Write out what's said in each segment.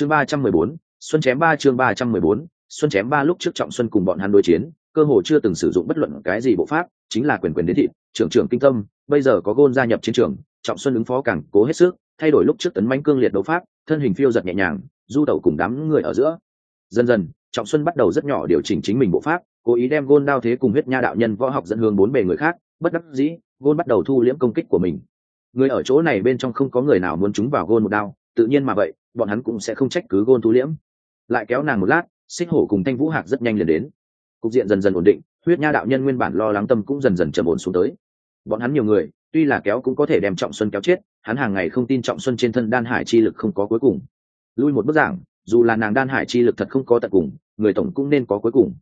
chương ba trăm mười bốn, xuân chém ba chương ba trăm mười bốn, xuân chém ba lúc trước trọng xuân cùng bọn hắn đối chiến, cơ hồ chưa từng sử dụng bất luận cái gì bộ pháp, chính là quyền quyền đến thịt, trưởng trưởng kinh tâm, bây giờ có gôn gia nhập chiến trường, trọng xuân ứng phó càng cố hết sức, thay đổi lúc trước tấn manh cương liệt đấu pháp, thân hình phiêu giật nhẹ nhàng, du tẩu cùng đám người ở giữa. Dần dần, trọng xuân bắt đầu rất nhỏ điều chỉnh chính mình bộ pháp, cố ý đem gôn đao thế cùng huyết nha đạo nhân võ học dẫn hướng bốn bề người khác, bất đắc dĩ, gôn bắt đầu thu liễm công kích của mình. Người ở chỗ này bên trong không có người nào muốn chúng vào gôn một đao tự nhiên mà vậy, bọn hắn cũng sẽ không trách cứ gôn thu liễm. Lại kéo nàng một lát, xích hổ cùng thanh vũ hạc rất nhanh liền đến. Cục diện dần dần ổn định, huyết nha đạo nhân nguyên bản lo lắng tâm cũng dần dần trầm ổn xuống tới. Bọn hắn nhiều người, tuy là kéo cũng có thể đem trọng xuân kéo chết, hắn hàng ngày không tin trọng xuân trên thân đan hải chi lực không có cuối cùng. Lui một bức giảng, dù là nàng đan hải chi lực thật không có tận cùng, người tổng cũng nên có cuối cùng.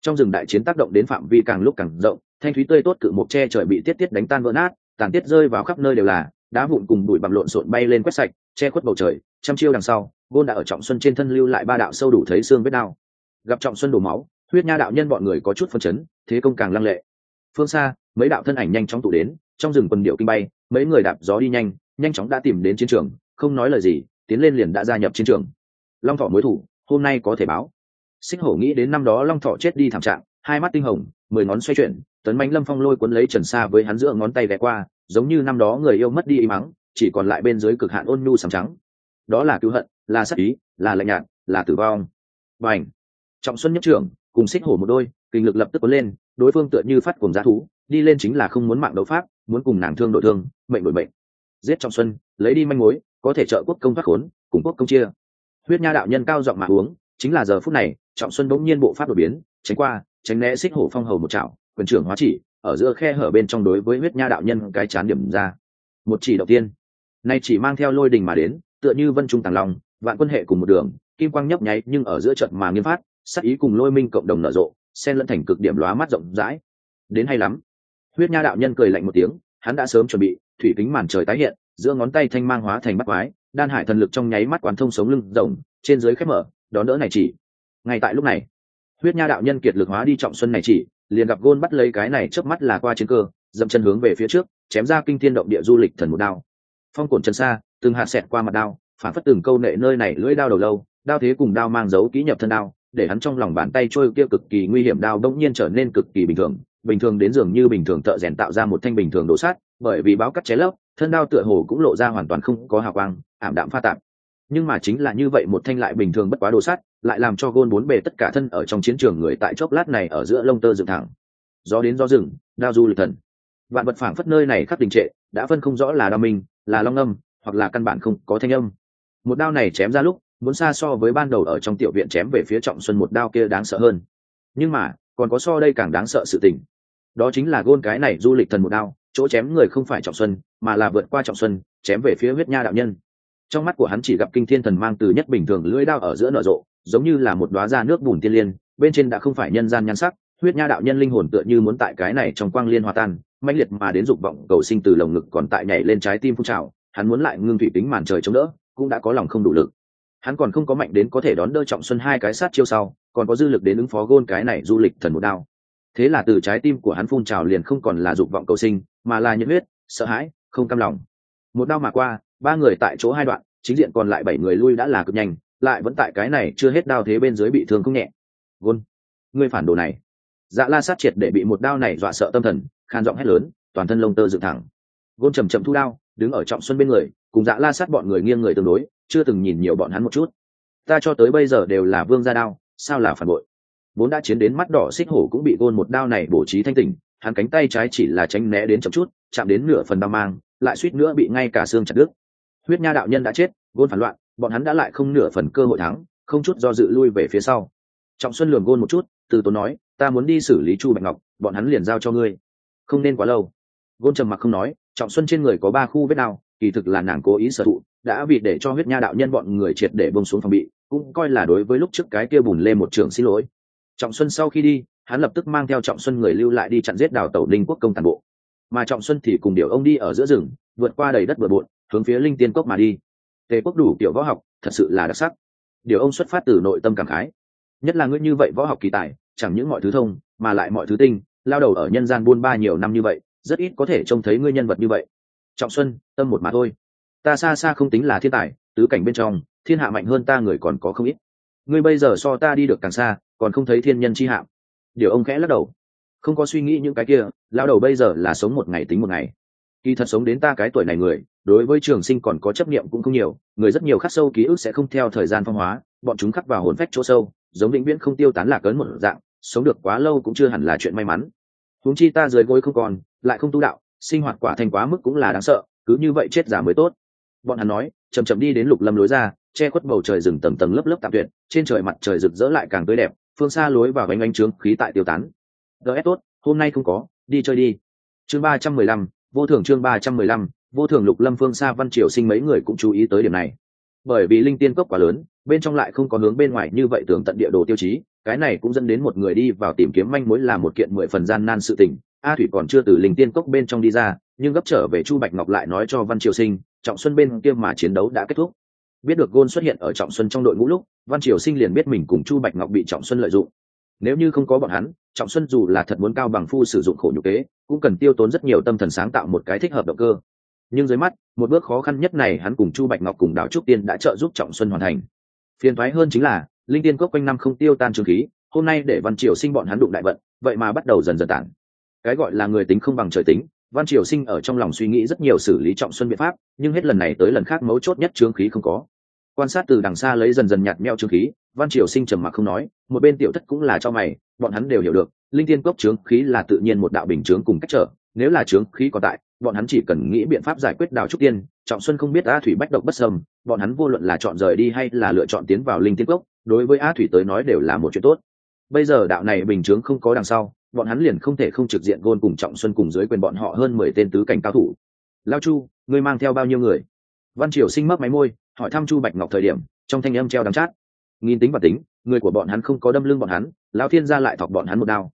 Trong rừng đại chiến tác động đến phạm vi càng lúc càng rộng, thanh thúy tươi tốt cự mộc tre trời bị tiết tiết đánh tan vỡ nát, tàn tiết rơi vào khắp nơi đều là đá vụn cùng bụi bằng lộn xộn bay lên quét sạch, che khuất bầu trời, trăm chiêu đằng sau, gôn đã ở trọng xuân trên thân lưu lại ba đạo sâu đủ thấy xương vết đao gặp trọng xuân đổ máu, huyết nha đạo nhân bọn người có chút phân chấn, thế công càng lăng lệ. Phương xa, mấy đạo thân ảnh nhanh chóng tụ đến, trong rừng quần điệu kinh bay, mấy người đạp gió đi nhanh nhanh chóng đã tìm đến chiến trường, không nói lời gì, tiến lên liền đã gia nhập chiến trường. Long thọ mối thủ, hôm nay có thể báo. Xích hổ nghĩ đến năm đó long thọ chết đi thảm trạng, hai mắt tinh hồng, mười ngón xoay chuyển tấn bánh lâm phong lôi cuốn lấy trần xa với hắn giữa ngón tay ghé qua, giống như năm đó người yêu mất đi ý mắng, chỉ còn lại bên dưới cực hạn ôn nhu sầm trắng. Đó là cứu hận, là sắc ý, là lạnh nhạt, là tử vong. Và ảnh trọng xuân nhất trưởng, cùng xích hổ một đôi, kinh lực lập tức cuốn lên, đối phương tựa như phát cùng giá thú, đi lên chính là không muốn mạng đấu pháp, muốn cùng nàng thương đội thương, mệnh đổi mệnh. Giết trọng xuân, lấy đi manh mối, có thể trợ quốc công phát khốn, cùng quốc công chia. Huyết nha đạo nhân cao giọng mà uống, chính là giờ phút này, trọng xuân bỗng nhiên bộ pháp đột biến, tránh qua, tránh né xích hổ phong hầu một chảo quyền trưởng hóa chỉ, ở giữa khe hở bên trong đối với huyết nha đạo nhân cái chán điểm ra. Một chỉ đầu tiên. Nay chỉ mang theo lôi đình mà đến, tựa như vân trung tàng long, vạn quân hệ cùng một đường, kim quang nhấp nháy nhưng ở giữa trận mà nghiêm phát, sắc ý cùng lôi minh cộng đồng nở rộ, xen lẫn thành cực điểm lóa mắt rộng rãi. Đến hay lắm. Huyết nha đạo nhân cười lạnh một tiếng, hắn đã sớm chuẩn bị, thủy kính màn trời tái hiện, giữa ngón tay thanh mang hóa thành bắt quái, đan hải thần lực trong nháy mắt quán thông sống lưng rồng trên dưới khép mở, đón đỡ này chỉ. Ngay tại lúc này, huyết nha đạo nhân kiệt lực hóa đi trọng xuân này chỉ liền gặp gôn bắt lấy cái này trước mắt là qua chiến cơ, dậm chân hướng về phía trước, chém ra kinh thiên động địa du lịch thần một đao. Phong cổn chân xa, từng hạt xẹt qua mặt đao, phản phất từng câu nệ nơi này lưỡi đao đầu lâu, đao thế cùng đao mang dấu kỹ nhập thân đao, để hắn trong lòng bàn tay trôi kia cực kỳ nguy hiểm đao đông nhiên trở nên cực kỳ bình thường bình thường đến dường như bình thường thợ rèn tạo ra một thanh bình thường đổ sát, bởi vì báo cắt cháy lấp, thân đao tựa hồ cũng lộ ra hoàn toàn không có hào quang, ảm đạm pha tạp nhưng mà chính là như vậy một thanh lại bình thường bất quá đồ sát lại làm cho gôn bốn bề tất cả thân ở trong chiến trường người tại chốc lát này ở giữa lông tơ dựng thẳng. Gió đến gió rừng, đao du lịch thần. Vạn vật phảng phất nơi này khắc đình trệ, đã phân không rõ là đao minh, là long âm, hoặc là căn bản không có thanh âm. Một đao này chém ra lúc, muốn xa so với ban đầu ở trong tiểu viện chém về phía trọng xuân một đao kia đáng sợ hơn. Nhưng mà, còn có so đây càng đáng sợ sự tình. Đó chính là gôn cái này du lịch thần một đao, chỗ chém người không phải trọng xuân, mà là vượt qua trọng xuân, chém về phía huyết nha đạo nhân trong mắt của hắn chỉ gặp kinh thiên thần mang từ nhất bình thường lưỡi đao ở giữa nở rộ, giống như là một đoá da nước bùn tiên liên, bên trên đã không phải nhân gian nhan sắc, huyết nha đạo nhân linh hồn tựa như muốn tại cái này trong quang liên hòa tan, mãnh liệt mà đến dục vọng cầu sinh từ lồng ngực còn tại nhảy lên trái tim phun trào, hắn muốn lại ngưng thủy tính màn trời chống đỡ, cũng đã có lòng không đủ lực. Hắn còn không có mạnh đến có thể đón đỡ trọng xuân hai cái sát chiêu sau, còn có dư lực đến ứng phó gôn cái này du lịch thần một đao. Thế là từ trái tim của hắn phun trào liền không còn là dục vọng cầu sinh, mà là nhiệt huyết, sợ hãi, không cam lòng. Một đao mà qua ba người tại chỗ hai đoạn, chính diện còn lại bảy người lui đã là cực nhanh, lại vẫn tại cái này chưa hết đao thế bên dưới bị thương không nhẹ. Gôn. Ngươi phản đồ này. Dạ la sát triệt để bị một đao này dọa sợ tâm thần, khan giọng hét lớn, toàn thân lông tơ dựng thẳng. Gôn chầm chậm thu đao, đứng ở trọng xuân bên người, cùng dạ la sát bọn người nghiêng người tương đối, chưa từng nhìn nhiều bọn hắn một chút. Ta cho tới bây giờ đều là vương gia đao, sao là phản bội? Vốn đã chiến đến mắt đỏ xích hổ cũng bị gôn một đao này bổ trí thanh tình hắn cánh tay trái chỉ là tránh né đến chậm chút, chạm đến nửa phần đao mang, lại suýt nữa bị ngay cả xương chặt đứt huyết nha đạo nhân đã chết, gôn phản loạn, bọn hắn đã lại không nửa phần cơ hội thắng, không chút do dự lui về phía sau. Trọng xuân lường gôn một chút, từ tốn nói, ta muốn đi xử lý chu bạch ngọc, bọn hắn liền giao cho ngươi. Không nên quá lâu. Gôn trầm mặc không nói, trọng xuân trên người có ba khu vết đao kỳ thực là nàng cố ý sở thụ, đã vì để cho huyết nha đạo nhân bọn người triệt để bông xuống phòng bị, cũng coi là đối với lúc trước cái kia bùn lên một trường xin lỗi. Trọng xuân sau khi đi, hắn lập tức mang theo trọng xuân người lưu lại đi chặn giết đào tẩu linh quốc công toàn bộ. Mà trọng xuân thì cùng điều ông đi ở giữa rừng, vượt qua đầy đất bừa bộn hướng phía linh tiên cốc mà đi. Tề quốc đủ kiểu võ học, thật sự là đặc sắc. Điều ông xuất phát từ nội tâm cảm khái. Nhất là ngươi như vậy võ học kỳ tài, chẳng những mọi thứ thông, mà lại mọi thứ tinh, lao đầu ở nhân gian buôn ba nhiều năm như vậy, rất ít có thể trông thấy ngươi nhân vật như vậy. Trọng xuân, tâm một mà thôi. Ta xa xa không tính là thiên tài, tứ cảnh bên trong, thiên hạ mạnh hơn ta người còn có không ít. Ngươi bây giờ so ta đi được càng xa, còn không thấy thiên nhân chi hạm. Điều ông khẽ lắc đầu. Không có suy nghĩ những cái kia, lao đầu bây giờ là sống một ngày tính một ngày. Kỳ thật sống đến ta cái tuổi này người đối với trường sinh còn có chấp niệm cũng không nhiều, người rất nhiều khắc sâu ký ức sẽ không theo thời gian phong hóa, bọn chúng khắc vào hồn phách chỗ sâu, giống vĩnh viễn không tiêu tán lạc ấn một dạng, sống được quá lâu cũng chưa hẳn là chuyện may mắn. Huống chi ta dưới gối không còn, lại không tu đạo, sinh hoạt quả thành quá mức cũng là đáng sợ, cứ như vậy chết giả mới tốt. Bọn hắn nói chầm chậm đi đến lục lâm lối ra, che khuất bầu trời rừng tầng tầng lớp lớp tạm tuyệt, trên trời mặt trời rực rỡ lại càng tươi đẹp, phương xa lối vào bánh ánh trướng khí tại tiêu tán. Ts tốt, hôm nay không có, đi chơi đi. Chương ba trăm mười lăm, vô thưởng chương ba trăm mười lăm vô thường lục lâm phương xa văn triều sinh mấy người cũng chú ý tới điểm này. Bởi vì linh tiên cốc quá lớn, bên trong lại không có hướng bên ngoài như vậy tưởng tận địa đồ tiêu chí, cái này cũng dẫn đến một người đi vào tìm kiếm manh mối là một kiện mười phần gian nan sự tình. A thủy còn chưa từ linh tiên cốc bên trong đi ra, nhưng gấp trở về chu bạch ngọc lại nói cho văn triều sinh, trọng xuân bên kia mà chiến đấu đã kết thúc. Biết được gôn xuất hiện ở trọng xuân trong đội ngũ lúc, văn triều sinh liền biết mình cùng chu bạch ngọc bị trọng xuân lợi dụng. Nếu như không có bọn hắn, trọng xuân dù là thật muốn cao bằng phu sử dụng khổ nhục kế, cũng cần tiêu tốn rất nhiều tâm thần sáng tạo một cái thích hợp động cơ nhưng dưới mắt, một bước khó khăn nhất này hắn cùng chu bạch ngọc cùng đào trúc tiên đã trợ giúp trọng xuân hoàn thành. Phiền thoái hơn chính là, linh tiên cốc quanh năm không tiêu tan trường khí, hôm nay để văn triều sinh bọn hắn đụng đại vận, vậy mà bắt đầu dần dần tản. Cái gọi là người tính không bằng trời tính, văn triều sinh ở trong lòng suy nghĩ rất nhiều xử lý trọng xuân biện pháp, nhưng hết lần này tới lần khác mấu chốt nhất trường khí không có. Quan sát từ đằng xa lấy dần dần nhạt meo trường khí, văn triều sinh trầm mặc không nói, một bên tiểu thất cũng là cho mày, bọn hắn đều hiểu được, linh tiên cốc trướng khí là tự nhiên một đạo bình trướng cùng cách trở, nếu là trướng khí còn tại bọn hắn chỉ cần nghĩ biện pháp giải quyết đào trúc tiên, trọng xuân không biết a thủy bách độc bất sâm bọn hắn vô luận là chọn rời đi hay là lựa chọn tiến vào linh tiên cốc, đối với a thủy tới nói đều là một chuyện tốt. Bây giờ đạo này bình chướng không có đằng sau, bọn hắn liền không thể không trực diện gôn cùng trọng xuân cùng dưới quyền bọn họ hơn mười tên tứ cảnh cao thủ. Lao chu, ngươi mang theo bao nhiêu người? Văn triều sinh mấp máy môi, hỏi thăm chu bạch ngọc thời điểm, trong thanh âm treo đắm chát. Nghìn tính và tính, người của bọn hắn không có đâm lưng bọn hắn lao thiên gia lại thọc bọn hắn một đao.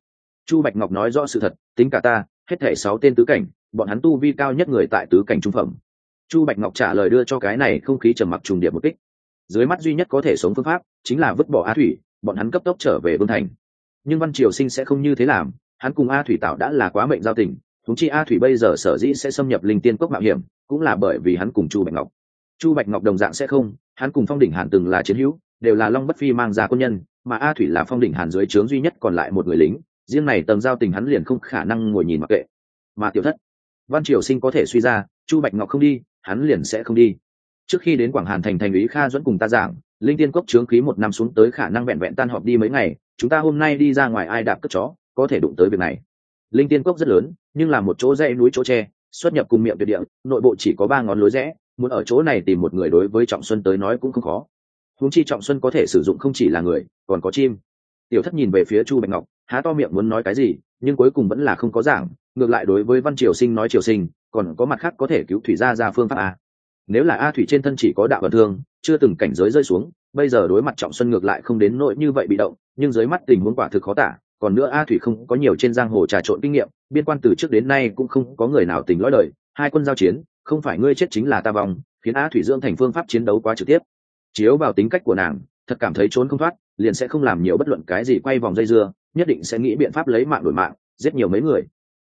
Chu bạch ngọc nói rõ sự thật, tính cả ta, hết thể sáu tên tứ cảnh bọn hắn tu vi cao nhất người tại tứ cảnh trung phẩm. Chu bạch ngọc trả lời đưa cho cái này không khí trầm mặc trùng điệp một kích. Dưới mắt duy nhất có thể sống phương pháp chính là vứt bỏ a thủy, bọn hắn cấp tốc trở về vương thành. Nhưng văn triều sinh sẽ không như thế làm, hắn cùng a thủy tạo đã là quá mệnh giao tình thúng chi a thủy bây giờ sở dĩ sẽ xâm nhập linh tiên cốc mạo hiểm, cũng là bởi vì hắn cùng chu bạch ngọc. Chu bạch ngọc đồng dạng sẽ không, hắn cùng phong đỉnh hàn từng là chiến hữu, đều là long bất phi mang ra quân nhân, mà a thủy là phong đỉnh hàn dưới trướng duy nhất còn lại một người lính, riêng này tầng giao tình hắn liền không khả năng ngồi nhìn mặc kệ. Mà tiểu thất văn triều sinh có thể suy ra, chu bạch ngọc không đi, hắn liền sẽ không đi. Trước khi đến quảng hàn thành thành ý kha dẫn cùng ta giảng, linh tiên cốc trướng khí một năm xuống tới khả năng vẹn vẹn tan họp đi mấy ngày, chúng ta hôm nay đi ra ngoài ai đạp cất chó, có thể đụng tới việc này. Linh tiên cốc rất lớn, nhưng là một chỗ rẽ núi chỗ tre, xuất nhập cùng miệng tuyệt địa, nội bộ chỉ có ba ngón lối rẽ, muốn ở chỗ này tìm một người đối với trọng xuân tới nói cũng không khó. Huống chi trọng xuân có thể sử dụng không chỉ là người, còn có chim. Tiểu thất nhìn về phía chu bạch ngọc, há to miệng muốn nói cái gì, nhưng cuối cùng vẫn là không có giảng ngược lại đối với văn triều sinh nói triều sinh, còn có mặt khác có thể cứu thủy gia ra phương pháp a. Nếu là a thủy trên thân chỉ có đạo vận thương, chưa từng cảnh giới rơi xuống, bây giờ đối mặt trọng xuân ngược lại không đến nỗi như vậy bị động, nhưng dưới mắt tình huống quả thực khó tả, còn nữa a thủy không có nhiều trên giang hồ trà trộn kinh nghiệm, biên quan từ trước đến nay cũng không có người nào tình lõi đời, hai quân giao chiến, không phải ngươi chết chính là ta vong, khiến a thủy dưỡng thành phương pháp chiến đấu quá trực tiếp. Chiếu vào tính cách của nàng, thật cảm thấy trốn không thoát, liền sẽ không làm nhiều bất luận cái gì quay vòng dây dưa, nhất định sẽ nghĩ biện pháp lấy mạng đổi mạng, giết nhiều mấy người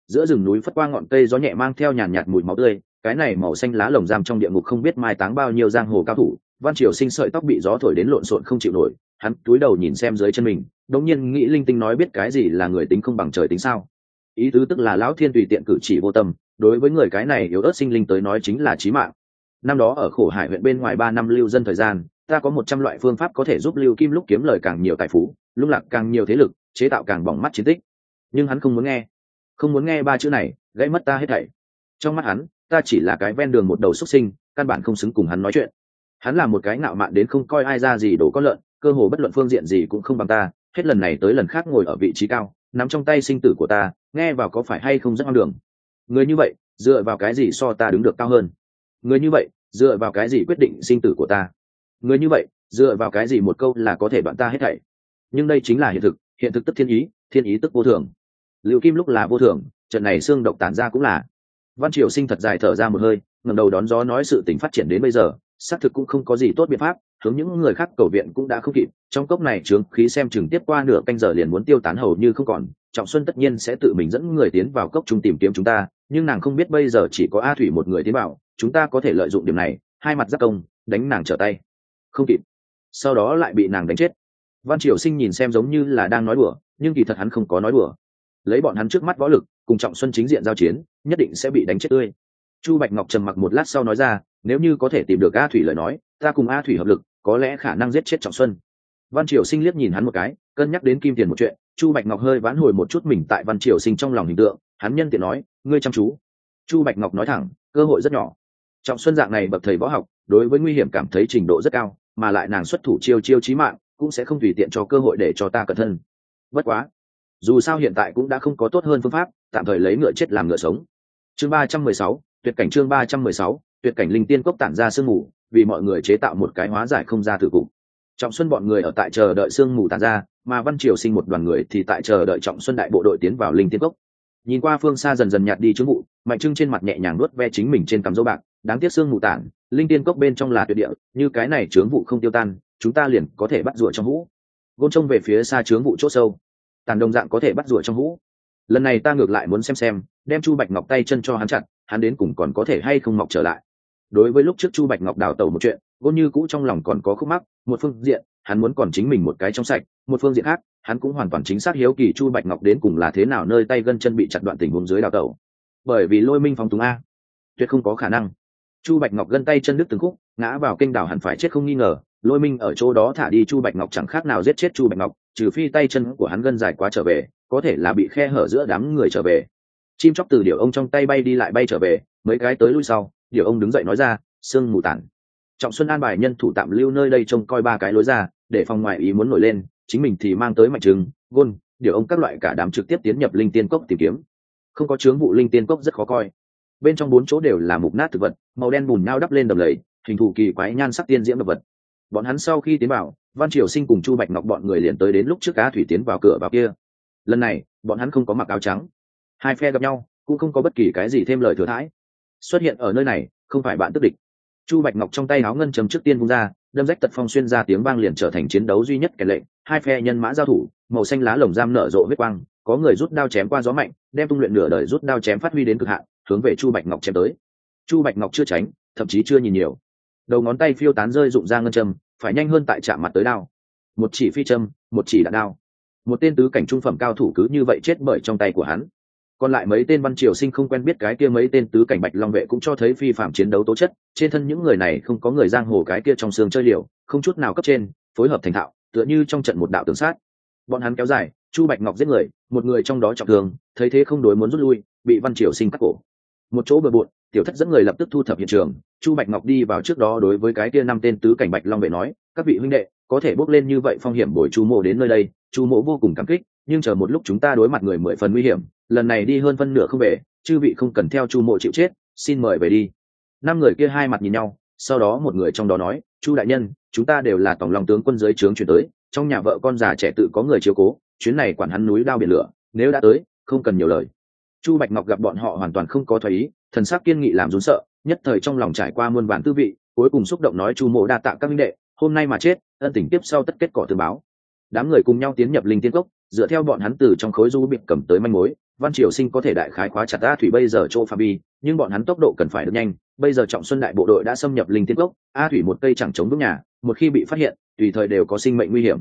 giữa rừng núi phất qua ngọn cây gió nhẹ mang theo nhàn nhạt mùi máu tươi, cái này màu xanh lá lồng giam trong địa ngục không biết mai táng bao nhiêu giang hồ cao thủ, văn triều sinh sợi tóc bị gió thổi đến lộn xộn không chịu nổi, hắn túi đầu nhìn xem dưới chân mình đống nhiên nghĩ linh tinh nói biết cái gì là người tính không bằng trời tính sao. Ý tứ tức là lão thiên tùy tiện cử chỉ vô tâm, đối với người cái này yếu ớt sinh linh tới nói chính là chí mạng. Năm đó ở khổ hải huyện bên ngoài ba năm lưu dân thời gian, ta có một trăm loại phương pháp có thể giúp lưu kim lúc kiếm lời càng nhiều tài phú lúc lạc càng nhiều thế lực, chế tạo càng bỏng mắt chiến tích. Nhưng hắn không muốn nghe không muốn nghe ba chữ này, gãy mất ta hết thảy. Trong mắt hắn, ta chỉ là cái ven đường một đầu xuất sinh, căn bản không xứng cùng hắn nói chuyện. Hắn là một cái ngạo mạn đến không coi ai ra gì đổ có lợn, cơ hồ bất luận phương diện gì cũng không bằng ta, hết lần này tới lần khác ngồi ở vị trí cao, nắm trong tay sinh tử của ta, nghe vào có phải hay không rất ngang đường. Người như vậy, dựa vào cái gì so ta đứng được cao hơn? Người như vậy, dựa vào cái gì quyết định sinh tử của ta? Người như vậy, dựa vào cái gì một câu là có thể đoạn ta hết thảy? Nhưng đây chính là hiện thực hiện thực tức thiên ý thiên ý tức vô thường liệu kim lúc là vô thường trận này xương độc tản ra cũng là. Văn triều sinh thật dài thở ra một hơi, ngẩng đầu đón gió nói sự tình phát triển đến bây giờ, xác thực cũng không có gì tốt biện pháp, hướng những người khác cầu viện cũng đã không kịp, trong cốc này trướng khí xem chừng tiếp qua nửa canh giờ liền muốn tiêu tán hầu như không còn, trọng xuân tất nhiên sẽ tự mình dẫn người tiến vào cốc trung tìm kiếm chúng ta, nhưng nàng không biết bây giờ chỉ có a thủy một người tiến vào, chúng ta có thể lợi dụng điểm này, hai mặt giác công, đánh nàng trở tay. Không kịp. Sau đó lại bị nàng đánh chết. Văn triều sinh nhìn xem giống như là đang nói đùa, nhưng kỳ thật hắn không có nói đùa lấy bọn hắn trước mắt võ lực, cùng trọng xuân chính diện giao chiến, nhất định sẽ bị đánh chết tươi. Chu bạch ngọc trầm mặc một lát sau nói ra, nếu như có thể tìm được a thủy lời nói, ta cùng a thủy hợp lực, có lẽ khả năng giết chết trọng xuân. Văn triều sinh liếc nhìn hắn một cái, cân nhắc đến kim tiền một chuyện, chu bạch ngọc hơi vãn hồi một chút mình tại văn triều sinh trong lòng hình tượng, hắn nhân tiện nói, ngươi chăm chú. Chu bạch ngọc nói thẳng, cơ hội rất nhỏ. Trọng xuân dạng này bậc thầy võ học, đối với nguy hiểm cảm thấy trình độ rất cao, mà lại nàng xuất thủ chiêu chiêu trí mạng, cũng sẽ không tùy tiện cho cơ hội để cho ta cẩn thân. Bất quá dù sao hiện tại cũng đã không có tốt hơn phương pháp, tạm thời lấy ngựa chết làm ngựa sống. Chương ba trăm mười sáu, tuyệt cảnh chương ba trăm mười sáu, tuyệt cảnh linh tiên cốc tản ra sương mù, vì mọi người chế tạo một cái hóa giải không ra thử cục. Trọng xuân bọn người ở tại chờ đợi sương mù tàn ra, mà văn triều sinh một đoàn người thì tại chờ đợi trọng xuân đại bộ đội tiến vào linh tiên cốc. Nhìn qua phương xa dần dần nhạt đi chướng vụ mạnh trưng trên mặt nhẹ nhàng nuốt ve chính mình trên cắm dấu bạc, đáng tiếc sương mù tản, linh tiên cốc bên trong là tuyệt địa, như cái này chướng vụ không tiêu tan, chúng ta liền có thể bắt rủa trong hũ. Gôn trông về phía xa chướng vụ c h ỗ sâu tàn đồng dạng có thể bắt rủa trong hũ. Lần này ta ngược lại muốn xem xem, đem chu bạch ngọc tay chân cho hắn chặt, hắn đến cùng còn có thể hay không mọc trở lại. Đối với lúc trước chu bạch ngọc đào tẩu một chuyện gôn như cũ trong lòng còn có khúc mắc, một phương diện, hắn muốn còn chính mình một cái trong sạch, một phương diện khác, hắn cũng hoàn toàn chính xác hiếu kỳ chu bạch ngọc đến cùng là thế nào nơi tay gân chân bị chặt đoạn tình huống dưới đào tẩu. Bởi vì lôi minh phong túng a. Tuyệt không có khả năng. Chu bạch ngọc gân tay chân đứt từng khúc, ngã vào kênh đảo hẳn phải chết không nghi ngờ lôi minh ở chỗ đó thả đi chu bạch ngọc chẳng khác nào giết chết chu bạch ngọc, trừ phi tay chân của hắn gân dài quá trở về, có thể là bị khe hở giữa đám người trở về. Chim chóc từ điệu ông trong tay bay đi lại bay trở về, mấy cái tới lui sau điệu ông đứng dậy nói ra, sương mù tản. Trọng xuân an bài nhân thủ tạm lưu nơi đây trông coi ba cái lối ra, để phòng ngoại ý muốn nổi lên, chính mình thì mang tới mạnh trứng gôn, điều ông các loại cả đám trực tiếp tiến nhập linh tiên cốc tìm kiếm. Không có chướng vụ linh tiên cốc rất khó coi. Bên trong bốn chỗ đều là mục nát thực vật, màu đen bùn nao đắp lên đầm lầy, hình thù kỳ quái nhan sắc tiên diễm động vật bọn hắn sau khi tiến vào, văn triều sinh cùng chu bạch ngọc bọn người liền tới đến lúc trước cá thủy tiến vào cửa vào kia. Lần này, bọn hắn không có mặc áo trắng. Hai phe gặp nhau, cũng không có bất kỳ cái gì thêm lời thừa thãi. Xuất hiện ở nơi này, không phải bạn tức địch. Chu bạch ngọc trong tay áo ngân chấm trước tiên vung ra, đâm rách tật phong xuyên ra tiếng vang liền trở thành chiến đấu duy nhất kẻ lệnh. Hai phe nhân mã giao thủ, màu xanh lá lồng giam nở rộ huyết quang, có người rút đao chém qua gió mạnh, đem tung luyện nửa đời rút đao chém phát huy đến cực hạn, hướng về chu bạch ngọc chém tới. Chu bạch ngọc chưa tránh, thậm chí chưa nhìn nhiều. Đầu ngón tay phiêu tán rơi rụng ra ngân châm phải nhanh hơn tại chạm mặt tới đao. Một chỉ phi châm, một chỉ đạn đao. Một tên tứ cảnh trung phẩm cao thủ cứ như vậy chết bởi trong tay của hắn. Còn lại mấy tên văn triều sinh không quen biết cái kia mấy tên tứ cảnh bạch long vệ cũng cho thấy phi phạm chiến đấu tố chất, trên thân những người này không có người giang hồ cái kia trong xương chơi liều, không chút nào cấp trên, phối hợp thành thạo, tựa như trong trận một đạo tường sát. Bọn hắn kéo dài, chu bạch ngọc giết người, một người trong đó trọng thương, thấy thế không đối muốn rút lui, bị văn triều sinh cắt cổ. Một chỗ bừa bộn, tiểu thất dẫn người lập tức thu thập hiện trường chu bạch ngọc đi vào trước đó đối với cái kia năm tên tứ cảnh bạch long vệ nói, các vị huynh đệ, có thể bước lên như vậy phong hiểm bồi chu mộ đến nơi đây, chu mộ vô cùng cảm kích, nhưng chờ một lúc chúng ta đối mặt người mười phần nguy hiểm, lần này đi hơn phân nửa không về, chư vị không cần theo chu mộ chịu chết, xin mời về đi. Năm người kia hai mặt nhìn nhau, sau đó một người trong đó nói, chu đại nhân, chúng ta đều là tổng lòng tướng quân giới trướng chuyển tới, trong nhà vợ con già trẻ tự có người chiếu cố, chuyến này quản hắn núi đao biển lửa, nếu đã tới, không cần nhiều lời. Chu bạch ngọc gặp bọn họ hoàn toàn không có thoái ý, thần sắc kiên nghị làm rốn sợ nhất thời trong lòng trải qua muôn vàn tư vị, cuối cùng xúc động nói chu mộ đa tạ các minh đệ, hôm nay mà chết, ân tình tiếp sau tất kết cỏ tương báo. Đám người cùng nhau tiến nhập linh tiên cốc, dựa theo bọn hắn từ trong khối du bị cầm tới manh mối, văn triều sinh có thể đại khái khóa chặt a thủy bây giờ chỗ phạm vi, nhưng bọn hắn tốc độ cần phải được nhanh. Bây giờ trọng xuân đại bộ đội đã xâm nhập linh tiên cốc, a thủy một cây chẳng chống bước nhà, một khi bị phát hiện, tùy thời đều có sinh mệnh nguy hiểm.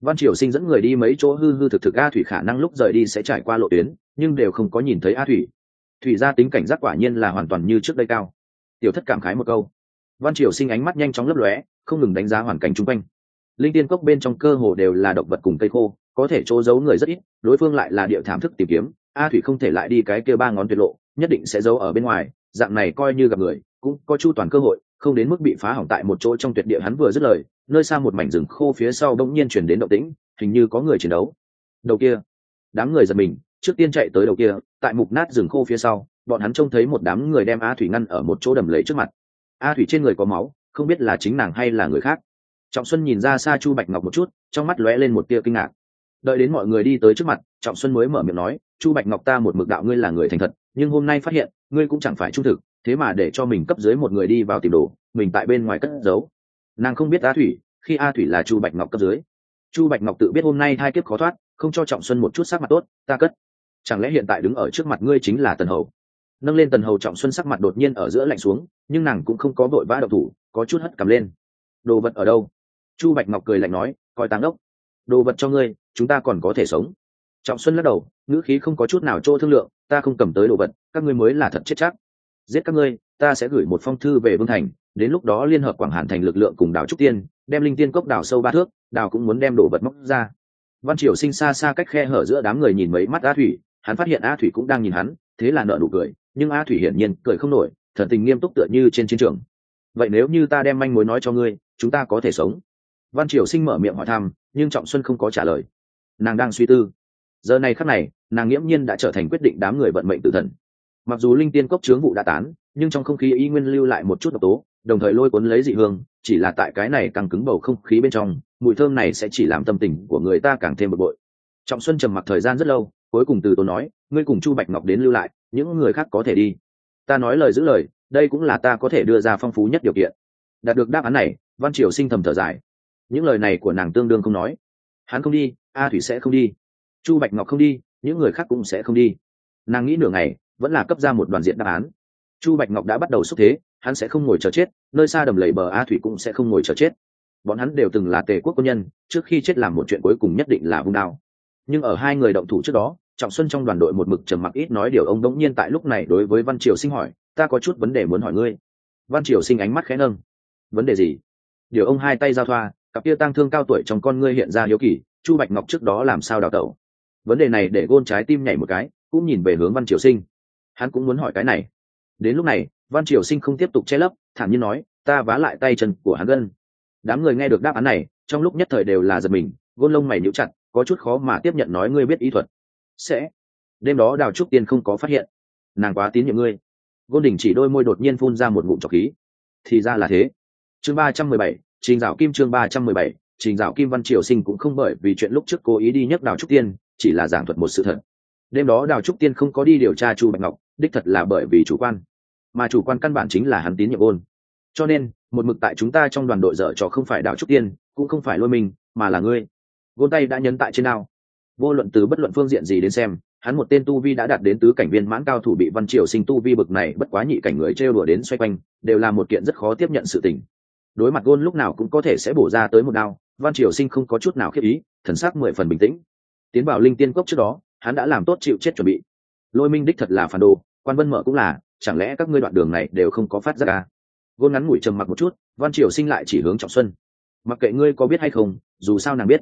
Văn triều sinh dẫn người đi mấy chỗ hư hư thực thực a thủy khả năng lúc rời đi sẽ trải qua lộ tuyến, nhưng đều không có nhìn thấy a thủy. Thủy ra tính cảnh giác quả nhiên là hoàn toàn như trước đây cao tiểu thất cảm khái một câu. Văn triều sinh ánh mắt nhanh chóng lấp lóe, không ngừng đánh giá hoàn cảnh chung quanh. Linh tiên cốc bên trong cơ hồ đều là động vật cùng cây khô, có thể chỗ giấu người rất ít, đối phương lại là địa thảm thức tìm kiếm, a thủy không thể lại đi cái kia ba ngón tuyệt lộ, nhất định sẽ giấu ở bên ngoài, dạng này coi như gặp người, cũng có chu toàn cơ hội, không đến mức bị phá hỏng tại một chỗ trong tuyệt địa hắn vừa dứt lời, nơi xa một mảnh rừng khô phía sau bỗng nhiên chuyển đến động tĩnh, hình như có người chiến đấu. Đầu kia, đám người giật mình, trước tiên chạy tới đầu kia, tại mục nát rừng khô phía sau bọn hắn trông thấy một đám người đem a thủy ngăn ở một chỗ đầm lầy trước mặt. A thủy trên người có máu, không biết là chính nàng hay là người khác. Trọng xuân nhìn ra xa chu bạch ngọc một chút, trong mắt lóe lên một tia kinh ngạc. Đợi đến mọi người đi tới trước mặt, trọng xuân mới mở miệng nói, chu bạch ngọc ta một mực đạo ngươi là người thành thật, nhưng hôm nay phát hiện, ngươi cũng chẳng phải trung thực, thế mà để cho mình cấp dưới một người đi vào tìm đồ, mình tại bên ngoài cất giấu. Nàng không biết a thủy, khi a thủy là chu bạch ngọc cấp dưới. Chu bạch ngọc tự biết hôm nay hai kiếp khó thoát, không cho trọng xuân một chút sắc mặt tốt, ta cất. Chẳng lẽ hiện tại đứng ở trước mặt ngươi chính là tần hầu? Nâng lên tần hầu trọng xuân sắc mặt đột nhiên ở giữa lạnh xuống, nhưng nàng cũng không có vội vã độc thủ, có chút hất cầm lên. Đồ vật ở đâu? Chu bạch ngọc cười lạnh nói, coi táng ốc đồ vật cho ngươi, chúng ta còn có thể sống. Trọng xuân lắc đầu, ngữ khí không có chút nào chỗ thương lượng, ta không cầm tới đồ vật, các ngươi mới là thật chết chắc. Giết các ngươi, ta sẽ gửi một phong thư về vương thành, đến lúc đó liên hợp quảng hàn thành lực lượng cùng đào trúc tiên, đem linh tiên cốc đào sâu ba thước đào cũng muốn đem đồ vật móc ra. Văn triều sinh xa xa cách khe hở giữa đám người nhìn mấy mắt a thủy, hắn phát hiện a thủy cũng đang nhìn hắn, thế là nợ nụ cười nhưng a thủy hiển nhiên cười không nổi, thần tình nghiêm túc tựa như trên chiến trường. Vậy nếu như ta đem manh mối nói cho ngươi, chúng ta có thể sống? Văn triều sinh mở miệng hỏi thăm, nhưng trọng xuân không có trả lời. Nàng đang suy tư. Giờ này khắc này, nàng nghiễm nhiên đã trở thành quyết định đám người vận mệnh tự thần. Mặc dù linh tiên cốc chướng vụ đã tán, nhưng trong không khí y nguyên lưu lại một chút độc tố, đồng thời lôi cuốn lấy dị hương, chỉ là tại cái này càng cứng bầu không khí bên trong, mùi thơm này sẽ chỉ làm tâm tình của người ta càng thêm bực bội. Trọng xuân trầm mặc thời gian rất lâu cuối cùng từ tôi nói, ngươi cùng chu bạch ngọc đến lưu lại, những người khác có thể đi. Ta nói lời giữ lời, đây cũng là ta có thể đưa ra phong phú nhất điều kiện. Đạt được đáp án này, văn triều sinh thầm thở dài. Những lời này của nàng tương đương không nói. Hắn không đi, a thủy sẽ không đi. Chu bạch ngọc không đi, những người khác cũng sẽ không đi. Nàng nghĩ nửa ngày, vẫn là cấp ra một đoàn diện đáp án. Chu bạch ngọc đã bắt đầu xúc thế, hắn sẽ không ngồi chờ chết, nơi xa đầm lầy bờ a thủy cũng sẽ không ngồi chờ chết. Bọn hắn đều từng là tề quốc quân nhân, trước khi chết làm một chuyện cuối cùng nhất định là vung đao nhưng ở hai người động thủ trước đó, trọng xuân trong đoàn đội một mực trầm mặc ít nói điều ông đống nhiên tại lúc này đối với văn triều sinh hỏi, ta có chút vấn đề muốn hỏi ngươi. Văn triều sinh ánh mắt khẽ nâng. Vấn đề gì? Điều ông hai tay giao thoa, cặp kia tăng thương cao tuổi trong con ngươi hiện ra hiếu kỳ, chu bạch ngọc trước đó làm sao đào tẩu? Vấn đề này để gôn trái tim nhảy một cái, cũng nhìn về hướng văn triều sinh. Hắn cũng muốn hỏi cái này. Đến lúc này, văn triều sinh không tiếp tục che lấp, thản nhiên nói, ta vá lại tay chân của hắn gân. Đám người nghe được đáp án này, trong lúc nhất thời đều là giật mình, gôn lông mày níu chặt có chút khó mà tiếp nhận nói ngươi biết ý thuật. Sẽ. Đêm đó đào trúc tiên không có phát hiện. Nàng quá tín nhiệm ngươi. Gôn đình chỉ đôi môi đột nhiên phun ra một ngụm trọc khí. Thì ra là thế. Chương ba trăm mười bảy, trình dạo kim chương ba trăm mười bảy, trình dạo kim văn triều sinh cũng không bởi vì chuyện lúc trước cố ý đi nhấc đào trúc tiên, chỉ là giảng thuật một sự thật. Đêm đó đào trúc tiên không có đi điều tra chu bạch ngọc, đích thật là bởi vì chủ quan. Mà chủ quan căn bản chính là hắn tín nhiệm ôn cho nên, một mực tại chúng ta trong đoàn đội dở trò không phải đào trúc tiên, cũng không phải lôi mình mà là ngươi gôn tay đã nhấn tại trên nào vô luận từ bất luận phương diện gì đến xem, hắn một tên tu vi đã đạt đến tứ cảnh viên mãn cao thủ bị văn triều sinh tu vi bực này bất quá nhị cảnh người trêu đùa đến xoay quanh, đều là một kiện rất khó tiếp nhận sự tình. Đối mặt gôn lúc nào cũng có thể sẽ bổ ra tới một đao, văn triều sinh không có chút nào khiếp ý, thần sắc mười phần bình tĩnh. Tiến vào linh tiên cốc trước đó, hắn đã làm tốt chịu chết chuẩn bị. Lôi minh đích thật là phản đồ, quan vân mở cũng là, chẳng lẽ các ngươi đoạn đường này đều không có phát ra à? gôn ngắn ngủi trầm mặc một chút, văn triều sinh lại chỉ hướng trọng xuân. Mặc kệ ngươi có biết hay không, dù sao nàng biết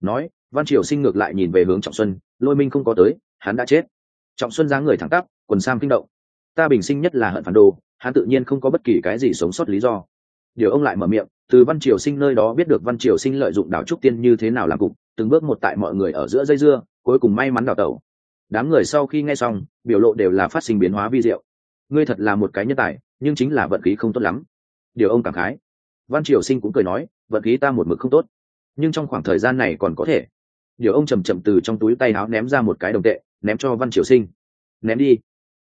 nói, văn triều sinh ngược lại nhìn về hướng trọng xuân, lôi minh không có tới, hắn đã chết. Trọng xuân dáng người thẳng tắp, quần sam kinh động. Ta bình sinh nhất là hận phản đồ, hắn tự nhiên không có bất kỳ cái gì sống sót lý do. Điều ông lại mở miệng, từ văn triều sinh nơi đó biết được văn triều sinh lợi dụng đảo trúc tiên như thế nào làm cục, từng bước một tại mọi người ở giữa dây dưa, cuối cùng may mắn đào tẩu. Đám người sau khi nghe xong, biểu lộ đều là phát sinh biến hóa vi diệu. Ngươi thật là một cái nhân tài, nhưng chính là vận khí không tốt lắm. Điều ông cảm khái. Văn triều sinh cũng cười nói, vận khí ta một mực không tốt nhưng trong khoảng thời gian này còn có thể. Điều ông chầm chậm từ trong túi tay áo ném ra một cái đồng tệ, ném cho văn triều sinh. Ném đi.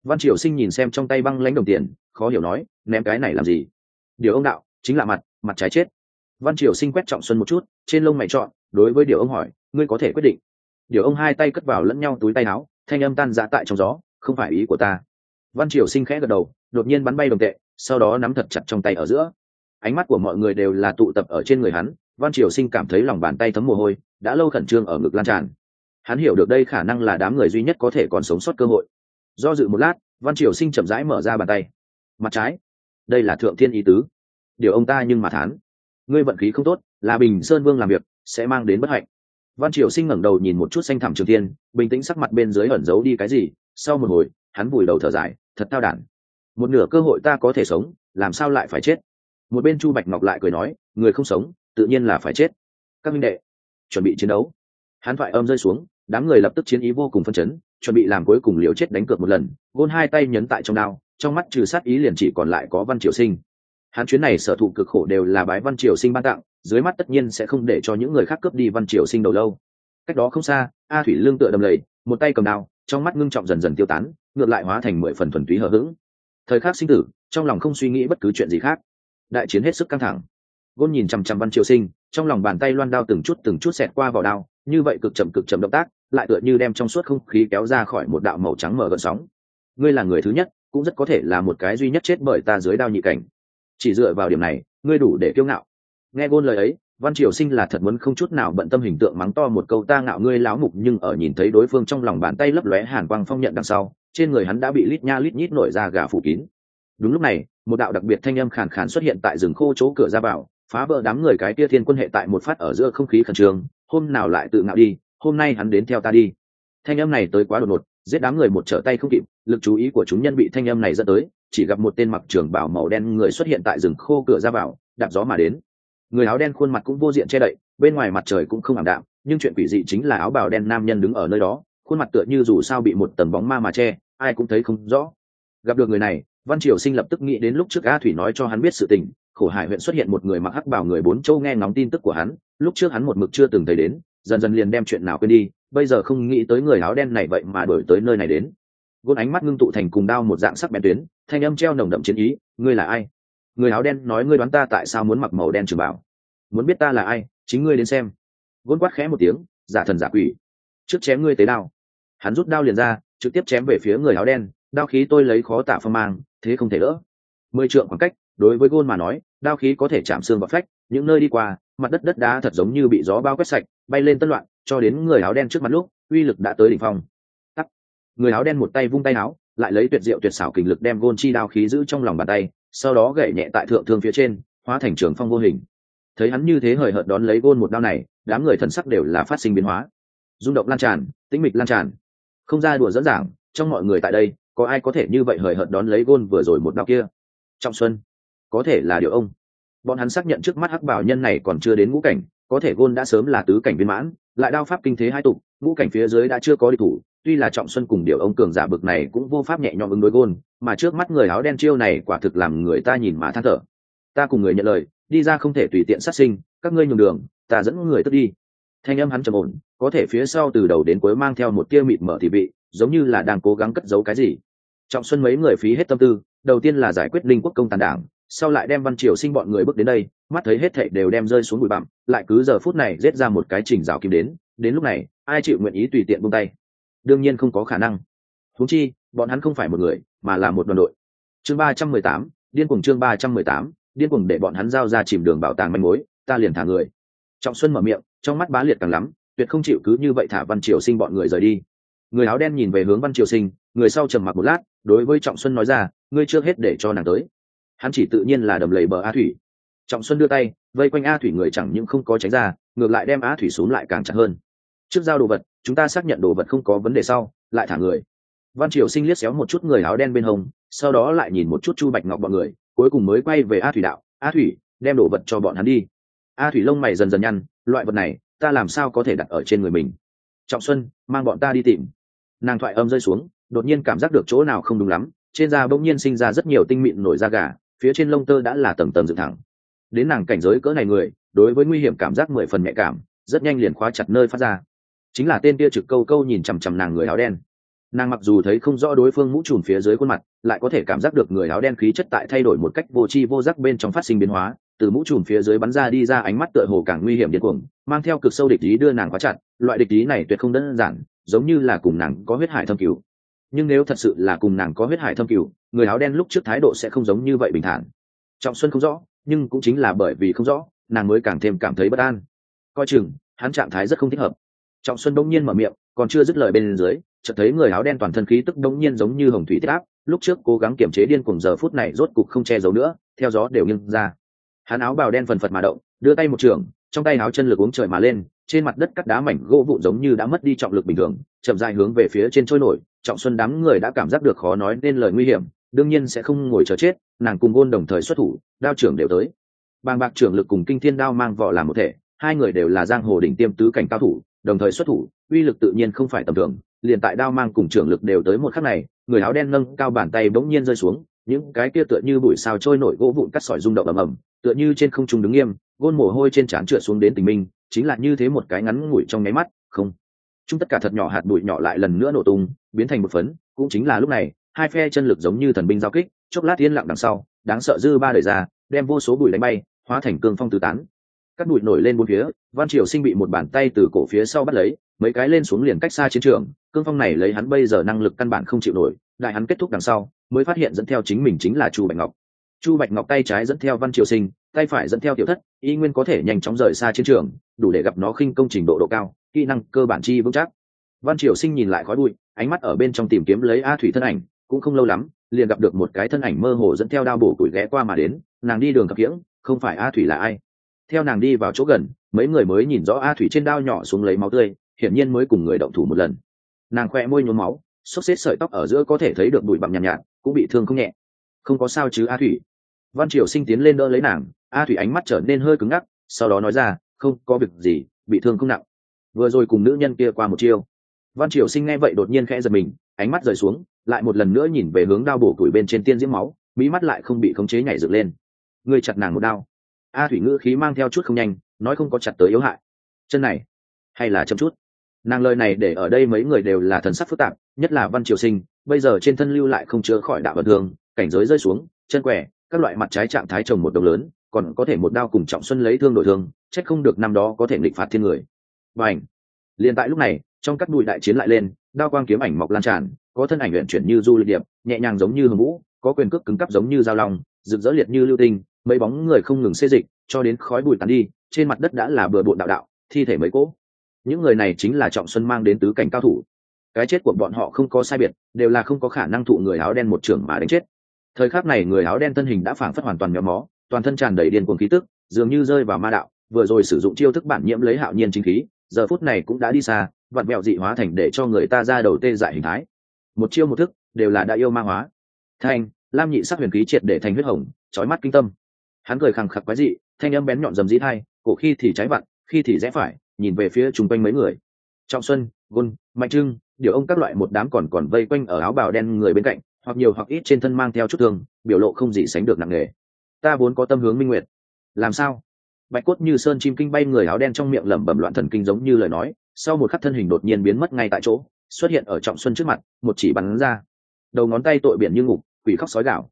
Văn triều sinh nhìn xem trong tay băng lãnh đồng tiền, khó hiểu nói, ném cái này làm gì? Điều ông đạo, chính là mặt mặt trái chết. Văn triều sinh quét trọng xuân một chút, trên lông mày chọn đối với điều ông hỏi, ngươi có thể quyết định. Điều ông hai tay cất vào lẫn nhau túi tay áo, thanh âm tan ra tại trong gió, không phải ý của ta. Văn triều sinh khẽ gật đầu, đột nhiên bắn bay đồng tệ, sau đó nắm thật chặt trong tay ở giữa. Ánh mắt của mọi người đều là tụ tập ở trên người hắn văn triều sinh cảm thấy lòng bàn tay thấm mồ hôi, đã lâu khẩn trương ở ngực lan tràn. Hắn hiểu được đây khả năng là đám người duy nhất có thể còn sống sót cơ hội. Do dự một lát, văn triều sinh chậm rãi mở ra bàn tay. Mặt trái. Đây là thượng thiên ý tứ. Điều ông ta nhưng mà thán. Ngươi vận khí không tốt, là bình sơn vương làm việc, sẽ mang đến bất hạnh. Văn triều sinh ngẩng đầu nhìn một chút xanh thẳm trường thiên, bình tĩnh sắc mặt bên dưới ẩn giấu đi cái gì. Sau một hồi, hắn vùi đầu thở dài, thật thao đản. Một nửa cơ hội ta có thể sống, làm sao lại phải chết? Một bên chu bạch ngọc lại cười nói, người không sống tự nhiên là phải chết. Các minh đệ, chuẩn bị chiến đấu. Hắn thoại âm rơi xuống, đám người lập tức chiến ý vô cùng phân chấn, chuẩn bị làm cuối cùng liều chết đánh cược một lần, gôn hai tay nhấn tại trong đao, trong mắt trừ sát ý liền chỉ còn lại có văn triều sinh. Hắn chuyến này sở thụ cực khổ đều là bái văn triều sinh ban tặng, dưới mắt tất nhiên sẽ không để cho những người khác cướp đi văn triều sinh đầu lâu. Cách đó không xa, a thủy lương tựa đầm lầy, một tay cầm đao, trong mắt ngưng trọng dần dần tiêu tán, ngược lại hóa thành mười phần thuần túy hờ hững. Thời khắc sinh tử, trong lòng không suy nghĩ bất cứ chuyện gì khác. Đại chiến hết sức căng thẳng gôn nhìn chằm chằm văn triều sinh, trong lòng bàn tay loan đao từng chút từng chút xẹt qua vào đao, như vậy cực chậm cực chậm động tác, lại tựa như đem trong suốt không khí kéo ra khỏi một đạo màu trắng mở gợn sóng. Ngươi là người thứ nhất, cũng rất có thể là một cái duy nhất chết bởi ta dưới đao nhị cảnh. Chỉ dựa vào điểm này, ngươi đủ để kiêu ngạo. Nghe gôn lời ấy, văn triều sinh là thật muốn không chút nào bận tâm hình tượng mắng to một câu ta ngạo ngươi láo mục nhưng ở nhìn thấy đối phương trong lòng bàn tay lấp lóe hàn quang phong nhận đằng sau, trên người hắn đã bị lít nha lít nhít nổi ra gà phủ kín. Đúng lúc này, một đạo đặc biệt thanh âm khàn khàn xuất hiện tại rừng khô chỗ cửa ra vào phá vỡ đám người cái kia thiên quân hệ tại một phát ở giữa không khí khẩn trương, hôm nào lại tự ngạo đi, hôm nay hắn đến theo ta đi. Thanh âm này tới quá đột ngột, giết đám người một trở tay không kịp, lực chú ý của chúng nhân bị thanh âm này dẫn tới, chỉ gặp một tên mặc trường bảo màu đen người xuất hiện tại rừng khô cửa ra vào, đạp gió mà đến. Người áo đen khuôn mặt cũng vô diện che đậy, bên ngoài mặt trời cũng không ảm đạm, nhưng chuyện quỷ dị chính là áo bào đen nam nhân đứng ở nơi đó, khuôn mặt tựa như dù sao bị một tầng bóng ma mà che, ai cũng thấy không rõ. Gặp được người này, văn triều sinh lập tức nghĩ đến lúc trước a thủy nói cho hắn biết sự tình khổ hải huyện xuất hiện một người mặc hắc bảo người bốn châu nghe ngóng tin tức của hắn, lúc trước hắn một mực chưa từng thấy đến, dần dần liền đem chuyện nào quên đi, bây giờ không nghĩ tới người áo đen này vậy mà đổi tới nơi này đến. Gôn ánh mắt ngưng tụ thành cùng đao một dạng sắc bén tuyến, thanh âm treo nồng đậm chiến ý, ngươi là ai? Người áo đen nói ngươi đoán ta tại sao muốn mặc màu đen trường bảo muốn biết ta là ai, chính ngươi đến xem. Gôn quát khẽ một tiếng, giả thần giả quỷ, trước chém ngươi tế đao. Hắn rút đao liền ra, trực tiếp chém về phía người áo đen, đao khí tôi lấy khó tả phong mang, thế không thể đỡ. Mười trượng khoảng cách đối với gôn mà nói, đao khí có thể chạm xương và phách, những nơi đi qua, mặt đất đất đá thật giống như bị gió bao quét sạch, bay lên tân loạn, cho đến người áo đen trước mặt lúc, uy lực đã tới đỉnh phong. Tắt người áo đen một tay vung tay áo, lại lấy tuyệt diệu tuyệt xảo kình lực đem gôn chi đao khí giữ trong lòng bàn tay, sau đó gậy nhẹ tại thượng thương phía trên, hóa thành trường phong vô hình. Thấy hắn như thế hời hợt đón lấy gôn một đao này, đám người thần sắc đều là phát sinh biến hóa. Rung động lan tràn, tĩnh mịch lan tràn. Không ra đùa dẫn giảng, trong mọi người tại đây, có ai có thể như vậy hời hợt đón lấy gôn vừa rồi một đao kia? Trọng xuân có thể là điều ông. Bọn hắn xác nhận trước mắt hắc bảo nhân này còn chưa đến ngũ cảnh, có thể gôn đã sớm là tứ cảnh viên mãn, lại đao pháp kinh thế hai tục, ngũ cảnh phía dưới đã chưa có địch thủ, tuy là trọng xuân cùng điều ông cường giả bực này cũng vô pháp nhẹ nhõm ứng đối gôn, mà trước mắt người áo đen chiêu này quả thực làm người ta nhìn mà than thở. Ta cùng người nhận lời, đi ra không thể tùy tiện sát sinh, các ngươi nhường đường, ta dẫn người tức đi. Thanh âm hắn trầm ổn, có thể phía sau từ đầu đến cuối mang theo một tia mịt mở thì vị giống như là đang cố gắng cất giấu cái gì. Trọng xuân mấy người phí hết tâm tư, đầu tiên là giải quyết linh quốc công tàn đảng sau lại đem văn triều sinh bọn người bước đến đây, mắt thấy hết thảy đều đem rơi xuống bụi bặm, lại cứ giờ phút này rết ra một cái trình rào kim đến đến lúc này, ai chịu nguyện ý tùy tiện buông tay? Đương nhiên không có khả năng. Thú chi, bọn hắn không phải một người, mà là một đoàn đội. Chương ba trăm mười tám, điên cuồng chương ba trăm mười tám, điên cuồng để bọn hắn giao ra chìm đường bảo tàng manh mối, ta liền thả người. Trọng xuân mở miệng, trong mắt bá liệt càng lắm, tuyệt không chịu cứ như vậy thả văn triều sinh bọn người rời đi. Người áo đen nhìn về hướng văn triều sinh, người sau trầm mặc một lát, đối với trọng xuân nói ra, ngươi trước hết để cho nàng tới hắn chỉ tự nhiên là đầm lầy bờ a thủy. Trọng xuân đưa tay, vây quanh a thủy người chẳng những không có tránh ra, ngược lại đem a thủy xuống lại càng chặt hơn. Trước giao đồ vật, chúng ta xác nhận đồ vật không có vấn đề sau, lại thả người. Văn triều sinh liếc xéo một chút người áo đen bên hông, sau đó lại nhìn một chút chu bạch ngọc bọn người, cuối cùng mới quay về a thủy đạo, a thủy, đem đồ vật cho bọn hắn đi. A thủy lông mày dần dần nhăn, loại vật này, ta làm sao có thể đặt ở trên người mình? Trọng xuân, mang bọn ta đi tìm. Nàng thoại âm rơi xuống, đột nhiên cảm giác được chỗ nào không đúng lắm, trên da bỗng nhiên sinh ra rất nhiều tinh mịn nổi da gà phía trên lông tơ đã là tầng tầng dựng thẳng. Đến nàng cảnh giới cỡ này người, đối với nguy hiểm cảm giác mười phần nhạy cảm, rất nhanh liền khóa chặt nơi phát ra. Chính là tên kia trực câu câu nhìn chằm chằm nàng người áo đen. Nàng mặc dù thấy không rõ đối phương mũ trùm phía dưới khuôn mặt, lại có thể cảm giác được người áo đen khí chất tại thay đổi một cách vô tri vô giác bên trong phát sinh biến hóa, từ mũ trùm phía dưới bắn ra đi ra ánh mắt tựa hồ càng nguy hiểm điên cuồng, mang theo cực sâu địch ý đưa nàng khóa chặt. Loại địch ý này tuyệt không đơn giản, giống như là cùng nàng có huyết hải thâm cứu nhưng nếu thật sự là cùng nàng có huyết hải thâm cửu, người áo đen lúc trước thái độ sẽ không giống như vậy bình thản. Trọng xuân không rõ nhưng cũng chính là bởi vì không rõ nàng mới càng thêm cảm thấy bất an. Coi chừng hắn trạng thái rất không thích hợp. Trọng xuân bỗng nhiên mở miệng còn chưa dứt lời bên dưới chợt thấy người áo đen toàn thân khí tức bỗng nhiên giống như hồng thủy tiết áp lúc trước cố gắng kiềm chế điên cuồng giờ phút này rốt cục không che giấu nữa theo gió đều nghiêng ra. Hắn áo bào đen phần phật mà động đưa tay một trường trong tay áo chân lực uống trời mà lên trên mặt đất cắt đá mảnh gỗ vụn giống như đã mất đi trọng lực bình thường chậm dài hướng về phía trên trôi nổi trọng xuân đám người đã cảm giác được khó nói nên lời nguy hiểm, đương nhiên sẽ không ngồi chờ chết, nàng cùng gôn đồng thời xuất thủ, đao trưởng đều tới. Bàng bạc trưởng lực cùng kinh thiên đao mang vọ làm một thể, hai người đều là giang hồ đỉnh tiêm tứ cảnh cao thủ, đồng thời xuất thủ, uy lực tự nhiên không phải tầm thường, liền tại đao mang cùng trưởng lực đều tới một khắc này, người áo đen nâng cao bàn tay bỗng nhiên rơi xuống, những cái kia tựa như bụi sao trôi nổi gỗ vụn cắt sỏi rung động ầm ầm, tựa như trên không trung đứng nghiêm, gôn mồ hôi trên trán trượt xuống đến tình minh, chính là như thế một cái ngắn ngủi trong nháy mắt, không chúng tất cả thật nhỏ hạt bụi nhỏ lại lần nữa nổ tung, biến thành một phấn, cũng chính là lúc này, hai phe chân lực giống như thần binh giao kích, chốc lát yên lặng đằng sau, đáng sợ dư ba đời ra, đem vô số bụi đánh bay, hóa thành cương phong tứ tán. Các bụi nổi lên bốn phía, văn triều sinh bị một bàn tay từ cổ phía sau bắt lấy, mấy cái lên xuống liền cách xa chiến trường, cương phong này lấy hắn bây giờ năng lực căn bản không chịu nổi, đại hắn kết thúc đằng sau, mới phát hiện dẫn theo chính mình chính là chu bạch ngọc. Chu bạch ngọc tay trái dẫn theo văn triều sinh, tay phải dẫn theo tiểu thất, y nguyên có thể nhanh chóng rời xa chiến trường, đủ để gặp nó khinh công trình độ độ cao kỹ năng cơ bản chi vững chắc. Văn triều sinh nhìn lại khói bụi ánh mắt ở bên trong tìm kiếm lấy a thủy thân ảnh cũng không lâu lắm liền gặp được một cái thân ảnh mơ hồ dẫn theo đao bổ củi ghé qua mà đến nàng đi đường cặp kiễng không phải a thủy là ai. Theo nàng đi vào chỗ gần mấy người mới nhìn rõ a thủy trên đao nhỏ xuống lấy máu tươi hiển nhiên mới cùng người động thủ một lần. Nàng khoe môi nhuốm máu xốc xếp sợi tóc ở giữa có thể thấy được bụi bặm nhàn nhạt, nhạt cũng bị thương không nhẹ. Không có sao chứ a thủy. Văn triều sinh tiến lên đỡ lấy nàng a thủy ánh mắt trở nên hơi cứng ngắc sau đó nói ra không có việc gì bị thương không nặng vừa rồi cùng nữ nhân kia qua một chiêu. Văn triều sinh nghe vậy đột nhiên khẽ giật mình, ánh mắt rời xuống, lại một lần nữa nhìn về hướng đao bổ củi bên trên tiên diễm máu mỹ mắt lại không bị khống chế nhảy dựng lên. Người chặt nàng một đao. A thủy ngữ khí mang theo chút không nhanh, nói không có chặt tới yếu hại. Chân này, hay là chậm chút. Nàng lời này để ở đây mấy người đều là thần sắc phức tạp, nhất là văn triều sinh, bây giờ trên thân lưu lại không chứa khỏi đạo vật thường, cảnh giới rơi xuống, chân quẻ các loại mặt trái trạng thái trồng một đồng lớn, còn có thể một đao cùng trọng xuân lấy thương đổi thương trách không được năm đó có thể nghịch phạt thiên người và ảnh. Liền tại lúc này, trong các đùi đại chiến lại lên, đao quang kiếm ảnh mọc lan tràn, có thân ảnh luyện chuyển như du lịch điệp, nhẹ nhàng giống như hương vũ, có quyền cước cứng cắp giống như dao long, rực rỡ liệt như lưu tinh, mấy bóng người không ngừng xê dịch, cho đến khói bụi tàn đi, trên mặt đất đã là bừa bộn đạo đạo, thi thể mấy cỗ. Những người này chính là trọng xuân mang đến tứ cảnh cao thủ. Cái chết của bọn họ không có sai biệt, đều là không có khả năng thụ người áo đen một trưởng mà đánh chết. Thời khắc này người áo đen thân hình đã phảng phất hoàn toàn méo mó, toàn thân tràn đầy điên cuồng khí tức, dường như rơi vào ma đạo, vừa rồi sử dụng chiêu thức bản nhiễm lấy hạo nhiên chính khí giờ phút này cũng đã đi xa, vặn mẹo dị hóa thành để cho người ta ra đầu tê dại hình thái. Một chiêu một thức, đều là đã yêu ma hóa. Thanh, lam nhị sắc huyền khí triệt để thành huyết hồng trói mắt kinh tâm. Hắn cười khẳng khặc quái dị, thanh âm bén nhọn dầm dĩ thai, cổ khi thì trái vặn, khi thì rẽ phải, nhìn về phía chung quanh mấy người. Trọng xuân, gôn, mạnh trưng, điều ông các loại một đám còn còn vây quanh ở áo bào đen người bên cạnh, hoặc nhiều hoặc ít trên thân mang theo chút thương, biểu lộ không gì sánh được nặng nề. Ta vốn có tâm hướng minh nguyệt. Làm sao? Bạch cốt như sơn chim kinh bay người áo đen trong miệng lẩm bẩm loạn thần kinh giống như lời nói, sau một khắc thân hình đột nhiên biến mất ngay tại chỗ, xuất hiện ở trọng xuân trước mặt, một chỉ bắn ra. Đầu ngón tay tội biển như ngục, quỷ khóc sói gạo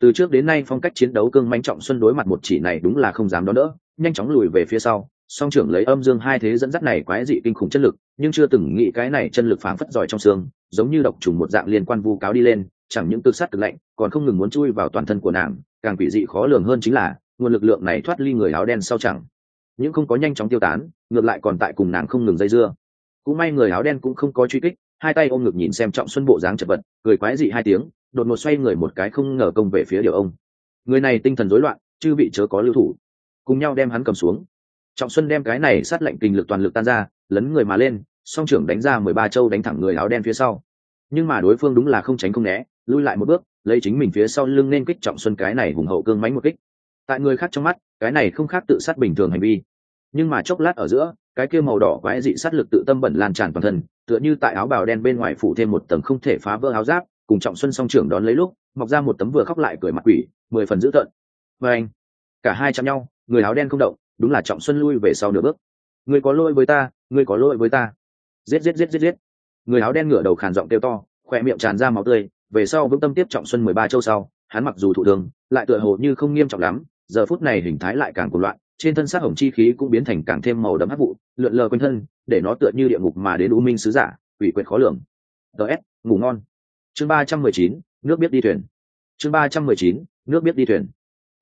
từ trước đến nay phong cách chiến đấu cương manh trọng xuân đối mặt một chỉ này đúng là không dám đón đỡ, nhanh chóng lùi về phía sau, song trưởng lấy âm dương hai thế dẫn dắt này quái dị kinh khủng chất lực, nhưng chưa từng nghĩ cái này chân lực phảng phất giỏi trong xương, giống như độc trùng một dạng liên quan vu cáo đi lên, chẳng những tự sát cực lạnh, còn không ngừng muốn chui vào toàn thân của nàng, càng quỷ dị khó lường hơn chính là nguồn lực lượng này thoát ly người áo đen sau chẳng. Những không có nhanh chóng tiêu tán, ngược lại còn tại cùng nàng không ngừng dây dưa. Cũng may người áo đen cũng không có truy kích, hai tay ôm ngực nhìn xem trọng xuân bộ dáng chật vật, cười quái dị hai tiếng, đột ngột xoay người một cái không ngờ công về phía điều ông. Người này tinh thần rối loạn chứ bị chớ có lưu thủ. Cùng nhau đem hắn cầm xuống. Trọng xuân đem cái này sát lệnh kinh lực toàn lực tan ra, lấn người mà lên, song trưởng đánh ra mười ba châu đánh thẳng người áo đen phía sau. Nhưng mà đối phương đúng là không tránh không né, lui lại một bước, lấy chính mình phía sau lưng nên kích trọng xuân cái này hùng hậu cương mánh một kích tại người khác trong mắt, cái này không khác tự sát bình thường hành vi. Nhưng mà chốc lát ở giữa, cái kia màu đỏ quái dị sát lực tự tâm bẩn lan tràn toàn thân, tựa như tại áo bào đen bên ngoài phủ thêm một tầng không thể phá vỡ áo giáp, cùng trọng xuân song trưởng đón lấy lúc, mọc ra một tấm vừa khóc lại cười mặt quỷ, mười phần dữ tợn. Và anh, cả hai chạm nhau, người áo đen không động, đúng là trọng xuân lui về sau nửa bước. Người có lỗi với ta, người có lỗi với ta. Giết giết giết giết giết. Người áo đen ngửa đầu khàn giọng kêu to khoe miệng tràn ra máu tươi, về sau vững tâm tiếp trọng xuân mười ba châu sau, hắn mặc dù thụ thường lại tựa hồ như không nghiêm trọng lắm giờ phút này hình thái lại càng cuồng loạn, trên thân xác hồng chi khí cũng biến thành càng thêm màu đậm hấp vụ, lượn lờ quanh thân, để nó tựa như địa ngục mà đến u minh sứ giả, ủy quyệt khó lường. Ts ngủ ngon. Chương ba trăm mười chín, nước biết đi thuyền. Chương ba trăm mười chín, nước biết đi thuyền.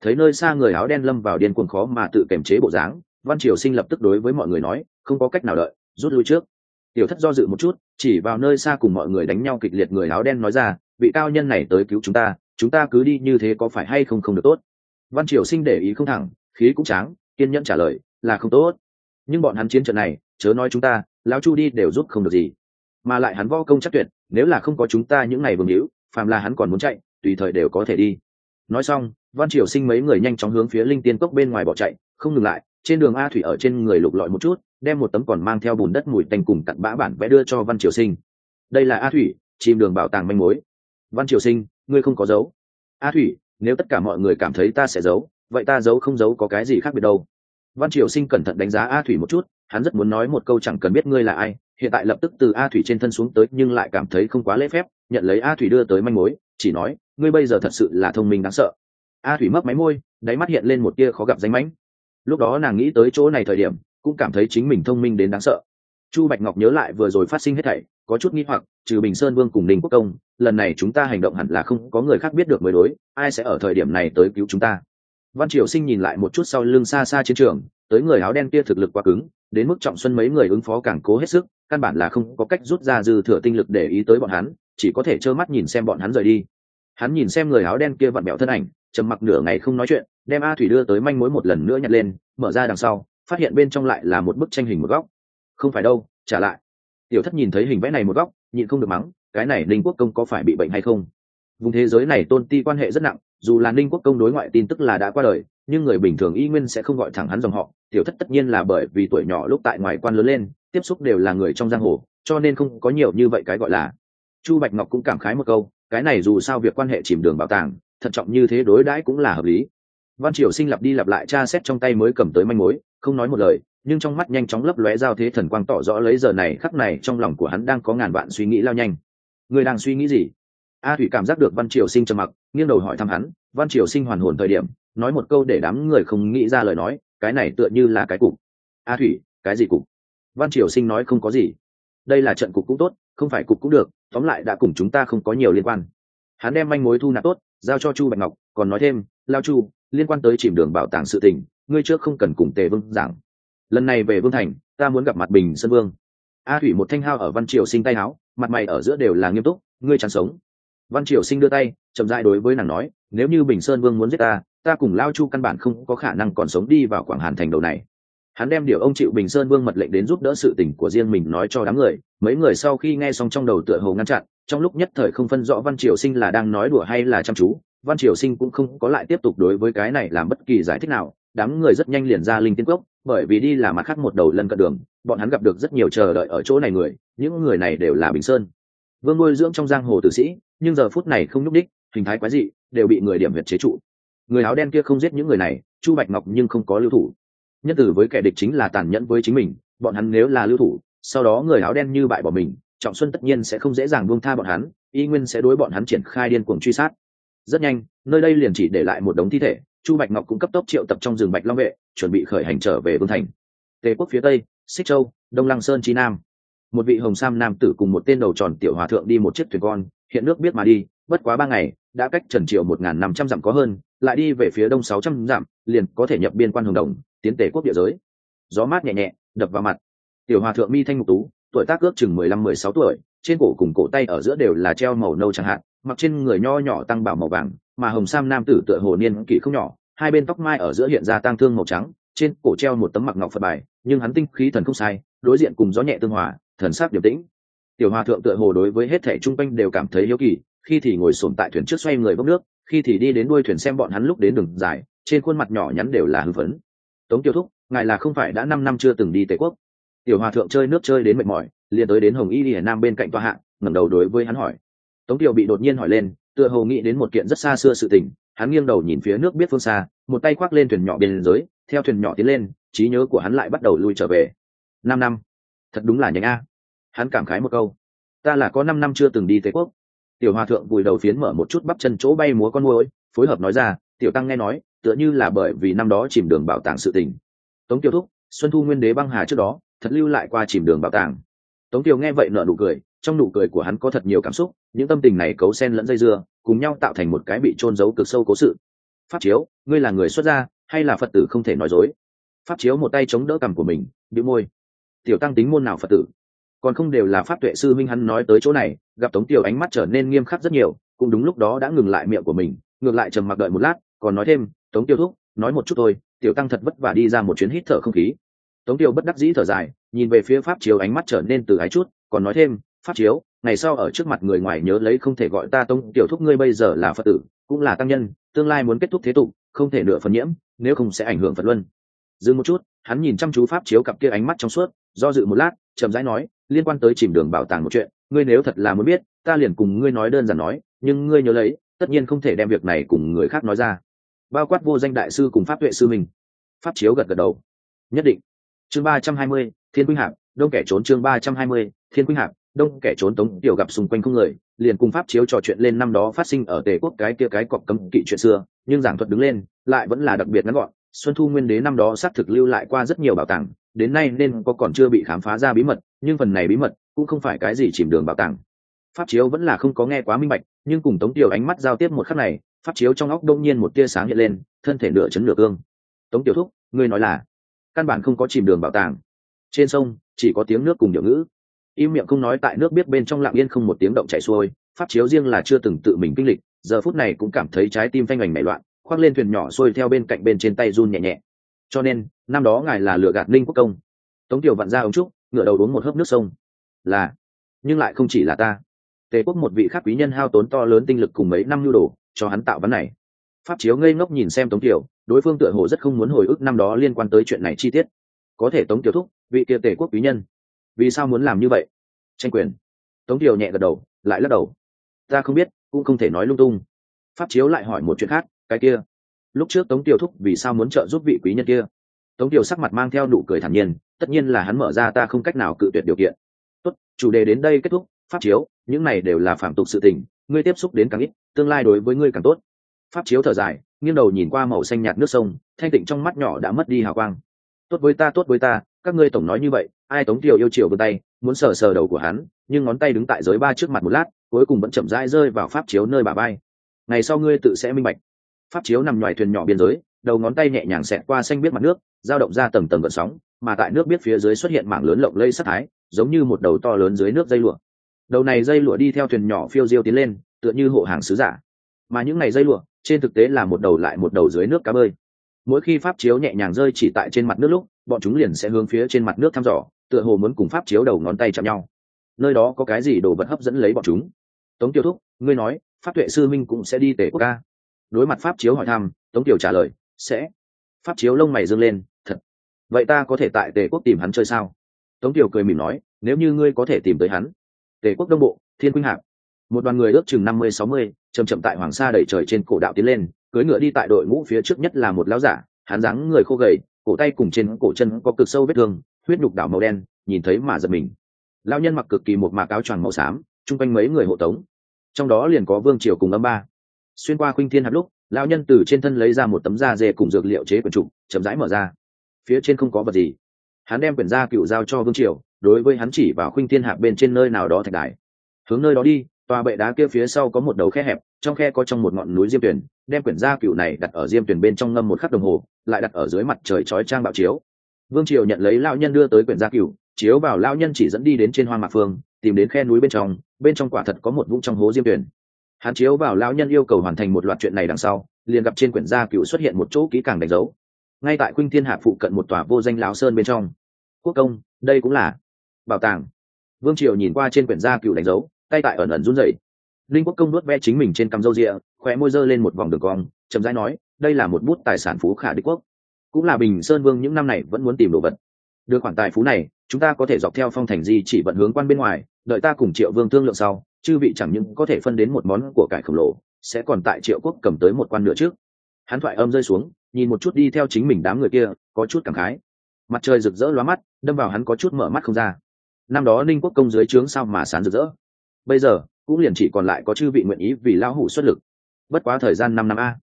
Thấy nơi xa người áo đen lâm vào điên cuồng khó mà tự kiềm chế bộ dáng, văn triều sinh lập tức đối với mọi người nói, không có cách nào đợi, rút lui trước. Tiểu thất do dự một chút, chỉ vào nơi xa cùng mọi người đánh nhau kịch liệt người áo đen nói ra, vị cao nhân này tới cứu chúng ta chúng ta cứ đi như thế có phải hay không không được tốt? Văn triều sinh để ý không thẳng, khí cũng tráng, kiên nhẫn trả lời, là không tốt. Nhưng bọn hắn chiến trận này, chớ nói chúng ta, lão chu đi đều giúp không được gì. Mà lại hắn võ công chắc tuyệt, nếu là không có chúng ta những ngày vương hữu, phàm là hắn còn muốn chạy, tùy thời đều có thể đi. Nói xong, văn triều sinh mấy người nhanh chóng hướng phía linh tiên cốc bên ngoài bỏ chạy, không ngừng lại, trên đường a thủy ở trên người lục lọi một chút, đem một tấm còn mang theo bùn đất mùi tành cùng cặn bã bản vẽ đưa cho văn triều sinh. Đây là a thủy, chìm đường bảo tàng manh mối. Văn triều sinh, ngươi không có dấu. A thủy nếu tất cả mọi người cảm thấy ta sẽ giấu, vậy ta giấu không giấu có cái gì khác biệt đâu. Văn triều sinh cẩn thận đánh giá a thủy một chút, hắn rất muốn nói một câu chẳng cần biết ngươi là ai, hiện tại lập tức từ a thủy trên thân xuống tới nhưng lại cảm thấy không quá lễ phép, nhận lấy a thủy đưa tới manh mối, chỉ nói, ngươi bây giờ thật sự là thông minh đáng sợ. A thủy mấp máy môi, đáy mắt hiện lên một tia khó gặp danh mãnh. Lúc đó nàng nghĩ tới chỗ này thời điểm, cũng cảm thấy chính mình thông minh đến đáng sợ. Chu bạch ngọc nhớ lại vừa rồi phát sinh hết thảy có chút nghi hoặc, trừ bình sơn vương cùng ninh quốc công, lần này chúng ta hành động hẳn là không có người khác biết được mới đối, ai sẽ ở thời điểm này tới cứu chúng ta. Văn triều sinh nhìn lại một chút sau lưng xa xa chiến trường, tới người áo đen kia thực lực quá cứng, đến mức trọng xuân mấy người ứng phó càng cố hết sức, căn bản là không có cách rút ra dư thừa tinh lực để ý tới bọn hắn, chỉ có thể trơ mắt nhìn xem bọn hắn rời đi. Hắn nhìn xem người áo đen kia vặn bẹo thân ảnh, trầm mặc nửa ngày không nói chuyện, đem a thủy đưa tới manh mối một lần nữa nhặt lên, mở ra đằng sau, phát hiện bên trong lại là một bức tranh hình một góc. Không phải đâu, trả lại tiểu thất nhìn thấy hình vẽ này một góc, nhịn không được mắng, cái này ninh quốc công có phải bị bệnh hay không? Vùng thế giới này tôn ti quan hệ rất nặng, dù là ninh quốc công đối ngoại tin tức là đã qua đời, nhưng người bình thường y nguyên sẽ không gọi thẳng hắn dòng họ. Tiểu thất tất nhiên là bởi vì tuổi nhỏ lúc tại ngoài quan lớn lên, tiếp xúc đều là người trong giang hồ, cho nên không có nhiều như vậy cái gọi là. Chu bạch ngọc cũng cảm khái một câu, cái này dù sao việc quan hệ chìm đường bảo tàng, thận trọng như thế đối đãi cũng là hợp lý. Văn triều sinh lặp đi lặp lại tra xét trong tay mới cầm tới manh mối, không nói một lời nhưng trong mắt nhanh chóng lấp lóe giao thế thần quang tỏ rõ lấy giờ này, khắc này trong lòng của hắn đang có ngàn vạn suy nghĩ lao nhanh. Người đang suy nghĩ gì? A thủy cảm giác được văn triều sinh trầm mặc, nghiêng đầu hỏi thăm hắn, văn triều sinh hoàn hồn thời điểm, nói một câu để đám người không nghĩ ra lời nói, cái này tựa như là cái cục. A thủy, cái gì cục? Văn triều sinh nói không có gì. Đây là trận cục cũng tốt, không phải cục cũng được, tóm lại đã cùng chúng ta không có nhiều liên quan. Hắn đem manh mối thu nạp tốt, giao cho chu bạch ngọc, còn nói thêm, lao chu, liên quan tới chìm đường bảo tàng sự tình, ngươi trước không cần cùng tề vương giảng lần này về vương thành, ta muốn gặp mặt bình sơn vương. A thủy một thanh hao ở văn triều sinh tay áo mặt mày ở giữa đều là nghiêm túc, ngươi chẳng sống. Văn triều sinh đưa tay, chậm dại đối với nàng nói, nếu như bình sơn vương muốn giết ta ta cùng lao chu căn bản không có khả năng còn sống đi vào quảng hàn thành đầu này. Hắn đem điều ông chịu bình sơn vương mật lệnh đến giúp đỡ sự tình của riêng mình nói cho đám người, mấy người sau khi nghe xong trong đầu tựa hồ ngăn chặn, trong lúc nhất thời không phân rõ văn triều sinh là đang nói đùa hay là chăm chú, văn triều sinh cũng không có lại tiếp tục đối với cái này làm bất kỳ giải thích nào, đám người rất nhanh liền ra linh tiên cốc bởi vì đi là mặt khác một đầu lân cận đường, bọn hắn gặp được rất nhiều chờ đợi ở chỗ này người, những người này đều là bình sơn. Vương nuôi dưỡng trong giang hồ tử sĩ, nhưng giờ phút này không nhúc đích hình thái quái dị, đều bị người điểm huyệt chế trụ. Người áo đen kia không giết những người này, chu bạch ngọc nhưng không có lưu thủ. Nhân tử với kẻ địch chính là tàn nhẫn với chính mình, bọn hắn nếu là lưu thủ, sau đó người áo đen như bại bỏ mình, trọng xuân tất nhiên sẽ không dễ dàng buông tha bọn hắn, y nguyên sẽ đối bọn hắn triển khai điên cuồng truy sát. Rất nhanh, nơi đây liền chỉ để lại một đống thi thể chu bạch ngọc cũng cấp tốc triệu tập trong rừng bạch long vệ, chuẩn bị khởi hành trở về vương thành. Tề quốc phía tây, xích châu, đông lăng sơn chi nam. Một vị hồng sam nam tử cùng một tên đầu tròn tiểu hòa thượng đi một chiếc thuyền con, hiện nước biết mà đi, bất quá ba ngày, đã cách trần triệu một n g h n năm trăm dặm có hơn, lại đi về phía đông sáu trăm dặm, liền có thể nhập biên quan hồng đồng, tiến tề quốc địa giới. Gió mát nhẹ nhẹ, đập vào mặt. Tiểu hòa thượng mi thanh ngục tú, tuổi tác ước chừng mười lăm mười sáu tuổi trên cổ cùng cổ tay ở giữa đều là treo màu nâu chẳng hạn, mặc trên người nho nhỏ tăng bảo màu vàng, mà hồng sam nam tử tựa hồ niên kỷ không nhỏ, hai bên tóc mai ở giữa hiện ra tang thương màu trắng, trên cổ treo một tấm mặc ngọc phật bài, nhưng hắn tinh khí thần không sai, đối diện cùng gió nhẹ tương hòa, thần sắc điềm tĩnh. Tiểu hòa thượng tựa hồ đối với hết thể trung quanh đều cảm thấy hiếu kỳ, khi thì ngồi sồn tại thuyền trước xoay người bốc nước, khi thì đi đến đuôi thuyền xem bọn hắn lúc đến đường dài, trên khuôn mặt nhỏ nhắn đều là hưng phấn. Tống tiêu thúc, ngài là không phải đã năm năm chưa từng đi tề quốc? Tiểu hòa thượng chơi nước chơi đến mệt mỏi liền tới đến hồng y đi nam bên cạnh tòa hạng ngẩng đầu đối với hắn hỏi. Tống tiểu bị đột nhiên hỏi lên, tựa hồ nghĩ đến một kiện rất xa xưa sự tình, hắn nghiêng đầu nhìn phía nước biết phương xa, một tay khoác lên thuyền nhỏ bên dưới, theo thuyền nhỏ tiến lên, trí nhớ của hắn lại bắt đầu lui trở về. Năm năm. Thật đúng là nhánh a. Hắn cảm khái một câu. Ta là có năm năm chưa từng đi tây quốc. Tiểu hòa thượng vùi đầu phiến mở một chút bắp chân chỗ bay múa con môi phối hợp nói ra, tiểu tăng nghe nói, tựa như là bởi vì năm đó chìm đường bảo tàng sự tình. Tống tiêu thúc, xuân thu nguyên đế băng hà trước đó, thật lưu lại qua chìm đường bảo tàng tống tiêu nghe vậy nở nụ cười, trong nụ cười của hắn có thật nhiều cảm xúc, những tâm tình này cấu sen lẫn dây dưa, cùng nhau tạo thành một cái bị trôn giấu cực sâu cố sự. Pháp chiếu, ngươi là người xuất gia, hay là phật tử không thể nói dối? Pháp chiếu một tay chống đỡ cằm của mình bị môi. Tiểu tăng tính môn nào phật tử? Còn không đều là pháp tuệ sư minh hắn nói tới chỗ này, gặp tống tiểu ánh mắt trở nên nghiêm khắc rất nhiều, cũng đúng lúc đó đã ngừng lại miệng của mình, ngược lại trầm mặc đợi một lát, còn nói thêm, tống tiêu thúc, nói một chút thôi, tiểu tăng thật vất vả đi ra một chuyến hít thở không khí tống tiêu bất đắc dĩ thở dài, nhìn về phía pháp chiếu ánh mắt trở nên từ ái chút, còn nói thêm, pháp chiếu, ngày sau ở trước mặt người ngoài nhớ lấy không thể gọi ta tống tiểu thúc ngươi bây giờ là phật tử, cũng là tăng nhân, tương lai muốn kết thúc thế tục, không thể nửa phần nhiễm, nếu không sẽ ảnh hưởng phật luân. Dừng một chút, hắn nhìn chăm chú pháp chiếu cặp kia ánh mắt trong suốt, do dự một lát, chậm rãi nói, liên quan tới chìm đường bảo tàng một chuyện, ngươi nếu thật là muốn biết, ta liền cùng ngươi nói đơn giản nói, nhưng ngươi nhớ lấy, tất nhiên không thể đem việc này cùng người khác nói ra. Bao quát vô danh đại sư cùng pháp tuệ sư mình pháp chiếu gật gật đầu. Nhất định chương ba trăm hai mươi, thiên quynh hạp, đông kẻ trốn chương ba trăm hai mươi, thiên quynh hạp, đông kẻ trốn tống tiểu gặp xung quanh không người, liền cùng pháp chiếu trò chuyện lên năm đó phát sinh ở tề quốc cái kia cái cọc cấm kỵ chuyện xưa, nhưng giảng thuật đứng lên, lại vẫn là đặc biệt ngắn gọn. Xuân thu nguyên đế năm đó xác thực lưu lại qua rất nhiều bảo tàng, đến nay nên có còn chưa bị khám phá ra bí mật, nhưng phần này bí mật cũng không phải cái gì chìm đường bảo tàng. Pháp chiếu vẫn là không có nghe quá minh bạch, nhưng cùng tống tiểu ánh mắt giao tiếp một khắc này, pháp chiếu trong óc đông nhiên một tia sáng hiện lên, thân thể nửa chấn nửa cương. Tống tiểu thúc, ngươi nói là căn bản không có chìm đường bảo tàng. Trên sông, chỉ có tiếng nước cùng điệu ngữ. Im miệng không nói tại nước biết bên trong lặng yên không một tiếng động chảy xuôi, pháp chiếu riêng là chưa từng tự mình kinh lịch, giờ phút này cũng cảm thấy trái tim phanh ảnh nảy loạn, khoác lên thuyền nhỏ xuôi theo bên cạnh bên trên tay run nhẹ nhẹ. Cho nên, năm đó ngài là lựa gạt ninh quốc công. Tống tiểu vặn ra ống trúc, ngựa đầu uống một hớp nước sông. Là, nhưng lại không chỉ là ta. Tề quốc một vị khác quý nhân hao tốn to lớn tinh lực cùng mấy năm nhu đồ, cho hắn tạo vấn này. Pháp chiếu ngây ngốc nhìn xem tống tiểu đối phương tựa hồ rất không muốn hồi ức năm đó liên quan tới chuyện này chi tiết. Có thể tống tiểu thúc, vị kia tề quốc quý nhân, vì sao muốn làm như vậy? Tranh quyền. Tống tiểu nhẹ gật đầu, lại lắc đầu. Ta không biết, cũng không thể nói lung tung. Pháp chiếu lại hỏi một chuyện khác, cái kia. Lúc trước tống tiểu thúc vì sao muốn trợ giúp vị quý nhân kia? Tống tiểu sắc mặt mang theo nụ cười thản nhiên, tất nhiên là hắn mở ra ta không cách nào cự tuyệt điều kiện. Tốt, chủ đề đến đây kết thúc, pháp chiếu, những này đều là phạm tục sự tình, ngươi tiếp xúc đến càng ít, tương lai đối với ngươi càng tốt. Pháp chiếu thở dài nghiêng đầu nhìn qua màu xanh nhạt nước sông, thanh tịnh trong mắt nhỏ đã mất đi hào quang. Tốt với ta, tốt với ta, các ngươi tổng nói như vậy, ai tống tiểu yêu chiều vươn tay, muốn sờ sờ đầu của hắn, nhưng ngón tay đứng tại giới ba trước mặt một lát, cuối cùng vẫn chậm rãi rơi vào pháp chiếu nơi bà bay ngày sau ngươi tự sẽ minh bạch. Pháp chiếu nằm ngoài thuyền nhỏ biên giới, đầu ngón tay nhẹ nhàng xẹt qua xanh biết mặt nước, dao động ra tầng tầng gợn sóng, mà tại nước biết phía dưới xuất hiện mảng lớn lộng lây sắc thái giống như một đầu to lớn dưới nước dây lụa. Đầu này dây lụa đi theo thuyền nhỏ phiêu diêu tiến lên, tựa như hộ hàng sứ giả mà những này dây lụa, trên thực tế là một đầu lại một đầu dưới nước cá bơi. Mỗi khi pháp chiếu nhẹ nhàng rơi chỉ tại trên mặt nước lúc, bọn chúng liền sẽ hướng phía trên mặt nước thăm dò, tựa hồ muốn cùng pháp chiếu đầu ngón tay chạm nhau. Nơi đó có cái gì đồ vật hấp dẫn lấy bọn chúng? Tống tiêu thúc, ngươi nói, pháp tuệ sư minh cũng sẽ đi tể quốc ca. Đối mặt pháp chiếu hỏi thăm, tống tiểu trả lời, sẽ. Pháp chiếu lông mày dâng lên, thật. Vậy ta có thể tại tề quốc tìm hắn chơi sao? Tống tiểu cười mỉm nói, nếu như ngươi có thể tìm tới hắn. Tề quốc đông bộ, thiên quynh hạp một đoàn người ước chừng năm mươi, sáu mươi chầm chậm tại hoàng sa đẩy trời trên cổ đạo tiến lên cưới ngựa đi tại đội ngũ phía trước nhất là một lão giả, hắn dáng người khô gầy, cổ tay cùng trên cổ chân có cực sâu vết thương, huyết nhục đảo màu đen, nhìn thấy mà giật mình. Lão nhân mặc cực kỳ một mạc áo choàng màu xám, chung quanh mấy người hộ tống. Trong đó liền có vương triều cùng âm ba. Xuyên qua khuynh thiên hạt lúc, lão nhân từ trên thân lấy ra một tấm da dê cùng dược liệu chế quần trục chậm rãi mở ra. Phía trên không có vật gì. Hắn đem quyển da cựu giao cho vương triều, đối với hắn chỉ vào khuynh thiên hạt bên trên nơi nào đó thạch đài. Hướng nơi đó đi tòa bệ đá kia phía sau có một đầu khe hẹp, trong khe có trong một ngọn núi diêm tuyển đem quyển gia cựu này đặt ở diêm tuyển bên trong ngâm một khắc đồng hồ, lại đặt ở dưới mặt trời chói trang bạo chiếu. Vương triều nhận lấy lao nhân đưa tới quyển gia cựu chiếu vào lao nhân chỉ dẫn đi đến trên hoang mạc phương, tìm đến khe núi bên trong bên trong quả thật có một vũng trong hố diêm tuyển hắn chiếu vào lao nhân yêu cầu hoàn thành một loạt chuyện này đằng sau, liền gặp trên quyển gia cựu xuất hiện một chỗ kỹ càng đánh dấu. Ngay tại khuynh thiên hạ phụ cận một tòa vô danh lão sơn bên trong. Quốc công, đây cũng là bảo tàng. Vương triều nhìn qua trên quyển gia cựu đánh dấu tay tại ẩn ẩn run rẩy. Linh quốc công nuốt ve chính mình trên cằm râu rịa, khóe môi dơ lên một vòng đường cong, chậm rãi nói, đây là một bút tài sản phú khả đế quốc. Cũng là bình sơn vương những năm này vẫn muốn tìm đồ vật. Được khoản tài phú này, chúng ta có thể dọc theo phong thành di chỉ vận hướng quan bên ngoài, đợi ta cùng triệu vương thương lượng sau, chư vị chẳng những có thể phân đến một món của cải khổng lồ, sẽ còn tại triệu quốc cầm tới một quan nữa trước. Hắn thoại âm rơi xuống, nhìn một chút đi theo chính mình đám người kia, có chút cảm khái. Mặt trời rực rỡ lóa mắt, đâm vào hắn có chút mở mắt không ra. Năm đó ninh quốc công dưới trướng sao mà sán rực rỡ? Bây giờ cũng liền chỉ còn lại có chư vị nguyện ý vì lão hủ xuất lực. Bất quá thời gian năm năm a.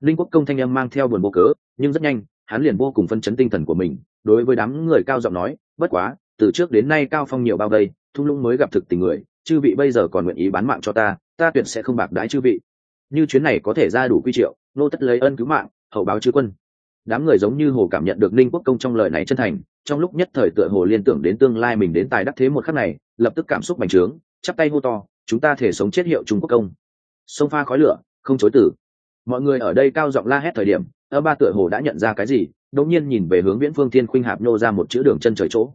Linh quốc công thanh âm mang theo buồn vô cớ nhưng rất nhanh hắn liền vô cùng phân chấn tinh thần của mình đối với đám người cao giọng nói bất quá từ trước đến nay cao phong nhiều bao đây, thung lũng mới gặp thực tình người chư vị bây giờ còn nguyện ý bán mạng cho ta ta tuyệt sẽ không bạc đái chư vị. Như chuyến này có thể ra đủ quy triệu nô tất lấy ân cứu mạng hậu báo chư quân. Đám người giống như hồ cảm nhận được ninh quốc công trong lời này chân thành trong lúc nhất thời tựa hồ liên tưởng đến tương lai mình đến tài đắc thế một khắc này lập tức cảm xúc bành trướng chắp tay hô to chúng ta thể sống chết hiệu trung quốc công. Sông pha khói lửa không chối tử mọi người ở đây cao giọng la hét thời điểm ơ ba tựa hồ đã nhận ra cái gì đột nhiên nhìn về hướng viễn phương thiên khuynh hạp nô ra một chữ đường chân trời chỗ.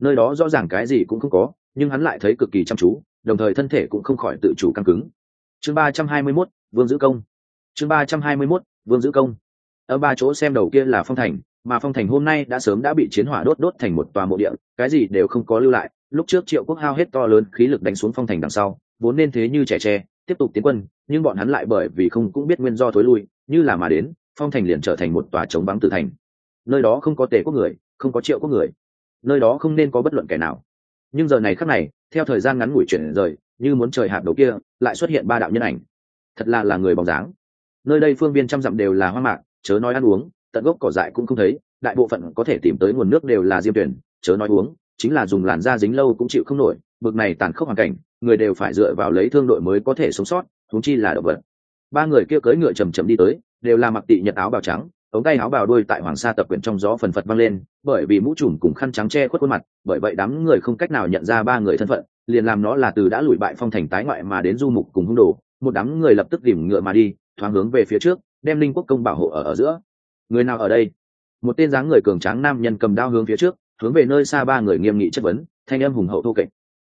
Nơi đó rõ ràng cái gì cũng không có nhưng hắn lại thấy cực kỳ chăm chú đồng thời thân thể cũng không khỏi tự chủ căng cứng. Chương ba trăm hai mươi 321, vương giữ công. Chương ba trăm hai mươi 321, vương giữ công. Ở ba chỗ xem đầu kia là phong thành mà phong thành hôm nay đã sớm đã bị chiến hỏa đốt đốt thành một tòa mộ địa cái gì đều không có lưu lại lúc trước triệu quốc hao hết to lớn khí lực đánh xuống phong thành đằng sau, vốn nên thế như trẻ tre, tiếp tục tiến quân, nhưng bọn hắn lại bởi vì không cũng biết nguyên do thối lui, như là mà đến, phong thành liền trở thành một tòa chống vắng tử thành. Nơi đó không có tề quốc người, không có triệu quốc người. Nơi đó không nên có bất luận kẻ nào. Nhưng giờ này khắc này, theo thời gian ngắn ngủi chuyển rời, như muốn trời hạt đầu kia, lại xuất hiện ba đạo nhân ảnh. Thật là là người bóng dáng. Nơi đây phương viên trăm dặm đều là hoang mạc, chớ nói ăn uống, tận gốc cỏ dại cũng không thấy, đại bộ phận có thể tìm tới nguồn nước đều là diêm tuyển, chớ nói uống chính là dùng làn da dính lâu cũng chịu không nổi, bực này tàn khốc hoàn cảnh, người đều phải dựa vào lấy thương đội mới có thể sống sót thúng chi là động vật. Ba người kia cưỡi ngựa chầm chậm đi tới, đều là mặc tị nhật áo bào trắng, ống tay áo bào đuôi tại hoàng sa tập quyển trong gió phần phật văng lên, bởi vì mũ trùm cùng khăn trắng che khuất khuôn mặt, bởi vậy đám người không cách nào nhận ra ba người thân phận, liền làm nó là từ đã lùi bại phong thành tái ngoại mà đến du mục cùng hung đồ, một đám người lập tức tìm ngựa mà đi, thoáng hướng về phía trước, đem linh quốc công bảo hộ ở ở giữa. Người nào ở đây? Một tên dáng người cường tráng nam nhân cầm đao hướng phía trước hướng về nơi xa ba người nghiêm nghị chất vấn, thanh âm hùng hậu thô kệch.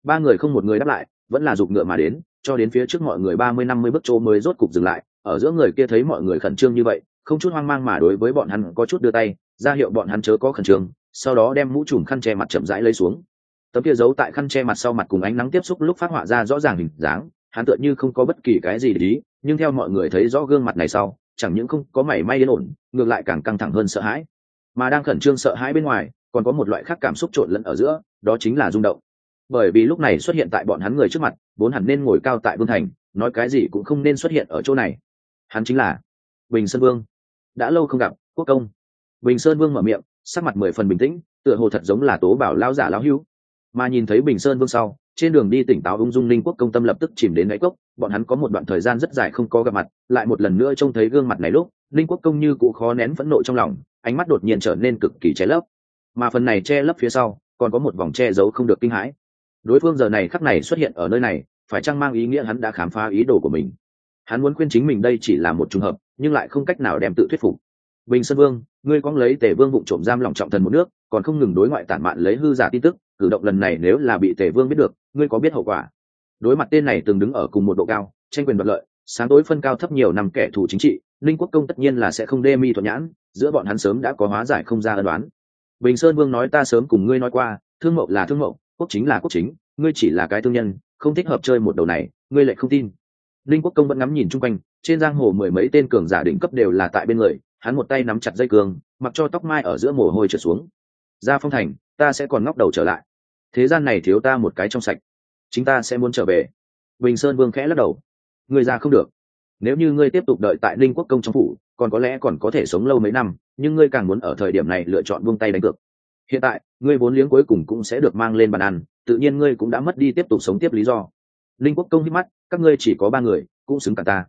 Ba người không một người đáp lại, vẫn là giục ngựa mà đến, cho đến phía trước mọi người ba mươi, năm mươi bước chỗ mới rốt cục dừng lại. Ở giữa người kia thấy mọi người khẩn trương như vậy, không chút hoang mang mà đối với bọn hắn có chút đưa tay, ra hiệu bọn hắn chớ có khẩn trương, sau đó đem mũ trùm khăn che mặt chậm rãi lấy xuống. Tấm kia giấu tại khăn che mặt sau mặt cùng ánh nắng tiếp xúc lúc phát họa ra rõ ràng hình dáng, hắn tựa như không có bất kỳ cái gì để ý, nhưng theo mọi người thấy rõ gương mặt này sau, chẳng những không có mảy may yên ổn, ngược lại càng căng thẳng hơn sợ hãi. Mà đang khẩn trương sợ hãi bên ngoài còn có một loại khác cảm xúc trộn lẫn ở giữa, đó chính là rung động. Bởi vì lúc này xuất hiện tại bọn hắn người trước mặt, vốn hẳn nên ngồi cao tại vương thành, nói cái gì cũng không nên xuất hiện ở chỗ này. Hắn chính là bình sơn vương. Đã lâu không gặp, quốc công. Bình sơn vương mở miệng, sắc mặt mười phần bình tĩnh, tựa hồ thật giống là tố bảo lao giả lão hưu. Mà nhìn thấy bình sơn vương sau, trên đường đi tỉnh táo ung dung linh quốc công tâm lập tức chìm đến đáy cốc, bọn hắn có một đoạn thời gian rất dài không có gặp mặt, lại một lần nữa trông thấy gương mặt này lúc linh quốc công như cụ khó nén phẫn nộ trong lòng, ánh mắt đột nhiên trở nên cực kỳ cháy lấp mà phần này che lấp phía sau, còn có một vòng che giấu không được kinh hãi. Đối phương giờ này khắc này xuất hiện ở nơi này, phải chăng mang ý nghĩa hắn đã khám phá ý đồ của mình? Hắn muốn khuyên chính mình đây chỉ là một trường hợp, nhưng lại không cách nào đem tự thuyết phục. Bình sơn vương, ngươi quăng lấy tề vương vụ trộm giam lòng trọng thần một nước, còn không ngừng đối ngoại tản mạn lấy hư giả tin tức, cử động lần này nếu là bị tề vương biết được, ngươi có biết hậu quả? Đối mặt tên này từng đứng ở cùng một độ cao, tranh quyền đoạt lợi, sáng tối phân cao thấp nhiều năm kẻ thù chính trị linh quốc công tất nhiên là sẽ không đê mi thuận nhãn, giữa bọn hắn sớm đã có hóa giải không ra ân đoán bình sơn vương nói ta sớm cùng ngươi nói qua, thương mậu là thương mậu, quốc chính là quốc chính, ngươi chỉ là cái thương nhân, không thích hợp chơi một đầu này, ngươi lại không tin. Linh quốc công vẫn ngắm nhìn chung quanh, trên giang hồ mười mấy tên cường giả đỉnh cấp đều là tại bên người, hắn một tay nắm chặt dây cường mặc cho tóc mai ở giữa mồ hôi trượt xuống. Ra phong thành, ta sẽ còn ngóc đầu trở lại. Thế gian này thiếu ta một cái trong sạch, chính ta sẽ muốn trở về. Bình sơn vương khẽ lắc đầu. Người ra không được nếu như ngươi tiếp tục đợi tại linh quốc công trong phủ, còn có lẽ còn có thể sống lâu mấy năm, nhưng ngươi càng muốn ở thời điểm này lựa chọn buông tay đánh cược. Hiện tại, ngươi vốn liếng cuối cùng cũng sẽ được mang lên bàn ăn, tự nhiên ngươi cũng đã mất đi tiếp tục sống tiếp lý do. Linh quốc công hít mắt, các ngươi chỉ có ba người, cũng xứng cả ta.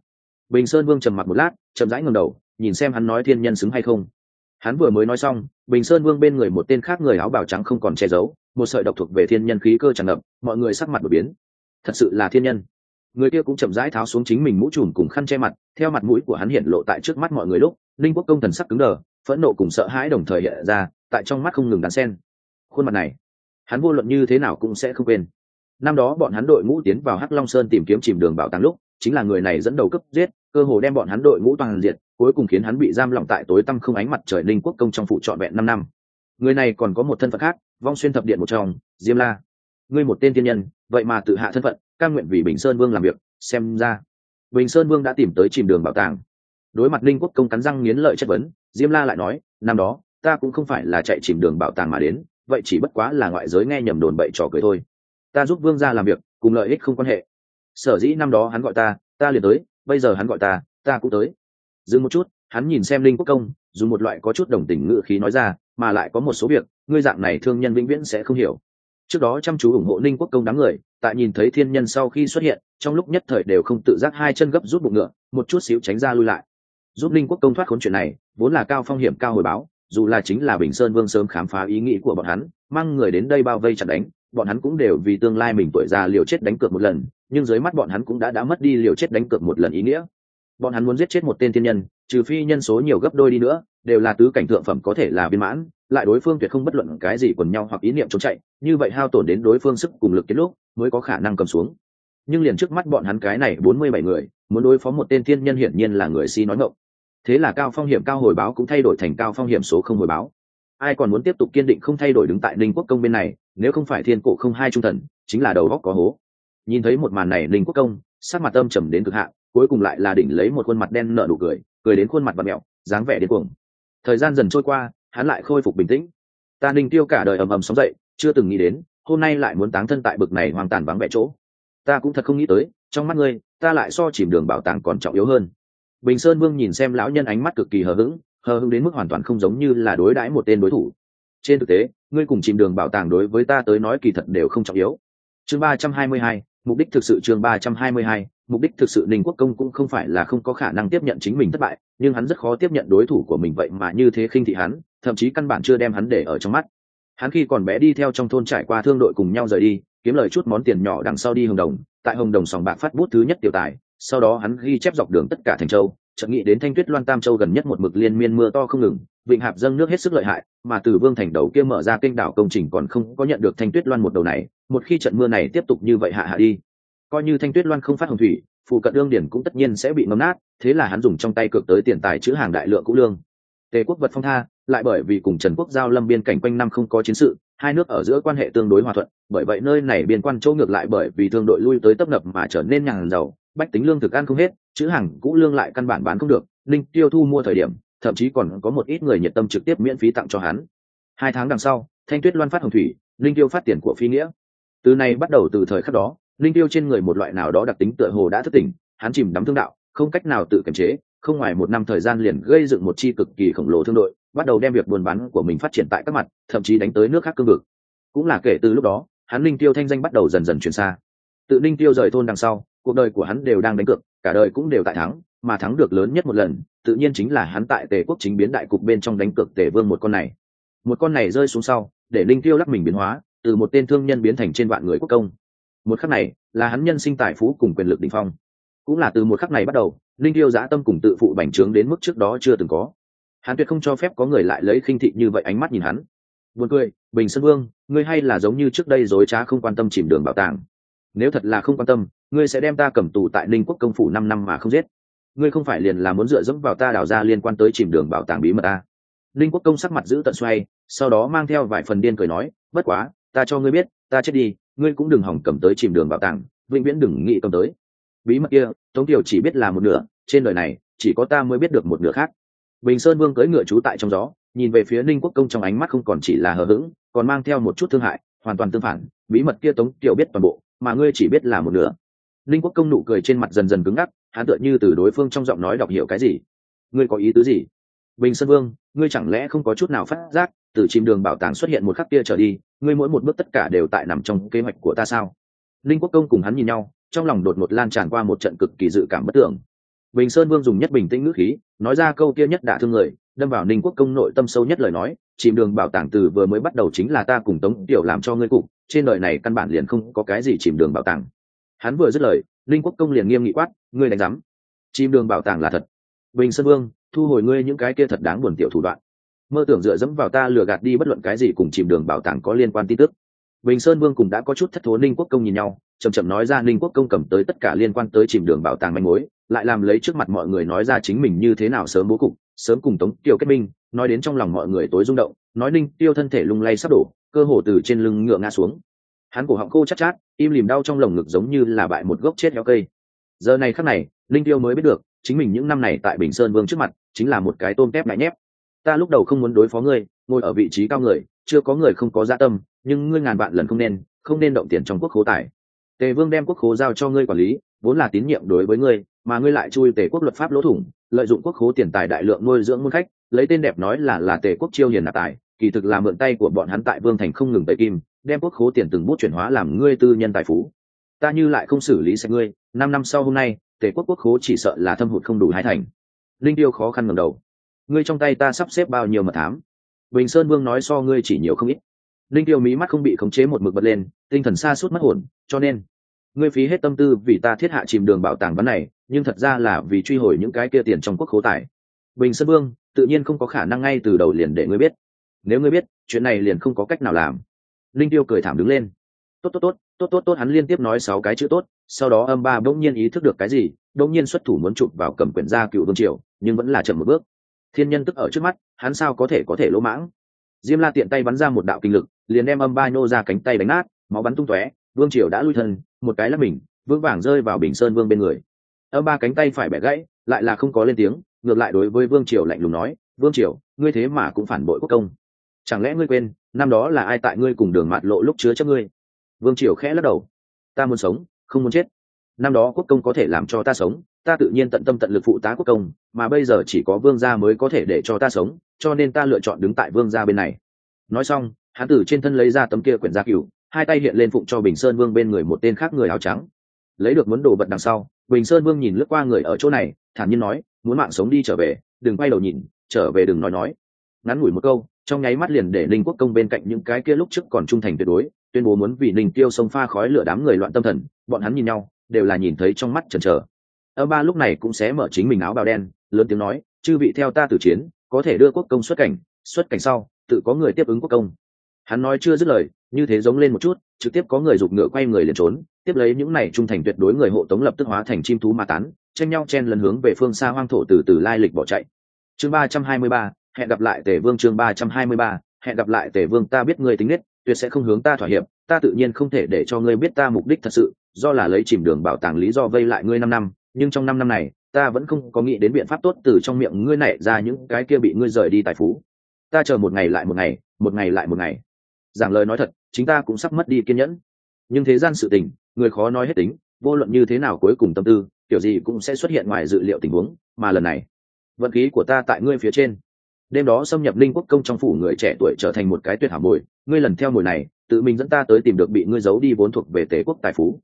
Bình sơn vương trầm mặc một lát, chậm rãi ngầm đầu, nhìn xem hắn nói thiên nhân xứng hay không. Hắn vừa mới nói xong, bình sơn vương bên người một tên khác người áo bào trắng không còn che giấu, một sợi độc thuộc về thiên nhân khí cơ tràn ngập, mọi người sắc mặt đột biến. Thật sự là thiên nhân người kia cũng chậm rãi tháo xuống chính mình mũ trùm cùng khăn che mặt, theo mặt mũi của hắn hiện lộ tại trước mắt mọi người lúc, linh quốc công thần sắc cứng đờ, phẫn nộ cùng sợ hãi đồng thời hiện ra, tại trong mắt không ngừng đàn sen. Khuôn mặt này, hắn vô luận như thế nào cũng sẽ không quên. Năm đó bọn hắn đội ngũ tiến vào hắc long sơn tìm kiếm chìm đường bảo tàng lúc, chính là người này dẫn đầu cấp giết, cơ hồ đem bọn hắn đội ngũ toàn diệt, cuối cùng khiến hắn bị giam lỏng tại tối tăm không ánh mặt trời linh quốc công trong phụ trọn vẹn năm năm. Người này còn có một thân phận khác, vong xuyên thập điện một trong, diêm la. Ngươi một tên tiên nhân, vậy mà tự hạ thân phận căn nguyện vì bình sơn vương làm việc, xem ra, bình sơn vương đã tìm tới chìm đường bảo tàng. Đối mặt linh quốc công cắn răng nghiến lợi chất vấn, diêm la lại nói, năm đó, ta cũng không phải là chạy chìm đường bảo tàng mà đến, vậy chỉ bất quá là ngoại giới nghe nhầm đồn bậy trò cười thôi. Ta giúp vương gia làm việc, cùng lợi ích không quan hệ. Sở dĩ năm đó hắn gọi ta ta liền tới, bây giờ hắn gọi ta ta cũng tới. Dừng một chút, hắn nhìn xem linh quốc công, dùng một loại có chút đồng tình ngự khí nói ra, mà lại có một số việc, ngươi dạng này thương nhân vĩnh viễn sẽ không hiểu trước đó chăm chú ủng hộ ninh quốc công đám người, tại nhìn thấy thiên nhân sau khi xuất hiện, trong lúc nhất thời đều không tự giác hai chân gấp rút bụng ngựa, một chút xíu tránh ra lui lại. Giúp ninh quốc công thoát khốn chuyện này, vốn là cao phong hiểm cao hồi báo, dù là chính là bình sơn vương sớm khám phá ý nghĩ của bọn hắn, mang người đến đây bao vây chặt đánh, bọn hắn cũng đều vì tương lai mình tuổi già liều chết đánh cược một lần, nhưng dưới mắt bọn hắn cũng đã đã mất đi liều chết đánh cược một lần ý nghĩa. Bọn hắn muốn giết chết một tên thiên nhân, trừ phi nhân số nhiều gấp đôi đi nữa, đều là tứ cảnh thượng phẩm có thể là viên mãn lại đối phương tuyệt không bất luận cái gì quần nhau hoặc ý niệm trốn chạy, như vậy hao tổn đến đối phương sức cùng lực kết lúc mới có khả năng cầm xuống. Nhưng liền trước mắt bọn hắn cái này bốn mươi bảy người, muốn đối phó một tên thiên nhân hiển nhiên là người si nói ngộng thế là cao phong hiểm cao hồi báo cũng thay đổi thành cao phong hiểm số không hồi báo. Ai còn muốn tiếp tục kiên định không thay đổi đứng tại ninh quốc công bên này, nếu không phải thiên cổ không hai trung thần, chính là đầu góc có hố. Nhìn thấy một màn này, ninh quốc công, sắc mặt âm trầm đến cực hạn, cuối cùng lại là đỉnh lấy một khuôn mặt đen nở nụ cười cười đến khuôn mặt và mẹo, dáng vẻ đến cuồng. Thời gian dần trôi qua hắn lại khôi phục bình tĩnh. Ta ninh tiêu cả đời ầm ầm sóng dậy, chưa từng nghĩ đến, hôm nay lại muốn táng thân tại bực này hoang tàn vắng vẻ chỗ. Ta cũng thật không nghĩ tới, trong mắt ngươi, ta lại so chìm đường bảo tàng còn trọng yếu hơn. Bình sơn vương nhìn xem lão nhân ánh mắt cực kỳ hờ hững hờ hững đến mức hoàn toàn không giống như là đối đãi một tên đối thủ. Trên thực tế, ngươi cùng chìm đường bảo tàng đối với ta tới nói kỳ thật đều không trọng yếu. Chương ba trăm hai mươi hai, mục đích thực sự chương ba trăm hai mươi hai, mục đích thực sự ninh quốc công cũng không phải là không có khả năng tiếp nhận chính mình thất bại, nhưng hắn rất khó tiếp nhận đối thủ của mình vậy mà như thế khinh thị hắn thậm chí căn bản chưa đem hắn để ở trong mắt. Hắn khi còn bé đi theo trong thôn trải qua thương đội cùng nhau rời đi, kiếm lời chút món tiền nhỏ đằng sau đi hồng đồng, tại hồng đồng sòng bạc phát bút thứ nhất tiểu tài, sau đó hắn ghi chép dọc đường tất cả thành châu, chợt nghĩ đến thanh tuyết loan tam châu gần nhất một mực liên miên mưa to không ngừng, vịnh hạp dâng nước hết sức lợi hại, mà từ vương thành đầu kia mở ra kênh đảo công trình còn không có nhận được thanh tuyết loan một đầu này, một khi trận mưa này tiếp tục như vậy hạ hạ đi. Coi như thanh tuyết loan không phát hồng thủy phụ cận đương điển cũng tất nhiên sẽ bị ngấm nát, thế là hắn dùng trong tay cược tới tiền tài chữ hàng đại lượng cũ lương. Tề quốc vật phong tha lại bởi vì cùng trần quốc giao lâm biên cảnh quanh năm không có chiến sự, hai nước ở giữa quan hệ tương đối hòa thuận, bởi vậy nơi này biên quan chỗ ngược lại bởi vì thương đội lui tới tấp nập mà trở nên nhàn giàu, bách tính lương thực ăn không hết, chữ hàng cũ lương lại căn bản bán không được linh tiêu thu mua thời điểm, thậm chí còn có một ít người nhiệt tâm trực tiếp miễn phí tặng cho hắn. Hai tháng đằng sau, thanh tuyết loan phát hồng thủy linh tiêu phát tiền của phi nghĩa. Từ này bắt đầu từ thời khắc đó linh tiêu trên người một loại nào đó đặc tính tựa hồ đã thức tỉnh, hắn chìm đắm thương đạo, không cách nào tự kiềm chế, không ngoài một năm thời gian liền gây dựng một chi cực kỳ khổng lồ thương đội bắt đầu đem việc buôn bán của mình phát triển tại các mặt, thậm chí đánh tới nước khác cương vực. Cũng là kể từ lúc đó, hắn linh tiêu thanh danh bắt đầu dần dần chuyển xa. Tự linh tiêu rời thôn đằng sau, cuộc đời của hắn đều đang đánh cược, cả đời cũng đều tại thắng, mà thắng được lớn nhất một lần, tự nhiên chính là hắn tại tề quốc chính biến đại cục bên trong đánh cược tề vương một con này. Một con này rơi xuống sau, để linh tiêu lắc mình biến hóa, từ một tên thương nhân biến thành trên vạn người quốc công. Một khắc này, là hắn nhân sinh tài phú cùng quyền lực đ ỉ n h phong. Cũng là từ một khắc này bắt đầu linh tiêu giã tâm cùng tự phụ bành trướng đến mức trước đó chưa từng có hắn tuyệt không cho phép có người lại lấy khinh thị như vậy ánh mắt nhìn hắn. Buồn cười, bình sơn vương, ngươi hay là giống như trước đây dối trá không quan tâm chìm đường bảo tàng. Nếu thật là không quan tâm, ngươi sẽ đem ta cầm tù tại ninh quốc công phủ năm năm mà không giết. Ngươi không phải liền là muốn dựa dẫm vào ta đào ra liên quan tới chìm đường bảo tàng bí mật ta ninh quốc công sắc mặt giữ tận xoay, sau đó mang theo vài phần điên cười nói, bất quá, ta cho ngươi biết, ta chết đi, ngươi cũng đừng hỏng cầm tới chìm đường bảo tàng, vĩnh viễn đừng nghĩ cầm tới. Bí mật kia, tống tiểu chỉ biết là một nửa, trên đời này, chỉ có ta mới biết được một nửa khác bình sơn vương cưỡi ngựa trú tại trong gió, nhìn về phía ninh quốc công trong ánh mắt không còn chỉ là hờ hững, còn mang theo một chút thương hại, hoàn toàn tương phản, bí mật kia tống tiểu biết toàn bộ, mà ngươi chỉ biết là một nửa. Ninh quốc công nụ cười trên mặt dần dần cứng ngắc, hắn tựa như từ đối phương trong giọng nói đọc hiểu cái gì. Ngươi có ý tứ gì? Bình sơn vương, ngươi chẳng lẽ không có chút nào phát giác, từ chìm đường bảo tàng xuất hiện một khắc kia trở đi, ngươi mỗi một bước tất cả đều tại nằm trong kế hoạch của ta sao? Linh quốc công cùng hắn nhìn nhau, trong lòng đột ngột lan tràn qua một trận cực kỳ dự cảm bất tưởng bình sơn vương dùng nhất bình tĩnh ngữ khí, nói ra câu kia nhất đả thương người, đâm vào ninh quốc công nội tâm sâu nhất lời nói, chìm đường bảo tàng từ vừa mới bắt đầu chính là ta cùng tống tiểu làm cho ngươi cục, trên đời này căn bản liền không có cái gì chìm đường bảo tàng. Hắn vừa dứt lời, Ninh quốc công liền nghiêm nghị quát, ngươi đánh giám, chìm đường bảo tàng là thật. Bình sơn vương, thu hồi ngươi những cái kia thật đáng buồn tiểu thủ đoạn. Mơ tưởng dựa dẫm vào ta lừa gạt đi bất luận cái gì cùng chìm đường bảo tàng có liên quan tin tức. Bình sơn vương cùng đã có chút thất thố ninh quốc công nhìn nhau chầm chậm nói ra ninh quốc công cầm tới tất cả liên quan tới chìm đường bảo tàng manh mối lại làm lấy trước mặt mọi người nói ra chính mình như thế nào sớm bố cục sớm cùng tống tiêu kết minh nói đến trong lòng mọi người tối rung động nói ninh tiêu thân thể lung lay sắp đổ cơ hồ từ trên lưng ngựa ngã xuống. Hắn cổ họng khô chắc chát, chát im lìm đau trong lồng ngực giống như là bại một gốc chết heo cây. Giờ này khắc này linh tiêu mới biết được chính mình những năm này tại bình sơn vương trước mặt chính là một cái tôm tép ngại nhép. Ta lúc đầu không muốn đối phó ngươi ngồi ở vị trí cao người chưa có người không có gia dạ tâm nhưng ngươi ngàn vạn lần không nên không nên động tiền trong quốc khố tài. Tề vương đem quốc khố giao cho ngươi quản lý vốn là tín nhiệm đối với ngươi mà ngươi lại chui tề quốc luật pháp lỗ thủng, lợi dụng quốc khố tiền tài đại lượng nuôi dưỡng môn khách, lấy tên đẹp nói là là tề quốc chiêu hiền nạp tài, kỳ thực là mượn tay của bọn hắn tại vương thành không ngừng tẩy kim, đem quốc khố tiền từng bút chuyển hóa làm ngươi tư nhân tài phú. Ta như lại không xử lý sạch ngươi, năm năm sau hôm nay, tề quốc quốc khố chỉ sợ là thâm hụt không đủ hai thành. Linh tiêu khó khăn ngầm đầu. Ngươi trong tay ta sắp xếp bao nhiêu mật thám? Bình sơn vương nói so ngươi chỉ nhiều không ít. Linh tiêu mí mắt không bị khống chế một mực bật lên, tinh thần xa suốt mất hồn, cho nên ngươi phí hết tâm tư vì ta thiết hạ chìm đường bảo tàng vấn này, nhưng thật ra là vì truy hồi những cái kia tiền trong quốc khố tài. Bình sơn vương, tự nhiên không có khả năng ngay từ đầu liền để ngươi biết. Nếu ngươi biết, chuyện này liền không có cách nào làm. Linh tiêu cười thảm đứng lên. Tốt tốt tốt tốt tốt tốt, hắn liên tiếp nói sáu cái chữ tốt, sau đó âm ba bỗng nhiên ý thức được cái gì, bỗng nhiên xuất thủ muốn chụp vào cầm quyển gia cựu vương triều, nhưng vẫn là chậm một bước. Thiên nhân tức ở trước mắt, hắn sao có thể có thể lỗ mãng? Diêm la tiện tay bắn ra một đạo kinh lực, liền đem âm ba nô ra cánh tay đánh nát, máu bắn tung tóe, vương triều đã lui thân một cái lắp mình, vững vàng rơi vào bình sơn vương bên người. Âm ba cánh tay phải bẻ gãy, lại là không có lên tiếng, ngược lại đối với vương triều lạnh lùng nói, vương triều, ngươi thế mà cũng phản bội quốc công. Chẳng lẽ ngươi quên, năm đó là ai tại ngươi cùng đường mạt lộ lúc chứa chấp ngươi? Vương triều khẽ lắc đầu, ta muốn sống, không muốn chết. Năm đó quốc công có thể làm cho ta sống, ta tự nhiên tận tâm tận lực phụ tá quốc công, mà bây giờ chỉ có vương gia mới có thể để cho ta sống, cho nên ta lựa chọn đứng tại vương gia bên này. Nói xong hán tử trên thân lấy ra tấm kia quyển gia cửu hai tay hiện lên phụng cho bình sơn vương bên người một tên khác người áo trắng. Lấy được muốn đồ vật đằng sau, bình sơn vương nhìn lướt qua người ở chỗ này, thản nhiên nói, muốn mạng sống đi trở về, đừng quay đầu nhìn, trở về đừng nói nói. Ngắn ngủi một câu, trong nháy mắt liền để ninh quốc công bên cạnh những cái kia lúc trước còn trung thành tuyệt đối, tuyên bố muốn vì ninh tiêu sông pha khói lửa đám người loạn tâm thần, bọn hắn nhìn nhau, đều là nhìn thấy trong mắt chần chờ. Ơ ba lúc này cũng sẽ mở chính mình áo bào đen, lớn tiếng nói, chư vị theo ta tử chiến, có thể đưa quốc công xuất cảnh xuất cảnh sau, tự có người tiếp ứng quốc công. Hắn nói chưa dứt lời như thế giống lên một chút, trực tiếp có người giục ngựa quay người liền trốn, tiếp lấy những này trung thành tuyệt đối người hộ tống lập tức hóa thành chim thú ma tán, tranh nhau chen lần hướng về phương xa hoang thổ từ từ lai lịch bỏ chạy. Chương ba trăm hai mươi ba, hẹn gặp lại tề vương chương ba trăm hai mươi ba, hẹn gặp lại tề vương, ta biết ngươi tính nết, tuyệt sẽ không hướng ta thỏa hiệp, ta tự nhiên không thể để cho ngươi biết ta mục đích thật sự, do là lấy chìm đường bảo tàng lý do vây lại ngươi năm năm, nhưng trong năm năm này, ta vẫn không có nghĩ đến biện pháp tốt từ trong miệng ngươi này ra những cái kia bị ngươi rời đi tài phú. Ta chờ một ngày lại một ngày một ngày lại một ngày. Giảng lời nói thật chính ta cũng sắp mất đi kiên nhẫn. Nhưng thế gian sự tình, người khó nói hết tính, vô luận như thế nào cuối cùng tâm tư, kiểu gì cũng sẽ xuất hiện ngoài dự liệu tình huống, mà lần này, vận khí của ta tại ngươi phía trên. Đêm đó xâm nhập linh quốc công trong phủ người trẻ tuổi trở thành một cái tuyệt hảo mồi, ngươi lần theo mồi này, tự mình dẫn ta tới tìm được bị ngươi giấu đi vốn thuộc về tế quốc tài phú.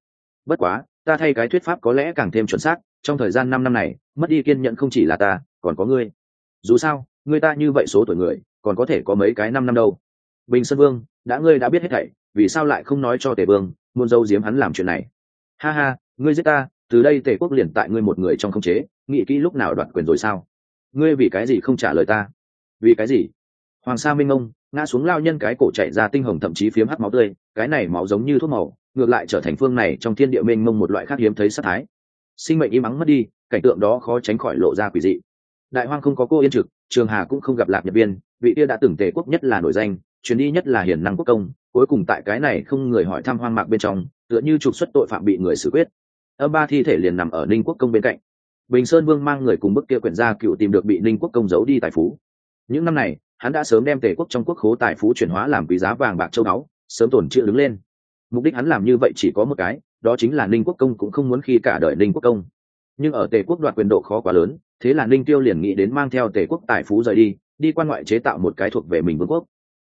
Bất quá, ta thay cái thuyết pháp có lẽ càng thêm chuẩn xác, trong thời gian năm năm này, mất đi kiên nhẫn không chỉ là ta, còn có ngươi. Dù sao, ngươi ta như vậy số tuổi người, còn có thể có mấy cái năm năm đâu. Bình sơn vương đã ngươi đã biết hết thảy, vì sao lại không nói cho tề vương, muốn giấu giếm hắn làm chuyện này? Ha ha, ngươi giết ta, từ đây tề quốc liền tại ngươi một người trong không chế, nghĩ kỹ lúc nào đoạt quyền rồi sao? Ngươi vì cái gì không trả lời ta? Vì cái gì? Hoàng sa minh ông, ngã xuống lao nhân cái cổ chạy ra tinh hồng thậm chí phiếm hắt máu tươi, cái này máu giống như thuốc màu, ngược lại trở thành phương này trong thiên địa mênh mông một loại khác hiếm thấy sát thái. Sinh mệnh im ắng mất đi, cảnh tượng đó khó tránh khỏi lộ ra quỷ dị. Đại hoang không có cô yên trực, trường hà cũng không gặp lạc nhật viên vị kia đã từng tề quốc nhất là nổi danh chuyến đi nhất là hiền năng quốc công, cuối cùng tại cái này không người hỏi thăm hoang mạc bên trong, tựa như trục xuất tội phạm bị người xử quyết. Âm ba thi thể liền nằm ở ninh quốc công bên cạnh. Bình sơn vương mang người cùng bức kia quyển gia cựu tìm được bị ninh quốc công giấu đi tài phú. Những năm này, hắn đã sớm đem tề quốc trong quốc khố tài phú chuyển hóa làm quý giá vàng bạc châu báu, sớm tổn chữ đứng lên. Mục đích hắn làm như vậy chỉ có một cái, đó chính là ninh quốc công cũng không muốn khi cả đời ninh quốc công. Nhưng ở tề quốc đoạt quyền độ khó quá lớn, thế là ninh tiêu liền nghĩ đến mang theo tề quốc tài phú rời đi đi quan ngoại chế tạo một cái thuộc về mình vương quốc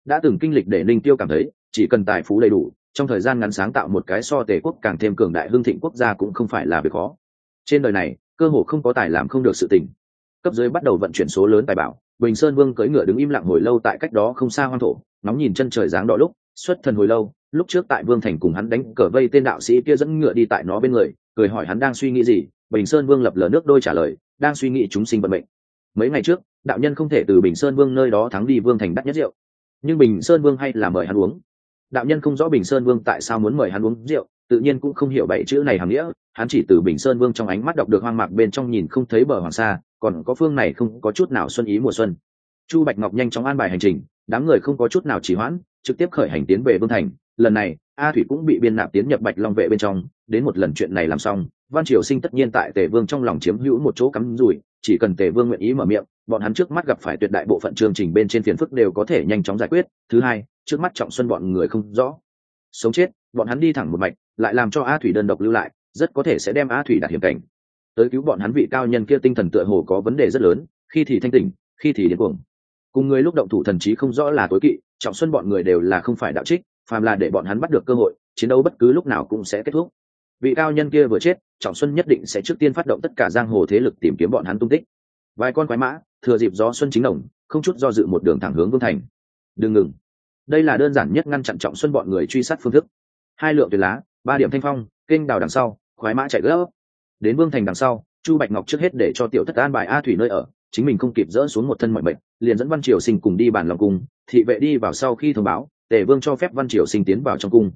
đã từng kinh lịch để ninh tiêu cảm thấy, chỉ cần tài phú đầy đủ, trong thời gian ngắn sáng tạo một cái so tề quốc càng thêm cường đại hương thịnh quốc gia cũng không phải là việc khó. Trên đời này, cơ hồ không có tài làm không được sự tình. Cấp dưới bắt đầu vận chuyển số lớn tài bảo, bình sơn vương cưỡi ngựa đứng im lặng hồi lâu tại cách đó không xa hoang thổ nóng nhìn chân trời dáng đỏ lúc, xuất thần hồi lâu, lúc trước tại vương thành cùng hắn đánh cờ vây tên đạo sĩ kia dẫn ngựa đi tại nó bên người, cười hỏi hắn đang suy nghĩ gì, bình sơn vương lập lờ nước đôi trả lời, đang suy nghĩ chúng sinh vận mệnh. Mấy ngày trước, đạo nhân không thể từ bình sơn vương nơi đó thắng đi vương thành đắt nhất rượu nhưng bình sơn vương hay là mời hắn uống đạo nhân không rõ bình sơn vương tại sao muốn mời hắn uống rượu tự nhiên cũng không hiểu bảy chữ này hàm nghĩa hắn chỉ từ bình sơn vương trong ánh mắt đọc được hoang mạc bên trong nhìn không thấy bờ hoàng sa còn có phương này không có chút nào xuân ý mùa xuân chu bạch ngọc nhanh chóng an bài hành trình đám người không có chút nào trì hoãn trực tiếp khởi hành tiến về vương thành lần này a thủy cũng bị biên nạp tiến nhập bạch long vệ bên trong đến một lần chuyện này làm xong văn triều sinh tất nhiên tại tề vương trong lòng chiếm hữu một chỗ cắm rủi chỉ cần tề vương nguyện ý mở miệng bọn hắn trước mắt gặp phải tuyệt đại bộ phận chương trình bên trên phiền phức đều có thể nhanh chóng giải quyết. Thứ hai, trước mắt trọng xuân bọn người không rõ. Sống chết, bọn hắn đi thẳng một mạch, lại làm cho a thủy đơn độc lưu lại, rất có thể sẽ đem a thủy đạt hiểm cảnh. Tới cứu bọn hắn vị cao nhân kia tinh thần tựa hồ có vấn đề rất lớn, khi thì thanh tỉnh, khi thì điên cuồng. Cùng người lúc động thủ thần trí không rõ là tối kỵ, trọng xuân bọn người đều là không phải đạo trích, phàm là để bọn hắn bắt được cơ hội, chiến đấu bất cứ lúc nào cũng sẽ kết thúc. Vị cao nhân kia vừa chết, trọng xuân nhất định sẽ trước tiên phát động tất cả giang hồ thế lực tìm kiếm bọn hắn tung tích vài con quái mã, thừa dịp gió xuân chính đồng không chút do dự một đường thẳng hướng vương thành. Đừng ngừng. Đây là đơn giản nhất ngăn chặn trọng xuân bọn người truy sát phương thức. Hai lượng tuyệt lá, ba điểm thanh phong, kênh đào đằng sau khoái mã chạy gấp. Đến vương thành đằng sau, chu bạch ngọc trước hết để cho tiểu thất an bài a thủy nơi ở, chính mình không kịp dỡ xuống một thân mọi bệnh liền dẫn văn triều sinh cùng đi bàn lòng cung, thị vệ đi vào sau khi thông báo, tề vương cho phép văn triều sinh tiến vào trong cung.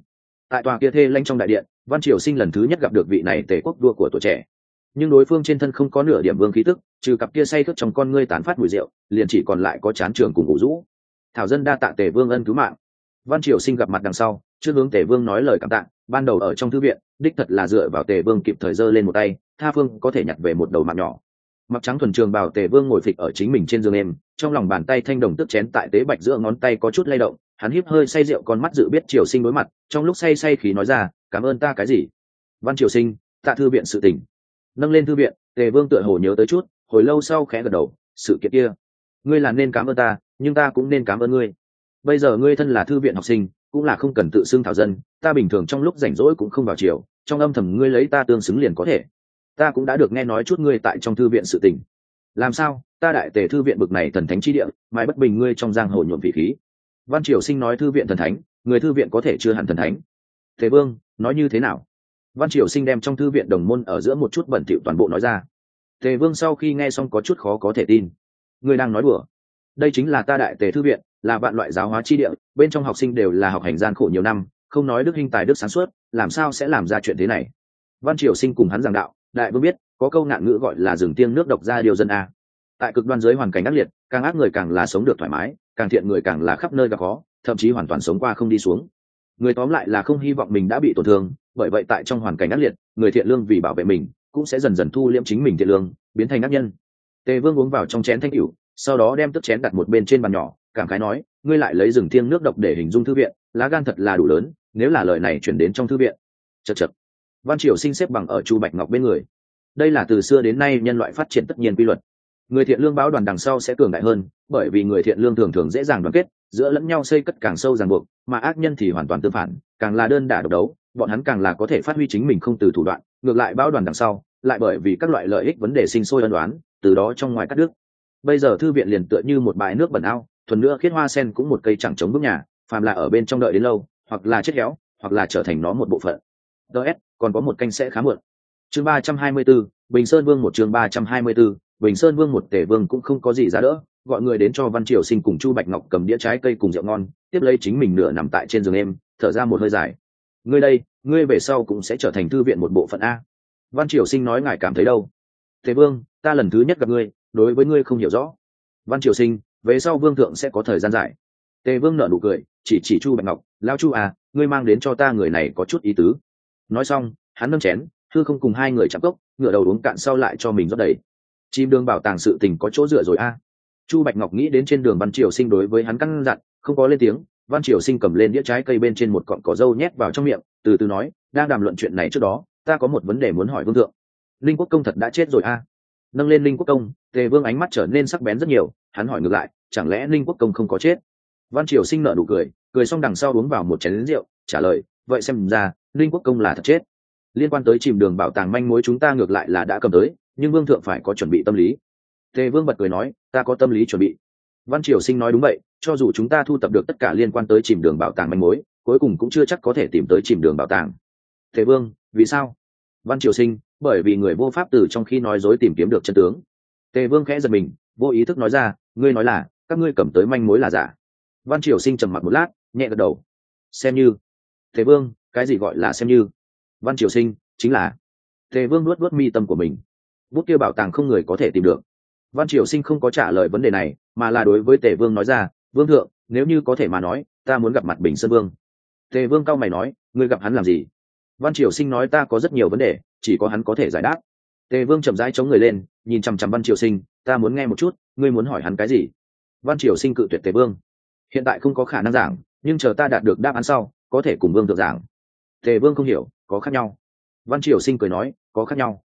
Tại tòa kia thê lanh trong đại điện, văn triều sinh lần thứ nhất gặp được vị này tề quốc đua của tuổi trẻ nhưng đối phương trên thân không có nửa điểm vương khí tức, trừ cặp kia say thức trong con ngươi tán phát mùi rượu, liền chỉ còn lại có chán trường cùng ngủ rũ. Thảo dân đa tạ tề vương ân cứu mạng. Văn triều sinh gặp mặt đằng sau, trước hướng tề vương nói lời cảm tạ, ban đầu ở trong thư viện, đích thật là dựa vào tề vương kịp thời giơ lên một tay, tha phương có thể nhặt về một đầu mạng nhỏ. Mặc trắng thuần trường bảo tề vương ngồi phịch ở chính mình trên giường em trong lòng bàn tay thanh đồng tức chén tại tế bạch giữa ngón tay có chút lay động, hắn híp hơi say rượu con mắt dự biết triều sinh đối mặt, trong lúc say say khí nói ra, cảm ơn ta cái gì? Văn triều sinh, tạ thư viện sự tình nâng lên thư viện, tề vương tựa hồ nhớ tới chút, hồi lâu sau khẽ gật đầu, sự kiện kia, ngươi là nên cảm ơn ta, nhưng ta cũng nên cảm ơn ngươi. Bây giờ ngươi thân là thư viện học sinh, cũng là không cần tự xưng thảo dân, ta bình thường trong lúc rảnh rỗi cũng không vào chiều trong âm thầm ngươi lấy ta tương xứng liền có thể. Ta cũng đã được nghe nói chút ngươi tại trong thư viện sự tình. Làm sao, ta đại tề thư viện bực này thần thánh chi địa, mãi bất bình ngươi trong giang hồ nhuộm vị khí. Văn triều sinh nói thư viện thần thánh, người thư viện có thể chưa hẳn thần thánh. Thế vương, nói như thế nào? Văn triều sinh đem trong thư viện đồng môn ở giữa một chút bẩn thỉu toàn bộ nói ra. Tề vương sau khi nghe xong có chút khó có thể tin. Người đang nói đùa. Đây chính là ta đại tề thư viện, là vạn loại giáo hóa chi địa, bên trong học sinh đều là học hành gian khổ nhiều năm, không nói đức hình tài đức sáng suốt, làm sao sẽ làm ra chuyện thế này? Văn triều sinh cùng hắn giảng đạo, đại vương biết, có câu nạn ngữ gọi là rừng tiêng nước độc ra điều dân a. Tại cực đoan giới hoàn cảnh ác liệt, càng ác người càng là sống được thoải mái, càng thiện người càng là khắp nơi gặp khó, thậm chí hoàn toàn sống qua không đi xuống người tóm lại là không hy vọng mình đã bị tổn thương, bởi vậy tại trong hoàn cảnh ác liệt, người thiện lương vì bảo vệ mình cũng sẽ dần dần thu liễm chính mình thiện lương, biến thành ác nhân. Tề vương uống vào trong chén thanh cửu, sau đó đem tức chén đặt một bên trên bàn nhỏ, cảm khái nói, ngươi lại lấy rừng thiêng nước độc để hình dung thư viện, lá gan thật là đủ lớn, nếu là lời này chuyển đến trong thư viện. Chật chật văn triều sinh xếp bằng ở chu bạch ngọc bên người. Đây là từ xưa đến nay nhân loại phát triển tất nhiên quy luật người thiện lương báo đoàn đằng sau sẽ cường đại hơn bởi vì người thiện lương thường thường dễ dàng đoàn kết giữa lẫn nhau xây cất càng sâu ràng buộc mà ác nhân thì hoàn toàn tương phản càng là đơn đả độc đấu bọn hắn càng là có thể phát huy chính mình không từ thủ đoạn ngược lại báo đoàn đằng sau lại bởi vì các loại lợi ích vấn đề sinh sôi ân đoán từ đó trong ngoài cắt đứt. Bây giờ thư viện liền tựa như một bãi nước bẩn ao thuần nữa khiết hoa sen cũng một cây chẳng chống bước nhà phàm là ở bên trong đợi đến lâu hoặc là chết héo hoặc là trở thành nó một bộ phận. Ts còn có một canh sẽ khá muộn. Chương ba trăm hai mươi 324, bình sơn vương một chương ba trăm hai mươi 324, bình sơn vương một tể vương cũng không có gì giá đỡ, gọi người đến cho văn triều sinh cùng chu bạch ngọc cầm đĩa trái cây cùng rượu ngon, tiếp lấy chính mình nửa nằm tại trên giường em, thở ra một hơi dài. Ngươi đây, ngươi về sau cũng sẽ trở thành thư viện một bộ phận a. Văn triều sinh nói ngài cảm thấy đâu? Thế vương, ta lần thứ nhất gặp ngươi, đối với ngươi không hiểu rõ. Văn triều sinh, về sau vương thượng sẽ có thời gian dài tề vương nở nụ cười, chỉ chỉ chu bạch ngọc lao chu à ngươi mang đến cho ta người này có chút ý tứ. Nói xong, hắn nâng chén, thư không cùng hai người chạm cốc ngựa đầu uống cạn sau lại cho mình rót đầy chim đường bảo tàng sự tình có chỗ dựa rồi a. Chu bạch ngọc nghĩ đến trên đường văn triều sinh đối với hắn căn dặn, không có lên tiếng, văn triều sinh cầm lên đĩa trái cây bên trên một cọn cỏ dâu nhét vào trong miệng, từ từ nói, đang đàm luận chuyện này trước đó, ta có một vấn đề muốn hỏi vương thượng. Linh quốc công thật đã chết rồi a. Nâng lên linh quốc công, tề vương ánh mắt trở nên sắc bén rất nhiều, hắn hỏi ngược lại, chẳng lẽ linh quốc công không có chết? Văn triều sinh nợ nụ cười cười xong đằng sau uống vào một chén rượu, trả lời, vậy xem ra, linh quốc công là thật chết. Liên quan tới chìm đường bảo tàng manh mối chúng ta ngược lại là đã cầm tới nhưng vương thượng phải có chuẩn bị tâm lý. Tề vương bật cười nói, ta có tâm lý chuẩn bị. Văn triều sinh nói đúng vậy, cho dù chúng ta thu tập được tất cả liên quan tới chìm đường bảo tàng manh mối, cuối cùng cũng chưa chắc có thể tìm tới chìm đường bảo tàng. Tề vương, vì sao? Văn triều sinh, bởi vì người vô pháp từ trong khi nói dối tìm kiếm được chân tướng. Tề vương khẽ giật mình, vô ý thức nói ra, ngươi nói là, các ngươi cầm tới manh mối là giả. Văn triều sinh trầm mặc một lát, nhẹ gật đầu. Xem như. Tề vương, cái gì gọi là xem như? Văn triều sinh, chính là. Tề vương nuốt nuốt mi tâm của mình bút kia bảo tàng không người có thể tìm được. Văn triều sinh không có trả lời vấn đề này, mà là đối với tề vương nói ra, vương thượng, nếu như có thể mà nói, ta muốn gặp mặt bình sơn vương. Tề vương cao mày nói, ngươi gặp hắn làm gì? Văn triều sinh nói, ta có rất nhiều vấn đề, chỉ có hắn có thể giải đáp. Tề vương chậm rãi chống người lên, nhìn chằm chằm văn triều sinh, ta muốn nghe một chút, ngươi muốn hỏi hắn cái gì? Văn triều sinh cự tuyệt tề vương. Hiện tại không có khả năng giảng, nhưng chờ ta đạt được đáp án sau, có thể cùng vương được giảng. Tề vương không hiểu, có khác nhau. Văn triều sinh cười nói, có khác nhau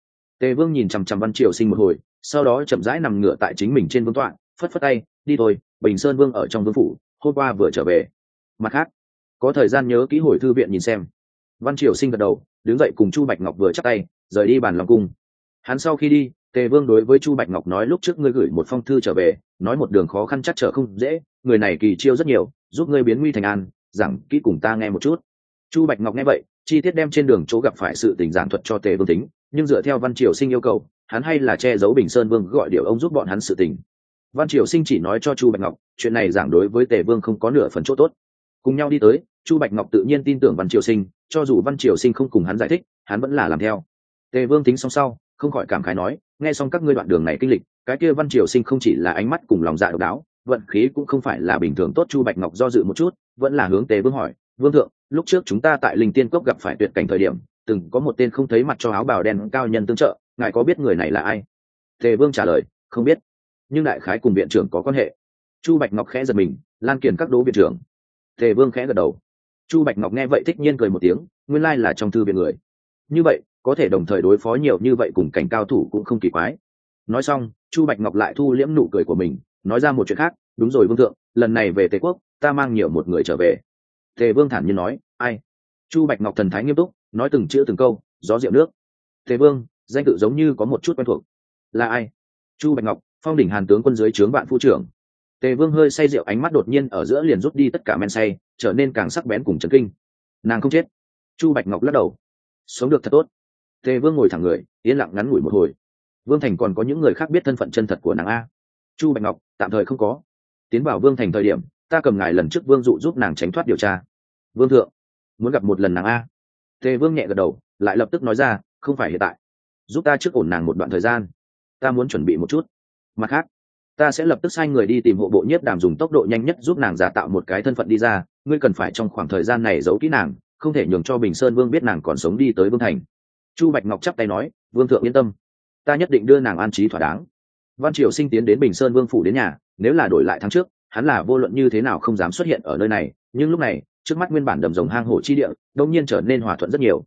tề vương nhìn chằm chằm văn triều sinh một hồi, sau đó chậm rãi nằm ngửa tại chính mình trên vương tọa, phất phất tay, đi thôi, bình sơn vương ở trong vương phủ, hôm qua vừa trở về. Mặt khác, có thời gian nhớ kỹ hồi thư viện nhìn xem. Văn triều sinh gật đầu, đứng dậy cùng chu bạch ngọc vừa chắc tay, rời đi bàn lòng cung. Hắn sau khi đi, tề vương đối với chu bạch ngọc nói lúc trước ngươi gửi một phong thư trở về, nói một đường khó khăn chắc trở không dễ, người này kỳ chiêu rất nhiều, giúp ngươi biến nguy thành an rằng kỹ cùng ta nghe một chút. Chu bạch ngọc nghe vậy, chi tiết đem trên đường chỗ gặp phải sự tình giảng thuật cho tề vương tính nhưng dựa theo văn triều sinh yêu cầu, hắn hay là che giấu bình sơn vương gọi điều ông giúp bọn hắn sự tình. Văn triều sinh chỉ nói cho chu bạch ngọc, chuyện này giảng đối với tề vương không có nửa phần chỗ tốt. Cùng nhau đi tới, chu bạch ngọc tự nhiên tin tưởng văn triều sinh, cho dù văn triều sinh không cùng hắn giải thích, hắn vẫn là làm theo. Tề vương tính xong sau, không khỏi cảm khái nói, nghe xong các ngươi đoạn đường này kinh lịch, cái kia văn triều sinh không chỉ là ánh mắt cùng lòng dạ độc đáo, vận khí cũng không phải là bình thường tốt, chu bạch ngọc do dự một chút, vẫn là hướng tề vương hỏi, vương thượng, lúc trước chúng ta tại linh tiên cốc gặp phải tuyệt cảnh thời điểm từng có một tên không thấy mặt cho áo bào đen cao nhân tương trợ, ngài có biết người này là ai? Tề vương trả lời, không biết. Nhưng đại khái cùng viện trưởng có quan hệ. Chu bạch ngọc khẽ giật mình, lan kiển các đố viện trưởng. Tề vương khẽ gật đầu. Chu bạch ngọc nghe vậy thích nhiên cười một tiếng, nguyên lai là trong thư viện người. Như vậy, có thể đồng thời đối phó nhiều như vậy cùng cảnh cao thủ cũng không kỳ quái. Nói xong, chu bạch ngọc lại thu liễm nụ cười của mình, nói ra một chuyện khác, đúng rồi vương thượng, lần này về tề quốc, ta mang nhiều một người trở về. Tề vương thản nhiên nói, ai? Chu bạch ngọc thần thái nghiêm túc nói từng chữ từng câu, gió rượu nước. Tề vương, danh tự giống như có một chút quen thuộc. Là ai? Chu bạch ngọc, phong đỉnh hàn tướng quân dưới trướng vạn phu trưởng. Tề vương hơi say rượu ánh mắt đột nhiên ở giữa liền rút đi tất cả men say, trở nên càng sắc bén cùng trấn kinh. Nàng không chết. Chu bạch ngọc lắc đầu. Sống được thật tốt. Tề vương ngồi thẳng người, yên lặng ngắn ngủi một hồi. Vương thành còn có những người khác biết thân phận chân thật của nàng a. Chu bạch ngọc, tạm thời không có. Tiến vào vương thành thời điểm, ta cầm ngài lần trước vương dụ giúp nàng tránh thoát điều tra. Vương thượng, muốn gặp một lần nàng a tề vương nhẹ gật đầu, lại lập tức nói ra, không phải hiện tại. Giúp ta trước ổn nàng một đoạn thời gian. Ta muốn chuẩn bị một chút. Mặt khác, ta sẽ lập tức sai người đi tìm hộ bộ nhiếp đàm dùng tốc độ nhanh nhất giúp nàng giả tạo một cái thân phận đi ra. Ngươi cần phải trong khoảng thời gian này giấu kỹ nàng, không thể nhường cho bình sơn vương biết nàng còn sống đi tới vương thành. Chu bạch ngọc chắp tay nói, vương thượng yên tâm. Ta nhất định đưa nàng an trí thỏa đáng. Văn triều sinh tiến đến bình sơn vương phủ đến nhà, nếu là đổi lại tháng trước, hắn là vô luận như thế nào không dám xuất hiện ở nơi này, nhưng lúc này trước mắt nguyên bản đầm rồng hang hổ chi địa đông nhiên trở nên hòa thuận rất nhiều.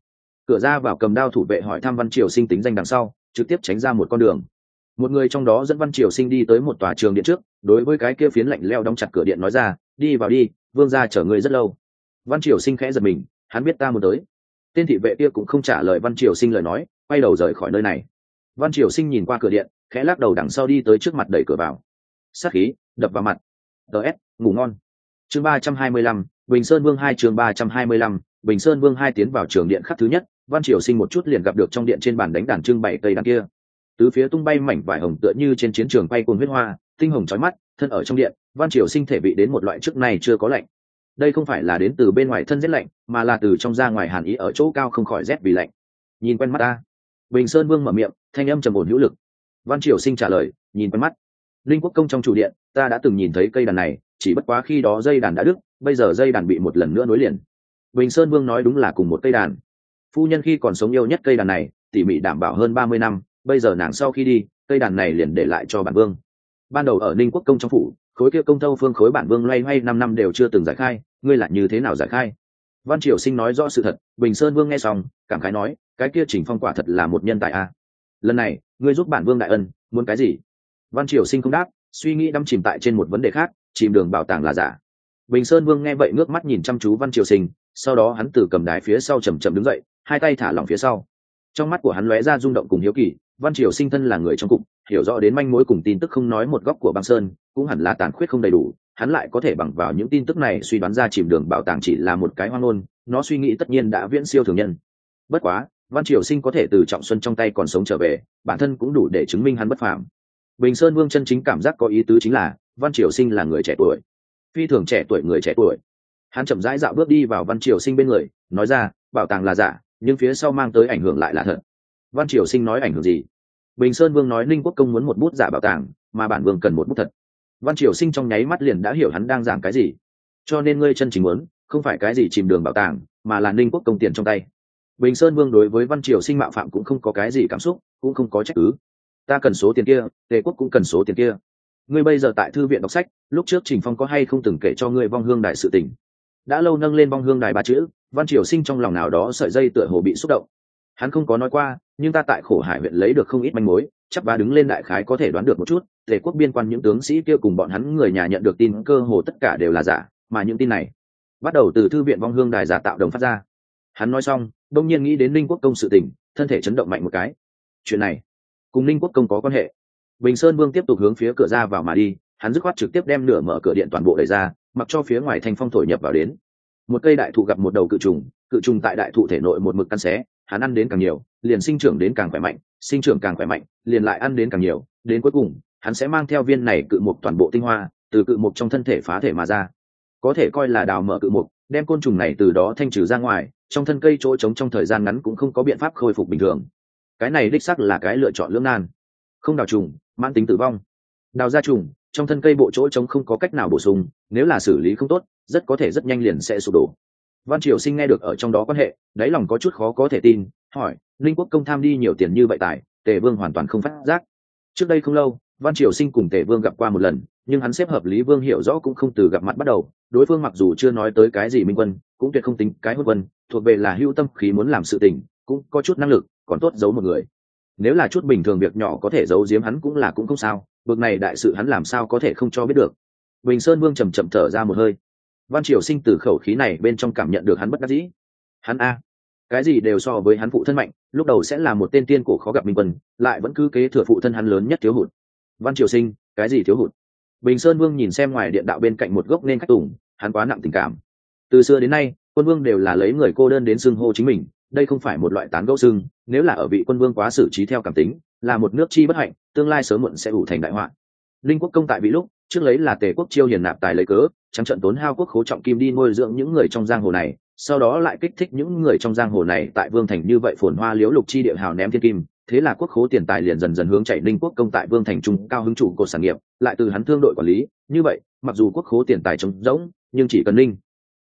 Cửa ra vào cầm đao thủ vệ hỏi thăm văn triều sinh tính danh đằng sau, trực tiếp tránh ra một con đường. Một người trong đó dẫn văn triều sinh đi tới một tòa trường điện trước, đối với cái kia phiến lạnh leo đóng chặt cửa điện nói ra, đi vào đi, vương ra chở người rất lâu. Văn triều sinh khẽ giật mình, hắn biết ta muốn tới. Tên thị vệ kia cũng không trả lời văn triều sinh lời nói, quay đầu rời khỏi nơi này. Văn triều sinh nhìn qua cửa điện, khẽ lắc đầu đằng sau đi tới trước mặt đẩy cửa vào. Sát khí, đập vào mặt. Ts ngủ ngon. Chương ba trăm hai mươi lăm bình sơn vương hai chương ba trăm hai mươi lăm, bình sơn vương hai tiến vào trường điện khắc thứ nhất, văn triều sinh một chút liền gặp được trong điện trên bàn đánh đàn trưng bảy cây đàn kia. Tứ phía tung bay mảnh vải hồng tựa như trên chiến trường bay cuồng huyết hoa, tinh hồng chói mắt, thân ở trong điện, văn triều sinh thể vị đến một loại trước này chưa có lạnh. Đây không phải là đến từ bên ngoài thân rét lạnh, mà là từ trong ra ngoài hàn ý ở chỗ cao không khỏi rét vì lạnh. Nhìn quen mắt ta. Bình sơn vương mở miệng, thanh âm trầm ổn hữu lực. Văn triều sinh trả lời, nhìn quen mắt. Linh quốc công trong chủ điện, ta đã từng nhìn thấy cây đàn này, chỉ bất quá khi đó dây đàn đã đứt bây giờ dây đàn bị một lần nữa nối liền. Bình sơn vương nói đúng là cùng một cây đàn. Phu nhân khi còn sống yêu nhất cây đàn này, tỉ mỉ đảm bảo hơn ba mươi năm, bây giờ nàng sau khi đi, cây đàn này liền để lại cho bản vương. Ban đầu ở ninh quốc công trong phủ, khối kia công thâu phương khối bản vương loay hoay năm năm đều chưa từng giải khai, ngươi là như thế nào giải khai? Văn triều sinh nói rõ sự thật, bình sơn vương nghe xong, cảm khái nói, cái kia chỉnh phong quả thật là một nhân tài a. Lần này, ngươi giúp bản vương đại ân, muốn cái gì? Văn triều sinh không đáp, suy nghĩ đâm chìm tại trên một vấn đề khác, chìm đường bảo tàng là giả bình sơn vương nghe vậy ngước mắt nhìn chăm chú văn triều sinh, sau đó hắn từ cầm đái phía sau chầm chậm đứng dậy, hai tay thả lỏng phía sau. Trong mắt của hắn lóe ra rung động cùng hiếu kỳ, văn triều sinh thân là người trong cục, hiểu rõ đến manh mối cùng tin tức không nói một góc của băng sơn, cũng hẳn là tàn khuyết không đầy đủ, hắn lại có thể bằng vào những tin tức này suy đoán ra chìm đường bảo tàng chỉ là một cái hoang ngôn, nó suy nghĩ tất nhiên đã viễn siêu thường nhân. Bất quá, văn triều sinh có thể từ trọng xuân trong tay còn sống trở về, bản thân cũng đủ để chứng minh hắn bất phạm. bình sơn vương chân chính cảm giác có ý tứ chính là, văn triều sinh là người trẻ tuổi phi thường trẻ tuổi người trẻ tuổi. Hắn chậm rãi dạo bước đi vào văn triều sinh bên người, nói ra, bảo tàng là giả, nhưng phía sau mang tới ảnh hưởng lại là thật. Văn triều sinh nói ảnh hưởng gì? Bình sơn vương nói ninh quốc công muốn một bút giả bảo tàng, mà bản vương cần một bút thật. Văn triều sinh trong nháy mắt liền đã hiểu hắn đang giảng cái gì. Cho nên ngươi chân chính muốn, không phải cái gì chìm đường bảo tàng, mà là ninh quốc công tiền trong tay. Bình sơn vương đối với văn triều sinh mạo phạm cũng không có cái gì cảm xúc, cũng không có trách cứ. Ta cần số tiền kia, tề quốc cũng cần số tiền kia ngươi bây giờ tại thư viện đọc sách, lúc trước trình phong có hay không từng kể cho ngươi vong hương đại sự tình? Đã lâu nâng lên vong hương đài ba chữ, văn triều sinh trong lòng nào đó sợi dây tựa hồ bị xúc động. Hắn không có nói qua, nhưng ta tại khổ hải huyện lấy được không ít manh mối, chắc ba đứng lên đại khái có thể đoán được một chút, tề quốc biên quan những tướng sĩ kia cùng bọn hắn người nhà nhận được tin cơ hồ tất cả đều là giả, mà những tin này bắt đầu từ thư viện vong hương đài giả tạo đồng phát ra. Hắn nói xong, đông nhiên nghĩ đến linh quốc công sự tình, thân thể chấn động mạnh một cái. Chuyện này cùng linh quốc công có quan hệ bình sơn vương tiếp tục hướng phía cửa ra vào mà đi, hắn dứt khoát trực tiếp đem nửa mở cửa điện toàn bộ đẩy ra, mặc cho phía ngoài thanh phong thổi nhập vào đến. Một cây đại thụ gặp một đầu cự trùng cự trùng tại đại thụ thể nội một mực căn xé, hắn ăn đến càng nhiều, liền sinh trưởng đến càng khỏe mạnh, sinh trưởng càng khỏe mạnh, liền lại ăn đến càng nhiều, đến cuối cùng, hắn sẽ mang theo viên này cự mục toàn bộ tinh hoa, từ cự mục trong thân thể phá thể mà ra. Có thể coi là đào mở cự mục, đem côn trùng này từ đó thanh trừ ra ngoài, trong thân cây chỗ trống trong thời gian ngắn cũng không có biện pháp khôi phục bình thường. Cái này đích sắc là cái lựa chọn lưỡng nan không đào trùng, mãn tính tử vong. Đào ra trùng, trong thân cây bộ chỗ trống không có cách nào bổ sung, nếu là xử lý không tốt, rất có thể rất nhanh liền sẽ sụp đổ. Văn triều sinh nghe được ở trong đó quan hệ, đáy lòng có chút khó có thể tin, hỏi, linh quốc công tham đi nhiều tiền như vậy tài tề vương hoàn toàn không phát giác. Trước đây không lâu, văn triều sinh cùng tề vương gặp qua một lần, nhưng hắn xếp hợp lý vương hiểu rõ cũng không từ gặp mặt bắt đầu, đối phương mặc dù chưa nói tới cái gì minh quân, cũng tuyệt không tính cái hốt quân, thuộc về là hưu tâm khí muốn làm sự tình, cũng có chút năng lực, còn tốt giấu một người nếu là chút bình thường việc nhỏ có thể giấu giếm hắn cũng là cũng không sao, bực này đại sự hắn làm sao có thể không cho biết được. Bình sơn vương trầm trầm thở ra một hơi. Văn triều sinh từ khẩu khí này bên trong cảm nhận được hắn bất đắc dĩ. Hắn a, cái gì đều so với hắn phụ thân mạnh, lúc đầu sẽ là một tên tiên cổ khó gặp minh quân, lại vẫn cứ kế thừa phụ thân hắn lớn nhất thiếu hụt. Văn triều sinh, cái gì thiếu hụt? Bình sơn vương nhìn xem ngoài điện đạo bên cạnh một gốc nên khách tùng, hắn quá nặng tình cảm. Từ xưa đến nay, quân vương đều là lấy người cô đơn đến xưng hô chính mình đây không phải một loại tán gẫu xương nếu là ở vị quân vương quá xử trí theo cảm tính, là một nước chi bất hạnh, tương lai sớm muộn sẽ ủ thành đại họa. Linh quốc công tại vị lúc, trước lấy là tề quốc chiêu hiền nạp tài lấy cớ, trắng trận tốn hao quốc khố trọng kim đi nuôi dưỡng những người trong giang hồ này, sau đó lại kích thích những người trong giang hồ này tại vương thành như vậy phồn hoa liễu lục chi địa hào ném thiên kim, thế là quốc khố tiền tài liền dần dần hướng chạy linh quốc công tại vương thành trung cao hứng chủ cột sản nghiệp, lại từ hắn thương đội quản lý, như vậy, mặc dù quốc khố tiền tài trống rỗng, nhưng chỉ cần linh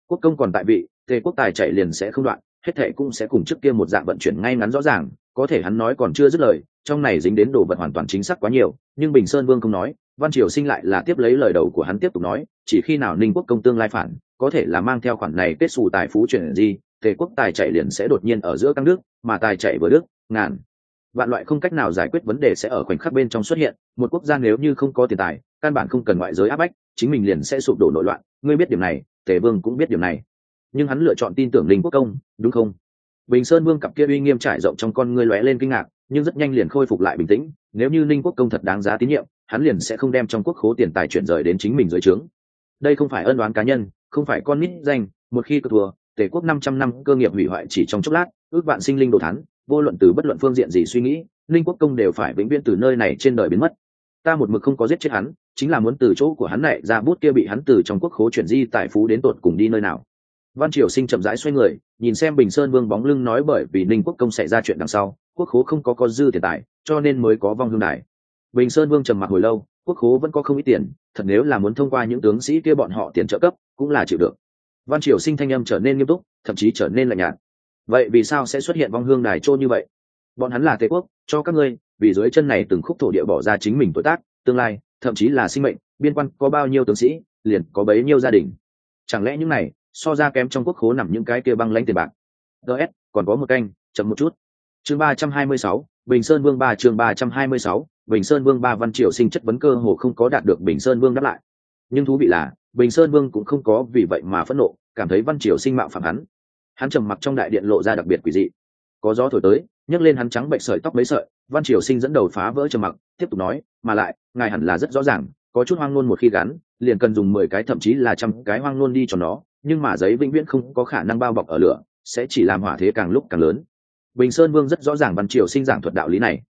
quốc công còn tại vị, tề quốc tài chạy liền sẽ không đoạn hết thệ cũng sẽ cùng trước kia một dạng vận chuyển ngay ngắn rõ ràng, có thể hắn nói còn chưa dứt lời, trong này dính đến đồ vật hoàn toàn chính xác quá nhiều, nhưng bình sơn vương không nói, văn triều sinh lại là tiếp lấy lời đầu của hắn tiếp tục nói, chỉ khi nào ninh quốc công tương lai phản, có thể là mang theo khoản này kết xù tài phú chuyển gì, tề quốc tài chạy liền sẽ đột nhiên ở giữa các nước, mà tài chạy vừa đức ngàn, vạn loại không cách nào giải quyết vấn đề sẽ ở khoảnh khắc bên trong xuất hiện, một quốc gia nếu như không có tiền tài, căn bản không cần ngoại giới áp bách, chính mình liền sẽ sụp đổ nội loạn, ngươi biết điểm này, tề vương cũng biết điểm này nhưng hắn lựa chọn tin tưởng linh quốc công, đúng không? Bình sơn vương cặp kia uy nghiêm trải rộng trong con ngươi lóe lên kinh ngạc, nhưng rất nhanh liền khôi phục lại bình tĩnh, nếu như ninh quốc công thật đáng giá tín nhiệm, hắn liền sẽ không đem trong quốc khố tiền tài chuyển rời đến chính mình dưới trướng. Đây không phải ân đoán cá nhân, không phải con nít danh, một khi cơ thua tể quốc năm trăm năm cơ nghiệp hủy hoại chỉ trong chốc lát, ước vạn sinh linh đồ thắn vô luận từ bất luận phương diện gì suy nghĩ, ninh quốc công đều phải vĩnh viễn từ nơi này trên đời biến mất. Ta một mực không có giết chết hắn, chính là muốn từ chỗ của hắn này ra bút kia bị hắn từ trong quốc khố chuyển di tài phú đến tột cùng đi nơi nào văn triều sinh chậm rãi xoay người, nhìn xem bình sơn vương bóng lưng nói bởi vì ninh quốc công xảy ra chuyện đằng sau, quốc khố không có có dư tiền tài, cho nên mới có vong hương đài. Bình sơn vương trầm mặc hồi lâu, quốc khố vẫn có không ít tiền, thật nếu là muốn thông qua những tướng sĩ kia bọn họ tiền trợ cấp, cũng là chịu được. Văn triều sinh thanh âm trở nên nghiêm túc, thậm chí trở nên lạnh nhạt. Vậy vì sao sẽ xuất hiện vong hương đài trôn như vậy? Bọn hắn là tề quốc, cho các ngươi, vì dưới chân này từng khúc thổ địa bỏ ra chính mình tuổi tác, tương lai, thậm chí là sinh mệnh, biên quan có bao nhiêu tướng sĩ, liền có bấy nhiêu gia đình. Chẳng lẽ những này so ra kém trong quốc khố nằm những cái kia băng lãnh tiền bạc. Ts còn có một canh, chậm một chút. Chương ba trăm hai mươi sáu, bình sơn vương ba, chương ba trăm hai mươi sáu, bình sơn vương ba văn triều sinh chất vấn cơ hồ không có đạt được bình sơn vương đáp lại. Nhưng thú vị là, bình sơn vương cũng không có vì vậy mà phẫn nộ, cảm thấy văn triều sinh mạo phạm hắn. Hắn trầm mặc trong đại điện lộ ra đặc biệt quỷ dị. Có gió thổi tới, nhấc lên hắn trắng bệnh sợi tóc mấy sợi, văn triều sinh dẫn đầu phá vỡ trầm mặc, tiếp tục nói, mà lại, ngài hẳn là rất rõ ràng, có chút hoang nôn một khi gắn, liền cần dùng mười cái, thậm chí là trăm cái hoang nôn đi cho nó nhưng mà giấy vĩnh viễn không có khả năng bao bọc ở lửa, sẽ chỉ làm hỏa thế càng lúc càng lớn. Bình sơn vương rất rõ ràng văn triều sinh giảng thuật đạo lý này.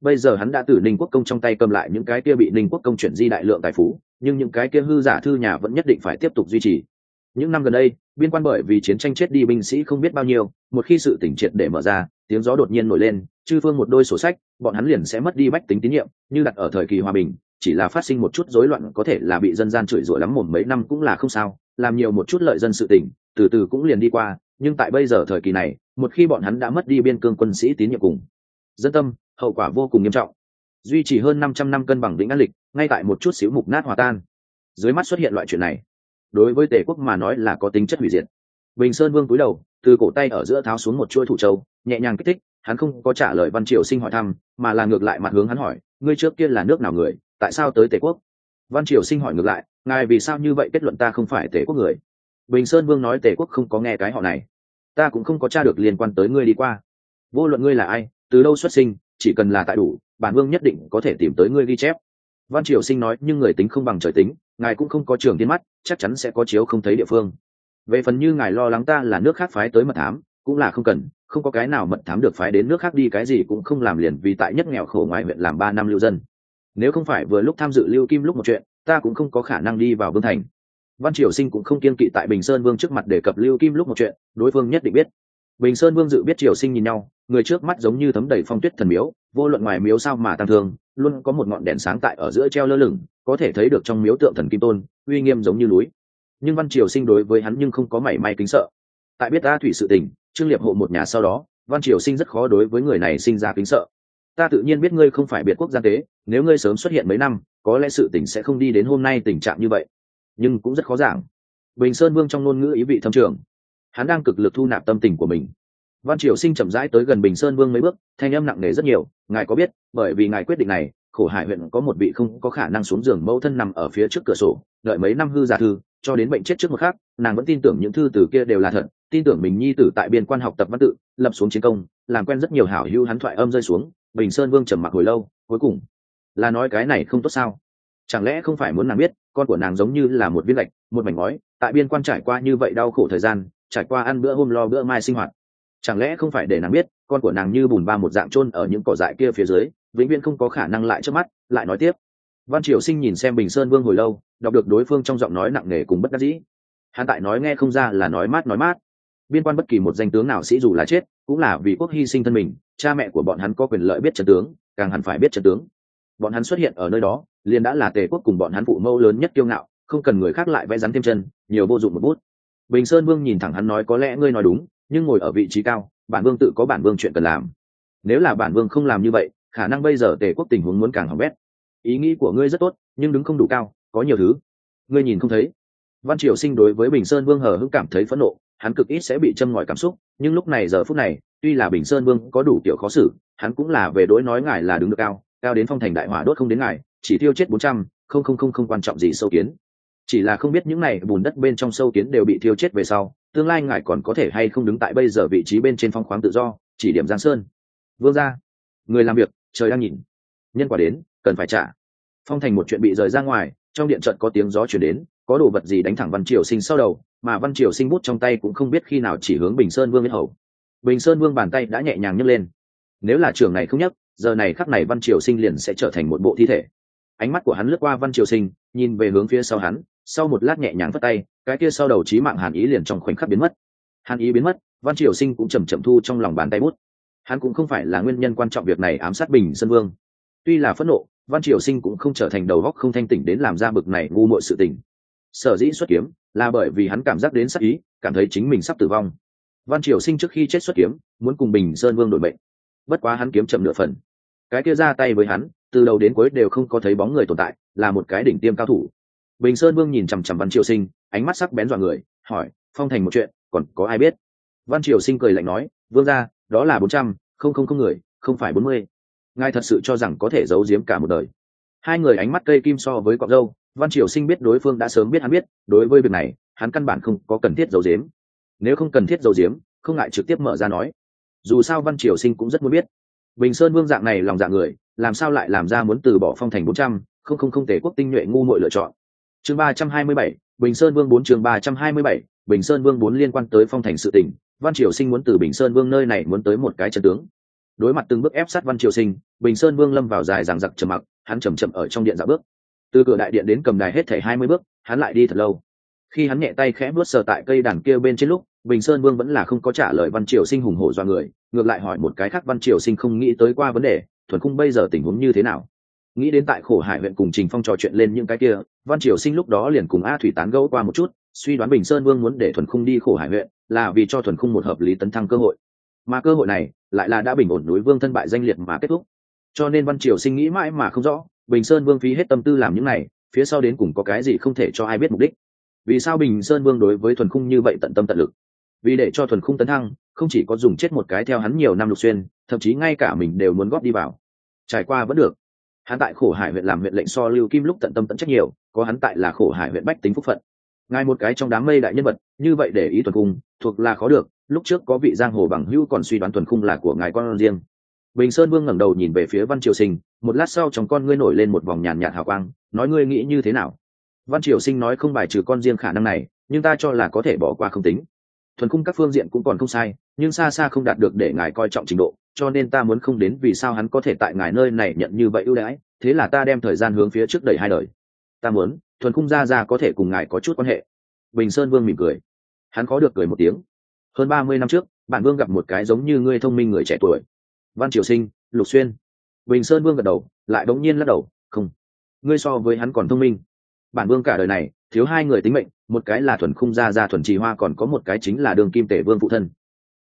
Bây giờ hắn đã từ ninh quốc công trong tay cầm lại những cái kia bị ninh quốc công chuyển di đại lượng tài phú, nhưng những cái kia hư giả thư nhà vẫn nhất định phải tiếp tục duy trì. Những năm gần đây, biên quan bởi vì chiến tranh chết đi binh sĩ không biết bao nhiêu, một khi sự tỉnh triệt để mở ra, tiếng gió đột nhiên nổi lên, chư phương một đôi sổ sách, bọn hắn liền sẽ mất đi bách tính tín nhiệm, như đặt ở thời kỳ hòa bình, chỉ là phát sinh một chút rối loạn có thể là bị dân gian chửi rủa lắm một mấy năm cũng là không sao làm nhiều một chút lợi dân sự tỉnh từ từ cũng liền đi qua, nhưng tại bây giờ thời kỳ này, một khi bọn hắn đã mất đi biên cương quân sĩ tín nhiệm cùng dân tâm, hậu quả vô cùng nghiêm trọng. Duy trì hơn năm trăm năm cân bằng vĩnh an lịch, ngay tại một chút xíu mục nát hòa tan. Dưới mắt xuất hiện loại chuyện này, đối với Tề quốc mà nói là có tính chất hủy diệt. Bình sơn vương cúi đầu, từ cổ tay ở giữa tháo xuống một chuỗi thủ châu, nhẹ nhàng kích thích, hắn không có trả lời văn triều sinh hỏi thăm, mà là ngược lại mặt hướng hắn hỏi, ngươi trước kia là nước nào người, tại sao tới Tề quốc? Văn triều sinh hỏi ngược lại ngài vì sao như vậy kết luận ta không phải tể quốc người? Bình sơn vương nói tể quốc không có nghe cái họ này. Ta cũng không có t r a được liên quan tới ngươi đi qua. Vô luận ngươi là ai, từ đâu xuất sinh, chỉ cần là tại đủ, bản vương nhất định có thể tìm tới ngươi ghi chép. Văn triều sinh nói, nhưng người tính không bằng trời tính, ngài cũng không có trường tiên mắt, chắc chắn sẽ có chiếu không thấy địa phương. Về phần như ngài lo lắng ta là nước khác phái tới mật thám, cũng là không cần, không có cái nào mật thám được phái đến nước khác đi, cái gì cũng không làm liền vì tại nhất nghèo khổ ngoài huyện làm ba năm lưu dân. Nếu không phải vừa lúc tham dự lưu kim lúc một chuyện ta cũng không có khả năng đi vào vương thành. Văn triều sinh cũng không kiên kỵ tại bình sơn vương trước mặt để cập lưu kim lúc một chuyện, đối phương nhất định biết. Bình sơn vương dự biết triều sinh nhìn nhau, người trước mắt giống như thấm đầy phong tuyết thần miếu, vô luận ngoài miếu sao mà tăng thương, luôn có một ngọn đèn sáng tại ở giữa treo lơ lửng, có thể thấy được trong miếu tượng thần kim tôn, uy nghiêm giống như núi. Nhưng văn triều sinh đối với hắn nhưng không có mảy may kính sợ. Tại biết ta thủy sự tình, trương liệp hộ một nhà sau đó, văn triều sinh rất khó đối với người này sinh ra kính sợ ta tự nhiên biết ngươi không phải biệt quốc gia tế nếu ngươi sớm xuất hiện mấy năm có lẽ sự tình sẽ không đi đến hôm nay tình trạng như vậy. Nhưng cũng rất khó giảng. Bình sơn vương trong ngôn ngữ ý vị thâm trường. Hắn đang cực lực thu nạp tâm tình của mình. Văn triều sinh chậm rãi tới gần bình sơn vương mấy bước thanh âm nặng nề rất nhiều ngài có biết bởi vì ngài quyết định này khổ hải huyện có một vị không có khả năng xuống giường mẫu thân nằm ở phía trước cửa sổ đợi mấy năm hư giả thư cho đến bệnh chết trước một khác, nàng vẫn tin tưởng những thư từ kia đều là thật tin tưởng mình nhi tử tại biên quan học tập văn tự lập xuống chiến công làm quen rất nhiều hảo hữu hắn thoại âm rơi xuống bình sơn vương trầm mặc hồi lâu, cuối cùng, là nói cái này không tốt sao? Chẳng lẽ không phải muốn nàng biết, con của nàng giống như là một viên gạch, một mảnh ngói, tại biên quan trải qua như vậy đau khổ thời gian, trải qua ăn bữa hôm lo bữa mai sinh hoạt. Chẳng lẽ không phải để nàng biết, con của nàng như bùn ba một dạng chôn ở những cỏ dại kia phía dưới, vĩnh viễn không có khả năng lại trước mắt, lại nói tiếp? Văn triều sinh nhìn xem bình sơn vương hồi lâu, đọc được đối phương trong giọng nói nặng nề cùng bất đắc dĩ. Hắn tại nói nghe không ra là nói mát nói mát biên quan bất kỳ một danh tướng nào sĩ dù là chết, cũng là vì quốc hy sinh thân mình, cha mẹ của bọn hắn có quyền lợi biết trận tướng, càng hẳn phải biết trận tướng. Bọn hắn xuất hiện ở nơi đó, liền đã là tề quốc cùng bọn hắn phụ mẫu lớn nhất kiêu ngạo, không cần người khác lại vẽ rắn thêm chân, nhiều vô dụng một bút. Bình sơn vương nhìn thẳng hắn nói có lẽ ngươi nói đúng, nhưng ngồi ở vị trí cao, bản vương tự có bản vương chuyện cần làm. Nếu là bản vương không làm như vậy, khả năng bây giờ tề quốc tình huống muốn càng hỏng bét. Ý nghĩ của ngươi rất tốt, nhưng đứng không đủ cao, có nhiều thứ. Ngươi nhìn không thấy. Văn triều sinh đối với bình sơn vương hờ hững cảm thấy phẫn nộ hắn cực ít sẽ bị châm ngòi cảm xúc, nhưng lúc này giờ phút này, tuy là bình sơn vương có đủ kiểu khó xử, hắn cũng là về đối nói ngài là đứng được cao cao đến phong thành đại hỏa đốt không đến ngài, chỉ tiêu chết bốn trăm, không không không không quan trọng gì sâu kiến. Chỉ là không biết những này bùn đất bên trong sâu kiến đều bị thiêu chết về sau, tương lai ngài còn có thể hay không đứng tại bây giờ vị trí bên trên phong khoáng tự do, chỉ điểm giang sơn. Vương gia, người làm việc, trời đang nhìn. Nhân quả đến, cần phải trả. Phong thành một chuyện bị rời ra ngoài, trong điện trận có tiếng gió chuyển đến có đồ vật gì đánh thẳng văn triều sinh sau đầu, mà văn triều sinh bút trong tay cũng không biết khi nào chỉ hướng bình sơn vương yết hầu. Bình sơn vương bàn tay đã nhẹ nhàng nhấc lên. Nếu là trường này không nhấc, giờ này khắc này văn triều sinh liền sẽ trở thành một bộ thi thể. Ánh mắt của hắn lướt qua văn triều sinh, nhìn về hướng phía sau hắn, sau một lát nhẹ nhàng vất tay, cái kia sau đầu trí mạng hàn ý liền trong khoảnh khắc biến mất. Hàn ý biến mất, văn triều sinh cũng chầm chậm thu trong lòng bàn tay bút. Hắn cũng không phải là nguyên nhân quan trọng việc này ám sát bình sơn vương. Tuy là phẫn nộ, văn triều sinh cũng không trở thành đầu góc không thanh tỉnh đến làm ra bực này ngu muội sự tình sở dĩ xuất kiếm là bởi vì hắn cảm giác đến sắc ý, cảm thấy chính mình sắp tử vong. Văn triều sinh trước khi chết xuất kiếm, muốn cùng bình sơn vương đổi mệnh. Bất quá hắn kiếm chậm nửa phần. Cái kia ra tay với hắn, từ đầu đến cuối đều không có thấy bóng người tồn tại, là một cái đỉnh tiêm cao thủ. Bình sơn vương nhìn chằm chằm văn triều sinh, ánh mắt sắc bén dọa người, hỏi, phong thành một chuyện, còn có ai biết? Văn triều sinh cười lạnh nói, vương ra đó là bốn trăm, không không không người, không phải bốn mươi. Ngài thật sự cho rằng có thể giấu giếm cả một đời. Hai người ánh mắt cây kim so với cọc dâu văn triều sinh biết đối phương đã sớm biết hắn biết, đối với việc này, hắn căn bản không có cần thiết giấu giếm. Nếu không cần thiết giấu giếm, không ngại trực tiếp mở ra nói. Dù sao văn triều sinh cũng rất muốn biết. Bình sơn vương dạng này lòng dạng người, làm sao lại làm ra muốn từ bỏ phong thành bốn trăm, không không không tể quốc tinh nhuệ ngu muội lựa chọn. Chương ba trăm hai mươi bảy, bình sơn vương bốn chương ba trăm hai mươi bảy, bình sơn vương bốn liên quan tới phong thành sự tỉnh văn triều sinh muốn từ bình sơn vương nơi này muốn tới một cái trận tướng. Đối mặt từng bước ép sát văn triều sinh, bình sơn vương lâm vào dài ràng giặc trầm mặc, hắn chầm chậm ở trong điện dạo bước từ cửa đại điện đến cầm đài hết thể hai mươi bước, hắn lại đi thật lâu. Khi hắn nhẹ tay khẽ bước sờ tại cây đàn kia bên trên lúc, bình sơn vương vẫn là không có trả lời văn triều sinh hùng hổ do người, ngược lại hỏi một cái khác văn triều sinh không nghĩ tới qua vấn đề, thuần khung bây giờ tình huống như thế nào. Nghĩ đến tại khổ hải huyện cùng trình phong trò chuyện lên những cái kia, văn triều sinh lúc đó liền cùng a thủy tán gẫu qua một chút, suy đoán bình sơn vương muốn để thuần khung đi khổ hải huyện, là vì cho thuần khung một hợp lý tấn thăng cơ hội. Mà cơ hội này, lại là đã bình ổn núi vương thân bại danh liệt mà kết thúc. Cho nên văn triều sinh nghĩ mãi mà không rõ bình sơn vương phí hết tâm tư làm những này, phía sau đến cùng có cái gì không thể cho ai biết mục đích? Vì sao bình sơn vương đối với thuần khung như vậy tận tâm tận lực? Vì để cho thuần khung tấn thăng, không chỉ có dùng chết một cái theo hắn nhiều năm lục xuyên, thậm chí ngay cả mình đều muốn góp đi vào. Trải qua vẫn được. Hắn tại khổ hải huyện làm huyện lệnh so lưu kim lúc tận tâm tận trách nhiều, có hắn tại là khổ hải huyện bách tính phúc phận. Ngài một cái trong đám mây đại nhân vật, như vậy để ý thuần khung, thuộc là khó được, lúc trước có vị giang hồ bằng hữu còn suy đoán thuần khung là của ngài con riêng bình sơn vương ngẩng đầu nhìn về phía văn triều sinh, một lát sau trong con ngươi nổi lên một vòng nhàn nhạt hào quang, nói ngươi nghĩ như thế nào? Văn triều sinh nói không bài trừ con riêng khả năng này, nhưng ta cho là có thể bỏ qua không tính. Thuần Cung các phương diện cũng còn không sai, nhưng xa xa không đạt được để ngài coi trọng trình độ, cho nên ta muốn không đến vì sao hắn có thể tại ngài nơi này nhận như vậy ưu đãi, thế là ta đem thời gian hướng phía trước đầy hai đời. Ta muốn, thuần Cung ra ra có thể cùng ngài có chút quan hệ. Bình sơn vương mỉm cười. Hắn khó được cười một tiếng. Hơn ba mươi năm trước bản vương gặp một cái giống như ngươi thông minh người trẻ tuổi văn triều sinh, lục xuyên. Bình sơn vương gật đầu, lại đống nhiên lắc đầu, không, ngươi so với hắn còn thông minh. Bản vương cả đời này, thiếu hai người tính mệnh, một cái là thuần khung gia gia thuần trì hoa, còn có một cái chính là đường kim tể vương phụ thân.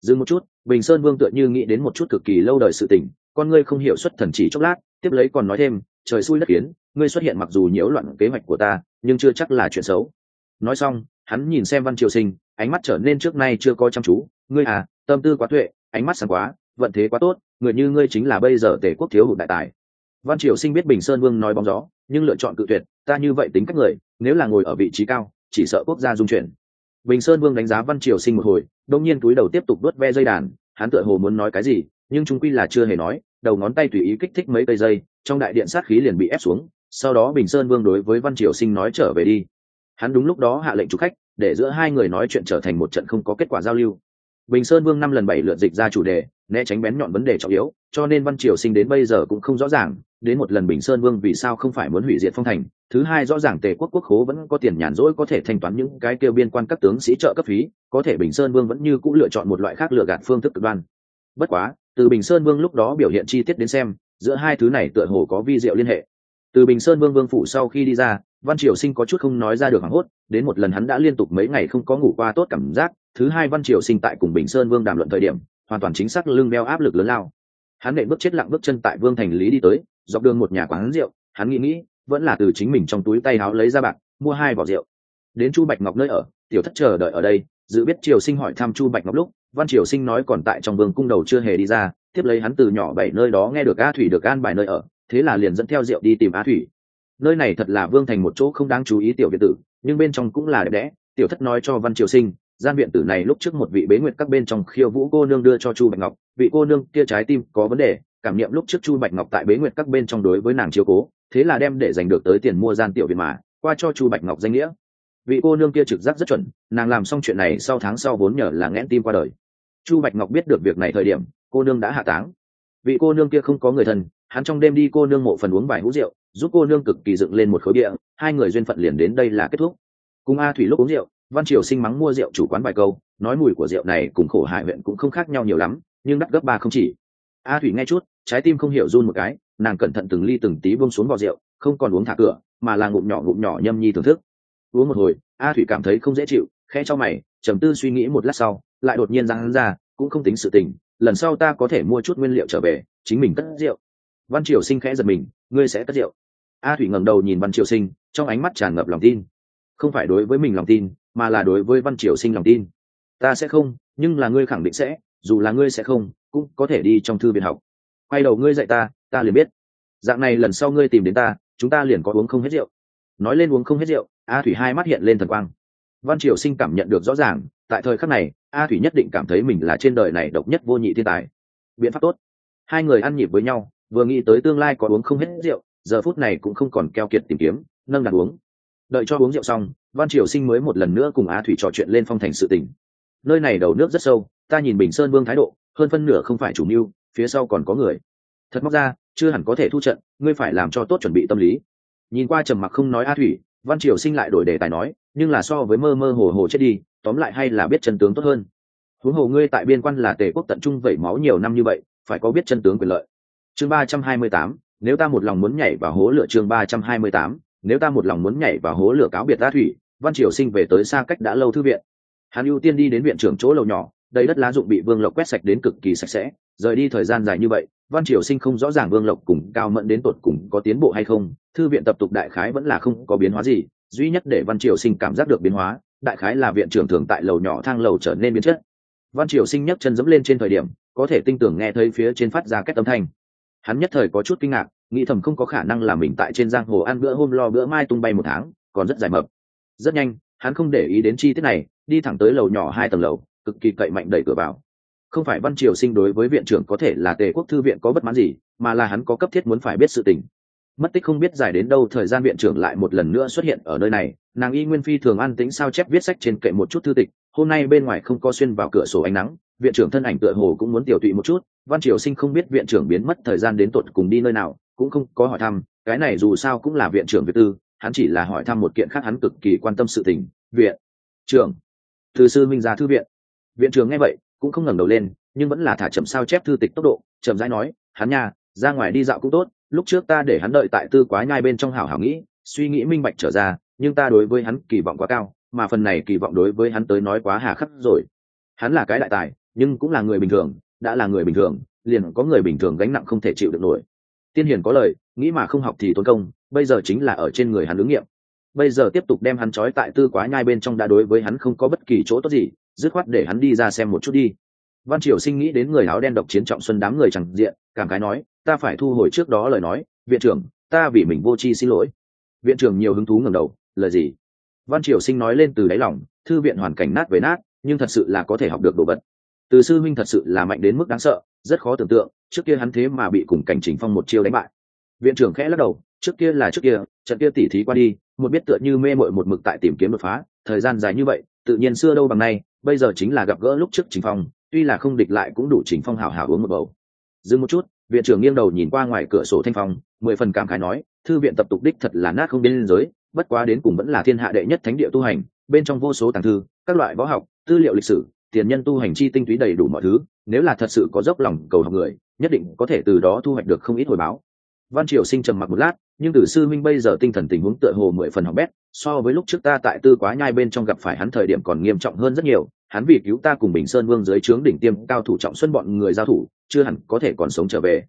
Dừng một chút, bình sơn vương tựa như nghĩ đến một chút cực kỳ lâu đời sự tình, con ngươi không hiểu xuất thần chỉ chốc lát, tiếp lấy còn nói thêm, trời xui đất kiến, ngươi xuất hiện mặc dù nhiễu loạn kế hoạch của ta, nhưng chưa chắc là chuyện xấu. Nói xong, hắn nhìn xem văn triều sinh, ánh mắt trở nên trước nay chưa có chăm chú, ngươi à tâm tư quá tuệ, ánh mắt sáng quá vận thế quá tốt, người như ngươi chính là bây giờ tể quốc thiếu hụt đại tài. Văn triều sinh biết bình sơn vương nói bóng gió, nhưng lựa chọn cự tuyệt, ta như vậy tính cách người, nếu là ngồi ở vị trí cao, chỉ sợ quốc gia dung chuyển. Bình sơn vương đánh giá văn triều sinh một hồi, đông nhiên túi đầu tiếp tục đốt ve dây đàn, hắn tựa hồ muốn nói cái gì, nhưng chúng quy là chưa hề nói, đầu ngón tay tùy ý kích thích mấy cây dây, trong đại điện sát khí liền bị ép xuống, sau đó bình sơn vương đối với văn triều sinh nói trở về đi. Hắn đúng lúc đó hạ lệnh chủ khách, để giữa hai người nói chuyện trở thành một trận không có kết quả giao lưu. Bình sơn vương năm lần bảy lượt dịch ra chủ đề né tránh bén nhọn vấn đề trọng yếu, cho nên văn triều sinh đến bây giờ cũng không rõ ràng, đến một lần bình sơn vương vì sao không phải muốn hủy diệt phong thành, thứ hai rõ ràng tề quốc quốc khố vẫn có tiền nhàn rỗi có thể thanh toán những cái kêu biên quan các tướng sĩ trợ cấp phí, có thể bình sơn vương vẫn như cũng lựa chọn một loại khác lựa gạt phương thức cực đoan. Bất quá, từ bình sơn vương lúc đó biểu hiện chi tiết đến xem, giữa hai thứ này tựa hồ có vi diệu liên hệ. Từ bình sơn vương vương phủ sau khi đi ra, văn triều sinh có chút không nói ra được hoảng hốt, đến một lần hắn đã liên tục mấy ngày không có ngủ qua tốt cảm giác, thứ hai văn triều sinh tại cùng bình sơn vương đàm luận thời điểm hoàn toàn chính xác lưng đeo áp lực lớn lao. Hắn nệ bước chết lặng bước chân tại vương thành lý đi tới, dọc đường một nhà quán rượu, hắn nghĩ nghĩ, vẫn là từ chính mình trong túi tay áo lấy ra bạc, mua hai vỏ rượu. Đến chu bạch ngọc nơi ở, tiểu thất chờ đợi ở đây, dự biết triều sinh hỏi thăm chu bạch ngọc lúc, văn triều sinh nói còn tại trong vương cung đầu chưa hề đi ra, tiếp lấy hắn từ nhỏ bảy nơi đó nghe được a thủy được an bài nơi ở, thế là liền dẫn theo rượu đi tìm a thủy. Nơi này thật là vương thành một chỗ không đáng chú ý tiểu việt tử, nhưng bên trong cũng là đẹp đẽ, tiểu thất nói cho văn triều sinh gian viện tử này lúc trước một vị bế nguyệt các bên trong khiêu vũ cô nương đưa cho chu bạch ngọc, vị cô nương kia trái tim có vấn đề, cảm nghiệm lúc trước chu bạch ngọc tại bế nguyệt các bên trong đối với nàng chiếu cố, thế là đem để giành được tới tiền mua gian tiểu viện mà, qua cho chu bạch ngọc danh nghĩa. Vị cô nương kia trực giác rất chuẩn, nàng làm xong chuyện này sau tháng sau vốn nhờ là nghẽn tim qua đời. Chu bạch ngọc biết được việc này thời điểm, cô nương đã hạ táng. Vị cô nương kia không có người thân, hắn trong đêm đi cô nương mộ phần uống vài hũ rượu, giúp cô nương cực kỳ dựng lên một khối địa hai người duyên phận liền đến đây là kết thúc. Cùng a thủy lúc uống rượu văn triều sinh mắng mua rượu chủ quán vài câu, nói mùi của rượu này cùng khổ hại huyện cũng không khác nhau nhiều lắm, nhưng đắt gấp ba không chỉ. A thủy nghe chút, trái tim không hiểu run một cái, nàng cẩn thận từng ly từng tí buông xuống vào rượu, không còn uống thả cửa, mà là ngụm nhỏ ngụm nhỏ nhâm nhi thưởng thức. Uống một hồi, a thủy cảm thấy không dễ chịu khe cho mày, trầm tư suy nghĩ một lát sau, lại đột nhiên răng ra, cũng không tính sự tình, lần sau ta có thể mua chút nguyên liệu trở về, chính mình cất rượu. Văn triều sinh khẽ giật mình, ngươi sẽ cất rượu. A thủy ngẩng đầu nhìn văn triều sinh, trong ánh mắt tràn ngập lòng tin. Không phải đối với mình lòng tin mà là đối với văn triều sinh lòng tin. Ta sẽ không, nhưng là ngươi khẳng định sẽ, dù là ngươi sẽ không, cũng có thể đi trong thư viện học. Quay đầu ngươi dạy ta ta liền biết. Dạng này lần sau ngươi tìm đến ta, chúng ta liền có uống không hết rượu. Nói lên uống không hết rượu, a thủy hai mắt hiện lên thần quang. Văn triều sinh cảm nhận được rõ ràng, tại thời khắc này, a thủy nhất định cảm thấy mình là trên đời này độc nhất vô nhị thiên tài. Biện pháp tốt. Hai người ăn nhịp với nhau, vừa nghĩ tới tương lai có uống không hết rượu, giờ phút này cũng không còn keo kiệt tìm kiếm, nâng đặt uống. Đợi cho uống rượu xong văn triều sinh mới một lần nữa cùng Á thủy trò chuyện lên phong thành sự tình. Nơi này đầu nước rất sâu, ta nhìn bình sơn vương thái độ, hơn phân nửa không phải chủ mưu, phía sau còn có người. Thật móc ra, chưa hẳn có thể thu trận, ngươi phải làm cho tốt chuẩn bị tâm lý. Nhìn qua trầm mặc không nói a thủy, văn triều sinh lại đổi đề tài nói, nhưng là so với mơ mơ hồ hồ chết đi, tóm lại hay là biết chân tướng tốt hơn. Huống hồ ngươi tại biên quan là tề quốc tận trung vẩy máu nhiều năm như vậy, phải có biết chân tướng quyền lợi. Chương ba trăm hai mươi tám, nếu ta một lòng muốn nhảy vào hố lửa chương ba trăm hai mươi tám, nếu ta một lòng muốn nhảy vào hố lửa cáo biệt Á thủy văn triều sinh về tới xa cách đã lâu thư viện. Hắn ưu tiên đi đến viện trưởng chỗ lầu nhỏ, đầy đất lá dụng bị vương lộc quét sạch đến cực kỳ sạch sẽ. Rời đi thời gian dài như vậy, văn triều sinh không rõ ràng vương lộc cùng cao mẫn đến tột cùng có tiến bộ hay không, thư viện tập tục đại khái vẫn là không có biến hóa gì, duy nhất để văn triều sinh cảm giác được biến hóa, đại khái là viện trưởng thường tại lầu nhỏ thang lầu trở nên biến chất. Văn triều sinh nhấc chân dẫm lên trên thời điểm, có thể tinh tưởng nghe thấy phía trên phát ra kết âm thanh. Hắn nhất thời có chút kinh ngạc, nghĩ thầm không có khả năng là mình tại trên giang hồ ăn bữa hôm lo bữa mai tung bay một tháng, còn rất dài mập rất nhanh, hắn không để ý đến chi tiết này, đi thẳng tới lầu nhỏ hai tầng lầu, cực kỳ cậy mạnh đẩy cửa vào. Không phải văn triều sinh đối với viện trưởng có thể là tề quốc thư viện có bất mãn gì, mà là hắn có cấp thiết muốn phải biết sự tình. Mất tích không biết dài đến đâu, thời gian viện trưởng lại một lần nữa xuất hiện ở nơi này. Nàng y nguyên phi thường an tính sao chép viết sách trên kệ một chút thư tịch. Hôm nay bên ngoài không có xuyên vào cửa sổ ánh nắng, viện trưởng thân ảnh tựa hồ cũng muốn tiểu tụy một chút. Văn triều sinh không biết viện trưởng biến mất thời gian đến tột cùng đi nơi nào, cũng không có hỏi thăm, cái này dù sao cũng là viện trưởng việt tư hắn chỉ là hỏi thăm một kiện khác hắn cực kỳ quan tâm sự tình, viện, trưởng. Thư sư minh ra thư viện. Viện trưởng nghe vậy, cũng không ngẩng đầu lên, nhưng vẫn là thả chậm sao chép thư tịch tốc độ, chậm rãi nói, hắn nha, ra ngoài đi dạo cũng tốt, lúc trước ta để hắn đợi tại tư quá nhai bên trong hảo hảo nghĩ, suy nghĩ minh bạch trở ra, nhưng ta đối với hắn kỳ vọng quá cao, mà phần này kỳ vọng đối với hắn tới nói quá hà khắc rồi. Hắn là cái đại tài, nhưng cũng là người bình thường, đã là người bình thường, liền có người bình thường gánh nặng không thể chịu được nổi. Tiên hiền có lời, nghĩ mà không học thì tốn công bây giờ chính là ở trên người hắn ứng nghiệm. Bây giờ tiếp tục đem hắn trói tại tư quá nhai bên trong đã đối với hắn không có bất kỳ chỗ tốt gì, dứt khoát để hắn đi ra xem một chút đi. Văn triều sinh nghĩ đến người áo đen độc chiến trọng xuân đám người chẳng diện, cảm cái nói, ta phải thu hồi trước đó lời nói, viện trưởng, ta vì mình vô tri xin lỗi. Viện trưởng nhiều hứng thú ngầm đầu, lời gì? Văn triều sinh nói lên từ đáy lòng, thư viện hoàn cảnh nát về nát, nhưng thật sự là có thể học được đồ vật. Từ sư huynh thật sự là mạnh đến mức đáng sợ, rất khó tưởng tượng, trước kia hắn thế mà bị cùng cảnh trình phong một chiêu đánh bại. Viện trưởng khẽ lắc đầu trước kia là trước kia, trận kia tỉ thí qua đi, một biết tựa như mê mội một mực tại tìm kiếm đột phá, thời gian dài như vậy, tự nhiên xưa đâu bằng nay, bây giờ chính là gặp gỡ lúc trước trình phong, tuy là không địch lại cũng đủ trình phong hào hào uống một bầu. Dừng một chút, viện trưởng nghiêng đầu nhìn qua ngoài cửa sổ thanh phong, mười phần cảm khái nói, thư viện tập tục đích thật là nát không biên giới, bất quá đến cùng vẫn là thiên hạ đệ nhất thánh địa tu hành, bên trong vô số tàng thư, các loại võ học, tư liệu lịch sử, tiền nhân tu hành chi tinh túy đầy đủ mọi thứ, nếu là thật sự có dốc lòng cầu học người, nhất định có thể từ đó thu hoạch được không ít hồi báo văn triều sinh trầm mặc một lát, nhưng tử sư minh bây giờ tinh thần tình huống tựa hồ mười phần học bét, so với lúc trước ta tại tư quá nhai bên trong gặp phải hắn thời điểm còn nghiêm trọng hơn rất nhiều. Hắn vì cứu ta cùng bình sơn vương dưới trướng đỉnh tiêm cao thủ trọng xuân bọn người giao thủ, chưa hẳn có thể còn sống trở về.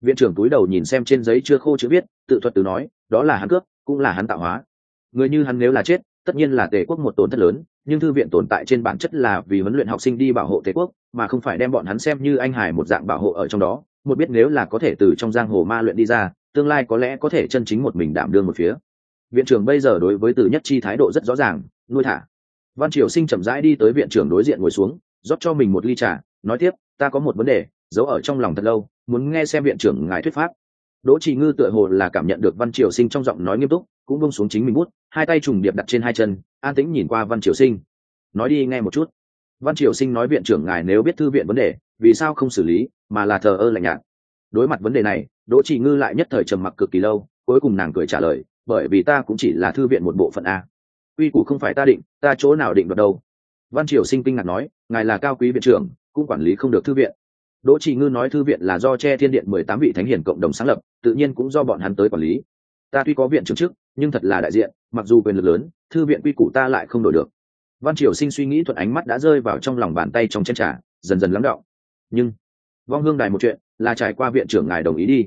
Viện trưởng túi đầu nhìn xem trên giấy chưa khô chữ viết, tự thuật từ nói, đó là hắn cướp, cũng là hắn tạo hóa. Người như hắn nếu là chết, tất nhiên là tề quốc một tổn thất lớn, nhưng thư viện tồn tại trên bản chất là vì huấn luyện học sinh đi bảo hộ tề quốc, mà không phải đem bọn hắn xem như anh hải một dạng bảo hộ ở trong đó một biết nếu là có thể từ trong giang hồ ma luyện đi ra, tương lai có lẽ có thể chân chính một mình đảm đương một phía. Viện trưởng bây giờ đối với từ nhất chi thái độ rất rõ ràng, nuôi thả. Văn triều sinh chậm rãi đi tới viện trưởng đối diện ngồi xuống, rót cho mình một ly trà, nói tiếp, ta có một vấn đề, giấu ở trong lòng thật lâu, muốn nghe xem viện trưởng ngài thuyết pháp. Đỗ trì ngư tựa hồ là cảm nhận được văn triều sinh trong giọng nói nghiêm túc, cũng bông xuống chính mình bút, hai tay trùng điệp đặt trên hai chân, an tĩnh nhìn qua văn triều sinh. Nói đi nghe một chút. Văn triều sinh nói viện trưởng ngài nếu biết thư viện vấn đề vì sao không xử lý, mà là thờ ơ lạnh nhạt. Đối mặt vấn đề này, đỗ trì ngư lại nhất thời trầm mặc cực kỳ lâu, cuối cùng nàng cười trả lời, bởi vì ta cũng chỉ là thư viện một bộ phận a. Quy củ không phải ta định, ta chỗ nào định được đâu. Văn triều sinh kinh ngạc nói, ngài là cao quý viện trưởng, cũng quản lý không được thư viện. Đỗ trì ngư nói thư viện là do che thiên điện mười tám vị thánh hiền cộng đồng sáng lập, tự nhiên cũng do bọn hắn tới quản lý. Ta tuy có viện trưởng chức, nhưng thật là đại diện, mặc dù quyền lực lớn, thư viện quy củ ta lại không đổi được. Văn triều sinh suy nghĩ thuận ánh mắt đã rơi vào trong lòng bàn tay trong chân trà, dần dần lắng đọng nhưng vong hương đài một chuyện là trải qua viện trưởng ngài đồng ý đi.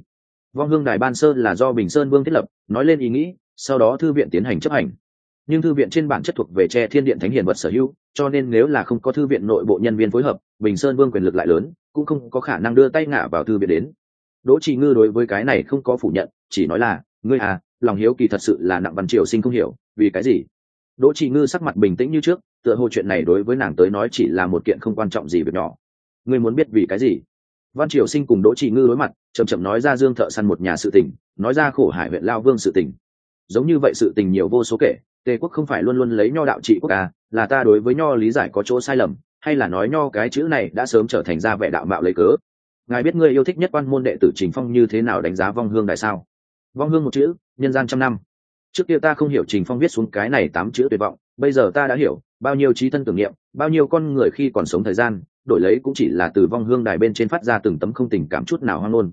Vong hương đài ban sơn là do bình sơn vương thiết lập, nói lên ý nghĩ, sau đó thư viện tiến hành chấp hành. Nhưng thư viện trên bản chất thuộc về tre thiên điện thánh hiền vật sở hữu, cho nên nếu là không có thư viện nội bộ nhân viên phối hợp, bình sơn vương quyền lực lại lớn, cũng không có khả năng đưa tay ngả vào thư viện đến. Đỗ trì ngư đối với cái này không có phủ nhận, chỉ nói là, ngươi à lòng hiếu kỳ thật sự là nặng văn triều sinh không hiểu, vì cái gì? Đỗ trì ngư sắc mặt bình tĩnh như trước, tựa hồ chuyện này đối với nàng tới nói chỉ là một kiện không quan trọng gì việc nhỏ ngươi muốn biết vì cái gì? Văn triều sinh cùng đỗ trị ngư đối mặt, chậm chậm nói ra dương thợ săn một nhà sự tình, nói ra khổ hải huyện lao vương sự tình. Giống như vậy sự tình nhiều vô số kể, tề quốc không phải luôn luôn lấy nho đạo trị quốc à là ta đối với nho lý giải có chỗ sai lầm, hay là nói nho cái chữ này đã sớm trở thành ra vẻ đạo mạo lấy cớ? Ngài biết ngươi yêu thích nhất quan môn đệ tử trình phong như thế nào đánh giá vong hương đại sao? Vong hương một chữ, nhân gian trăm năm. Trước kia ta không hiểu trình phong viết xuống cái này tám chữ tuyệt vọng, bây giờ ta đã hiểu, bao nhiêu trí thân tưởng niệm, bao nhiêu con người khi còn sống thời gian đổi lấy cũng chỉ là từ vong hương đài bên trên phát ra từng tấm không tình cảm chút nào hoang ngôn.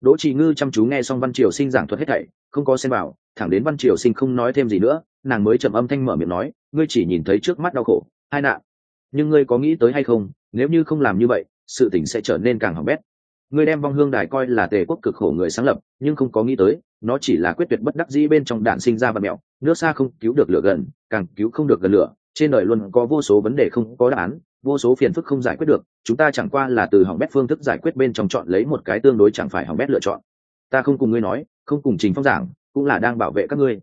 Đỗ trì ngư chăm chú nghe xong văn triều sinh giảng thuật hết thảy không có xem vào, thẳng đến văn triều sinh không nói thêm gì nữa nàng mới trầm âm thanh mở miệng nói ngươi chỉ nhìn thấy trước mắt đau khổ hai nạn. Nhưng ngươi có nghĩ tới hay không nếu như không làm như vậy sự tình sẽ trở nên càng hỏng bét. Ngươi đem vong hương đài coi là tề quốc cực khổ người sáng lập nhưng không có nghĩ tới nó chỉ là quyết tuyệt bất đắc dĩ bên trong đạn sinh ra và mẹo nước xa không cứu được lửa gần càng cứu không được gần lửa trên đời luôn có vô số vấn đề không có đáp án vô số phiền phức không giải quyết được, chúng ta chẳng qua là từ hỏng bét phương thức giải quyết bên trong chọn lấy một cái tương đối chẳng phải hỏng bét lựa chọn. Ta không cùng ngươi nói, không cùng trình phong giảng, cũng là đang bảo vệ các ngươi.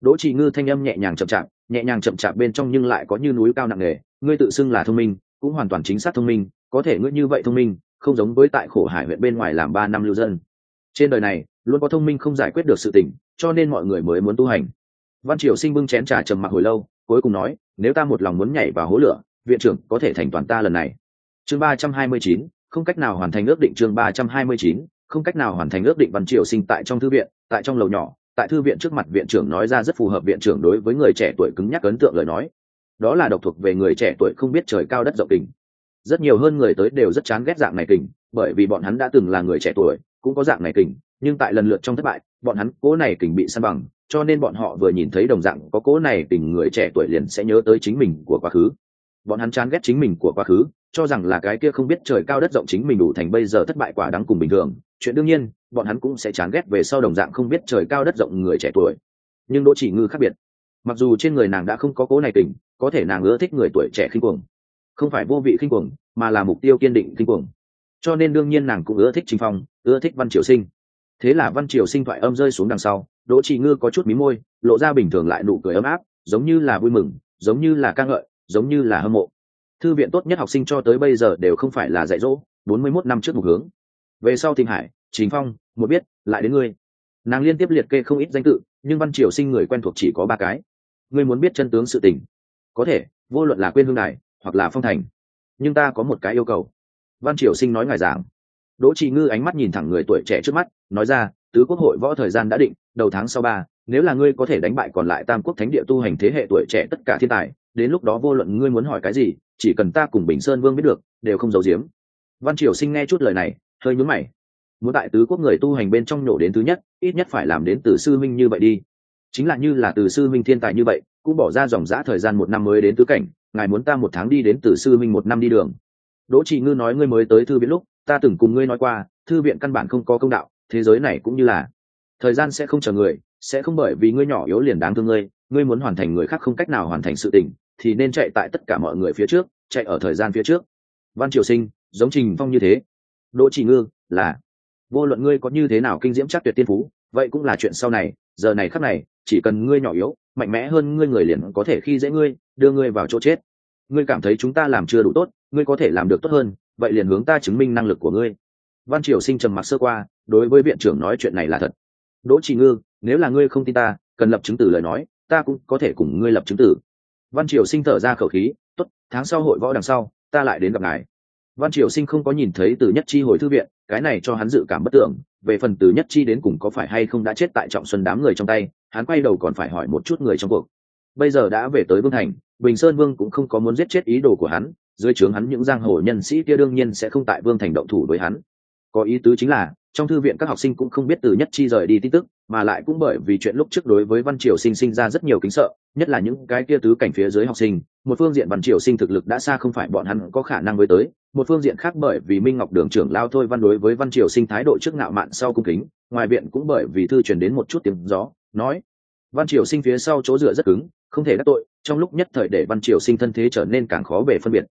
Đỗ trì ngư thanh âm nhẹ nhàng chậm chạp, nhẹ nhàng chậm chạp bên trong nhưng lại có như núi cao nặng nề, ngươi tự xưng là thông minh, cũng hoàn toàn chính xác thông minh, có thể ngươi như vậy thông minh, không giống với tại khổ hải huyện bên ngoài làm ba năm lưu dân. Trên đời này, luôn có thông minh không giải quyết được sự tình, cho nên mọi người mới muốn tu hành. Văn triều sinh bưng chén trà trầm mặc hồi lâu, cuối cùng nói, nếu ta một lòng muốn nhảy vào hố lửa viện trưởng, có thể thành toàn ta lần này. Chương ba trăm hai mươi chín, không cách nào hoàn thành ước định chương ba trăm hai mươi chín, không cách nào hoàn thành ước định văn triều sinh tại trong thư viện, tại trong lầu nhỏ, tại thư viện trước mặt viện trưởng nói ra rất phù hợp viện trưởng đối với người trẻ tuổi cứng nhắc ấn tượng lời nói. Đó là độc thuộc về người trẻ tuổi không biết trời cao đất rộng tình rất nhiều hơn người tới đều rất chán ghét dạng này kình, bởi vì bọn hắn đã từng là người trẻ tuổi, cũng có dạng này kình, nhưng tại lần lượt trong thất bại, bọn hắn cố này kình bị săn bằng, cho nên bọn họ vừa nhìn thấy đồng dạng có cố này tình người trẻ tuổi liền sẽ nhớ tới chính mình của quá khứ bọn hắn chán ghét chính mình của quá khứ, cho rằng là cái kia không biết trời cao đất rộng chính mình đủ thành bây giờ thất bại quả đáng cùng bình thường. Chuyện đương nhiên, bọn hắn cũng sẽ chán ghét về sau đồng dạng không biết trời cao đất rộng người trẻ tuổi. Nhưng đỗ chỉ ngư khác biệt. Mặc dù trên người nàng đã không có cố này tình có thể nàng ưa thích người tuổi trẻ khinh cuồng. Không phải vô vị khinh cuồng, mà là mục tiêu kiên định khinh cuồng. Cho nên đương nhiên nàng cũng ưa thích chính phong, ưa thích văn triều sinh. Thế là văn triều sinh thoại âm rơi xuống đằng sau, đỗ chỉ ngư có chút mí môi, lộ ra bình thường lại nụ cười ấm áp, giống như là vui mừng, giống như là ca ngợi giống như là hâm mộ. Thư viện tốt nhất học sinh cho tới bây giờ đều không phải là dạy dỗ, bốn mươi 41 năm trước một hướng. Về sau thịnh hải chính phong, một biết, lại đến ngươi. Nàng liên tiếp liệt kê không ít danh tự, nhưng văn triều sinh người quen thuộc chỉ có ba cái. Ngươi muốn biết chân tướng sự tình. Có thể, vô luận là quên hương đài hoặc là phong thành. Nhưng ta có một cái yêu cầu. Văn triều sinh nói ngài giảng. Đỗ trị ngư ánh mắt nhìn thẳng người tuổi trẻ trước mắt, nói ra, tứ quốc hội võ thời gian đã định, đầu tháng sau ba, nếu là ngươi có thể đánh bại còn lại tam quốc thánh địa tu hành thế hệ tuổi trẻ tất cả thiên tài đến lúc đó vô luận ngươi muốn hỏi cái gì, chỉ cần ta cùng bình sơn vương biết được, đều không giấu giếm. Văn triều sinh nghe chút lời này, hơi nhún mày. Muốn tại tứ quốc người tu hành bên trong nhổ đến thứ nhất, ít nhất phải làm đến từ sư minh như vậy đi. Chính là như là từ sư minh thiên tài như vậy, cũng bỏ ra dòng giã thời gian một năm mới đến tứ cảnh, ngài muốn ta một tháng đi đến từ sư minh một năm đi đường. Đỗ trị ngư nói ngươi mới tới thư viện lúc, ta từng cùng ngươi nói qua, thư viện căn bản không có công đạo, thế giới này cũng như là. Thời gian sẽ không chờ người, sẽ không bởi vì ngươi nhỏ yếu liền đáng thương ngươi ngươi muốn hoàn thành người khác không cách nào hoàn thành sự tình thì nên chạy tại tất cả mọi người phía trước, chạy ở thời gian phía trước. Văn triều sinh, giống trình phong như thế. Đỗ Chỉ ngư, là. Vô luận ngươi có như thế nào kinh diễm chắc tuyệt tiên phú, vậy cũng là chuyện sau này, giờ này khắc này, chỉ cần ngươi nhỏ yếu, mạnh mẽ hơn ngươi người liền có thể khi dễ ngươi, đưa ngươi vào chỗ chết. Ngươi cảm thấy chúng ta làm chưa đủ tốt, ngươi có thể làm được tốt hơn, vậy liền hướng ta chứng minh năng lực của ngươi. Văn triều sinh trầm mặc sơ qua, đối với viện trưởng nói chuyện này là thật. Đỗ trì ngư, nếu là ngươi không tin ta, cần lập chứng tử lời nói, ta cũng có thể cùng ngươi lập chứng tử văn triều sinh thở ra khẩu khí, tốt, tháng sau hội võ đằng sau, ta lại đến gặp ngài. Văn triều sinh không có nhìn thấy từ nhất chi hồi thư viện, cái này cho hắn dự cảm bất tưởng, về phần từ nhất chi đến cùng có phải hay không đã chết tại trọng xuân đám người trong tay, hắn quay đầu còn phải hỏi một chút người trong cuộc. Bây giờ đã về tới vương thành, bình sơn vương cũng không có muốn giết chết ý đồ của hắn, dưới trướng hắn những giang hồ nhân sĩ kia đương nhiên sẽ không tại vương thành động thủ với hắn. Có ý tứ chính là, trong thư viện các học sinh cũng không biết từ nhất chi rời đi tin tức mà lại cũng bởi vì chuyện lúc trước đối với văn triều sinh sinh ra rất nhiều kính sợ, nhất là những cái kia tứ cảnh phía dưới học sinh, một phương diện văn triều sinh thực lực đã xa không phải bọn hắn có khả năng với tới, một phương diện khác bởi vì minh ngọc đường trưởng lao thôi văn đối với văn triều sinh thái độ trước ngạo mạn sau cung kính, ngoài viện cũng bởi vì thư truyền đến một chút tiếng gió, nói, văn triều sinh phía sau chỗ dựa rất cứng, không thể đắc tội, trong lúc nhất thời để văn triều sinh thân thế trở nên càng khó bề phân biệt.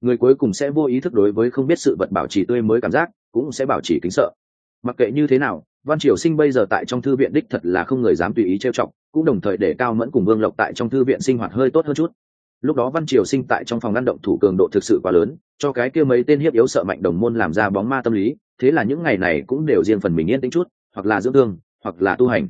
Người cuối cùng sẽ vô ý thức đối với không biết sự vật bảo trì tươi mới cảm giác, cũng sẽ bảo trì kính sợ. Mặc kệ như thế nào văn triều sinh bây giờ tại trong thư viện đích thật là không người dám tùy ý trêu chọc, cũng đồng thời để cao mẫn cùng vương lộc tại trong thư viện sinh hoạt hơi tốt hơn chút. Lúc đó văn triều sinh tại trong phòng ngăn động thủ cường độ thực sự quá lớn, cho cái kia mấy tên hiếp yếu sợ mạnh đồng môn làm ra bóng ma tâm lý, thế là những ngày này cũng đều riêng phần mình yên tĩnh chút, hoặc là dưỡng thương, hoặc là tu hành.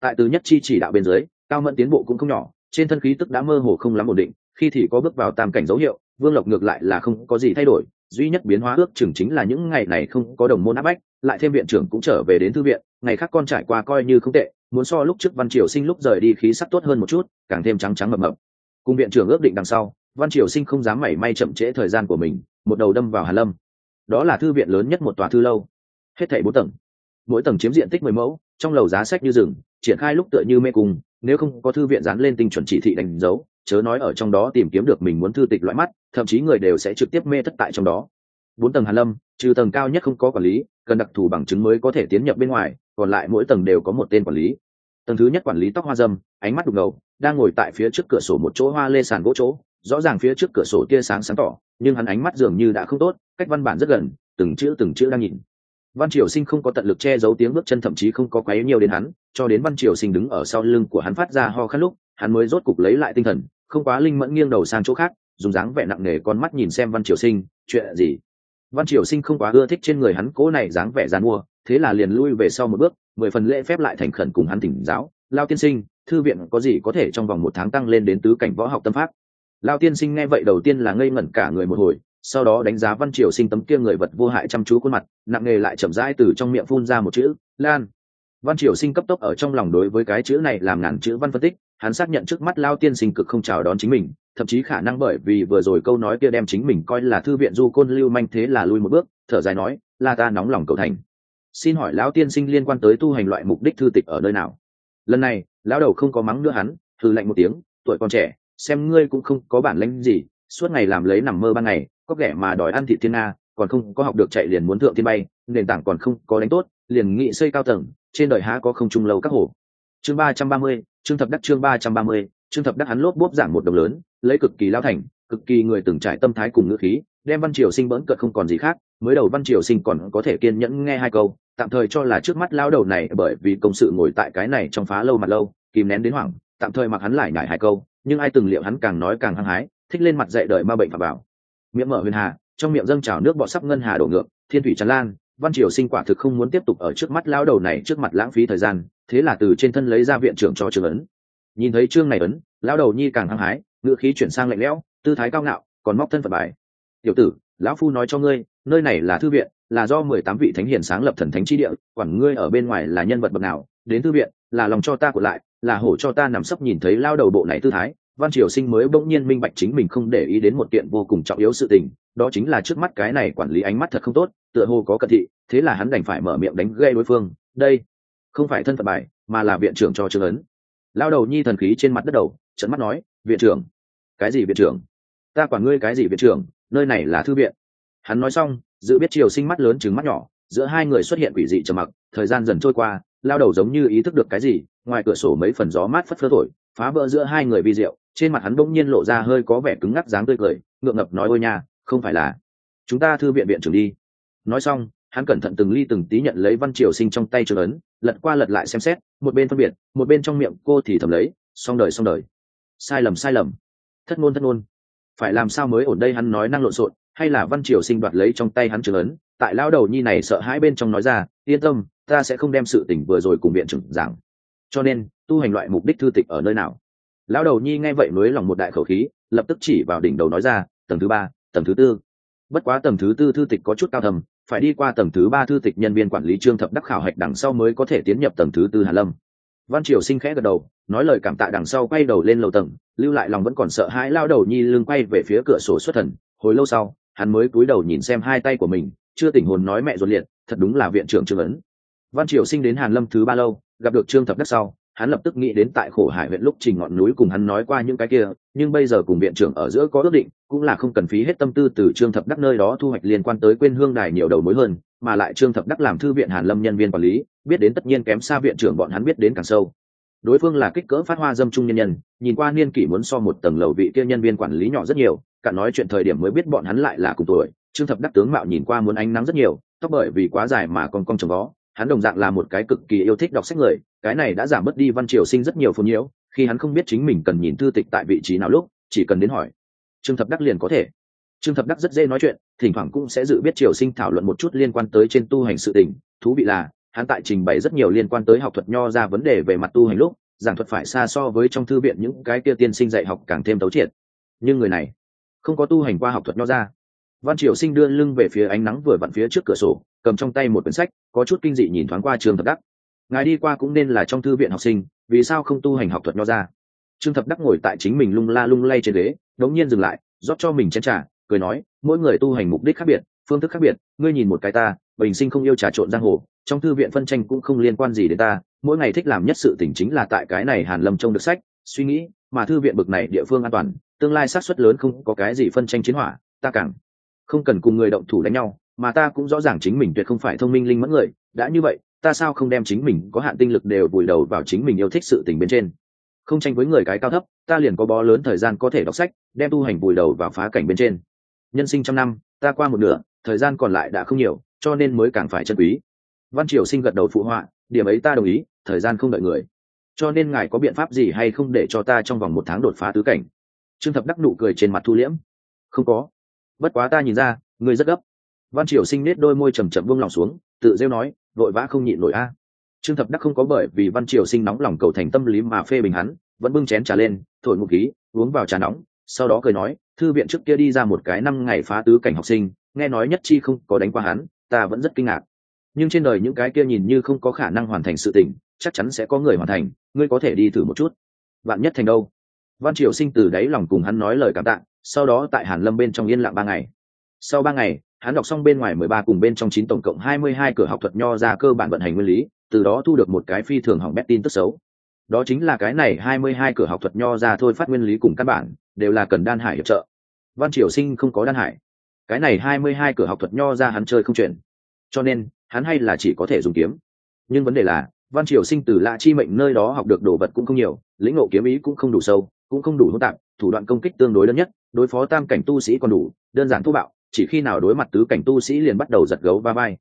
Tại từ nhất chi chỉ đạo bên dưới, cao mẫn tiến bộ cũng không nhỏ, trên thân khí tức đã mơ hồ không lắm ổn định, khi thì có bước vào tam cảnh dấu hiệu, vương lộc ngược lại là không có gì thay đổi duy nhất biến hóa ước chừng chính là những ngày này không có đồng môn áp bách, lại thêm viện trưởng cũng trở về đến thư viện, ngày khác con trải qua coi như không tệ, muốn so lúc trước văn triều sinh lúc rời đi khí sắc tốt hơn một chút, càng thêm trắng trắng mập mập. Cùng viện trưởng ước định đằng sau, văn triều sinh không dám mảy may chậm trễ thời gian của mình, một đầu đâm vào hàn lâm. Đó là thư viện lớn nhất một tòa thư lâu. Hết thảy bốn tầng. Mỗi tầng chiếm diện tích mười mẫu, trong lầu giá sách như rừng, triển khai lúc tựa như mê cung, nếu không có thư viện dán lên tinh chuẩn chỉ thị đánh dấu chớ nói ở trong đó tìm kiếm được mình muốn thư tịch loại mắt, thậm chí người đều sẽ trực tiếp mê thất tại trong đó. Bốn tầng hàn lâm, trừ tầng cao nhất không có quản lý, cần đặc thù bằng chứng mới có thể tiến nhập bên ngoài, còn lại mỗi tầng đều có một tên quản lý. Tầng thứ nhất quản lý tóc hoa dâm, ánh mắt đục ngầu, đang ngồi tại phía trước cửa sổ một chỗ hoa lê sàn gỗ chỗ, rõ ràng phía trước cửa sổ tia sáng sáng tỏ, nhưng hắn ánh mắt dường như đã không tốt, cách văn bản rất gần, từng chữ từng chữ đang nhìn. Văn triều sinh không có tận lực che giấu tiếng bước chân, thậm chí không có quấy nhiều đến hắn, cho đến văn triều sinh đứng ở sau lưng của hắn phát ra ho khát lúc, hắn mới rốt cục lấy lại tinh thần không quá linh mẫn nghiêng đầu sang chỗ khác, dùng dáng vẻ nặng nề con mắt nhìn xem văn triều sinh, chuyện gì? Văn triều sinh không quá ưa thích trên người hắn cố này dáng vẻ dàn mua, thế là liền lui về sau một bước, mười phần lễ phép lại thành khẩn cùng hắn tỉnh giáo, lao tiên sinh, thư viện có gì có thể trong vòng một tháng tăng lên đến tứ cảnh võ học tâm pháp? Lao tiên sinh nghe vậy đầu tiên là ngây ngẩn cả người một hồi, sau đó đánh giá văn triều sinh tấm kia người vật vô hại chăm chú khuôn mặt, nặng nề lại chậm rãi từ trong miệng phun ra một chữ, lan. Văn triều sinh cấp tốc ở trong lòng đối với cái chữ này làm ngàn chữ văn phân tích hắn xác nhận trước mắt lao tiên sinh cực không chào đón chính mình, thậm chí khả năng bởi vì vừa rồi câu nói kia đem chính mình coi là thư viện du côn lưu manh thế là lui một bước, thở dài nói là ta nóng lòng cầu thành. Xin hỏi lão tiên sinh liên quan tới tu hành loại mục đích thư tịch ở nơi nào? Lần này, lão đầu không có mắng nữa hắn thư lạnh một tiếng, tuổi còn trẻ, xem ngươi cũng không có bản lĩnh gì, suốt ngày làm lấy nằm mơ ban ngày, có kẻ mà đòi ăn thị thiên nga, còn không có học được chạy liền muốn thượng thiên bay, nền tảng còn không có đánh tốt, liền nghị xây cao tầng, trên đời há có không trung lâu các hồ. Chương ba trăm ba mươi Trương thập đắc chương ba trăm ba mươi, Trương thập đắc hắn lốp bốp giảng một đồng lớn, lấy cực kỳ lao thành, cực kỳ người từng trải tâm thái cùng ngữ khí, đem văn triều sinh bỡn cợt không còn gì khác, mới đầu văn triều sinh còn có thể kiên nhẫn nghe hai câu, tạm thời cho là trước mắt lao đầu này bởi vì công sự ngồi tại cái này trong phá lâu mặt lâu, kìm nén đến hoảng, tạm thời mặc hắn lại nhải hai câu, nhưng ai từng liệu hắn càng nói càng hăng hái, thích lên mặt dạy đời ma bệnh phạm bảo. Miệng mở huyền hà, trong miệng dâng trào nước bọ sắp ngân hà đổ ngược, thiên thủy tràn lan văn triều sinh quả thực không muốn tiếp tục ở trước mắt lao đầu này trước mặt lãng phí thời gian, thế là từ trên thân lấy ra viện trưởng cho trường ấn. Nhìn thấy chương này ấn lao đầu nhi càng hăng hái ngựa khí chuyển sang lạnh lẽo, tư thái cao ngạo, còn móc thân phật bài. Tiểu tử, lão phu nói cho ngươi, nơi này là thư viện, là do mười tám vị thánh hiền sáng lập thần thánh chi địa, quản ngươi ở bên ngoài là nhân vật bậc nào, đến thư viện, là lòng cho ta của lại, là hổ cho ta nằm sấp nhìn thấy lao đầu bộ này tư thái. Văn triều sinh mới bỗng nhiên minh bạch chính mình không để ý đến một kiện vô cùng trọng yếu sự tình, đó chính là trước mắt cái này quản lý ánh mắt thật không tốt tựa hồ có cận thị, thế là hắn đành phải mở miệng đánh gây đối phương, đây, không phải thân phận bài, mà là viện trưởng cho trương ấn. Lao đầu nhi thần khí trên mặt đất đầu trận mắt nói, viện trưởng. Cái gì viện trưởng? Ta quản ngươi cái gì viện trưởng, nơi này là thư viện. Hắn nói xong dự biết triều sinh mắt lớn chừng mắt nhỏ, giữa hai người xuất hiện quỷ dị trầm mặc, thời gian dần trôi qua lao đầu giống như ý thức được cái gì, ngoài cửa sổ mấy phần gió mát phất phơ thổi, phá vỡ giữa hai người vi diệu, trên mặt hắn bỗng nhiên lộ ra hơi có vẻ cứng ngắc dáng tươi cười, ngượng ngập nói, ôi nha, không phải là, chúng ta thư viện viện trưởng đi nói xong, hắn cẩn thận từng ly từng tí nhận lấy văn triều sinh trong tay trường ấn, lật qua lật lại xem xét, một bên phân biệt, một bên trong miệng cô thì thầm lấy, xong đời xong đời. Sai lầm sai lầm. Thất ngôn thất ngôn. Phải làm sao mới ổn đây hắn nói năng lộn xộn, hay là văn triều sinh đoạt lấy trong tay hắn trường ấn? Tại lao đầu nhi này sợ hãi bên trong nói ra, yên tâm, ta sẽ không đem sự tỉnh vừa rồi cùng viện trưởng giảng. Cho nên, tu hành loại mục đích thư tịch ở nơi nào? Lão đầu nhi nghe vậy mới lòng một đại khẩu khí, lập tức chỉ vào đỉnh đầu nói ra, tầng thứ ba, tầng thứ tư. Bất quá tầng thứ tư thư tịch có chút cao thầm phải đi qua tầng thứ ba thư tịch nhân viên quản lý trương thập đắc khảo hạch đằng sau mới có thể tiến nhập tầng thứ tư hà lâm. Văn triều sinh khẽ gật đầu, nói lời cảm tạ đằng sau quay đầu lên lầu tầng, lưu lại lòng vẫn còn sợ hãi lao đầu nhi lưng quay về phía cửa sổ xuất thần. Hồi lâu sau, hắn mới cúi đầu nhìn xem hai tay của mình, chưa tỉnh hồn nói mẹ ruột liệt, thật đúng là viện trưởng trương ấn. Văn triều sinh đến hàn lâm thứ ba lâu, gặp được trương thập đắc sau hắn lập tức nghĩ đến tại khổ hải huyện lúc trình ngọn núi cùng hắn nói qua những cái kia, nhưng bây giờ cùng viện trưởng ở giữa có ước định, cũng là không cần phí hết tâm tư từ trương thập đắc nơi đó thu hoạch liên quan tới quên hương đài nhiều đầu mối hơn, mà lại trương thập đắc làm thư viện hàn lâm nhân viên quản lý, biết đến tất nhiên kém xa viện trưởng bọn hắn biết đến càng sâu. Đối phương là kích cỡ phát hoa dâm trung nhân nhân, nhìn qua niên kỷ muốn so một tầng lầu vị kia nhân viên quản lý nhỏ rất nhiều, cả nói chuyện thời điểm mới biết bọn hắn lại là cùng tuổi, trương thập đắc tướng mạo nhìn qua muốn ánh nắng rất nhiều, tóc bởi vì quá dài mà còn cong trồng vó hắn đồng dạng là một cái cực kỳ yêu thích đọc sách người, cái này đã giảm bớt đi văn triều sinh rất nhiều phồn nhiễu, khi hắn không biết chính mình cần nhìn thư tịch tại vị trí nào lúc, chỉ cần đến hỏi. Trương thập đắc liền có thể. Trương thập đắc rất dễ nói chuyện, thỉnh thoảng cũng sẽ dự biết triều sinh thảo luận một chút liên quan tới trên tu hành sự tình. Thú vị là, hắn tại trình bày rất nhiều liên quan tới học thuật nho ra vấn đề về mặt tu hành lúc, giảng thuật phải xa so với trong thư viện những cái kia tiên sinh dạy học càng thêm tấu triệt. Nhưng người này không có tu hành qua học thuật nho ra văn triều sinh đưa lưng về phía ánh nắng vừa vặn phía trước cửa sổ, cầm trong tay một quyển sách, có chút kinh dị nhìn thoáng qua trường thập đắc. Ngài đi qua cũng nên là trong thư viện học sinh, vì sao không tu hành học thuật nho ra? Trương thập đắc ngồi tại chính mình lung la lung lay trên ghế, đống nhiên dừng lại, rót cho mình chén trà, cười nói, mỗi người tu hành mục đích khác biệt, phương thức khác biệt, ngươi nhìn một cái ta, bình sinh không yêu trà trộn giang hồ, trong thư viện phân tranh cũng không liên quan gì đến ta, mỗi ngày thích làm nhất sự tỉnh chính là tại cái này hàn lâm trông được sách, suy nghĩ, mà thư viện bực này địa phương an toàn, tương lai sát suất lớn không có cái gì phân tranh chiến hỏa, ta càng không cần cùng người động thủ đánh nhau, mà ta cũng rõ ràng chính mình tuyệt không phải thông minh linh mẫn người, đã như vậy, ta sao không đem chính mình có hạn tinh lực đều vùi đầu vào chính mình yêu thích sự tình bên trên? Không tranh với người cái cao thấp, ta liền có bó lớn thời gian có thể đọc sách, đem tu hành vùi đầu vào phá cảnh bên trên. Nhân sinh trăm năm, ta qua một nửa, thời gian còn lại đã không nhiều, cho nên mới càng phải chân quý. Văn triều sinh gật đầu phụ họa, điểm ấy ta đồng ý, thời gian không đợi người. Cho nên ngài có biện pháp gì hay không để cho ta trong vòng một tháng đột phá tứ cảnh? Trương thập đắc nụ cười trên mặt thu liễm. Không có bất quá ta nhìn ra, ngươi rất gấp. Văn triều sinh nết đôi môi chầm chậm buông lòng xuống, tự rêu nói, vội vã không nhịn nổi a. Trương thập đắc không có bởi vì văn triều sinh nóng lòng cầu thành tâm lý mà phê bình hắn, vẫn bưng chén trà lên, thổi một khí, uống vào trà nóng, sau đó cười nói, thư viện trước kia đi ra một cái năm ngày phá tứ cảnh học sinh, nghe nói nhất chi không có đánh qua hắn, ta vẫn rất kinh ngạc. Nhưng trên đời những cái kia nhìn như không có khả năng hoàn thành sự tình, chắc chắn sẽ có người hoàn thành, ngươi có thể đi thử một chút. Bạn nhất thành đâu? Văn triều sinh từ đáy lòng cùng hắn nói lời cảm tạ sau đó tại hàn lâm bên trong yên lặng ba ngày. Sau ba ngày, hắn đọc xong bên ngoài mười ba cùng bên trong chín tổng cộng hai mươi hai cửa học thuật nho ra cơ bản vận hành nguyên lý, từ đó thu được một cái phi thường hỏng bét tin tức xấu. Đó chính là cái này hai mươi hai cửa học thuật nho ra thôi phát nguyên lý cùng căn bản, đều là cần đan hải hiệp trợ. Văn triều sinh không có đan hải. Cái này hai mươi hai cửa học thuật nho ra hắn chơi không chuyển cho nên, hắn hay là chỉ có thể dùng kiếm. Nhưng vấn đề là, văn triều sinh từ lạ chi mệnh nơi đó học được đồ vật cũng không nhiều, lĩnh ngộ kiếm ý cũng không đủ sâu cũng không đủ hỗn tạp, thủ đoạn công kích tương đối lớn nhất, đối phó tam cảnh tu sĩ còn đủ, đơn giản thô bạo, chỉ khi nào đối mặt tứ cảnh tu sĩ liền bắt đầu giật gấu ba vai.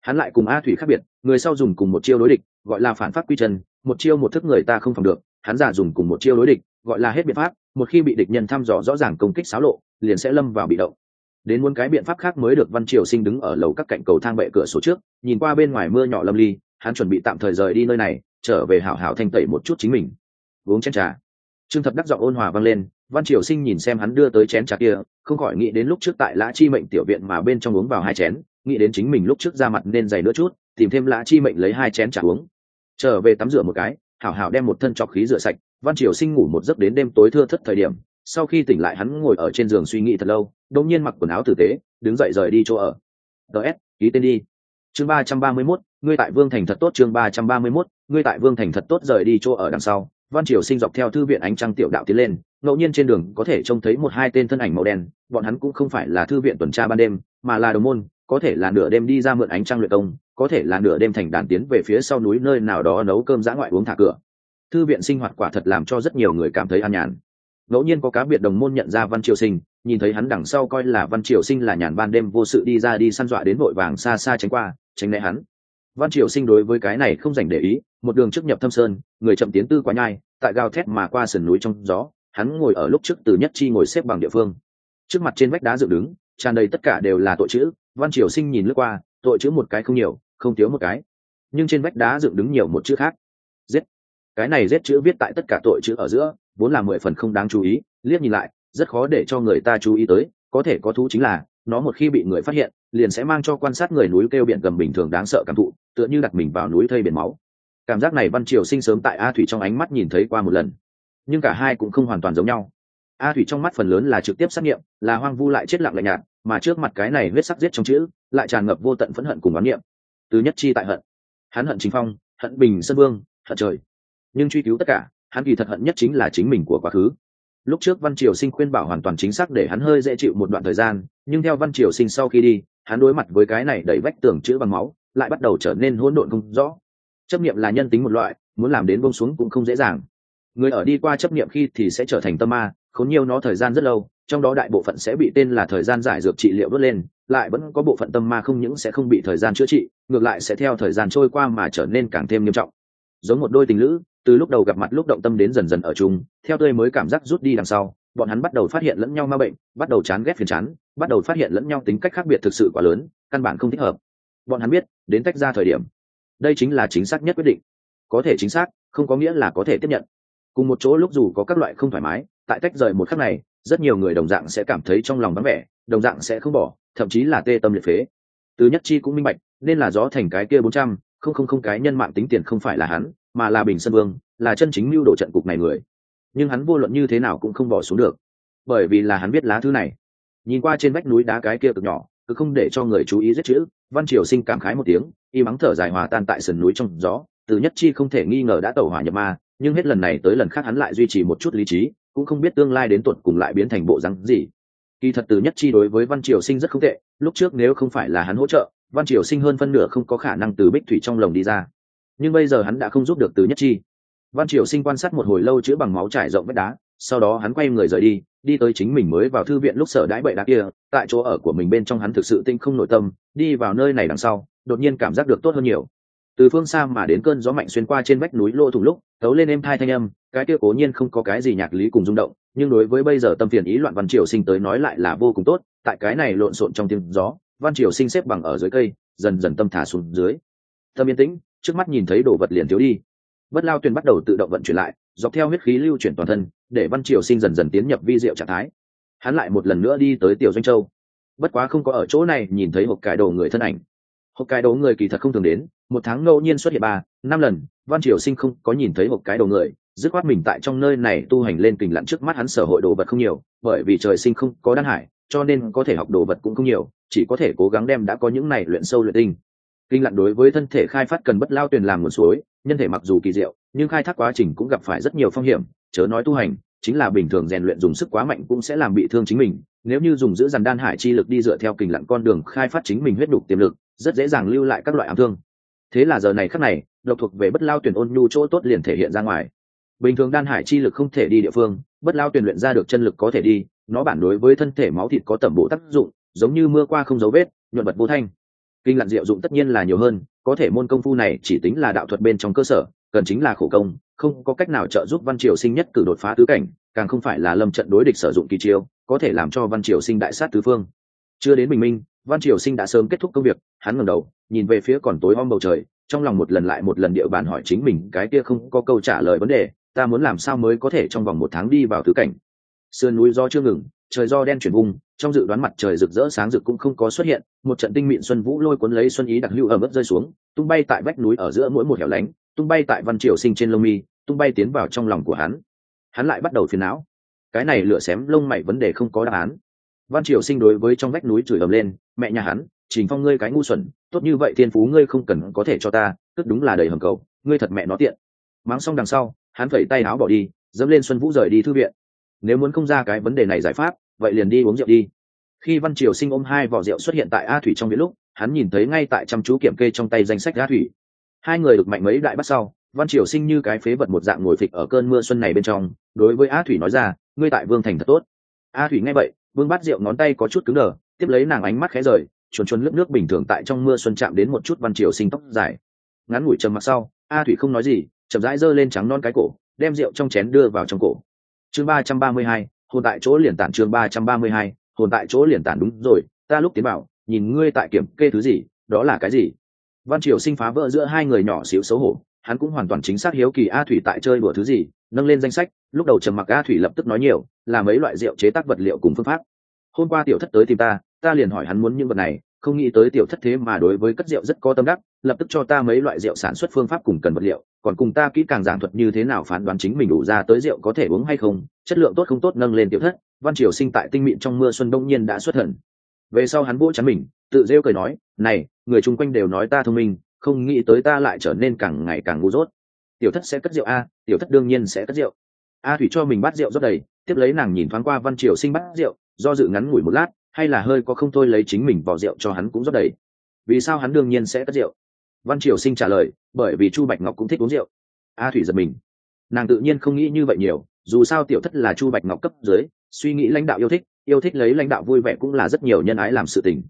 Hắn lại cùng a thủy khác biệt, người sau dùng cùng một chiêu đối địch, gọi là phản phát quy chân, một chiêu một thức người ta không phòng được, hắn giả dùng cùng một chiêu đối địch, gọi là hết biện pháp, một khi bị địch nhân thăm dò rõ ràng công kích xáo lộ, liền sẽ lâm vào bị động. Đến muốn cái biện pháp khác mới được văn triều sinh đứng ở lầu các cạnh cầu thang bệ cửa sổ trước, nhìn qua bên ngoài mưa nhỏ lâm ly, hắn chuẩn bị tạm thời rời đi nơi này, trở về hảo hảo thanh tẩy một chút chính mình. Uống chén trà trương thập đắc giọng ôn hòa vang lên, văn triều sinh nhìn xem hắn đưa tới chén trà kia, không khỏi nghĩ đến lúc trước tại lã chi mệnh tiểu viện mà bên trong uống vào hai chén, nghĩ đến chính mình lúc trước ra mặt nên dày nữa chút, tìm thêm lã chi mệnh lấy hai chén trà uống. Trở về tắm rửa một cái, hảo hảo đem một thân trọc khí rửa sạch, văn triều sinh ngủ một giấc đến đêm tối thưa thất thời điểm, sau khi tỉnh lại hắn ngồi ở trên giường suy nghĩ thật lâu, đột nhiên mặc quần áo tử tế, đứng dậy rời đi chỗ ở. Ts ký tên đi. Chương ba trăm ba mươi mốt, ngươi tại vương thành thật tốt, chương ba trăm ba mươi mốt, ngươi tại vương thành thật tốt rời đi chỗ ở đằng sau văn triều sinh dọc theo thư viện ánh trăng tiểu đạo tiến lên, ngẫu nhiên trên đường có thể trông thấy một hai tên thân ảnh màu đen, bọn hắn cũng không phải là thư viện tuần tra ban đêm, mà là đồng môn, có thể là nửa đêm đi ra mượn ánh trăng luyện công, có thể là nửa đêm thành đàn tiến về phía sau núi nơi nào đó nấu cơm giã ngoại uống thả cửa. Thư viện sinh hoạt quả thật làm cho rất nhiều người cảm thấy an nhàn. Ngẫu nhiên có cá biệt đồng môn nhận ra văn triều sinh, nhìn thấy hắn đằng sau coi là văn triều sinh là nhàn ban đêm vô sự đi ra đi săn dọa đến vội vàng xa xa tránh qua, tránh né hắn văn triều sinh đối với cái này không dành để ý, một đường trước nhập thâm sơn, người chậm tiến tư quá nhai, tại gào thét mà qua sườn núi trong gió, hắn ngồi ở lúc trước từ nhất chi ngồi xếp bằng địa phương. Trước mặt trên vách đá dựng đứng, tràn đầy tất cả đều là tội chữ, văn triều sinh nhìn lướt qua, tội chữ một cái không nhiều, không thiếu một cái. Nhưng trên vách đá dựng đứng nhiều một chữ khác. Giết. Cái này giết chữ viết tại tất cả tội chữ ở giữa, vốn là mười phần không đáng chú ý, liếc nhìn lại, rất khó để cho người ta chú ý tới, có thể có thú chính là nó một khi bị người phát hiện, liền sẽ mang cho quan sát người núi kêu biển gầm bình thường đáng sợ cảm thụ, tựa như đặt mình vào núi thây biển máu. Cảm giác này văn triều sinh sớm tại a thủy trong ánh mắt nhìn thấy qua một lần. Nhưng cả hai cũng không hoàn toàn giống nhau. A thủy trong mắt phần lớn là trực tiếp xác nghiệm, là hoang vu lại chết lặng lạnh nhạt, mà trước mặt cái này huyết sắc giết trong chữ, lại tràn ngập vô tận phẫn hận cùng bán niệm. Từ nhất chi tại hận. Hắn hận chính phong, hận bình sơn vương, hận trời. Nhưng truy cứu tất cả, hắn kỳ thật hận nhất chính là chính mình của quá khứ lúc trước văn triều sinh khuyên bảo hoàn toàn chính xác để hắn hơi dễ chịu một đoạn thời gian, nhưng theo văn triều sinh sau khi đi, hắn đối mặt với cái này đẩy vách tường chữ bằng máu, lại bắt đầu trở nên hỗn độn không rõ. Chấp niệm là nhân tính một loại, muốn làm đến bông xuống cũng không dễ dàng. Người ở đi qua chấp niệm khi thì sẽ trở thành tâm ma, khốn nhiều nó thời gian rất lâu, trong đó đại bộ phận sẽ bị tên là thời gian giải dược trị liệu vớt lên, lại vẫn có bộ phận tâm ma không những sẽ không bị thời gian chữa trị, ngược lại sẽ theo thời gian trôi qua mà trở nên càng thêm nghiêm trọng. Giống một đôi tình lữ từ lúc đầu gặp mặt lúc động tâm đến dần dần ở chung, theo tươi mới cảm giác rút đi đằng sau, bọn hắn bắt đầu phát hiện lẫn nhau ma bệnh, bắt đầu chán ghét phiền chán, bắt đầu phát hiện lẫn nhau tính cách khác biệt thực sự quá lớn, căn bản không thích hợp. Bọn hắn biết, đến tách ra thời điểm, đây chính là chính xác nhất quyết định. Có thể chính xác, không có nghĩa là có thể tiếp nhận. Cùng một chỗ lúc dù có các loại không thoải mái, tại tách rời một khắc này, rất nhiều người đồng dạng sẽ cảm thấy trong lòng vắng vẻ, đồng dạng sẽ không bỏ, thậm chí là tê tâm liệt phế. Từ nhất chi cũng minh bạch, nên là gió thành cái kia bốn trăm, không không không cái nhân mạng tính tiền không phải là hắn mà là bình sơn vương, là chân chính mưu đồ trận cục này người. Nhưng hắn vô luận như thế nào cũng không bỏ xuống được. Bởi vì là hắn biết lá thư này. Nhìn qua trên vách núi đá cái kia cực nhỏ, cứ không để cho người chú ý rất chữ, văn triều sinh cảm khái một tiếng, y mắng thở dài hòa tan tại sườn núi trong gió, từ nhất chi không thể nghi ngờ đã tẩu hỏa nhập ma, nhưng hết lần này tới lần khác hắn lại duy trì một chút lý trí, cũng không biết tương lai đến tuột cùng lại biến thành bộ rắn gì. Kỳ thật từ nhất chi đối với văn triều sinh rất không tệ, lúc trước nếu không phải là hắn hỗ trợ, văn triều sinh hơn phân nửa không có khả năng từ bích thủy trong lồng đi ra nhưng bây giờ hắn đã không giúp được từ nhất chi. Văn triều sinh quan sát một hồi lâu chữa bằng máu trải rộng vết đá, sau đó hắn quay người rời đi đi tới chính mình mới vào thư viện lúc sở đãi bậy đá kia, tại chỗ ở của mình bên trong hắn thực sự tinh không nội tâm, đi vào nơi này đằng sau, đột nhiên cảm giác được tốt hơn nhiều. Từ phương xa mà đến cơn gió mạnh xuyên qua trên vách núi lô thủng lúc, thấu lên êm thai thanh âm, cái kia cố nhiên không có cái gì nhạc lý cùng rung động, nhưng đối với bây giờ tâm phiền ý loạn văn triều sinh tới nói lại là vô cùng tốt, tại cái này lộn xộn trong tiếng gió, văn triều sinh xếp bằng ở dưới cây, dần dần tâm thả xuống dưới. Tâm yên tĩnh trước mắt nhìn thấy đồ vật liền thiếu đi. Bất lao tuyền bắt đầu tự động vận chuyển lại, dọc theo huyết khí lưu chuyển toàn thân, để văn triều sinh dần dần tiến nhập vi diệu trạng thái. Hắn lại một lần nữa đi tới tiểu doanh châu. Bất quá không có ở chỗ này, nhìn thấy một cải đồ người thân ảnh. Một cái đồ người kỳ thật không thường đến, một tháng ngẫu nhiên xuất hiện ba, năm lần, văn triều sinh không có nhìn thấy một cái đồ người, dứt khoát mình tại trong nơi này tu hành lên kình lặn trước mắt hắn sở hội đồ vật không nhiều, bởi vì trời sinh không có đan hải, cho nên có thể học đồ vật cũng không nhiều, chỉ có thể cố gắng đem đã có những này luyện sâu luyện tinh kinh lặn đối với thân thể khai phát cần bất lao tuyền làm nguồn suối, nhân thể mặc dù kỳ diệu, nhưng khai thác quá trình cũng gặp phải rất nhiều phong hiểm, chớ nói tu hành, chính là bình thường rèn luyện dùng sức quá mạnh cũng sẽ làm bị thương chính mình. Nếu như dùng giữ dàn đan hải chi lực đi dựa theo kình lặn con đường khai phát chính mình huyết đục tiềm lực, rất dễ dàng lưu lại các loại ám thương. Thế là giờ này khắc này, độc thuộc về bất lao tuyển ôn nhu chỗ tốt liền thể hiện ra ngoài. Bình thường đan hải chi lực không thể đi địa phương, bất lao tuyển luyện ra được chân lực có thể đi, nó bản đối với thân thể máu thịt có tẩm bộ tác dụng, giống như mưa qua không dấu vết, nhuận vật vô thanh kinh lặn diệu dụng tất nhiên là nhiều hơn, có thể môn công phu này chỉ tính là đạo thuật bên trong cơ sở, cần chính là khổ công, không có cách nào trợ giúp văn triều sinh nhất cử đột phá tứ cảnh, càng không phải là lâm trận đối địch sử dụng kỳ chiêu, có thể làm cho văn triều sinh đại sát tứ phương. Chưa đến bình minh, văn triều sinh đã sớm kết thúc công việc, hắn ngẩng đầu, nhìn về phía còn tối om bầu trời, trong lòng một lần lại một lần địa bàn hỏi chính mình cái kia không có câu trả lời vấn đề, ta muốn làm sao mới có thể trong vòng một tháng đi vào tứ cảnh sườn núi do chưa ngừng, trời do đen chuyển vùng, trong dự đoán mặt trời rực rỡ sáng rực cũng không có xuất hiện, một trận tinh mịn xuân vũ lôi cuốn lấy xuân ý đặc hữu ở mức rơi xuống, tung bay tại vách núi ở giữa mỗi một hẻo lánh, tung bay tại văn triều sinh trên lông mi, tung bay tiến vào trong lòng của hắn. Hắn lại bắt đầu phiền não. Cái này lửa xém lông mày vấn đề không có đáp án. Văn triều sinh đối với trong vách núi chửi ầm lên, mẹ nhà hắn, trình phong ngươi cái ngu xuẩn, tốt như vậy thiên phú ngươi không cần có thể cho ta, tức đúng là đầy hầm cầu, ngươi thật mẹ nó tiện. Mắng xong đằng sau, hắn phẩy tay áo bỏ đi, dẫm lên xuân vũ rời đi thư viện nếu muốn không ra cái vấn đề này giải pháp, vậy liền đi uống rượu đi. Khi văn triều sinh ôm hai vỏ rượu xuất hiện tại a thủy trong biển lúc, hắn nhìn thấy ngay tại chăm chú kiểm kê trong tay danh sách a thủy. Hai người được mạnh mấy đại bắt sau, văn triều sinh như cái phế vật một dạng ngồi phịch ở cơn mưa xuân này bên trong, đối với a thủy nói ra, ngươi tại vương thành thật tốt. A thủy nghe vậy, vương bắt rượu ngón tay có chút cứng đờ, tiếp lấy nàng ánh mắt khẽ rời, chuồn chuồn nước nước bình thường tại trong mưa xuân chạm đến một chút văn triều sinh tóc dài. Ngắn ngủi trầm mặc sau, a thủy không nói gì, chậm rãi giơ lên trắng non cái cổ, đem rượu trong chén đưa vào trong cổ chương ba trăm ba mươi hai, hồn tại chỗ liền tản chương ba trăm ba mươi hai, hồn tại chỗ liền tản đúng rồi, ta lúc tiến bảo nhìn ngươi tại kiểm kê thứ gì, đó là cái gì? Văn triều sinh phá vỡ giữa hai người nhỏ xíu xấu hổ, hắn cũng hoàn toàn chính xác hiếu kỳ a thủy tại chơi đùa thứ gì, nâng lên danh sách, lúc đầu trầm mặc a thủy lập tức nói nhiều, là mấy loại rượu chế tác vật liệu cùng phương pháp. Hôm qua tiểu thất tới tìm ta ta liền hỏi hắn muốn những vật này không nghĩ tới tiểu thất thế mà đối với cất rượu rất có tâm đắc, lập tức cho ta mấy loại rượu sản xuất phương pháp cùng cần vật liệu, còn cùng ta kỹ càng giảng thuật như thế nào phán đoán chính mình đủ ra tới rượu có thể uống hay không, chất lượng tốt không tốt nâng lên tiểu thất. Văn triều sinh tại tinh mịn trong mưa xuân đông nhiên đã xuất hận về sau hắn vỗ chắn mình, tự rêu cười nói, này, người chung quanh đều nói ta thông minh, không nghĩ tới ta lại trở nên càng ngày càng ngu dốt. Tiểu thất sẽ cất rượu a, tiểu thất đương nhiên sẽ cất rượu. A thủy cho mình bắt rượu rót đầy, tiếp lấy nàng nhìn thoáng qua văn triều sinh bắt rượu, do dự ngắn ngủi một lát hay là hơi có không thôi lấy chính mình vào rượu cho hắn cũng rất đầy. Vì sao hắn đương nhiên sẽ cất rượu? Văn triều sinh trả lời, bởi vì chu bạch ngọc cũng thích uống rượu. A thủy giật mình. Nàng tự nhiên không nghĩ như vậy nhiều, dù sao tiểu thất là chu bạch ngọc cấp dưới, suy nghĩ lãnh đạo yêu thích yêu thích lấy lãnh đạo vui vẻ cũng là rất nhiều nhân ái làm sự tình.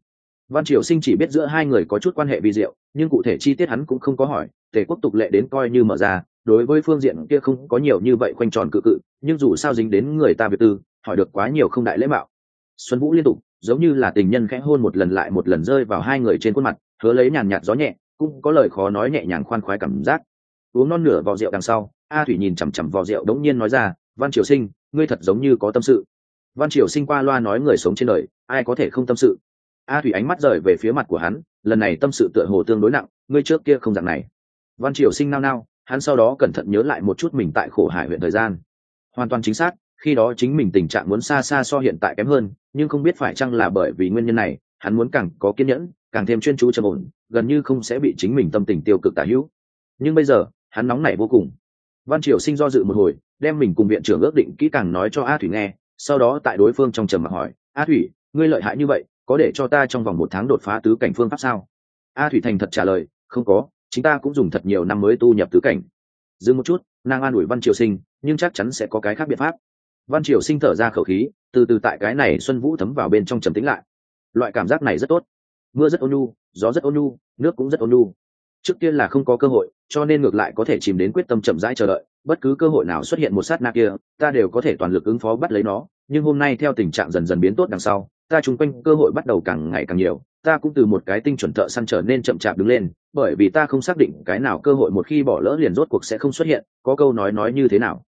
Văn triều sinh chỉ biết giữa hai người có chút quan hệ vi diệu nhưng cụ thể chi tiết hắn cũng không có hỏi, tề quốc tục lệ đến coi như mở ra, đối với phương diện kia không có nhiều như vậy quanh tròn cự cự, nhưng dù sao dính đến người ta biệt tư, hỏi được quá nhiều không đại lễ mạo. Xuân vũ liên tục giống như là tình nhân khẽ hôn một lần lại một lần rơi vào hai người trên khuôn mặt, hứa lấy nhàn nhạt gió nhẹ, cũng có lời khó nói nhẹ nhàng khoan khoái cảm giác. Uống non nửa vò rượu đằng sau, a thủy nhìn chằm chằm vò rượu đống nhiên nói ra, văn triều sinh, ngươi thật giống như có tâm sự. Văn triều sinh qua loa nói người sống trên đời, ai có thể không tâm sự? A thủy ánh mắt rời về phía mặt của hắn, lần này tâm sự tựa hồ tương đối nặng, ngươi trước kia không dạng này. Văn triều sinh nao nao, hắn sau đó cẩn thận nhớ lại một chút mình tại khổ hải huyện thời gian. Hoàn toàn chính xác khi đó chính mình tình trạng muốn xa xa so hiện tại kém hơn, nhưng không biết phải chăng là bởi vì nguyên nhân này, hắn muốn càng có kiên nhẫn, càng thêm chuyên chú trầm ổn, gần như không sẽ bị chính mình tâm tình tiêu cực tả hữu. Nhưng bây giờ, hắn nóng nảy vô cùng. Văn triều sinh do dự một hồi, đem mình cùng viện trưởng ước định kỹ càng nói cho a thủy nghe, sau đó tại đối phương trong trầm mặc hỏi, a thủy, ngươi lợi hại như vậy, có để cho ta trong vòng một tháng đột phá tứ cảnh phương pháp sao? A thủy thành thật trả lời, không có chúng ta cũng dùng thật nhiều năm mới tu nhập tứ cảnh. Dừng một chút, nàng an ủi văn triều sinh, nhưng chắc chắn sẽ có cái khác biện pháp văn triều sinh thở ra khẩu khí, từ từ tại cái này xuân vũ thấm vào bên trong trầm tĩnh lại. Loại cảm giác này rất tốt. Mưa rất ôn nhu, gió rất ôn nhu, nước cũng rất ôn nhu. Trước tiên là không có cơ hội, cho nên ngược lại có thể chìm đến quyết tâm chậm rãi chờ đợi. Bất cứ cơ hội nào xuất hiện một sát na kia, ta đều có thể toàn lực ứng phó bắt lấy nó. Nhưng hôm nay theo tình trạng dần dần biến tốt đằng sau, ta chung quanh cơ hội bắt đầu càng ngày càng nhiều. Ta cũng từ một cái tinh chuẩn thợ săn trở nên chậm chạp đứng lên, bởi vì ta không xác định cái nào cơ hội một khi bỏ lỡ liền rốt cuộc sẽ không xuất hiện. Có câu nói nói như thế nào?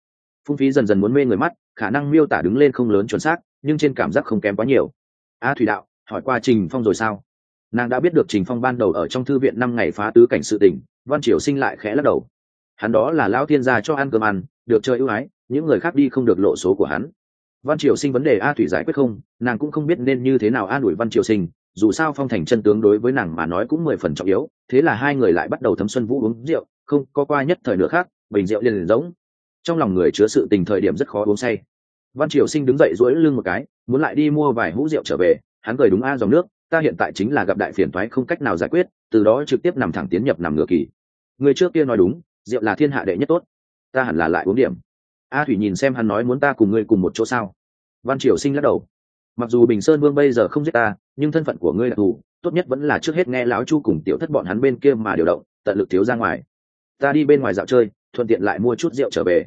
Phung phí dần dần muốn mê người mắt khả năng miêu tả đứng lên không lớn chuẩn xác, nhưng trên cảm giác không kém quá nhiều. A thủy đạo, hỏi qua trình phong rồi sao? Nàng đã biết được trình phong ban đầu ở trong thư viện năm ngày phá tứ cảnh sự tình văn triều sinh lại khẽ lắc đầu. Hắn đó là lão thiên gia cho ăn cơm ăn, được chơi ưu ái, những người khác đi không được lộ số của hắn. Văn triều sinh vấn đề a thủy giải quyết không, nàng cũng không biết nên như thế nào an ủi văn triều sinh, dù sao phong thành chân tướng đối với nàng mà nói cũng mười phần trọng yếu, thế là hai người lại bắt đầu thấm xuân vũ uống rượu, không, có qua nhất thời nữa khác, bình rượu liền liền giống trong lòng người chứa sự tình thời điểm rất khó uống say. Văn triều sinh đứng dậy duỗi lưng một cái, muốn lại đi mua vài hũ rượu trở về, hắn cười đúng a dòng nước, ta hiện tại chính là gặp đại phiền thoái không cách nào giải quyết, từ đó trực tiếp nằm thẳng tiến nhập nằm ngửa kỳ. Người trước kia nói đúng, rượu là thiên hạ đệ nhất tốt, ta hẳn là lại uống điểm. A thủy nhìn xem hắn nói muốn ta cùng ngươi cùng một chỗ sao? Văn triều sinh lắc đầu. Mặc dù bình sơn vương bây giờ không giết ta, nhưng thân phận của ngươi là thù, tốt nhất vẫn là trước hết nghe lão chu cùng tiểu thất bọn hắn bên kia mà điều động, tận lực thiếu ra ngoài. Ta đi bên ngoài dạo chơi thuận tiện lại mua chút rượu trở về.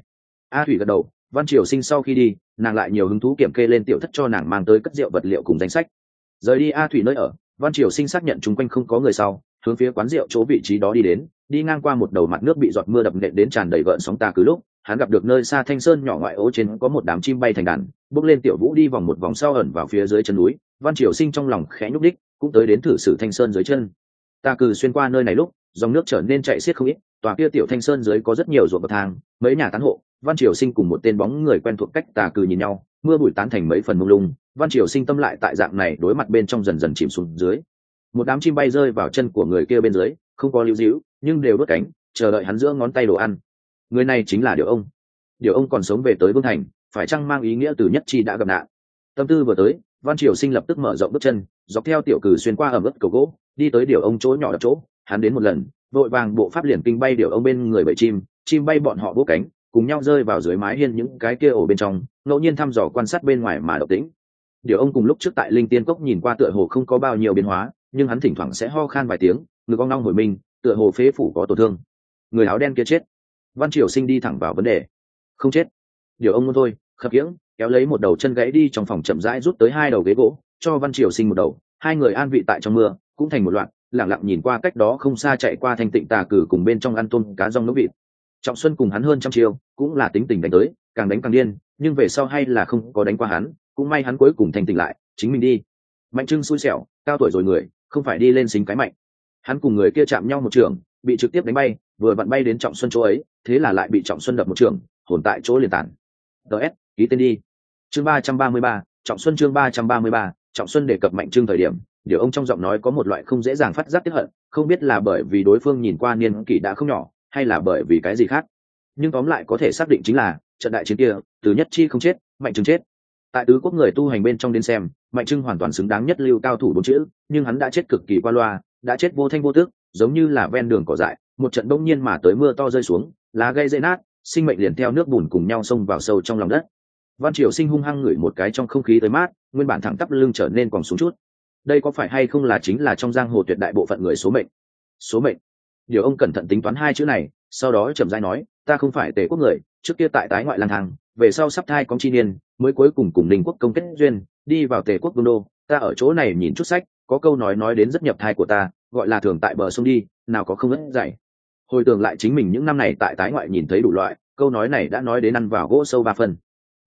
A thủy gật đầu, văn triều sinh sau khi đi, nàng lại nhiều hứng thú kiểm kê lên tiểu thất cho nàng mang tới cất rượu vật liệu cùng danh sách. Rời đi a thủy nơi ở, văn triều sinh xác nhận chung quanh không có người sau, hướng phía quán rượu chỗ vị trí đó đi đến, đi ngang qua một đầu mặt nước bị giọt mưa đập nện đến tràn đầy gợn sóng ta cứ lúc, hắn gặp được nơi xa thanh sơn nhỏ ngoại ô trên có một đám chim bay thành đàn, bước lên tiểu vũ đi vòng một vòng sau ẩn vào phía dưới chân núi. Văn triều sinh trong lòng khẽ nhúc đích cũng tới đến thử sử thanh sơn dưới chân. Ta cừ xuyên qua nơi này lúc dòng nước trở nên chạy xiết không ít, tòa kia tiểu thanh sơn dưới có rất nhiều ruộng bậc thang, mấy nhà tán hộ, văn triều sinh cùng một tên bóng người quen thuộc cách tà cừ nhìn nhau, mưa bụi tán thành mấy phần mông lung, văn triều sinh tâm lại tại dạng này đối mặt bên trong dần dần chìm xuống dưới. Một đám chim bay rơi vào chân của người kia bên dưới, không có lưu dĩu nhưng đều đốt cánh, chờ đợi hắn giữa ngón tay đồ ăn. Người này chính là điều ông. Điều ông còn sống về tới vương thành, phải chăng mang ý nghĩa từ nhất chi đã gặp nạn? Tâm tư vừa tới, văn triều sinh lập tức mở rộng bước chân, dọc theo tiểu cử xuyên qua ẩm ướt cầu gỗ, đi tới điều ông chỗ nhỏ đập chỗ hắn đến một lần, vội vàng bộ pháp liền kinh bay điều ông bên người bậy chim chim bay bọn họ vỗ cánh, cùng nhau rơi vào dưới mái hiên những cái kia ổ bên trong, ngẫu nhiên thăm dò quan sát bên ngoài mà độc tĩnh. Điều ông cùng lúc trước tại linh tiên cốc nhìn qua tựa hồ không có bao nhiêu biến hóa, nhưng hắn thỉnh thoảng sẽ ho khan vài tiếng, ngực con long hồi mình, tựa hồ phế phủ có tổn thương. Người áo đen kia chết. Văn triều sinh đi thẳng vào vấn đề. Không chết. Điều ông muốn thôi, khập khiễng, kéo lấy một đầu chân gãy đi trong phòng chậm rãi rút tới hai đầu ghế gỗ, cho văn triều sinh một đầu. Hai người an vị tại trong mưa, cũng thành một loạt lẳng lặng nhìn qua cách đó không xa chạy qua thanh tịnh tà cử cùng bên trong ăn tôm cá rong nấu vịt. Trọng xuân cùng hắn hơn trăm chiêu, cũng là tính tình đánh tới, càng đánh càng điên, nhưng về sau hay là không có đánh qua hắn, cũng may hắn cuối cùng thành tỉnh lại, chính mình đi. Mạnh trưng xui xẻo, cao tuổi rồi người, không phải đi lên xính cái mạnh. Hắn cùng người kia chạm nhau một trường, bị trực tiếp đánh bay, vừa vặn bay đến trọng xuân chỗ ấy, thế là lại bị trọng xuân đập một trường, hồn tại chỗ liền tản. Ts ký tên đi. Chương ba trăm ba mươi ba, trọng xuân chương ba trăm ba mươi ba, trọng xuân đề cập mạnh trưng thời điểm điều ông trong giọng nói có một loại không dễ dàng phát giác tiếp hận, không biết là bởi vì đối phương nhìn qua niên kỷ đã không nhỏ, hay là bởi vì cái gì khác. Nhưng tóm lại có thể xác định chính là, trận đại chiến kia, từ nhất chi không chết, mạnh chứng chết. Tại tứ quốc người tu hành bên trong đến xem, mạnh trưng hoàn toàn xứng đáng nhất lưu cao thủ bốn chữ, nhưng hắn đã chết cực kỳ qua loa, đã chết vô thanh vô tước, giống như là ven đường cỏ dại, một trận đông nhiên mà tới mưa to rơi xuống, lá gây dễ nát, sinh mệnh liền theo nước bùn cùng nhau xông vào sâu trong lòng đất. Văn triều sinh hung hăng ngửi một cái trong không khí tới mát, nguyên bản thẳng tắp lưng trở nên còn xuống chút đây có phải hay không là chính là trong giang hồ tuyệt đại bộ phận người số mệnh? Số mệnh? Điều ông cẩn thận tính toán hai chữ này, sau đó trầm giai nói, ta không phải tề quốc người, trước kia tại tái ngoại lang thang, về sau sắp thai có chi niên, mới cuối cùng cùng ninh quốc công kết duyên, đi vào tề quốc vương đô. Ta ở chỗ này nhìn chút sách, có câu nói nói đến rất nhập thai của ta, gọi là thường tại bờ sông đi, nào có không ất dạy hồi tưởng lại chính mình những năm này tại tái ngoại nhìn thấy đủ loại, câu nói này đã nói đến ăn vào gỗ sâu ba phân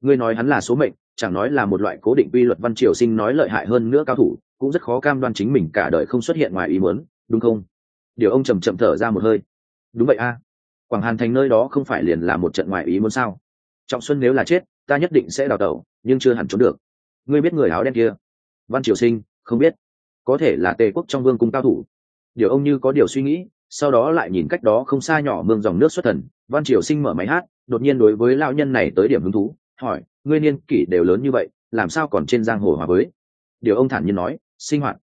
ngươi nói hắn là số mệnh, chẳng nói là một loại cố định quy luật văn triều sinh nói lợi hại hơn nữa cao thủ cũng rất khó cam đoan chính mình cả đời không xuất hiện ngoài ý muốn, đúng không? Điều ông chậm chậm thở ra một hơi. Đúng vậy a. Quảng hàn thành nơi đó không phải liền là một trận ngoài ý muốn sao? Trọng xuân nếu là chết, ta nhất định sẽ đào tẩu, nhưng chưa hẳn trốn được. Ngươi biết người áo đen kia? Văn triều sinh, không biết. Có thể là tề quốc trong vương cung cao thủ. Điều ông như có điều suy nghĩ, sau đó lại nhìn cách đó không xa nhỏ mương dòng nước xuất thần. Văn triều sinh mở máy hát, đột nhiên đối với lao nhân này tới điểm hứng thú, hỏi, ngươi niên kỷ đều lớn như vậy, làm sao còn trên giang hồ hòa với? Điều ông thản nhiên nói sinh hoạt.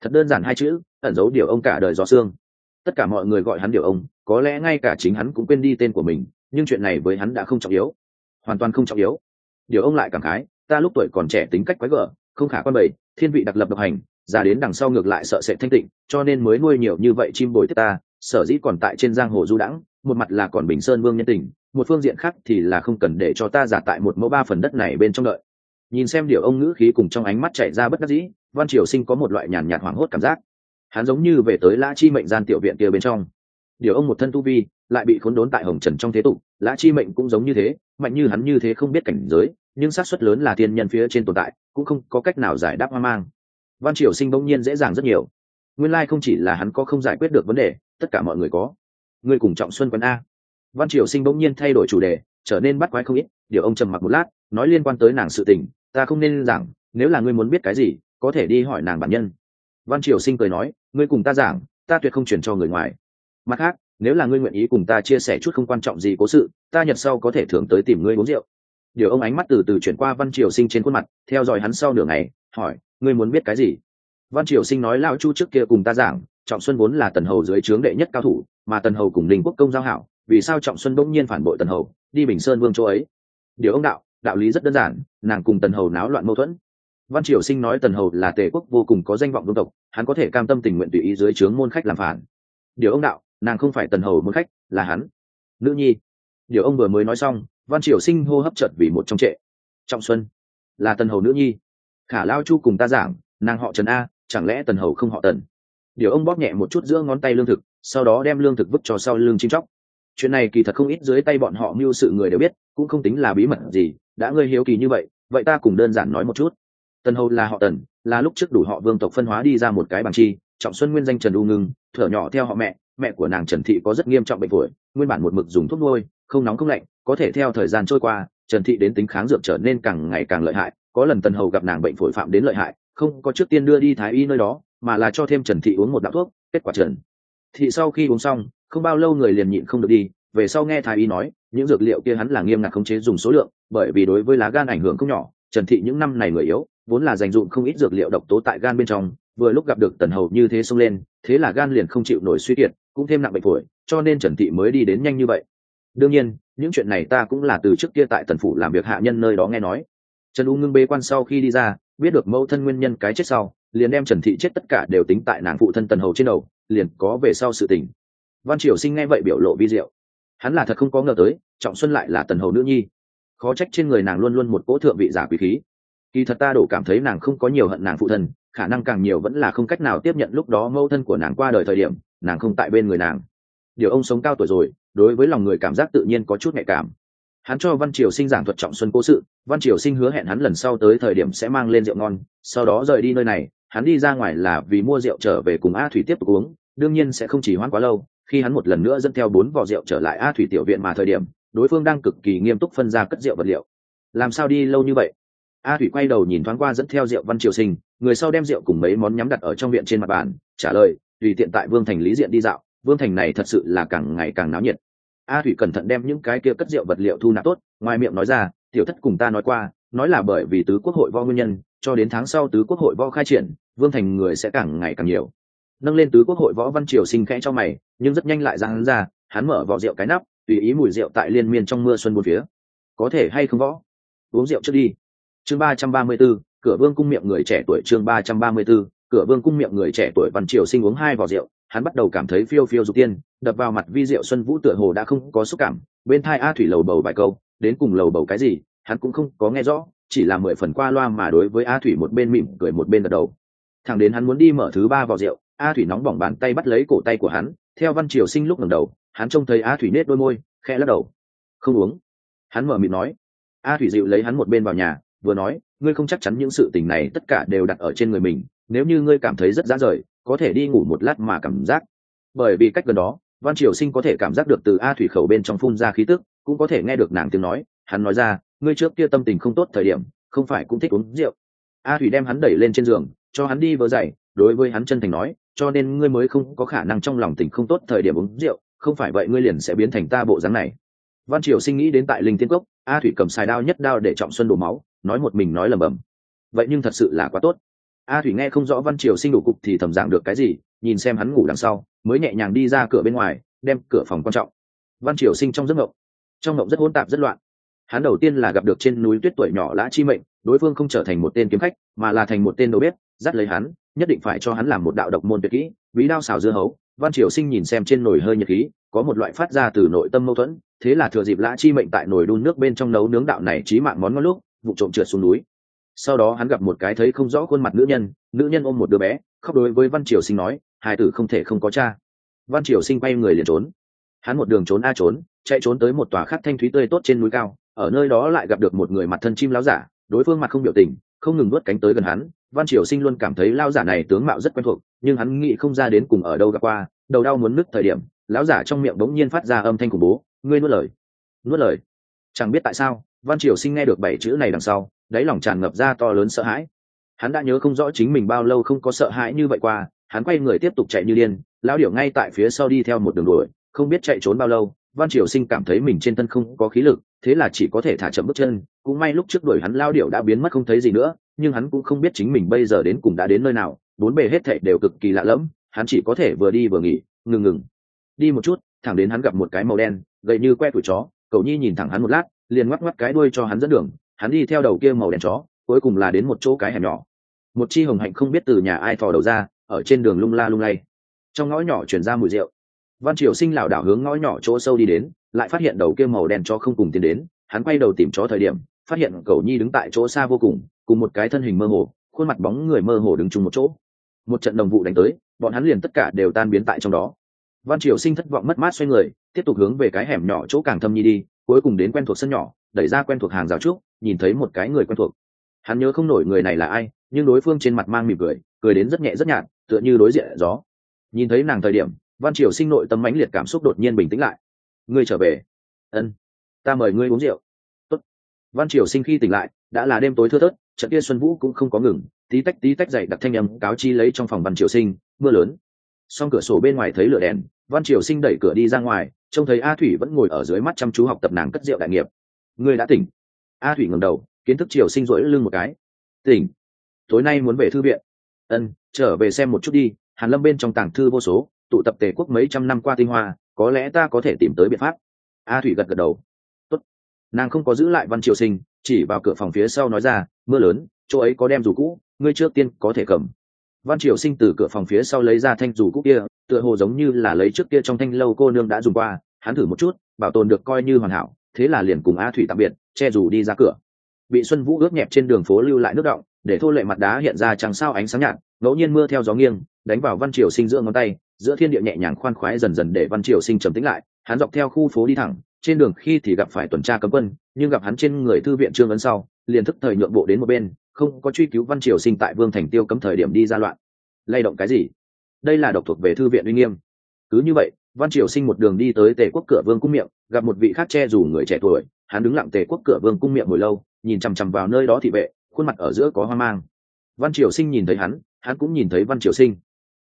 Thật đơn giản hai chữ, ẩn giấu điều ông cả đời gió xương. Tất cả mọi người gọi hắn điều ông, có lẽ ngay cả chính hắn cũng quên đi tên của mình, nhưng chuyện này với hắn đã không trọng yếu. Hoàn toàn không trọng yếu. Điều ông lại cảm khái, ta lúc tuổi còn trẻ tính cách quái gở, không khả quan bầy, thiên vị đặc lập độc hành, già đến đằng sau ngược lại sợ sẽ thanh tịnh, cho nên mới nuôi nhiều như vậy chim bồi tiếp ta, sở dĩ còn tại trên giang hồ du đãng, một mặt là còn bình sơn vương nhân tình, một phương diện khác thì là không cần để cho ta giả tại một mẫu ba phần đất này bên trong đợi nhìn xem điều ông ngữ khí cùng trong ánh mắt chạy ra bất đắc dĩ, văn triều sinh có một loại nhàn nhạt hoảng hốt cảm giác. Hắn giống như về tới lã chi mệnh gian tiểu viện kia bên trong. Điều ông một thân tu vi, lại bị khốn đốn tại hồng trần trong thế tục, lã chi mệnh cũng giống như thế, mạnh như hắn như thế không biết cảnh giới, nhưng xác suất lớn là thiên nhân phía trên tồn tại, cũng không có cách nào giải đáp hoang mang. Văn triều sinh bỗng nhiên dễ dàng rất nhiều. Nguyên lai không chỉ là hắn có không giải quyết được vấn đề, tất cả mọi người có. Người cùng trọng xuân quân a. Văn triều sinh bỗng nhiên thay đổi chủ đề, trở nên bắt quái không ít, điều ông trầm mặc một lát, nói liên quan tới nàng sự tình ta không nên giảng, nếu là ngươi muốn biết cái gì, có thể đi hỏi nàng bản nhân. Văn triều sinh cười nói, ngươi cùng ta giảng, ta tuyệt không chuyển cho người ngoài. Mặt khác, nếu là ngươi nguyện ý cùng ta chia sẻ chút không quan trọng gì cố sự, ta nhật sau có thể thường tới tìm ngươi uống rượu. Điều ông ánh mắt từ từ chuyển qua văn triều sinh trên khuôn mặt, theo dõi hắn sau nửa ngày, hỏi, ngươi muốn biết cái gì? Văn triều sinh nói lao chu trước kia cùng ta giảng, trọng xuân vốn là tần hầu dưới trướng đệ nhất cao thủ, mà tần hầu cùng đình quốc công giao hảo, vì sao trọng xuân bỗng nhiên phản bội tần hầu, đi bình sơn vương chỗ ấy? Điều ông đạo đạo lý rất đơn giản, nàng cùng tần hầu náo loạn mâu thuẫn. Văn triều sinh nói tần hầu là tề quốc vô cùng có danh vọng vương tộc, hắn có thể cam tâm tình nguyện tùy ý dưới trướng môn khách làm phản. Điều ông đạo, nàng không phải tần hầu môn khách, là hắn. Nữ nhi. Điều ông vừa mới nói xong, văn triều sinh hô hấp chợt vì một trong trệ. Trọng xuân. Là tần hầu nữ nhi. Khả lao chu cùng ta giảng, nàng họ trần a, chẳng lẽ tần hầu không họ tần? Điều ông bóp nhẹ một chút giữa ngón tay lương thực, sau đó đem lương thực vứt cho sau lưng chim chóc chuyện này kỳ thật không ít dưới tay bọn họ mưu sự người đều biết, cũng không tính là bí mật gì, đã ngươi hiếu kỳ như vậy vậy ta cùng đơn giản nói một chút. Tần hầu là họ tần, là lúc trước đủ họ vương tộc phân hóa đi ra một cái bằng chi, trọng xuân nguyên danh trần u ngưng thở nhỏ theo họ mẹ mẹ của nàng trần thị có rất nghiêm trọng bệnh phổi, nguyên bản một mực dùng thuốc nuôi, không nóng không lạnh, có thể theo thời gian trôi qua, trần thị đến tính kháng dược trở nên càng ngày càng lợi hại, có lần tần hầu gặp nàng bệnh phổi phạm đến lợi hại, không có trước tiên đưa đi thái y nơi đó, mà là cho thêm trần thị uống một đạo thuốc, kết quả trần thị sau khi uống xong không bao lâu người liền nhịn không được đi, về sau nghe thái y nói, những dược liệu kia hắn là nghiêm ngặt khống chế dùng số lượng, bởi vì đối với lá gan ảnh hưởng không nhỏ, trần thị những năm này người yếu, vốn là dành dụm không ít dược liệu độc tố tại gan bên trong, vừa lúc gặp được tần hầu như thế xông lên, thế là gan liền không chịu nổi suy kiệt, cũng thêm nặng bệnh phổi, cho nên trần thị mới đi đến nhanh như vậy. Đương nhiên, những chuyện này ta cũng là từ trước kia tại tần phủ làm việc hạ nhân nơi đó nghe nói. Trần u ngưng bê quan sau khi đi ra, biết được mẫu thân nguyên nhân cái chết sau, liền đem trần thị chết tất cả đều tính tại nàng phụ thân tần hầu trên đầu, liền có về sau sự tình văn triều sinh nghe vậy biểu lộ vi diệu. Hắn là thật không có ngờ tới, trọng xuân lại là tần hầu nữ nhi. Khó trách trên người nàng luôn luôn một cỗ thượng vị giả quý khí. Kỳ thật ta đổ cảm thấy nàng không có nhiều hận nàng phụ thân khả năng càng nhiều vẫn là không cách nào tiếp nhận lúc đó mâu thân của nàng qua đời thời điểm, nàng không tại bên người nàng. Điều ông sống cao tuổi rồi, đối với lòng người cảm giác tự nhiên có chút nhạy cảm. Hắn cho văn triều sinh giảng thuật trọng xuân cố sự, văn triều sinh hứa hẹn hắn lần sau tới thời điểm sẽ mang lên rượu ngon, sau đó rời đi nơi này, hắn đi ra ngoài là vì mua rượu trở về cùng a thủy tiếp tục uống, đương nhiên sẽ không chỉ hoãn quá lâu khi hắn một lần nữa dẫn theo bốn vò rượu trở lại a thủy tiểu viện mà thời điểm, đối phương đang cực kỳ nghiêm túc phân ra cất rượu vật liệu. Làm sao đi lâu như vậy? A thủy quay đầu nhìn thoáng qua dẫn theo rượu văn triều sinh, người sau đem rượu cùng mấy món nhắm đặt ở trong viện trên mặt bàn, trả lời, tùy tiện tại vương thành lý diện đi dạo, vương thành này thật sự là càng ngày càng náo nhiệt. A thủy cẩn thận đem những cái kia cất rượu vật liệu thu nạp tốt, ngoài miệng nói ra, tiểu thất cùng ta nói qua, nói là bởi vì tứ quốc hội vo nguyên nhân, cho đến tháng sau tứ quốc hội vo khai triển, vương thành người sẽ càng ngày càng nhiều nâng lên tứ quốc hội võ văn triều sinh khẽ cho mày, nhưng rất nhanh lại ra hắn ra, hắn mở vỏ rượu cái nắp, tùy ý mùi rượu tại liên miên trong mưa xuân bốn phía. Có thể hay không võ? Uống rượu trước đi. Chương ba trăm ba mươi b ố cửa vương cung miệng người trẻ tuổi, chương ba trăm ba mươi b ố cửa vương cung miệng người trẻ tuổi văn triều sinh uống hai vỏ rượu, hắn bắt đầu cảm thấy phiêu phiêu dục tiên, đập vào mặt vi rượu xuân vũ tựa hồ đã không có xúc cảm, bên thai a thủy lầu bầu vài câu, đến cùng lầu bầu cái gì, hắn cũng không có nghe rõ, chỉ là mười phần qua loa mà đối với a thủy một bên mỉm cười một bên gật đầu. Thằng đến hắn muốn đi mở thứ ba vỏ rượu a thủy nóng bỏng bàn tay bắt lấy cổ tay của hắn, theo văn triều sinh lúc ngẩng đầu, hắn trông thấy a thủy nết đôi môi, khẽ lắc đầu. Không uống. Hắn mở miệng nói. A thủy dịu lấy hắn một bên vào nhà, vừa nói, ngươi không chắc chắn những sự tình này tất cả đều đặt ở trên người mình, nếu như ngươi cảm thấy rất dã rời, có thể đi ngủ một lát mà cảm giác. Bởi vì cách gần đó, văn triều sinh có thể cảm giác được từ a thủy khẩu bên trong phun ra khí tức, cũng có thể nghe được nàng tiếng nói. Hắn nói ra, ngươi trước kia tâm tình không tốt thời điểm, không phải cũng thích uống rượu. A thủy đem hắn đẩy lên trên giường, cho hắn đi vỡ dậy đối với hắn chân thành nói, cho nên ngươi mới không có khả năng trong lòng tình không tốt thời điểm uống rượu, không phải vậy ngươi liền sẽ biến thành ta bộ dáng này. Văn triều sinh nghĩ đến tại linh tiên cốc, a thủy cầm xài đao nhất đao để trọng xuân đổ máu, nói một mình nói lầm bầm vậy nhưng thật sự là quá tốt. A thủy nghe không rõ văn triều sinh đủ cục thì thầm giảng được cái gì, nhìn xem hắn ngủ đằng sau, mới nhẹ nhàng đi ra cửa bên ngoài, đem cửa phòng quan trọng. Văn triều sinh trong giấc ngộng trong ngộng rất hỗn tạp, rất loạn. Hắn đầu tiên là gặp được trên núi tuyết tuổi nhỏ lã chi mệnh, đối phương không trở thành một tên kiếm khách, mà là thành một tên đầu bếp, dắt lấy hắn nhất định phải cho hắn làm một đạo độc môn tuyệt kỹ, bí đao xào dưa hấu. Văn triều sinh nhìn xem trên nồi hơi nhiệt khí, có một loại phát ra từ nội tâm mâu thuẫn, thế là thừa dịp lã chi mệnh tại nồi đun nước bên trong nấu nướng đạo này trí mạng món ngon lúc, vụ trộm trượt xuống núi. Sau đó hắn gặp một cái thấy không rõ khuôn mặt nữ nhân nữ nhân ôm một đứa bé, khóc đối với văn triều sinh nói, hai tử không thể không có cha. Văn triều sinh quay người liền trốn. Hắn một đường trốn a trốn, chạy trốn tới một tòa khắc thanh thúy tươi tốt trên núi cao, ở nơi đó lại gặp được một người mặt thân chim láo giả, đối phương mặt không biểu tình, không ngừng nuốt cánh tới gần hắn văn triều sinh luôn cảm thấy lao giả này tướng mạo rất quen thuộc, nhưng hắn nghĩ không ra đến cùng ở đâu gặp qua, đầu đau muốn nứt thời điểm, lão giả trong miệng bỗng nhiên phát ra âm thanh khủng bố, ngươi nuốt lời nuốt lời. Chẳng biết tại sao, văn triều sinh nghe được bảy chữ này đằng sau, đáy lòng tràn ngập ra to lớn sợ hãi. Hắn đã nhớ không rõ chính mình bao lâu không có sợ hãi như vậy qua, hắn quay người tiếp tục chạy như điên, lão điểu ngay tại phía sau đi theo một đường đuổi, không biết chạy trốn bao lâu, văn triều sinh cảm thấy mình trên thân không có khí lực, thế là chỉ có thể thả chậm bước chân, cũng may lúc trước đuổi hắn lao điểu đã biến mất không thấy gì nữa nhưng hắn cũng không biết chính mình bây giờ đến cùng đã đến nơi nào, bốn bề hết thệ đều cực kỳ lạ lẫm, hắn chỉ có thể vừa đi vừa nghỉ, ngừng ngừng. Đi một chút, thẳng đến hắn gặp một cái màu đen gậy như que tuổi chó, cậu nhi nhìn thẳng hắn một lát, liền ngoắc ngoắc cái đuôi cho hắn dẫn đường, hắn đi theo đầu kia màu đen chó, cuối cùng là đến một chỗ cái hẻm nhỏ. Một chi hồng hạnh không biết từ nhà ai thò đầu ra, ở trên đường lung la lung lay. Trong ngõ nhỏ chuyển ra mùi rượu. Văn triều sinh lảo đảo hướng ngõ nhỏ chỗ sâu đi đến, lại phát hiện đầu kia màu đen cho không cùng tiến đến, hắn quay đầu tìm chó thời điểm, phát hiện cầu nhi đứng tại chỗ xa vô cùng cùng một cái thân hình mơ hồ, khuôn mặt bóng người mơ hồ đứng chung một chỗ. Một trận đồng vụ đánh tới, bọn hắn liền tất cả đều tan biến tại trong đó. Văn triều sinh thất vọng mất mát xoay người, tiếp tục hướng về cái hẻm nhỏ chỗ càng thâm nhi đi, cuối cùng đến quen thuộc sân nhỏ, đẩy ra quen thuộc hàng rào trúc nhìn thấy một cái người quen thuộc. Hắn nhớ không nổi người này là ai, nhưng đối phương trên mặt mang mỉm cười cười đến rất nhẹ rất nhạt, tựa như đối diện gió. Nhìn thấy nàng thời điểm, văn triều sinh nội tâm mãnh liệt cảm xúc đột nhiên bình tĩnh lại. Ngươi trở về? Ân, ta mời ngươi uống rượu. Tốt. văn triều sinh khi tỉnh lại, đã là đêm tối thưa thớt trận kia xuân vũ cũng không có ngừng, tí tách tí tách dậy đặt thanh âm cáo chi lấy trong phòng văn triều sinh, mưa lớn. Song cửa sổ bên ngoài thấy lửa đèn, văn triều sinh đẩy cửa đi ra ngoài, trông thấy a thủy vẫn ngồi ở dưới mắt chăm chú học tập nàng cất rượu đại nghiệp. Người đã tỉnh. A thủy ngẩng đầu, kiến thức triều sinh rỗi lưng một cái. Tỉnh. Tối nay muốn về thư viện. Ân, trở về xem một chút đi, hàn lâm bên trong tàng thư vô số, tụ tập tề quốc mấy trăm năm qua tinh hoa, có lẽ ta có thể tìm tới biện pháp. A thủy gật gật đầu. Tốt. nàng không có giữ lại văn triều sinh chỉ vào cửa phòng phía sau nói ra, mưa lớn, chỗ ấy có đem dù cũ, ngươi trước tiên có thể cầm. Văn triều sinh từ cửa phòng phía sau lấy ra thanh dù cũ kia, tựa hồ giống như là lấy trước kia trong thanh lâu cô nương đã dùng qua, hắn thử một chút, bảo tồn được coi như hoàn hảo, thế là liền cùng a thủy tạm biệt, che dù đi ra cửa. Bị xuân vũ ướt nhẹp trên đường phố lưu lại nước động, để thô lệ mặt đá hiện ra chẳng sao ánh sáng nhạt, ngẫu nhiên mưa theo gió nghiêng, đánh vào văn triều sinh giữa ngón tay, giữa thiên địa nhẹ nhàng khoan khoái dần dần để văn triều sinh trầm tĩnh lại, hắn dọc theo khu phố đi thẳng, trên đường khi thì gặp phải tuần tra cấm quân nhưng gặp hắn trên người thư viện trương ấn sau, liền thức thời nhượng bộ đến một bên, không có truy cứu văn triều sinh tại vương thành tiêu cấm thời điểm đi ra loạn. Lay động cái gì? Đây là độc thuộc về thư viện uy nghiêm. Cứ như vậy, văn triều sinh một đường đi tới tề quốc cửa vương cung miệng, gặp một vị khác che dù người trẻ tuổi, hắn đứng lặng tề quốc cửa vương cung miệng hồi lâu, nhìn chằm chằm vào nơi đó thị vệ, khuôn mặt ở giữa có hoang mang. Văn triều sinh nhìn thấy hắn hắn cũng nhìn thấy văn triều sinh.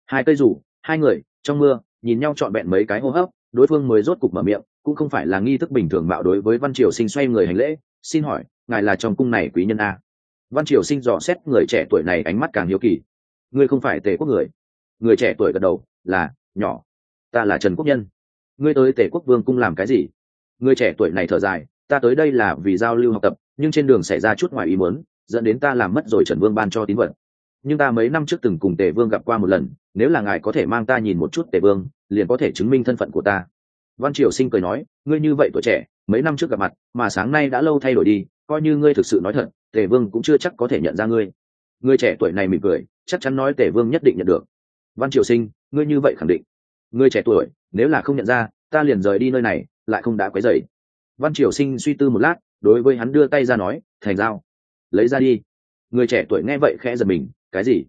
Hai cây rủ, hai người, trong mưa, nhìn nhau trọn vẹn mấy cái hô hấp, đối phương mới rốt cục mở miệng cũng không phải là nghi thức bình thường mạo đối với văn triều sinh xoay người hành lễ, xin hỏi, ngài là trong cung này quý nhân a? Văn triều sinh dò xét người trẻ tuổi này ánh mắt càng hiếu kỳ. Ngươi không phải tề quốc người? Người trẻ tuổi gật đầu, là, nhỏ. Ta là trần quốc nhân. Ngươi tới tề quốc vương cung làm cái gì? Người trẻ tuổi này thở dài, ta tới đây là vì giao lưu học tập, nhưng trên đường xảy ra chút ngoài ý muốn, dẫn đến ta làm mất rồi trần vương ban cho tín vật. Nhưng ta mấy năm trước từng cùng tề vương gặp qua một lần, nếu là ngài có thể mang ta nhìn một chút tề vương, liền có thể chứng minh thân phận của ta văn triều sinh cười nói, ngươi như vậy tuổi trẻ, mấy năm trước gặp mặt, mà sáng nay đã lâu thay đổi đi, coi như ngươi thực sự nói thật, tề vương cũng chưa chắc có thể nhận ra ngươi. Người trẻ tuổi này mỉm cười, chắc chắn nói tề vương nhất định nhận được. Văn triều sinh, ngươi như vậy khẳng định. Người trẻ tuổi, nếu là không nhận ra, ta liền rời đi nơi này, lại không đã quấy rầy. văn triều sinh suy tư một lát, đối với hắn đưa tay ra nói, thành dao lấy ra đi. Người trẻ tuổi nghe vậy khẽ giật mình, cái gì?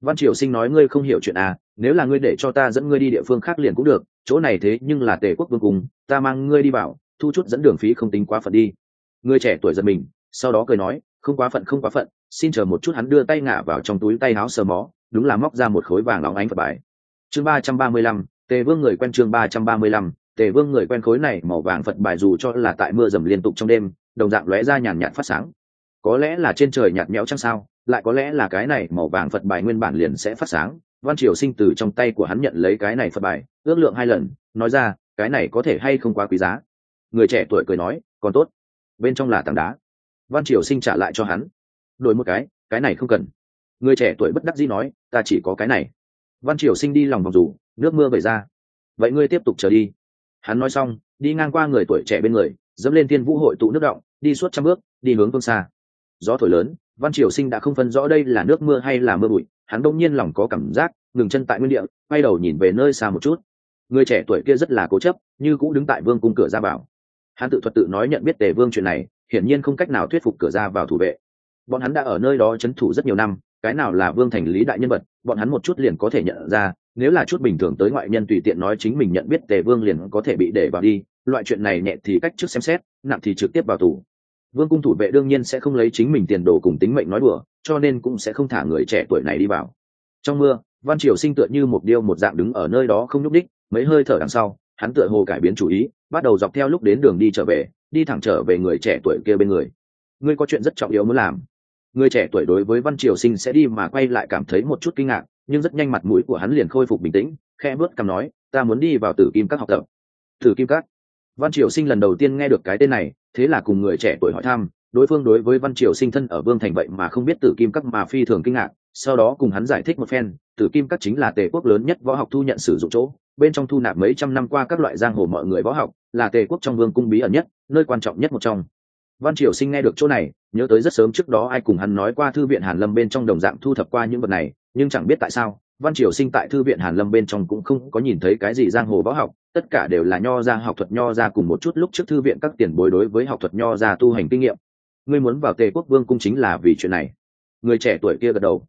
Văn triều sinh nói, ngươi không hiểu chuyện à nếu là ngươi để cho ta dẫn ngươi đi địa phương khác liền cũng được chỗ này thế nhưng là tề quốc vương cùng, ta mang ngươi đi bảo thu chút dẫn đường phí không tính quá phận đi. Người trẻ tuổi giật mình, sau đó cười nói, không quá phận, không quá phận, xin chờ một chút hắn đưa tay ngả vào trong túi tay áo sờ mó, đúng là móc ra một khối vàng óng ánh phật bài. Chương ba trăm ba mươi lăm, tề vương người quen chương ba trăm ba mươi lăm, tề vương người quen khối này màu vàng phật bài dù cho là tại mưa dầm liên tục trong đêm, đồng dạng lóe ra nhàn nhạt phát sáng. Có lẽ là trên trời nhạt nhẽo chăng sao, lại có lẽ là cái này màu vàng phật bài nguyên bản liền sẽ phát sáng văn triều sinh từ trong tay của hắn nhận lấy cái này phật bài ước lượng hai lần nói ra cái này có thể hay không quá quý giá. Người trẻ tuổi cười nói còn tốt. Bên trong là tảng đá. Văn triều sinh trả lại cho hắn. Đổi một cái cái này không cần. Người trẻ tuổi bất đắc dĩ nói ta chỉ có cái này. Văn triều sinh đi lòng vòng dù, nước mưa về ra. Vậy ngươi tiếp tục trở đi. Hắn nói xong đi ngang qua người tuổi trẻ bên người dẫm lên thiên vũ hội tụ nước động đi suốt trăm bước đi hướng phương xa. Gió thổi lớn văn triều sinh đã không phân rõ đây là nước mưa hay là mưa bụi, hắn đông nhiên lòng có cảm giác, ngừng chân tại nguyên địa, quay đầu nhìn về nơi xa một chút. Người trẻ tuổi kia rất là cố chấp, như cũng đứng tại vương cung cửa ra vào. Hắn tự thuật tự nói nhận biết tề vương chuyện này, hiển nhiên không cách nào thuyết phục cửa ra vào thủ vệ. Bọn hắn đã ở nơi đó c h ấ n thủ rất nhiều năm, cái nào là vương thành lý đại nhân vật, bọn hắn một chút liền có thể nhận ra, nếu là chút bình thường tới ngoại nhân tùy tiện nói chính mình nhận biết tề vương liền có thể bị để vào đi, loại chuyện này nhẹ thì cách trước xem xét, nặng thì trực tiếp vào tù vương cung thủ vệ đương nhiên sẽ không lấy chính mình tiền đồ cùng tính mệnh nói đùa, cho nên cũng sẽ không thả người trẻ tuổi này đi vào. Trong mưa, văn triều sinh tựa như một điêu một dạng đứng ở nơi đó không nhúc đích mấy hơi thở đằng sau, hắn tựa hồ cải biến chủ ý, bắt đầu dọc theo lúc đến đường đi trở về, đi thẳng trở về người trẻ tuổi kia bên người. Ngươi có chuyện rất trọng yếu muốn làm. Người trẻ tuổi đối với văn triều sinh sẽ đi mà quay lại cảm thấy một chút kinh ngạc, nhưng rất nhanh mặt mũi của hắn liền khôi phục bình tĩnh khe bước cằm nói, ta muốn đi vào tử kim các học tập. Tử kim các? Văn triều sinh lần đầu tiên nghe được cái tên này thế là cùng người trẻ tuổi hỏi thăm, đối phương đối với văn triều sinh thân ở vương thành vậy mà không biết tử kim các mà phi thường kinh ngạc, sau đó cùng hắn giải thích một phen, tử kim các chính là tề quốc lớn nhất võ học thu nhận sử dụng chỗ, bên trong thu nạp mấy trăm năm qua các loại giang hồ mọi người võ học, là tề quốc trong vương cung bí ẩn nhất, nơi quan trọng nhất một trong. Văn triều sinh nghe được chỗ này, nhớ tới rất sớm trước đó ai cùng hắn nói qua thư viện hàn lâm bên trong đồng dạng thu thập qua những vật này, nhưng chẳng biết tại sao, văn triều sinh tại thư viện hàn lâm bên trong cũng không có nhìn thấy cái gì giang hồ võ học tất cả đều là nho ra học thuật, nho ra cùng một chút lúc trước thư viện các tiền bối đối với học thuật nho ra tu hành kinh nghiệm. Ngươi muốn vào tề quốc vương cung chính là vì chuyện này. Người trẻ tuổi kia gật đầu.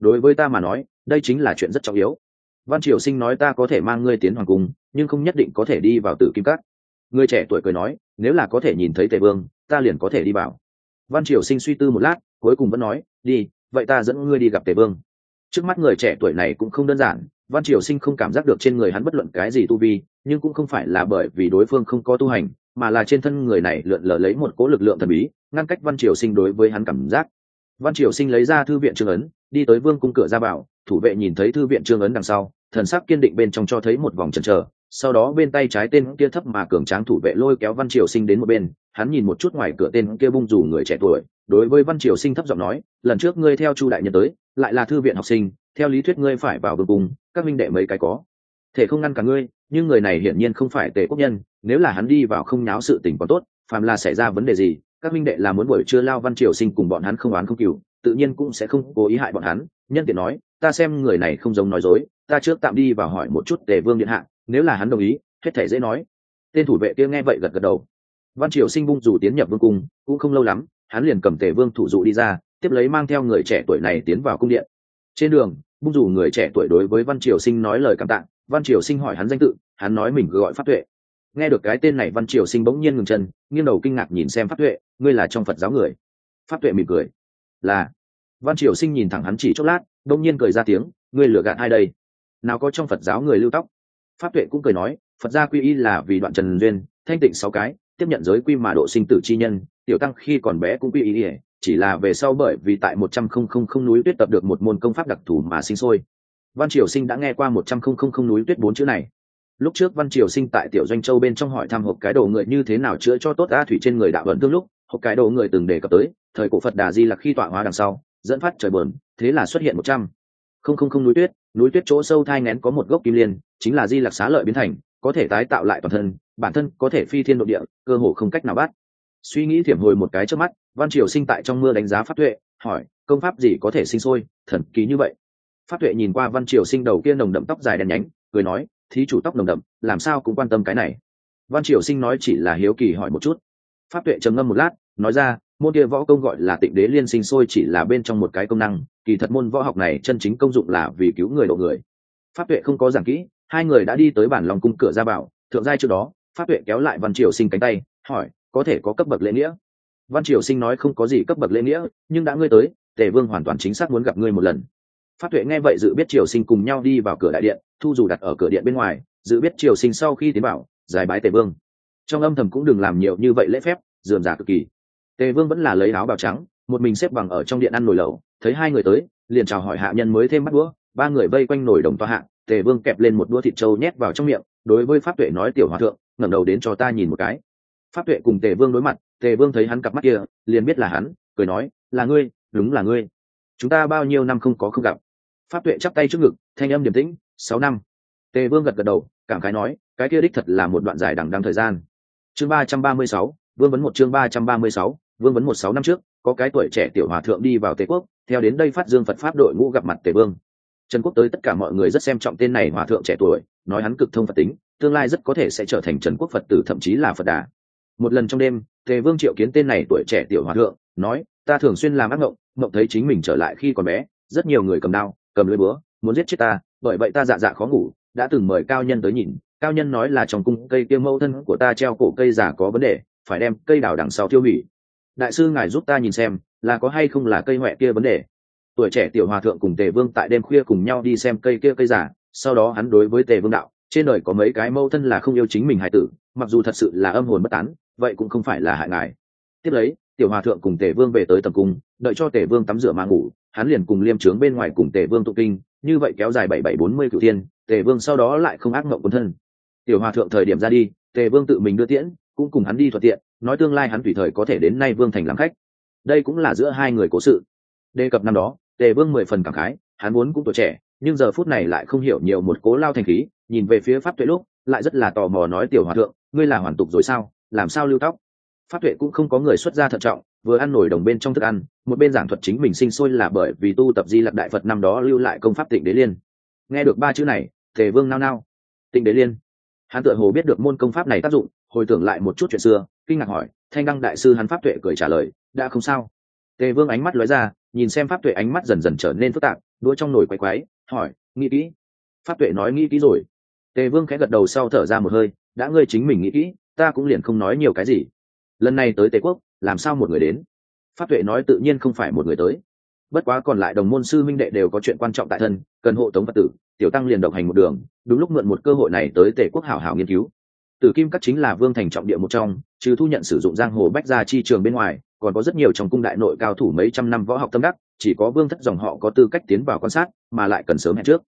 Đối với ta mà nói, đây chính là chuyện rất trọng yếu. Văn triều sinh nói ta có thể mang ngươi tiến hoàng cung, nhưng không nhất định có thể đi vào tử kim cát người trẻ tuổi cười nói, nếu là có thể nhìn thấy tề vương, ta liền có thể đi vào. Văn triều sinh suy tư một lát, cuối cùng vẫn nói, đi, vậy ta dẫn ngươi đi gặp tề vương. Trước mắt người trẻ tuổi này cũng không đơn giản, văn triều sinh không cảm giác được trên người hắn bất luận cái gì tu vi nhưng cũng không phải là bởi vì đối phương không có tu hành, mà là trên thân người này lượn lờ lấy một cố lực lượng thần bí, ngăn cách văn triều sinh đối với hắn cảm giác. Văn triều sinh lấy ra thư viện trương ấn, đi tới vương cung cửa ra bảo thủ vệ nhìn thấy thư viện trương ấn đằng sau, thần sắc kiên định bên trong cho thấy một vòng chần chờ, sau đó bên tay trái tên kia thấp mà cường tráng thủ vệ lôi kéo văn triều sinh đến một bên, hắn nhìn một chút ngoài cửa tên kia bung dù người trẻ tuổi, đối với văn triều sinh thấp giọng nói, lần trước ngươi theo chu đại nhân tới, lại là thư viện học sinh, theo lý thuyết ngươi phải vào vương cung, các minh đệ mấy cái có? Thể không ngăn cả ngươi, nhưng người này hiển nhiên không phải tề quốc nhân, nếu là hắn đi vào không nháo sự tình còn tốt, phàm là xảy ra vấn đề gì, các minh đệ là muốn buổi trưa lao văn triều sinh cùng bọn hắn không oán không cừu, tự nhiên cũng sẽ không cố ý hại bọn hắn. Nhân tiện nói, ta xem người này không giống nói dối, ta trước tạm đi và hỏi một chút tề vương điện hạ, nếu là hắn đồng ý, hết thể dễ nói. Tên thủ vệ kia nghe vậy gật gật đầu. Văn triều sinh bung dù tiến nhập vương cung, cũng không lâu lắm, hắn liền cầm tề vương thủ dụ đi ra, tiếp lấy mang theo người trẻ tuổi này tiến vào cung điện. Trên đường, bung dù người trẻ tuổi đối với văn triều sinh nói lời cảm tạng văn triều sinh hỏi hắn danh tự, hắn nói mình gọi pháp tuệ. Nghe được cái tên này, văn triều sinh bỗng nhiên ngừng chân, nghiêng đầu kinh ngạc nhìn xem pháp tuệ, ngươi là trong phật giáo người. Pháp tuệ mỉm cười. Là. Văn triều sinh nhìn thẳng hắn chỉ chốc lát, bỗng nhiên cười ra tiếng, ngươi lừa gạt ai đây? Nào có trong phật giáo người lưu tóc? Pháp tuệ cũng cười nói, phật gia quy y là vì đoạn trần duyên, thanh tịnh sáu cái, tiếp nhận giới quy mà độ sinh tử chi nhân, tiểu tăng khi còn bé cũng quy y, chỉ là về sau bởi vì tại một trăm không không không núi tuyết tập được một môn công pháp đặc thù mà sinh sôi văn triều sinh đã nghe qua một trăm không không không núi tuyết bốn chữ này. Lúc trước văn triều sinh tại tiểu doanh châu bên trong hỏi thăm hộp cái đồ người như thế nào chữa cho tốt a thủy trên người đạo vận thương lúc, hộp cái đồ người từng đề cập tới, thời cổ phật đà di là khi tọa hóa đằng sau, dẫn phát trời bờn, thế là xuất hiện một trăm không không không núi tuyết. Núi tuyết chỗ sâu thai ngén có một gốc kim liên, chính là di lặc xá lợi biến thành, có thể tái tạo lại toàn thân, bản thân có thể phi thiên độ địa, cơ hồ không cách nào bắt. Suy nghĩ thiểm hồi một cái trước mắt, văn triều sinh tại trong mưa đánh giá pháp tuệ, hỏi, công pháp gì có thể sinh sôi, thần kỳ như vậy? Pháp tuệ nhìn qua văn triều sinh đầu kia nồng đậm tóc dài đen nhánh, cười nói, thí chủ tóc nồng đậm, làm sao cũng quan tâm cái này? Văn triều sinh nói chỉ là hiếu kỳ hỏi một chút. Pháp tuệ trầm ngâm một lát, nói ra, môn kia võ công gọi là tịnh đế liên sinh sôi chỉ là bên trong một cái công năng, kỳ thật môn võ học này chân chính công dụng là vì cứu người độ người. Pháp tuệ không có giảng kỹ, hai người đã đi tới bản lòng cung cửa ra bảo thượng giai trước đó, pháp tuệ kéo lại văn triều sinh cánh tay, hỏi, có thể có cấp bậc lễ nghĩa? Văn triều sinh nói không có gì cấp bậc lễ nghĩa, nhưng đã ngươi tới, tề vương hoàn toàn chính xác muốn gặp ngươi một lần pháp tuệ nghe vậy dự biết triều sinh cùng nhau đi vào cửa đại điện, thu dù đặt ở cửa điện bên ngoài, dự biết triều sinh sau khi tiến bảo giải bái tề vương. Trong âm thầm cũng đừng làm nhiều như vậy lễ phép, dườm giả cực kỳ. Tề vương vẫn là lấy áo bào trắng, một mình xếp bằng ở trong điện ăn nồi lẩu, thấy hai người tới, liền chào hỏi hạ nhân mới thêm bắt đũa, ba người vây quanh nồi đồng toa hạ, tề vương kẹp lên một đũa thịt trâu nhét vào trong miệng, đối với pháp tuệ nói, tiểu hòa thượng, ngẩng đầu đến cho ta nhìn một cái. Pháp tuệ cùng tề vương đối mặt, tề vương thấy hắn cặp mắt kia, liền biết là hắn, cười nói, là ngươi, đúng là ngươi chúng ta bao nhiêu năm không có không gặp. Pháp tuệ chắp tay trước ngực, thanh âm điềm tĩnh, sáu năm. Tề vương gật gật đầu, cảm khái nói, cái kia đích thật là một đoạn dài đằng đăng thời gian. Chương ba trăm ba mươi sáu, vương vấn một chương ba trăm ba mươi sáu, vương vấn một sáu năm trước, có cái tuổi trẻ tiểu hòa thượng đi vào tề quốc, theo đến đây phát dương phật pháp đội ngũ gặp mặt tề vương. Trần quốc tới tất cả mọi người rất xem trọng tên này hòa thượng trẻ tuổi, nói hắn cực thông phật tính, tương lai rất có thể sẽ trở thành trần quốc phật tử thậm chí là phật đà. Một lần trong đêm, tề vương triệu kiến tên này tuổi trẻ tiểu hòa thượng, nói ta thường xuyên làm ác mộng mộng thấy chính mình trở lại khi còn bé, rất nhiều người cầm đao, cầm lưỡi búa, muốn giết chết ta, bởi vậy ta dạ dạ khó ngủ, đã từng mời cao nhân tới nhìn, cao nhân nói là trong cung cây kia mẫu thân của ta treo cổ cây giả có vấn đề, phải đem cây đào đằng sau tiêu hủy. Đại sư ngài giúp ta nhìn xem, là có hay không là cây huệ kia vấn đề. Tuổi trẻ tiểu hòa thượng cùng tề vương tại đêm khuya cùng nhau đi xem cây kia cây giả sau đó hắn đối với tề vương đạo, trên đời có mấy cái mâu thân là không yêu chính mình hải tử, mặc dù thật sự là âm hồn bất tán, vậy cũng không phải là hại ngài. Tiếp lấy tiểu hòa thượng cùng tề vương về tới tầm cung, đợi cho tề vương tắm rửa mà ngủ, hắn liền cùng liêm trướng bên ngoài cùng tề vương tụ kinh, như vậy kéo dài bảy bảy bốn mươi cựu thiên, tề vương sau đó lại không ác mộng quân thân. Tiểu hòa thượng thời điểm ra đi, tề vương tự mình đưa tiễn, cũng cùng hắn đi thuận tiện, nói tương lai hắn tùy thời có thể đến nay vương thành làm khách. Đây cũng là giữa hai người cố sự. Đề cập năm đó, tề vương mười phần cảm khái, hắn muốn cũng tuổi trẻ, nhưng giờ phút này lại không hiểu nhiều một cố lao thành khí, nhìn về phía pháp tuệ lúc, lại rất là tò mò nói tiểu hòa thượng, ngươi là hoàn tục rồi sao? Làm sao lưu tóc? Pháp tuệ cũng không có người xuất gia thận trọng, vừa ăn nổi đồng bên trong thức ăn, một bên giảng thuật chính mình sinh sôi là bởi vì tu tập di lặc đại phật năm đó lưu lại công pháp tịnh đế liên. Nghe được ba chữ này, tề vương nao nao. Tịnh đế liên. Hắn tựa hồ biết được môn công pháp này tác dụng, hồi tưởng lại một chút chuyện xưa, kinh ngạc hỏi, thanh đăng đại sư hắn pháp tuệ cười trả lời, đã không sao. Tề vương ánh mắt lóe ra, nhìn xem pháp tuệ ánh mắt dần dần trở nên phức tạp đuôi trong nồi quay quái, hỏi, nghĩ kỹ. Pháp tuệ nói, nghĩ kỹ rồi. Tề vương khẽ gật đầu sau thở ra một hơi, đã ngươi chính mình nghĩ kỹ, ta cũng liền không nói nhiều cái gì lần này tới tề quốc, làm sao một người đến? Pháp tuệ nói tự nhiên không phải một người tới. Bất quá còn lại đồng môn sư minh đệ đều có chuyện quan trọng tại thân, cần hộ tống vật tử, tiểu tăng liền độc hành một đường, đúng lúc mượn một cơ hội này tới tề quốc hảo hảo nghiên cứu. Tử kim các chính là vương thành trọng địa một trong, trừ thu nhận sử dụng giang hồ bách gia chi trường bên ngoài, còn có rất nhiều trong cung đại nội cao thủ mấy trăm năm võ học tâm đắc, chỉ có vương thất dòng họ có tư cách tiến vào quan sát, mà lại cần sớm hẹn trước.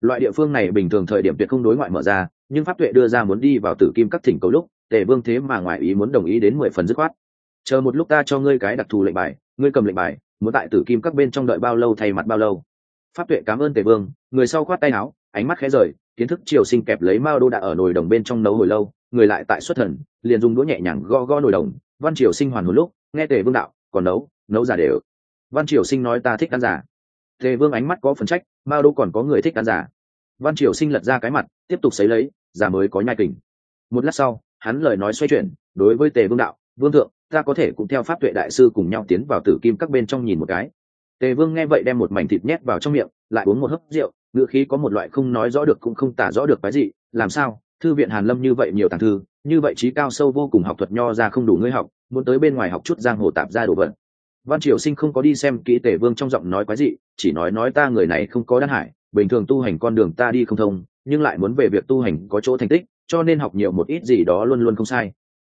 Loại địa phương này bình thường thời điểm tuyệt không đối ngoại mở ra, nhưng pháp tuệ đưa ra muốn đi vào tử kim các thỉnh cầu lúc tề vương thế mà ngoại ý muốn đồng ý đến mười phần dứt khoát. Chờ một lúc ta cho ngươi cái đặc thù lệnh bài, ngươi cầm lệnh bài, muốn tại tử kim các bên trong đợi bao lâu thay mặt bao lâu. Pháp tuệ cảm ơn tề vương, người sau khoát tay áo, ánh mắt khẽ rời, kiến thức triều sinh kẹp lấy mao đô đã ở nồi đồng bên trong nấu hồi lâu, người lại tại xuất thần, liền dùng đũa nhẹ nhàng go go nồi đồng, văn triều sinh hoàn một lúc, nghe tề vương đạo, còn nấu nấu giả đều. Văn triều sinh nói, ta thích ăn giả. Tề vương ánh mắt có phần trách, mao đô còn có người thích ăn giả. Văn triều sinh lật ra cái mặt, tiếp tục xấy lấy, giả mới có nhai kình. Một lát sau hắn lời nói xoay chuyển, đối với tề vương đạo, vương thượng, ta có thể cũng theo pháp tuệ đại sư cùng nhau tiến vào tử kim các bên trong nhìn một cái. Tề vương nghe vậy đem một mảnh thịt nhét vào trong miệng, lại uống một hớp rượu ngựa khí có một loại không nói rõ được cũng không tả rõ được cái gì làm sao? Thư viện hàn lâm như vậy nhiều tàng thư, như vậy trí cao sâu vô cùng học thuật nho ra không đủ ngươi học, muốn tới bên ngoài học chút giang hồ tạp ra đồ vật. Văn triều sinh không có đi xem kỹ tề vương trong giọng nói quái gì chỉ nói nói ta người này không có đan hải, bình thường tu hành con đường ta đi không thông, nhưng lại muốn về việc tu hành có chỗ thành tích cho nên học nhiều một ít gì đó luôn luôn không sai.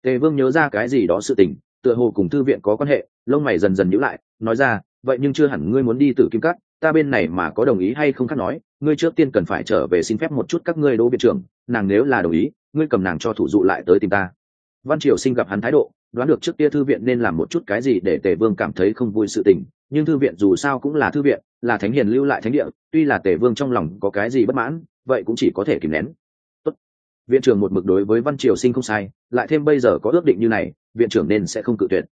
Tề vương nhớ ra cái gì đó sự tình, tựa hồ cùng thư viện có quan hệ, lông mày dần dần nhíu lại, nói ra, vậy nhưng chưa hẳn ngươi muốn đi tử kim cắt ta bên này mà có đồng ý hay không khác nói, ngươi trước tiên cần phải trở về xin phép một chút các ngươi đỗ viện trưởng, nàng nếu là đồng ý, ngươi cầm nàng cho thủ dụ lại tới tìm ta. Văn triều sinh gặp hắn thái độ, đoán được trước kia thư viện nên làm một chút cái gì để tề vương cảm thấy không vui sự tình, nhưng thư viện dù sao cũng là thư viện, là thánh hiền lưu lại thánh địa, tuy là tề vương trong lòng có cái gì bất mãn, vậy cũng chỉ có thể kìm nén viện trưởng một mực đối với văn triều sinh không sai, lại thêm bây giờ có ước định như này, viện trưởng nên sẽ không cự tuyệt.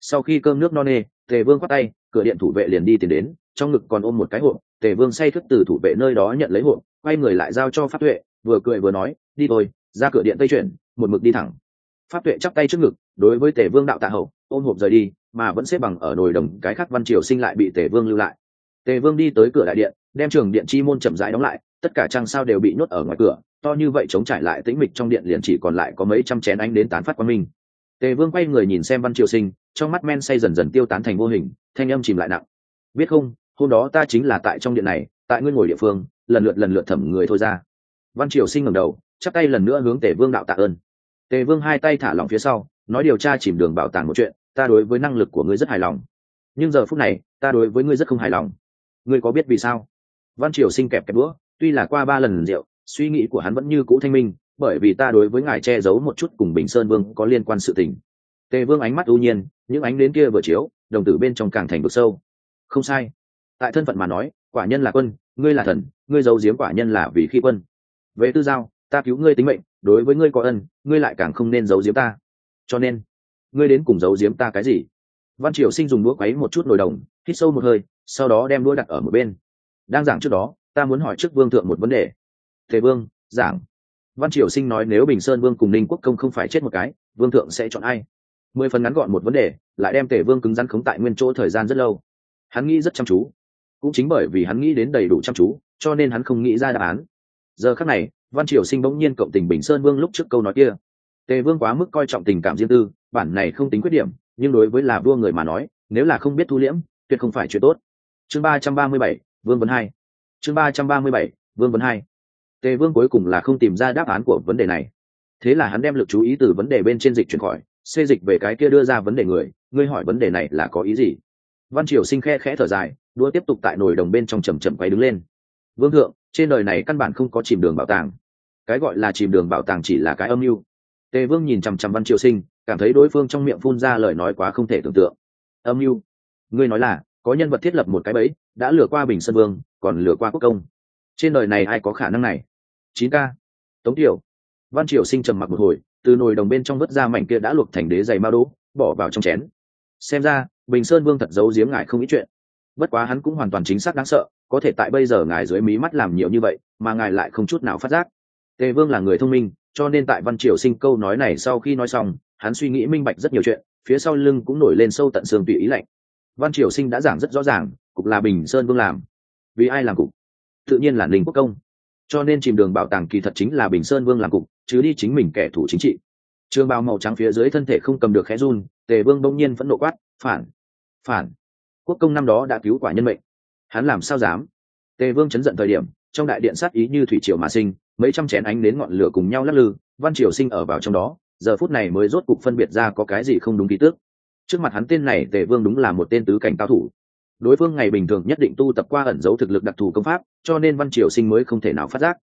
Sau khi cơm nước no nê, tề vương khoát tay, cửa điện thủ vệ liền đi tìm đến, trong ngực còn ôm một cái hộp, tề vương say thức từ thủ vệ nơi đó nhận lấy hộp, quay người lại giao cho pháp tuệ, vừa cười vừa nói, đi thôi, ra cửa điện tây chuyển, một mực đi thẳng. Pháp tuệ chắp tay trước ngực, đối với tề vương đạo tạ hậu, ôm hộp rời đi, mà vẫn xếp bằng ở nồi đồng, cái khắc văn triều sinh lại bị tề vương lưu lại. Tề vương đi tới cửa đại điện, đem trường điện chi môn chậm rãi đóng lại tất cả trang sao đều bị nhốt ở ngoài cửa, to như vậy chống trải lại tĩnh mịch trong điện liền chỉ còn lại có mấy trăm chén ánh đến tán phát quang minh. Tề vương quay người nhìn xem văn triều sinh, trong mắt men say dần dần tiêu tán thành vô hình, thanh âm chìm lại nặng. Biết không, hôm đó ta chính là tại trong điện này, tại ngươi ngồi địa phương, lần lượt lần lượt thẩm người thôi ra. Văn triều sinh ngẩng đầu, chắp tay lần nữa hướng tề vương đạo tạ ơn. Tề vương hai tay thả lỏng phía sau, nói điều tra chìm đường bảo tàng một chuyện, ta đối với năng lực của ngươi rất hài lòng, nhưng giờ phút này, ta đối với ngươi rất không hài lòng. Ngươi có biết vì sao? Văn triều sinh kẹp kẹp đũa tuy là qua ba lần rượu, suy nghĩ của hắn vẫn như cũ thanh minh, bởi vì ta đối với ngài che giấu một chút cùng bình sơn vương có liên quan sự tình. Tề vương ánh mắt ưu nhiên, những ánh đến kia vừa chiếu, đồng tử bên trong càng thành vực sâu. Không sai. Tại thân phận mà nói, quả nhân là quân, ngươi là thần, ngươi giấu giếm quả nhân là vì khi quân. Về tư giao, ta cứu ngươi tính mệnh, đối với ngươi có ân, ngươi lại càng không nên giấu giếm ta. Cho nên, ngươi đến cùng giấu giếm ta cái gì? Văn triều sinh dùng đũa quấy một chút nồi đồng, hít sâu một hơi, sau đó đem đũa đặt ở một bên. Đang giảng trước đó ta muốn hỏi trước vương thượng một vấn đề. Thế vương, giảng. Văn triều sinh nói nếu bình sơn vương cùng ninh quốc công không phải chết một cái, vương thượng sẽ chọn ai? Mười phần ngắn gọn một vấn đề, lại đem tể vương cứng rắn khống tại nguyên chỗ thời gian rất lâu. Hắn nghĩ rất chăm chú. Cũng chính bởi vì hắn nghĩ đến đầy đủ chăm chú, cho nên hắn không nghĩ ra đáp án. Giờ khắc này, văn triều sinh bỗng nhiên cộng tình bình sơn vương lúc trước câu nói kia. Tề vương quá mức coi trọng tình cảm riêng tư, bản này không tính khuyết điểm, nhưng đối với là vua người mà nói, nếu là không biết thu liễm, tuyệt không phải chuyện tốt. Chương ba trăm ba mươi bảy, vương vấn hai chương ba trăm ba mươi bảy, vương vấn hai. Tề vương cuối cùng là không tìm ra đáp án của vấn đề này. Thế là hắn đem lực chú ý từ vấn đề bên trên dịch chuyển khỏi, xê dịch về cái kia đưa ra vấn đề người, ngươi hỏi vấn đề này là có ý gì? Văn triều sinh khe khẽ thở dài, đua tiếp tục tại nồi đồng bên trong chầm chậm quay đứng lên. Vương thượng, trên đời này căn bản không có chìm đường bảo tàng. Cái gọi là chìm đường bảo tàng chỉ là cái âm mưu. Tề vương nhìn chằm chằm văn triều sinh, cảm thấy đối phương trong miệng phun ra lời nói quá không thể tưởng tượng. Âm mưu? Ngươi nói là? Có nhân vật thiết lập một cái bẫy, đã lừa qua bình sơn vương, còn lừa qua quốc công. Trên đời này ai có khả năng này? Chín k tống tiểu. Văn triều sinh trầm mặc một hồi, từ nồi đồng bên trong vớt ra mảnh kia đã luộc thành đế dày mao đỗ bỏ vào trong chén. Xem ra, bình sơn vương thật giấu giếm ngài không ít chuyện. Bất quá hắn cũng hoàn toàn chính xác đáng sợ, có thể tại bây giờ ngài dưới mí mắt làm nhiều như vậy, mà ngài lại không chút nào phát giác. Tề vương là người thông minh, cho nên tại văn triều sinh câu nói này sau khi nói xong, hắn suy nghĩ minh bạch rất nhiều chuyện, phía sau lưng cũng nổi lên sâu tận xương tùy ý lạnh văn triều sinh đã giảng rất rõ ràng, cục là bình sơn vương làm. Vì ai làm cục? Tự nhiên là ninh quốc công. Cho nên chìm đường bảo tàng kỳ thật chính là bình sơn vương làm cục, chứ đi chính mình kẻ thủ chính trị. Trường bào màu trắng phía dưới thân thể không cầm được khẽ run, tề vương bỗng nhiên vẫn nộ quát, phản! Phản! Quốc công năm đó đã cứu quả nhân mệnh. Hắn làm sao dám? Tề vương chấn giận thời điểm, trong đại điện sát ý như thủy triều mà sinh, mấy trăm chén ánh đến ngọn lửa cùng nhau lắc lư, văn triều sinh ở vào trong đó, giờ phút này mới rốt cục phân biệt ra có cái gì không đúng ký tước trước mặt hắn tên này tề vương đúng là một tên tứ cảnh cao thủ. Đối phương ngày bình thường nhất định tu tập qua ẩn dấu thực lực đặc thù công pháp, cho nên văn triều sinh mới không thể nào phát giác.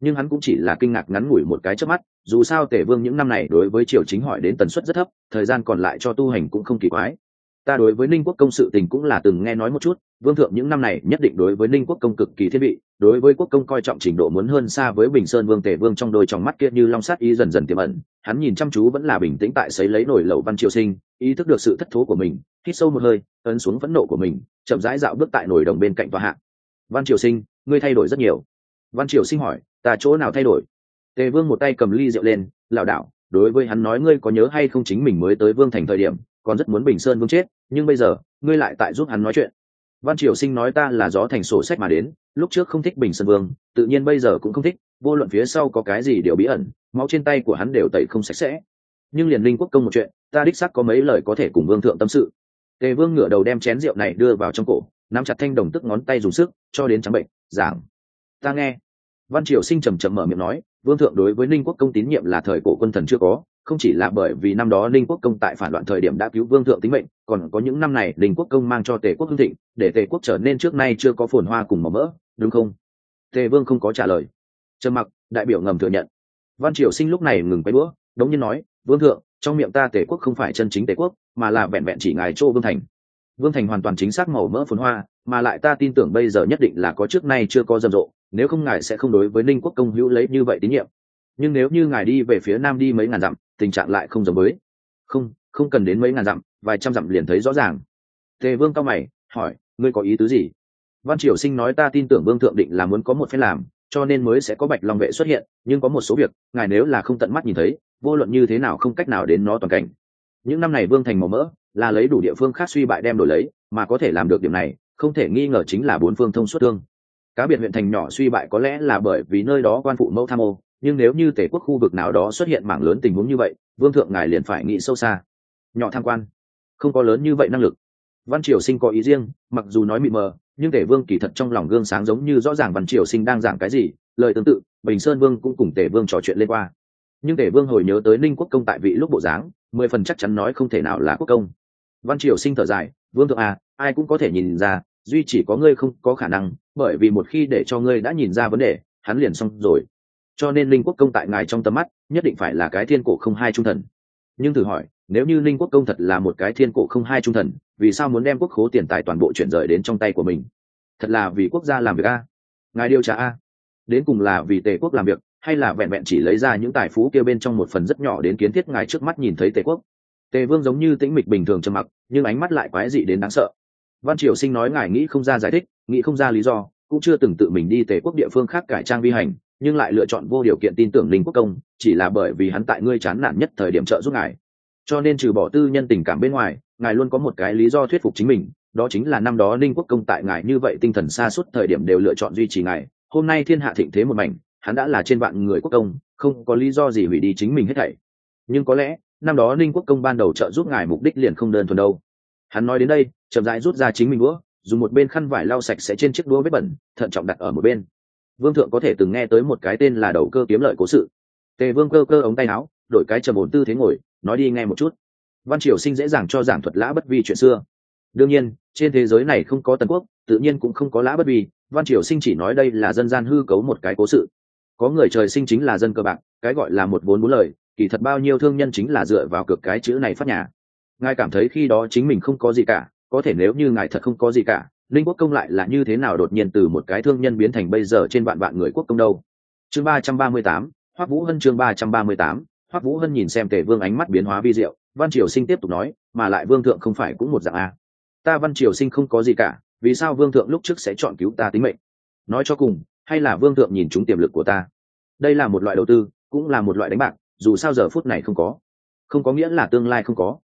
Nhưng hắn cũng chỉ là kinh ngạc ngắn ngủi một cái trước mắt, dù sao tề vương những năm này đối với triều chính hỏi đến tần suất rất thấp, thời gian còn lại cho tu hành cũng không kỳ quái. Ta đối với ninh quốc công sự tình cũng là từng nghe nói một chút vương thượng những năm này nhất định đối với ninh quốc công cực kỳ thiên vị, đối với quốc công coi trọng trình độ muốn hơn xa với bình sơn vương tề vương trong đôi trong mắt kia như long sát ý dần dần tiềm ẩn. Hắn nhìn chăm chú vẫn là bình tĩnh tại sấy lấy nổi lầu văn triều sinh, ý thức được sự thất thố của mình, hít sâu một hơi, ấn xuống phẫn nộ của mình, chậm rãi dạo bước tại nổi đồng bên cạnh tòa hạ. Văn triều sinh, ngươi thay đổi rất nhiều. Văn triều sinh hỏi, ta chỗ nào thay đổi? Tề vương một tay cầm ly rượu lên lảo đảo đối với hắn nói ngươi có nhớ hay không chính mình mới tới vương thành thời điểm, còn rất muốn bình sơn vương chết, nhưng bây giờ, ngươi lại tại giúp hắn nói chuyện văn triều sinh nói ta là gió thành sổ sách mà đến, lúc trước không thích bình sơn vương, tự nhiên bây giờ cũng không thích, vô luận phía sau có cái gì đều bí ẩn, máu trên tay của hắn đều tẩy không sạch sẽ. Nhưng liền linh quốc công một chuyện, ta đích xác có mấy lời có thể cùng vương thượng tâm sự. Tề vương ngửa đầu đem chén rượu này đưa vào trong cổ, nắm chặt thanh đồng tức ngón tay dùng sức, cho đến trắng bệnh, giảng. Ta nghe. Văn triều sinh trầm trầm mở miệng nói, vương thượng đối với ninh quốc công tín nhiệm là thời cổ quân thần chưa có không chỉ là bởi vì năm đó ninh quốc công tại phản loạn thời điểm đã cứu vương thượng tính mệnh, còn có những năm này ninh quốc công mang cho tề quốc hưng thịnh, để tề quốc trở nên trước nay chưa có phồn hoa cùng màu mỡ, đúng không? Tề vương không có trả lời. Trầm mặc, đại biểu ngầm thừa nhận. Văn triều sinh lúc này ngừng quay đũa đống nhiên nói, vương thượng, trong miệng ta tề quốc không phải chân chính tề quốc, mà là vẹn vẹn chỉ ngài châu vương thành. Vương thành hoàn toàn chính xác màu mỡ phồn hoa, mà lại ta tin tưởng bây giờ nhất định là có trước nay chưa có rầm rộ, nếu không ngài sẽ không đối với ninh quốc công hữu lấy như vậy tín nhiệm nhưng nếu như ngài đi về phía nam đi mấy ngàn dặm, tình trạng lại không giống với. Không không cần đến mấy ngàn dặm, vài trăm dặm liền thấy rõ ràng. Tề vương cao mày, hỏi, ngươi có ý tứ gì? Văn triều sinh nói ta tin tưởng vương thượng định là muốn có một phép làm, cho nên mới sẽ có bạch long vệ xuất hiện, nhưng có một số việc, ngài nếu là không tận mắt nhìn thấy, vô luận như thế nào không cách nào đến nó toàn cảnh. Những năm này vương thành màu mỡ, là lấy đủ địa phương khác suy bại đem đổi lấy, mà có thể làm được điểm này, không thể nghi ngờ chính là bốn phương thông suốt thương. Cá biệt huyện thành nhỏ suy bại có lẽ là bởi vì nơi đó quan phụ mẫu tham ô nhưng nếu như tể quốc khu vực nào đó xuất hiện mảng lớn tình huống như vậy, vương thượng ngài liền phải nghĩ sâu xa. Nhỏ tham quan, không có lớn như vậy năng lực. Văn triều sinh có ý riêng, mặc dù nói mịt mờ, nhưng tể vương kỳ thật trong lòng gương sáng giống như rõ ràng văn triều sinh đang giảng cái gì, lời tương tự, bình sơn vương cũng cùng tể vương trò chuyện lên qua. Nhưng tể vương hồi nhớ tới ninh quốc công tại vị lúc bộ dáng, mười phần chắc chắn nói không thể nào là quốc công. Văn triều sinh thở dài, vương thượng à ai cũng có thể nhìn ra, duy chỉ có ngươi không có khả năng, bởi vì một khi để cho ngươi đã nhìn ra vấn đề, hắn liền xong rồi cho nên linh quốc công tại ngài trong tầm mắt, nhất định phải là cái thiên cổ không hai trung thần. Nhưng thử hỏi, nếu như linh quốc công thật là một cái thiên cổ không hai trung thần, vì sao muốn đem quốc khố tiền tài toàn bộ chuyển rời đến trong tay của mình? Thật là vì quốc gia làm việc a. Ngài điều tra a. Đến cùng là vì tề quốc làm việc, hay là vẹn vẹn chỉ lấy ra những tài phú kia bên trong một phần rất nhỏ đến kiến thiết ngài trước mắt nhìn thấy tề quốc? Tề vương giống như tĩnh mịch bình thường trầm mặc, nhưng ánh mắt lại quái dị đến đáng sợ. Văn triều sinh nói ngài nghĩ không ra giải thích, nghĩ không ra lý do, cũng chưa từng tự mình đi tề quốc địa phương khác cải trang vi hành nhưng lại lựa chọn vô điều kiện tin tưởng linh quốc công, chỉ là bởi vì hắn tại ngươi chán nản nhất thời điểm trợ giúp ngài. Cho nên trừ bỏ tư nhân tình cảm bên ngoài, ngài luôn có một cái lý do thuyết phục chính mình, đó chính là năm đó linh quốc công tại ngài như vậy tinh thần xa suốt thời điểm đều lựa chọn duy trì ngài. Hôm nay thiên hạ thịnh thế một mảnh, hắn đã là trên vạn người quốc công, không có lý do gì hủy đi chính mình hết thảy. Nhưng có lẽ, năm đó Linh quốc công ban đầu trợ giúp ngài mục đích liền không đơn thuần đâu. Hắn nói đến đây, chậm rãi rút ra chính mình đũa, dùng một bên khăn vải lau sạch sẽ trên chiếc đũa vết bẩn, thận trọng đặt ở một bên vương thượng có thể từng nghe tới một cái tên là đầu cơ kiếm lợi cố sự. Tề vương cơ cơ ống tay áo, đổi cái trầm ổn tư thế ngồi, nói đi nghe một chút. Văn triều sinh dễ dàng cho giảng thuật lã bất vi chuyện xưa. Đương nhiên, trên thế giới này không có tần quốc, tự nhiên cũng không có lã bất vi, văn triều sinh chỉ nói đây là dân gian hư cấu một cái cố sự. Có người trời sinh chính là dân cơ bạc, cái gọi là một vốn bốn lời, kỳ thật bao nhiêu thương nhân chính là dựa vào cực cái chữ này phát nhà. Ngài cảm thấy khi đó chính mình không có gì cả, có thể nếu như ngài thật không có gì cả linh quốc công lại là như thế nào đột nhiên từ một cái thương nhân biến thành bây giờ trên vạn vạn người quốc công đâu? Chương ba trăm ba mươi tám, hoắc vũ hân chương ba trăm ba mươi tám, hoắc vũ hân nhìn xem tề vương ánh mắt biến hóa vi diệu, văn triều sinh tiếp tục nói, mà lại vương thượng không phải cũng một dạng a ta văn triều sinh không có gì cả, vì sao vương thượng lúc trước sẽ chọn cứu ta tính mệnh? Nói cho cùng, hay là vương thượng nhìn chúng tiềm lực của ta? Đây là một loại đầu tư, cũng là một loại đánh bạc, dù sao giờ phút này không có. Không có nghĩa là tương lai không có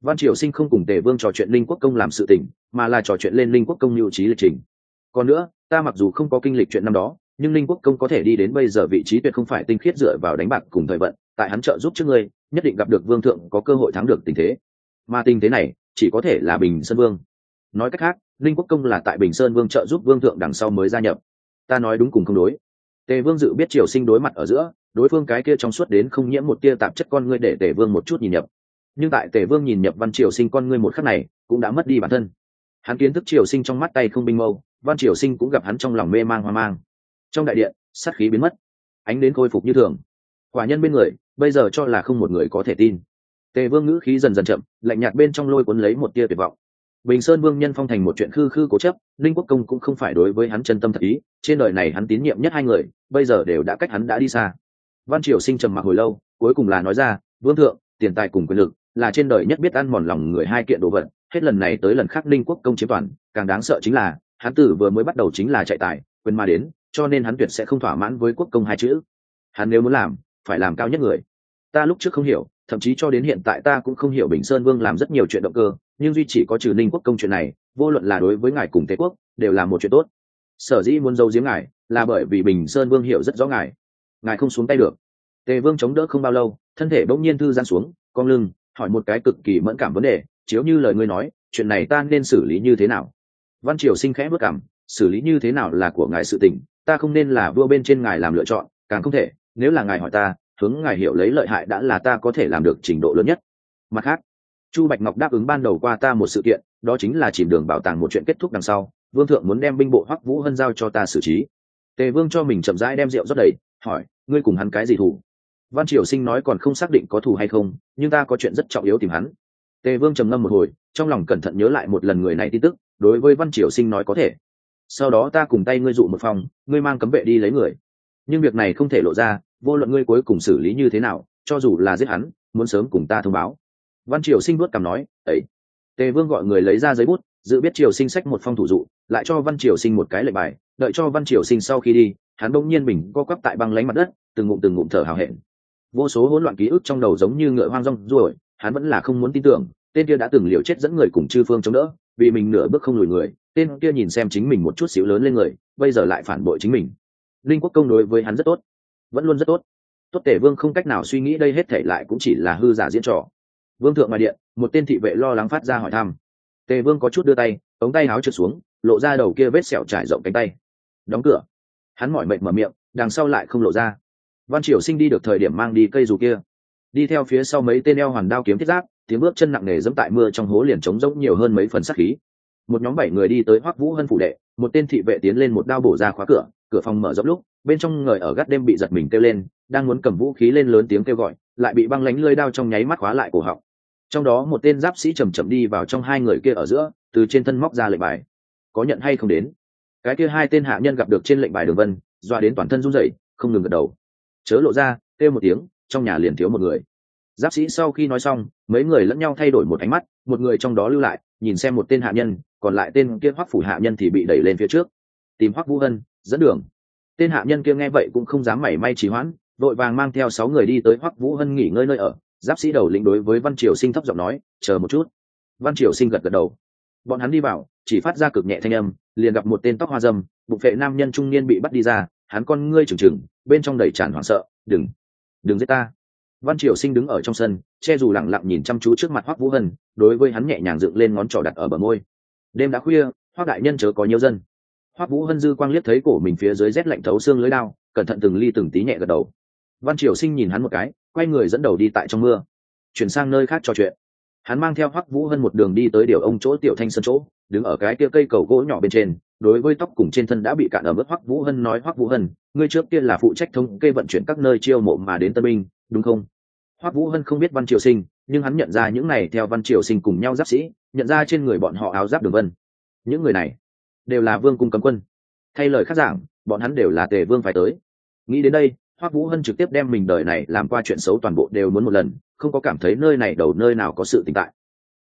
văn triều sinh không cùng tề vương trò chuyện linh quốc công làm sự tình, mà là trò chuyện lên linh quốc công mưu trí lịch trình. Còn nữa, ta mặc dù không có kinh lịch chuyện năm đó, nhưng linh quốc công có thể đi đến bây giờ vị trí tuyệt không phải tinh khiết dựa vào đánh bạc cùng thời vận, tại hắn trợ giúp trước ngươi, nhất định gặp được vương thượng có cơ hội thắng được tình thế. Mà tình thế này, chỉ có thể là bình sơn vương. Nói cách khác, linh quốc công là tại bình sơn vương trợ giúp vương thượng đằng sau mới gia nhập. Ta nói đúng cùng không đối. Tề vương dự biết triều sinh đối mặt ở giữa, đối phương cái kia trong suốt đến không nhiễm một tia tạp chất con ngươi để tề vương một chút nhìn nhập nhưng tại tề vương nhìn nhập văn triều sinh con ngươi một khắc này, cũng đã mất đi bản thân. Hắn kiến thức triều sinh trong mắt tay không binh mâu, văn triều sinh cũng gặp hắn trong lòng mê mang hoang mang. Trong đại điện, sát khí biến mất, ánh đến khôi phục như thường. Quả nhân bên người, bây giờ cho là không một người có thể tin. Tề vương ngữ khí dần dần chậm, lạnh nhạt bên trong lôi cuốn lấy một tia tuyệt vọng. Bình sơn vương nhân phong thành một chuyện khư khư cố chấp, linh quốc công cũng không phải đối với hắn chân tâm thật ý, trên đời này hắn tín nhiệm nhất hai người, bây giờ đều đã cách hắn đã đi xa. Văn triều sinh trầm mặc hồi lâu, cuối cùng là nói ra, vương thượng tiền tài cùng quyền lực, là trên đời nhất biết ăn mòn lòng người hai kiện đồ vật. Hết lần này tới lần khác ninh quốc công chiếm toàn, càng đáng sợ chính là, hắn tử vừa mới bắt đầu chính là chạy tài, quyền mà đến, cho nên hắn tuyệt sẽ không thỏa mãn với quốc công hai chữ. Hắn nếu muốn làm, phải làm cao nhất người. Ta lúc trước không hiểu, thậm chí cho đến hiện tại ta cũng không hiểu bình sơn vương làm rất nhiều chuyện động cơ, nhưng duy chỉ có trừ ninh quốc công chuyện này, vô luận là đối với ngài cùng thế quốc, đều là một chuyện tốt. Sở dĩ muốn giấu giếm ngài, là bởi vì bình sơn vương hiểu rất rõ ngài. Ngài không xuống tay được. Tề vương chống đỡ không bao lâu thân thể bỗng nhiên thư giãn xuống, cong lưng, hỏi một cái cực kỳ mẫn cảm vấn đề, chiếu như lời ngươi nói, chuyện này ta nên xử lý như thế nào? Văn triều sinh khẽ bước cảm, xử lý như thế nào là của ngài sự tình, ta không nên là vua bên trên ngài làm lựa chọn, càng không thể, nếu là ngài hỏi ta, hướng ngài hiểu lấy lợi hại đã là ta có thể làm được trình độ lớn nhất. Mặt khác, chu bạch ngọc đáp ứng ban đầu qua ta một sự kiện, đó chính là chìm đường bảo tàng một chuyện kết thúc đằng sau, vương thượng muốn đem binh bộ hoắc vũ hân giao cho ta xử trí. Tề vương cho mình chậm rãi đem rượu rót đầy, hỏi, ngươi cùng hắn cái gì thủ? Văn triều sinh nói còn không xác định có thù hay không, nhưng ta có chuyện rất trọng yếu tìm hắn. Tề vương trầm ngâm một hồi, trong lòng cẩn thận nhớ lại một lần người này tin tức, đối với văn triều sinh nói có thể. Sau đó ta cùng tay ngươi dụ một phòng, ngươi mang cấm vệ đi lấy người. Nhưng việc này không thể lộ ra, vô luận ngươi cuối cùng xử lý như thế nào, cho dù là giết hắn, muốn sớm cùng ta thông báo. Văn triều sinh vuốt cằm nói ấy tề vương gọi người lấy ra giấy bút dự biết triều sinh sách một phong thủ dụ, lại cho văn triều sinh một cái lệnh bài, đợi cho văn triều sinh sau khi đi, hắn bỗng nhiên mình co quắp tại băng lánh mặt đất, từng ngụm từng ngụm thở hào hẹn vô số hỗn loạn ký ức trong đầu giống như ngựa hoang rong ruổi, hắn vẫn là không muốn tin tưởng, tên kia đã từng liều chết dẫn người cùng chư phương chống đỡ, vì mình nửa bước không lùi người, tên kia nhìn xem chính mình một chút xíu lớn lên người, bây giờ lại phản bội chính mình. Linh quốc công đối với hắn rất tốt, vẫn luôn rất tốt. Tốt tể vương không cách nào suy nghĩ đây hết thể lại cũng chỉ là hư giả diễn trò. Vương thượng ngoài điện, một tên thị vệ lo lắng phát ra hỏi thăm. Tề vương có chút đưa tay, ống tay áo trượt xuống, lộ ra đầu kia vết sẹo trải rộng cánh tay. Đóng cửa. Hắn mỏi mệt mở miệng, đằng sau lại không lộ ra văn triều sinh đi được thời điểm mang đi cây dù kia. Đi theo phía sau mấy tên eo hoàn đao kiếm thiết giáp, tiếng bước chân nặng nề dẫm tại mưa trong hố liền trống rỗng nhiều hơn mấy phần sắc khí. Một nhóm bảy người đi tới hoắc vũ hân phủ đệ, một tên thị vệ tiến lên một đao bổ ra khóa cửa cửa phòng mở rộng lúc, bên trong người ở gắt đêm bị giật mình kêu lên, đang muốn cầm vũ khí lên lớn tiếng kêu gọi, lại bị băng lánh lơi đao trong nháy mắt khóa lại cổ họng. Trong đó một tên giáp sĩ chầm chậm đi vào trong hai người kia ở giữa, từ trên thân móc ra lệnh bài. Có nhận hay không đến? Cái kia hai tên hạ nhân gặp được trên lệnh bài đường vân doa đến toàn thân run rẩy, không ngừng gật đầu chớ lộ ra, kêu một tiếng, trong nhà liền thiếu một người. Giáp sĩ sau khi nói xong, mấy người lẫn nhau thay đổi một ánh mắt, một người trong đó lưu lại, nhìn xem một tên hạ nhân, còn lại tên kia hoắc phủ hạ nhân thì bị đẩy lên phía trước. Tìm hoắc vũ hân, dẫn đường. Tên hạ nhân kia nghe vậy cũng không dám mảy may trì hoãn, vội vàng mang theo sáu người đi tới hoắc vũ hân nghỉ ngơi nơi ở. Giáp sĩ đầu lĩnh đối với văn triều sinh thấp giọng nói, chờ một chút. Văn triều sinh gật gật đầu. Bọn hắn đi vào, chỉ phát ra cực nhẹ thanh âm, liền gặp một tên tóc hoa dâm, bụng vệ nam nhân trung niên bị bắt đi ra hắn con ngươi trừng trừng, bên trong đầy tràn hoảng sợ, đừng đừng giết ta. Văn triều sinh đứng ở trong sân, che dù lặng lặng nhìn chăm chú trước mặt hoác vũ hân, đối với hắn nhẹ nhàng dựng lên ngón trỏ đặt ở bờ môi. Đêm đã khuya hoác đại nhân chớ có nhiều dân. Hoác vũ hân dư quang liếc thấy cổ mình phía dưới rét lạnh thấu xương lưới đao, cẩn thận từng ly từng tí nhẹ gật đầu. Văn triều sinh nhìn hắn một cái, quay người dẫn đầu đi tại trong mưa. Chuyển sang nơi khác trò chuyện. Hắn mang theo hoắc vũ hân một đường đi tới điều ông chỗ tiểu thanh sân chỗ, đứng ở cái kia cây cầu gỗ nhỏ bên trên đối với tóc cùng trên thân đã bị cạn ở mức hoắc vũ hân nói, hoắc vũ hân, ngươi trước kia là phụ trách thống kê vận chuyển các nơi chiêu mộ mà đến tân binh, đúng không? Hoắc vũ hân không biết văn triều sinh, nhưng hắn nhận ra những này theo văn triều sinh cùng nhau giáp sĩ, nhận ra trên người bọn họ áo giáp đường vân. Những người này đều là vương cung cấm quân. Thay lời khác giảng, bọn hắn đều là tề vương phải tới. Nghĩ đến đây, hoắc vũ hân trực tiếp đem mình đời này làm qua chuyện xấu toàn bộ đều muốn một lần, không có cảm thấy nơi này đầu nơi nào có sự tình tại.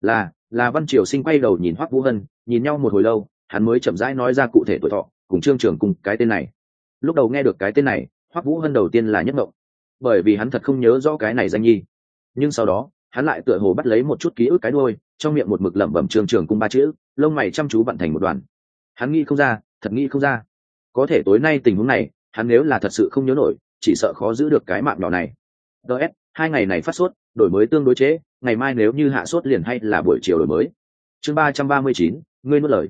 Là là văn triều sinh quay đầu nhìn hoắc vũ hân, nhìn nhau một hồi lâu hắn mới chậm rãi nói ra cụ thể tuổi thọ, cùng trương trường cùng cái tên này. Lúc đầu nghe được cái tên này, hoắc vũ hân đầu tiên là nhất mộng bởi vì hắn thật không nhớ rõ cái này danh nhi. Nhưng sau đó, hắn lại tựa hồ bắt lấy một chút ký ức cái đôi trong miệng một mực lẩm bẩm trường trường cung ba chữ, lông mày chăm chú vận thành một đoàn. Hắn nghĩ không ra, thật nghĩ không ra. Có thể tối nay tình huống này, hắn nếu là thật sự không nhớ nổi, chỉ sợ khó giữ được cái mạng nhỏ này. Ts hai ngày này phát sốt, đổi mới tương đối chế ngày mai nếu như hạ sốt liền hay là buổi chiều đổi mới. Chương ba trăm ba mươi chín, ngươi nuốt lời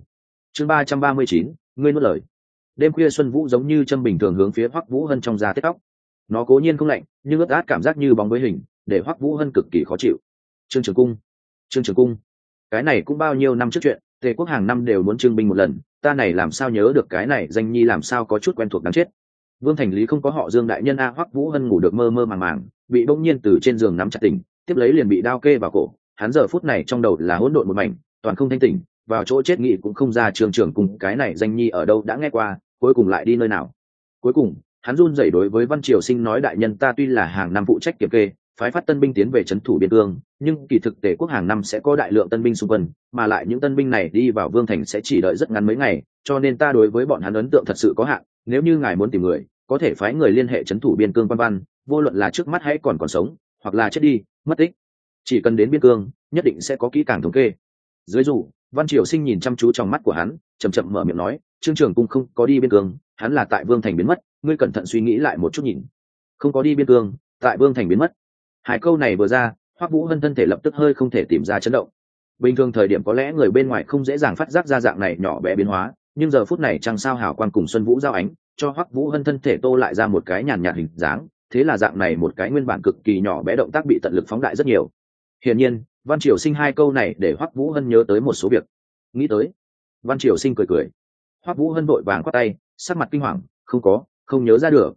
chương ba trăm ba mươi chín, ngươi nuốt lời. Đêm khuya xuân vũ giống như châm bình thường hướng phía hoắc vũ hân trong da tết tóc nó cố nhiên không lạnh, nhưng ướt át cảm giác như bóng với hình, để hoắc vũ hân cực kỳ khó chịu. Trương trường cung, trương trường cung, cái này cũng bao nhiêu năm trước chuyện, tề quốc hàng năm đều muốn trưng binh một lần, ta này làm sao nhớ được cái này danh nhi làm sao có chút quen thuộc đáng chết. Vương thành lý không có họ dương đại nhân a, hoắc vũ hân ngủ được mơ mơ màng màng, bị bỗng nhiên từ trên giường nắm chặt tỉnh, tiếp lấy liền bị đao kê vào cổ. Hắn giờ phút này trong đầu là hỗn độn một mảnh, toàn không thanh tỉnh vào chỗ chết nghị cũng không ra trường trưởng cùng cái này danh nhi ở đâu đã nghe qua, cuối cùng lại đi nơi nào? Cuối cùng, hắn run rẩy đối với văn triều sinh nói đại nhân ta tuy là hàng năm phụ trách kiểm kê, phái phát tân binh tiến về trấn thủ biên cương, nhưng kỳ thực tề quốc hàng năm sẽ có đại lượng tân binh xung quân, mà lại những tân binh này đi vào vương thành sẽ chỉ đợi rất ngắn mấy ngày, cho nên ta đối với bọn hắn ấn tượng thật sự có hạn, nếu như ngài muốn tìm người, có thể phái người liên hệ trấn thủ biên cương quan văn, vô luận là trước mắt hãy còn còn sống, hoặc là chết đi, mất tích. Chỉ cần đến biên cương, nhất định sẽ có kỹ càng thống kê. Dưới dù văn triều sinh nhìn chăm chú trong mắt của hắn chầm chậm mở miệng nói, trương trường cung không có đi biên cương, hắn là tại vương thành biến mất, ngươi cẩn thận suy nghĩ lại một chút nhìn. Không có đi biên cương, tại vương thành biến mất. Hai câu này vừa ra, hoắc vũ hân thân thể lập tức hơi không thể tìm ra chấn động. Bình thường thời điểm có lẽ người bên ngoài không dễ dàng phát giác ra dạng này nhỏ bé biến hóa, nhưng giờ phút này chẳng sao hảo quan cùng xuân vũ giao ánh, cho hoắc vũ hân thân thể tô lại ra một cái nhàn nhạt hình dáng, thế là dạng này một cái nguyên bản cực kỳ nhỏ bé động tác bị tận lực phóng đại rất nhiều. Hiển nhiên văn triều sinh hai câu này để hoắc vũ hân nhớ tới một số việc. Nghĩ tới, văn triều sinh cười cười. Hoắc vũ hân vội vàng khoát tay, sắc mặt kinh hoàng, không có, không nhớ ra được.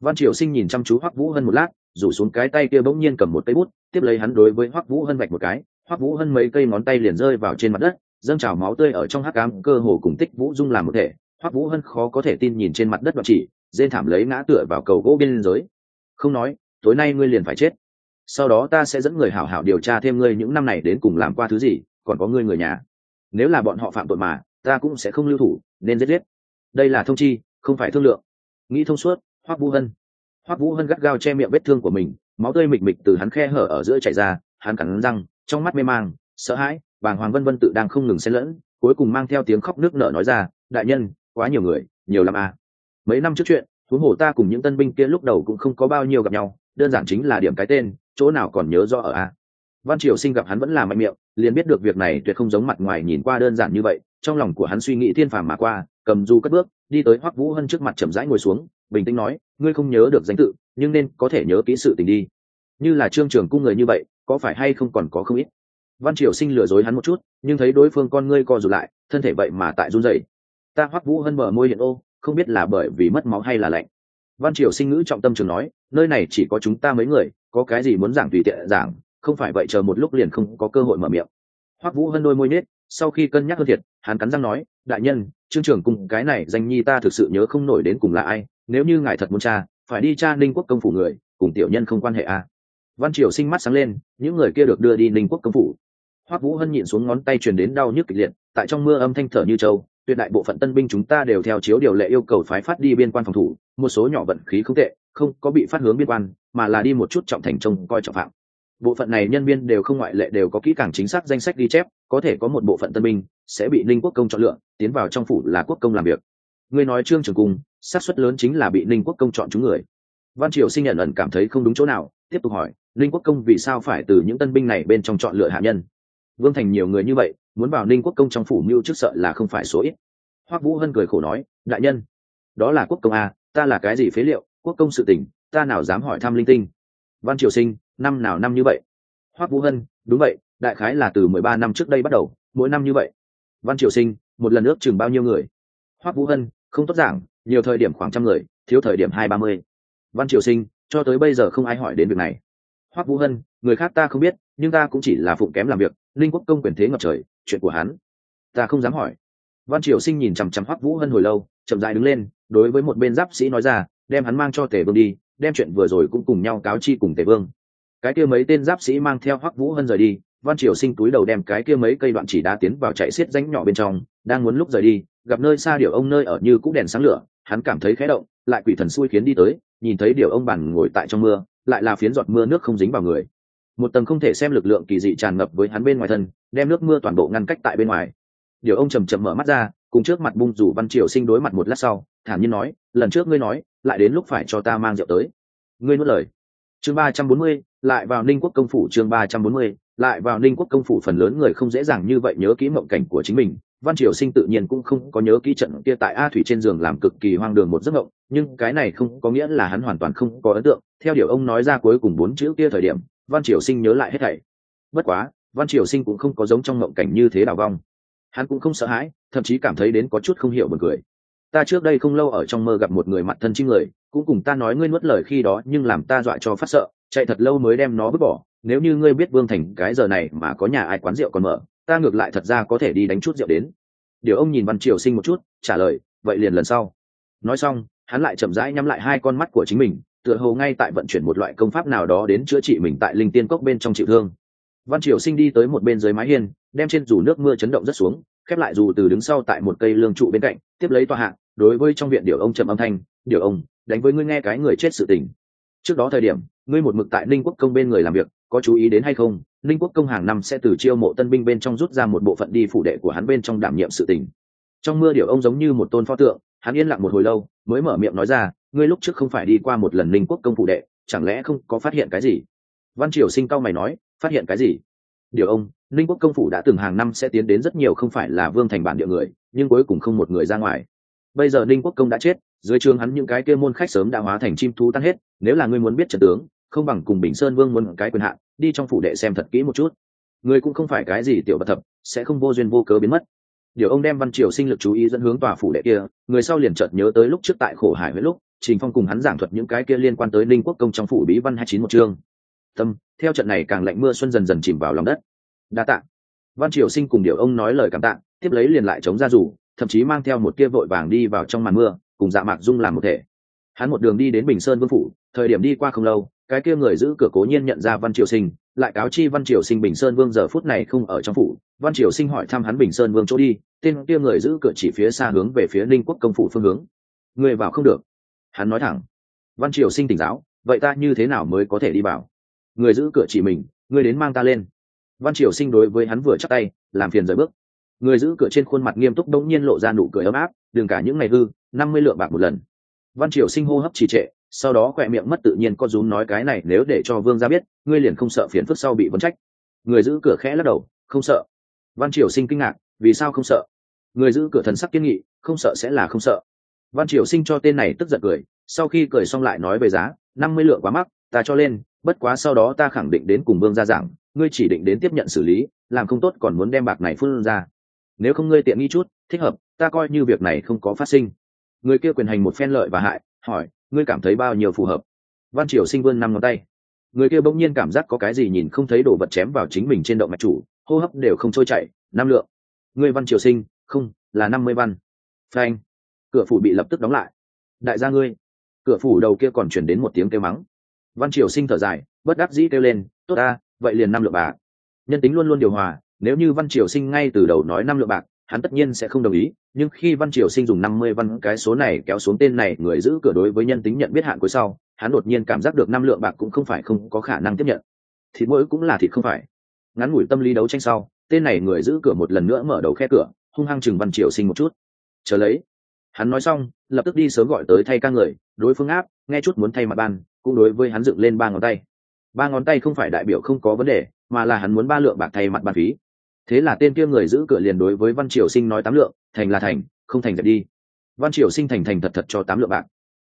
Văn triều sinh nhìn chăm chú hoắc vũ hân một lát, rủ xuống cái tay kia bỗng nhiên cầm một cây bút, tiếp lấy hắn đối với hoắc vũ hân vạch một cái. Hoắc vũ hân mấy cây ngón tay liền rơi vào trên mặt đất, dâng trào máu tươi ở trong hắc cám cơ hồ cùng tích vũ dung làm một thể. Hoắc vũ hân khó có thể tin nhìn trên mặt đất đoạn chỉ dên thảm lấy ngã tựa vào cầu gỗ bên giới không nói, tối nay ngươi liền phải chết sau đó ta sẽ dẫn người hảo hảo điều tra thêm ngươi những năm này đến cùng làm qua thứ gì, còn có ngươi người nhà. Nếu là bọn họ phạm tội mà, ta cũng sẽ không lưu thủ, nên giết giết. Đây là thông chi, không phải thương lượng. Nghĩ thông suốt, hoắc vũ hân. Hoắc vũ hân gắt gao che miệng vết thương của mình, máu tươi mịch mịch từ hắn khe hở ở giữa chảy ra, hắn cắn răng, trong mắt mê mang, sợ hãi, bàng hoàng vân vân tự đang không ngừng xen lẫn, cuối cùng mang theo tiếng khóc nước nở nói ra, đại nhân, quá nhiều người, nhiều lắm à. mấy năm trước chuyện thú hồ ta cùng những tân binh kia lúc đầu cũng không có bao nhiêu gặp nhau, đơn giản chính là điểm cái tên chỗ nào còn nhớ rõ ở a? À. văn triều sinh gặp hắn vẫn là mạnh miệng, liền biết được việc này tuyệt không giống mặt ngoài nhìn qua đơn giản như vậy, trong lòng của hắn suy nghĩ thiên phàm mà qua, cầm du cất bước, đi tới hoắc vũ hân trước mặt chậm rãi ngồi xuống, bình tĩnh nói, ngươi không nhớ được danh tự, nhưng nên có thể nhớ kỹ sự tình đi. Như là trương trường cung người như vậy, có phải hay không còn có không ít? Văn triều sinh lừa dối hắn một chút, nhưng thấy đối phương con ngươi co rụt lại, thân thể vậy mà tại run rẩy. Ta hoắc vũ hân mở môi hiện ô, không biết là bởi vì mất máu hay là lạnh. Văn triều sinh ngữ trọng tâm trường nói, nơi này chỉ có chúng ta mấy người có cái gì muốn giảng tùy tiện giảng, không phải vậy chờ một lúc liền không có cơ hội mở miệng hoắc vũ hân đôi môi nết sau khi cân nhắc hơn thiệt, hắn cắn răng nói, đại nhân, trương trưởng cùng cái này danh nhi ta thực sự nhớ không nổi đến cùng là ai, nếu như ngài thật muốn cha phải đi cha ninh quốc công phủ người, cùng tiểu nhân không quan hệ à. văn triều sinh mắt sáng lên, những người kia được đưa đi ninh quốc công phủ hoắc vũ hân nhịn xuống ngón tay truyền đến đau nhức kịch liệt, tại trong mưa âm thanh thở như trâu, tuyệt đại bộ phận tân binh chúng ta đều theo chiếu điều lệ yêu cầu phái phát đi biên quan phòng thủ, một số nhỏ vận khí không tệ không có bị phát hướng biên quan, mà là đi một chút trọng thành trông coi trọng phạm. Bộ phận này nhân viên đều không ngoại lệ đều có kỹ càng chính xác danh sách ghi chép, có thể có một bộ phận tân binh sẽ bị ninh quốc công chọn lựa, tiến vào trong phủ là quốc công làm việc. Ngươi nói trương trường cung, xác suất lớn chính là bị ninh quốc công chọn chúng người. Văn triều sinh nhận ẩn cảm thấy không đúng chỗ nào, tiếp tục hỏi, ninh quốc công vì sao phải từ những tân binh này bên trong chọn lựa hạ nhân? Vương thành nhiều người như vậy, muốn vào ninh quốc công trong phủ mưu trước sợ là không phải số ít. Hoác vũ hân cười khổ nói, đại nhân, đó là quốc công a, ta là cái gì phế liệu? Quốc công sự tình, ta nào dám hỏi thăm linh tinh. Văn triều sinh, năm nào năm như vậy? Hoắc vũ hân, đúng vậy, đại khái là từ mười ba năm trước đây bắt đầu, mỗi năm như vậy. Văn triều sinh, một lần ước chừng bao nhiêu người? Hoắc vũ hân, không tốt giảng, nhiều thời điểm khoảng trăm người, thiếu thời điểm hai ba mươi. Văn triều sinh, cho tới bây giờ không ai hỏi đến việc này. Hoắc vũ hân, người khác ta không biết, nhưng ta cũng chỉ là phụng kém làm việc, linh quốc công quyền thế ngập trời, chuyện của hắn, ta không dám hỏi. Văn triều sinh nhìn chằm chằm hoắc vũ hân hồi lâu, chậm dại đứng lên đối với một bên giáp sĩ nói ra, đem hắn mang cho tề vương đi, đem chuyện vừa rồi cũng cùng nhau cáo chi cùng tề vương. Cái kia mấy tên giáp sĩ mang theo hoắc vũ hân rời đi, văn triều sinh túi đầu đem cái kia mấy cây đoạn chỉ đá tiến vào chạy xiết ránh nhỏ bên trong, đang muốn lúc rời đi, gặp nơi xa điệu ông nơi ở như cũng đèn sáng lửa, hắn cảm thấy khẽ động, lại quỷ thần xui khiến đi tới, nhìn thấy điệu ông bàn ngồi tại trong mưa, lại là phiến giọt mưa nước không dính vào người. Một tầng không thể xem lực lượng kỳ dị tràn ngập với hắn bên ngoài thân, đem nước mưa toàn bộ ngăn cách tại bên ngoài. Điều ông chầm chậm mở mắt ra cùng trước mặt bung rủ văn triều sinh đối mặt một lát sau, thản nhiên nói, lần trước ngươi nói, lại đến lúc phải cho ta mang rượu tới. Ngươi nuốt lời. Chương ba trăm bốn mươi, lại vào ninh quốc công phủ chương ba trăm bốn mươi, lại vào ninh quốc công phủ phần lớn người không dễ dàng như vậy nhớ kỹ mộng cảnh của chính mình. Văn triều sinh tự nhiên cũng không có nhớ kỹ trận kia tại a thủy trên giường làm cực kỳ hoang đường một giấc mộng, nhưng cái này không có nghĩa là hắn hoàn toàn không có ấn tượng. Theo điều ông nói ra cuối cùng bốn chữ kia thời điểm, văn triều sinh nhớ lại hết thảy. Bất quá, văn triều sinh cũng không có giống trong mộng cảnh như thế đào vong hắn cũng không sợ hãi, thậm chí cảm thấy đến có chút không hiểu buồn cười. Ta trước đây không lâu ở trong mơ gặp một người mặt thân chim người, cũng cùng ta nói ngươi nuốt lời khi đó, nhưng làm ta dọa cho phát sợ, chạy thật lâu mới đem nó vứt bỏ. Nếu như ngươi biết vương thành cái giờ này mà có nhà ai quán rượu còn mở, ta ngược lại thật ra có thể đi đánh chút rượu đến. Điều ông nhìn văn triều sinh một chút, trả lời, vậy liền lần sau. Nói xong, hắn lại chậm rãi nhắm lại hai con mắt của chính mình, tựa hồ ngay tại vận chuyển một loại công pháp nào đó đến chữa trị mình tại linh tiên cốc bên trong chịu thương văn triều sinh đi tới một bên dưới mái hiên, đem trên dù nước mưa chấn động rất xuống, khép lại dù từ đứng sau tại một cây lương trụ bên cạnh, tiếp lấy tòa hạng, đối với trong viện điều ông trầm âm thanh, điều ông, đánh với ngươi nghe cái người chết sự tình. Trước đó thời điểm, ngươi một mực tại ninh quốc công bên người làm việc, có chú ý đến hay không? Ninh quốc công hàng năm sẽ từ chiêu mộ tân binh bên trong rút ra một bộ phận đi phủ đệ của hắn bên trong đảm nhiệm sự tình. Trong mưa điều ông giống như một tôn pho tượng, hắn yên lặng một hồi lâu, mới mở miệng nói ra, ngươi lúc trước không phải đi qua một lần ninh quốc công phủ đệ, chẳng lẽ không có phát hiện cái gì? Văn triều sinh cao mày nói phát hiện cái gì? Điều ông, ninh quốc công phủ đã từng hàng năm sẽ tiến đến rất nhiều không phải là vương thành bản địa người, nhưng cuối cùng không một người ra ngoài. Bây giờ ninh quốc công đã chết, dưới trường hắn những cái kia môn khách sớm đã hóa thành chim thú tan hết, nếu là ngươi muốn biết trận tướng, không bằng cùng bình sơn vương muốn cái quyền hạn, đi trong phủ đệ xem thật kỹ một chút. Người cũng không phải cái gì tiểu bất thập, sẽ không vô duyên vô cớ biến mất. Điều ông đem văn triều sinh lực chú ý dẫn hướng tòa phủ đệ kia, người sau liền chợt nhớ tới lúc trước tại khổ hải với lúc, trình phong cùng hắn giảng thuật những cái kia liên quan tới ninh quốc công trong phủ bí văn hai chín một chương tâm, theo trận này càng lạnh mưa xuân dần dần chìm vào lòng đất. Đa tạ. Văn triều sinh cùng điều ông nói lời cảm tạ, tiếp lấy liền lại chống ra rủ, thậm chí mang theo một kia vội vàng đi vào trong màn mưa, cùng dạ mạc dung làm một thể. Hắn một đường đi đến bình sơn vương phủ, thời điểm đi qua không lâu, cái kia người giữ cửa cố nhiên nhận ra văn triều sinh, lại cáo chi văn triều sinh bình sơn vương giờ phút này không ở trong phủ. Văn triều sinh hỏi thăm hắn bình sơn vương chỗ đi, tên kia người giữ cửa chỉ phía xa hướng về phía ninh quốc công phủ phương hướng. Người vào không được. Hắn nói thẳng. Văn triều sinh tỉnh giáo, vậy ta như thế nào mới có thể đi vào? Người giữ cửa chỉ mình người đến mang ta lên. Văn triều sinh đối với hắn vừa chắc tay, làm phiền rời bước. Người giữ cửa trên khuôn mặt nghiêm túc đông nhiên lộ ra nụ cười ấm áp, đừng cả những ngày hư, năm mươi lượng bạc một lần. Văn triều sinh hô hấp trì trệ, sau đó khỏe miệng mất tự nhiên có rúm nói cái này nếu để cho vương ra biết, ngươi liền không sợ phiền phức sau bị vấn trách. Người giữ cửa khẽ lắc đầu, không sợ. Văn triều sinh kinh ngạc, vì sao không sợ? Người giữ cửa thần sắc kiên nghị, không sợ sẽ là không sợ. Văn triều sinh cho tên này tức giận cười, sau khi cười xong lại nói về giá, năm mươi lượng quá mắc ta cho lên, bất quá sau đó ta khẳng định đến cùng vương ra giảng, ngươi chỉ định đến tiếp nhận xử lý, làm không tốt còn muốn đem bạc này phương ra. Nếu không ngươi tiện nghi chút, thích hợp, ta coi như việc này không có phát sinh. Người kia quyền hành một phen lợi và hại, hỏi, ngươi cảm thấy bao nhiêu phù hợp? Văn triều sinh vươn năm ngón tay. Người kia bỗng nhiên cảm giác có cái gì nhìn không thấy đồ vật chém vào chính mình trên động mạch chủ, hô hấp đều không trôi chảy, năm lượng. Ngươi văn triều sinh, không, là năm mươi văn. Phanh. Cửa phủ bị lập tức đóng lại. Đại gia ngươi. Cửa phủ đầu kia còn chuyển đến một tiếng kêu mắng văn triều sinh thở dài, bất đắc dĩ kêu lên, tốt ta, vậy liền năm lượng bạc. Nhân tính luôn luôn điều hòa, nếu như văn triều sinh ngay từ đầu nói năm lượng bạc, hắn tất nhiên sẽ không đồng ý, nhưng khi văn triều sinh dùng năm mươi văn cái số này kéo xuống tên này, người giữ cửa đối với nhân tính nhận biết hạn cuối sau, hắn đột nhiên cảm giác được năm lượng bạc cũng không phải không có khả năng tiếp nhận. Thịt mỗi cũng là thịt không phải. Ngắn ngủi tâm lý đấu tranh sau, tên này người giữ cửa một lần nữa mở đầu khe cửa, hung hăng chừng văn triều sinh một chút. Chờ lấy. Hắn nói xong, lập tức đi sớm gọi tới thay ca người, đối phương áp, nghe chút muốn thay mặt ban cũng đối với hắn dựng lên ba ngón tay. Ba ngón tay không phải đại biểu không có vấn đề, mà là hắn muốn ba lượng bạc thay mặt bàn phí. Thế là tên kia người giữ cửa liền đối với văn triều sinh nói tám lượng, thành là thành, không thành dẹp đi. Văn triều sinh thành thành thật thật cho tám lượng bạc.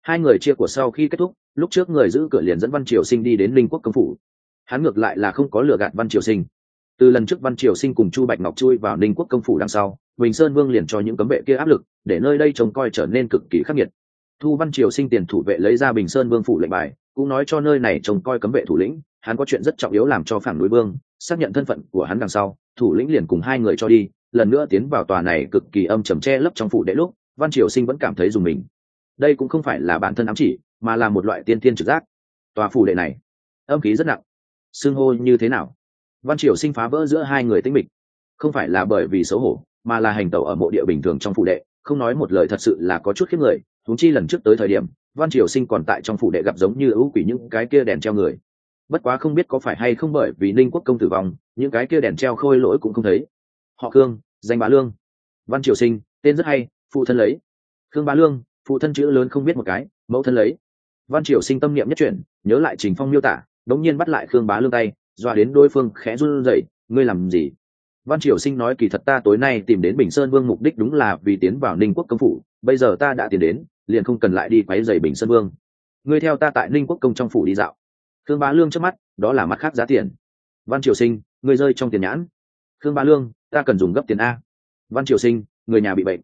Hai người chia của sau khi kết thúc, lúc trước người giữ cửa liền dẫn văn triều sinh đi đến linh quốc công phủ. Hắn ngược lại là không có lừa gạt văn triều sinh. Từ lần trước văn triều sinh cùng chu bạch ngọc chui vào ninh quốc công phủ đằng sau, bình sơn vương liền cho những cấm vệ kia áp lực, để nơi đây trông coi trở nên cực kỳ khắc nghiệt thu văn triều sinh tiền thủ vệ lấy ra bình sơn vương phủ lệnh bài, cũng nói cho nơi này trông coi cấm vệ thủ lĩnh, hắn có chuyện rất trọng yếu làm cho phản núi vương, xác nhận thân phận của hắn đằng sau, thủ lĩnh liền cùng hai người cho đi, lần nữa tiến vào tòa này cực kỳ âm trầm che lấp trong phủ đệ lúc, văn triều sinh vẫn cảm thấy dùng mình. Đây cũng không phải là bản thân ám chỉ, mà là một loại tiên tiên trực giác. Tòa phủ đệ này, âm khí rất nặng. Xưng hô như thế nào? Văn triều sinh phá vỡ giữa hai người tĩnh mịch. Không phải là bởi vì xấu hổ, mà là hành tẩu ở mộ địa bình thường trong phủ đệ, không nói một lời thật sự là có chút khiếp người huống chi lần trước tới thời điểm, văn triều sinh còn tại trong phủ đệ gặp giống như ưu quỷ những cái kia đèn treo người. Bất quá không biết có phải hay không bởi vì ninh quốc công tử vong, những cái kia đèn treo khôi lỗi cũng không thấy. Họ khương, danh bá lương. Văn triều sinh, tên rất hay, phụ thân lấy. Khương bá lương, phụ thân chữ lớn không biết một cái, mẫu thân lấy. Văn triều sinh tâm niệm nhất chuyển, nhớ lại trình phong miêu tả, đống nhiên bắt lại khương bá lương tay doa đến đối phương khẽ run rẩy, ngươi làm gì? Văn triều sinh nói kỳ thật ta tối nay tìm đến bình sơn vương mục đích đúng là vì tiến vào ninh quốc công phủ, bây giờ ta đã tiến đến liền không cần lại đi quấy giày bình sơn vương. Ngươi theo ta tại ninh quốc công trong phủ đi dạo. Khương bá lương trước mắt, đó là mặt khác giá tiền. Văn triều sinh, ngươi rơi trong tiền nhãn. Khương bá lương, ta cần dùng gấp tiền a. Văn triều sinh, người nhà bị bệnh.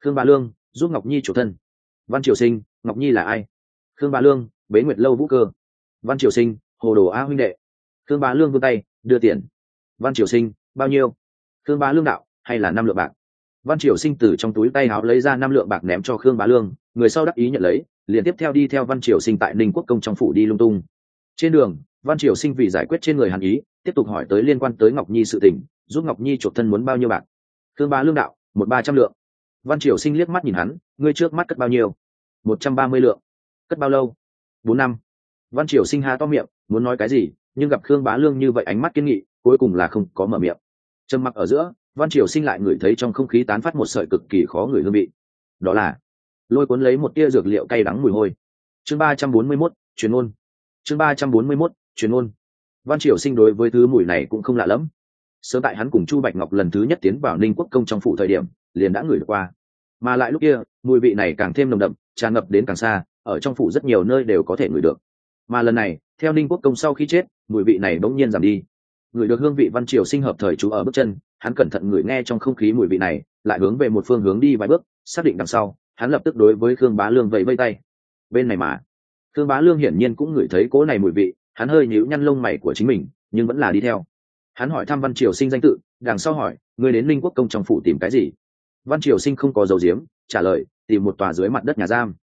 Khương bá lương, giúp ngọc nhi chủ thân. Văn triều sinh, ngọc nhi là ai? Khương bá lương, bế nguyệt lâu vũ cơ. Văn triều sinh, hồ đồ a huynh đệ. Khương bá lương vươn tay, đưa tiền. Văn triều sinh, bao nhiêu? Khương bá lương đạo, hay là năm lượng bạc? Văn triều sinh từ trong túi tay áo lấy ra năm lượng bạc ném cho khương bá lương, người sau đắc ý nhận lấy, liền tiếp theo đi theo văn triều sinh tại ninh quốc công trong phủ đi lung tung. Trên đường, văn triều sinh vì giải quyết trên người hàn ý, tiếp tục hỏi tới liên quan tới ngọc nhi sự tình, giúp ngọc nhi chuộc thân muốn bao nhiêu bạc. Khương bá lương đạo, một ba trăm lượng. Văn triều sinh liếc mắt nhìn hắn, ngươi trước mắt cất bao nhiêu? Một trăm ba mươi lượng. Cất bao lâu? Bốn năm. Văn triều sinh há to miệng, muốn nói cái gì? Nhưng gặp khương bá lương như vậy ánh mắt kiên nghị, cuối cùng là không có mở miệng. Trầm mặc ở giữa văn triều sinh lại ngửi thấy trong không khí tán phát một sợi cực kỳ khó ngửi hương vị. Đó là, lôi cuốn lấy một tia dược liệu cay đắng mùi hôi. Chương ba trăm bốn mươi mốt chuyên ôn chương ba trăm bốn mươi mốt chuyên ôn văn triều sinh đối với thứ mùi này cũng không lạ lẫm. Sớm tại hắn cùng chu bạch ngọc lần thứ nhất tiến vào ninh quốc công trong phủ thời điểm, liền đã ngửi được qua. Mà lại lúc kia, mùi vị này càng thêm nồng đậm, tràn ngập đến càng xa, ở trong phủ rất nhiều nơi đều có thể ngửi được. Mà lần này, theo ninh quốc công sau khi chết, mùi vị này bỗng nhiên giảm đi người được hương vị văn triều sinh hợp thời chú ở bước chân, hắn cẩn thận ngửi nghe trong không khí mùi vị này, lại hướng về một phương hướng đi vài bước, xác định đằng sau, hắn lập tức đối với khương bá lương vẫy vây tay. Bên này mà, khương bá lương hiển nhiên cũng ngửi thấy cỗ này mùi vị, hắn hơi nhíu nhăn lông mày của chính mình, nhưng vẫn là đi theo. Hắn hỏi thăm văn triều sinh danh tự, đằng sau hỏi người đến linh quốc công trong phủ tìm cái gì? Văn triều sinh không có dầu diếm trả lời, tìm một tòa dưới mặt đất nhà giam.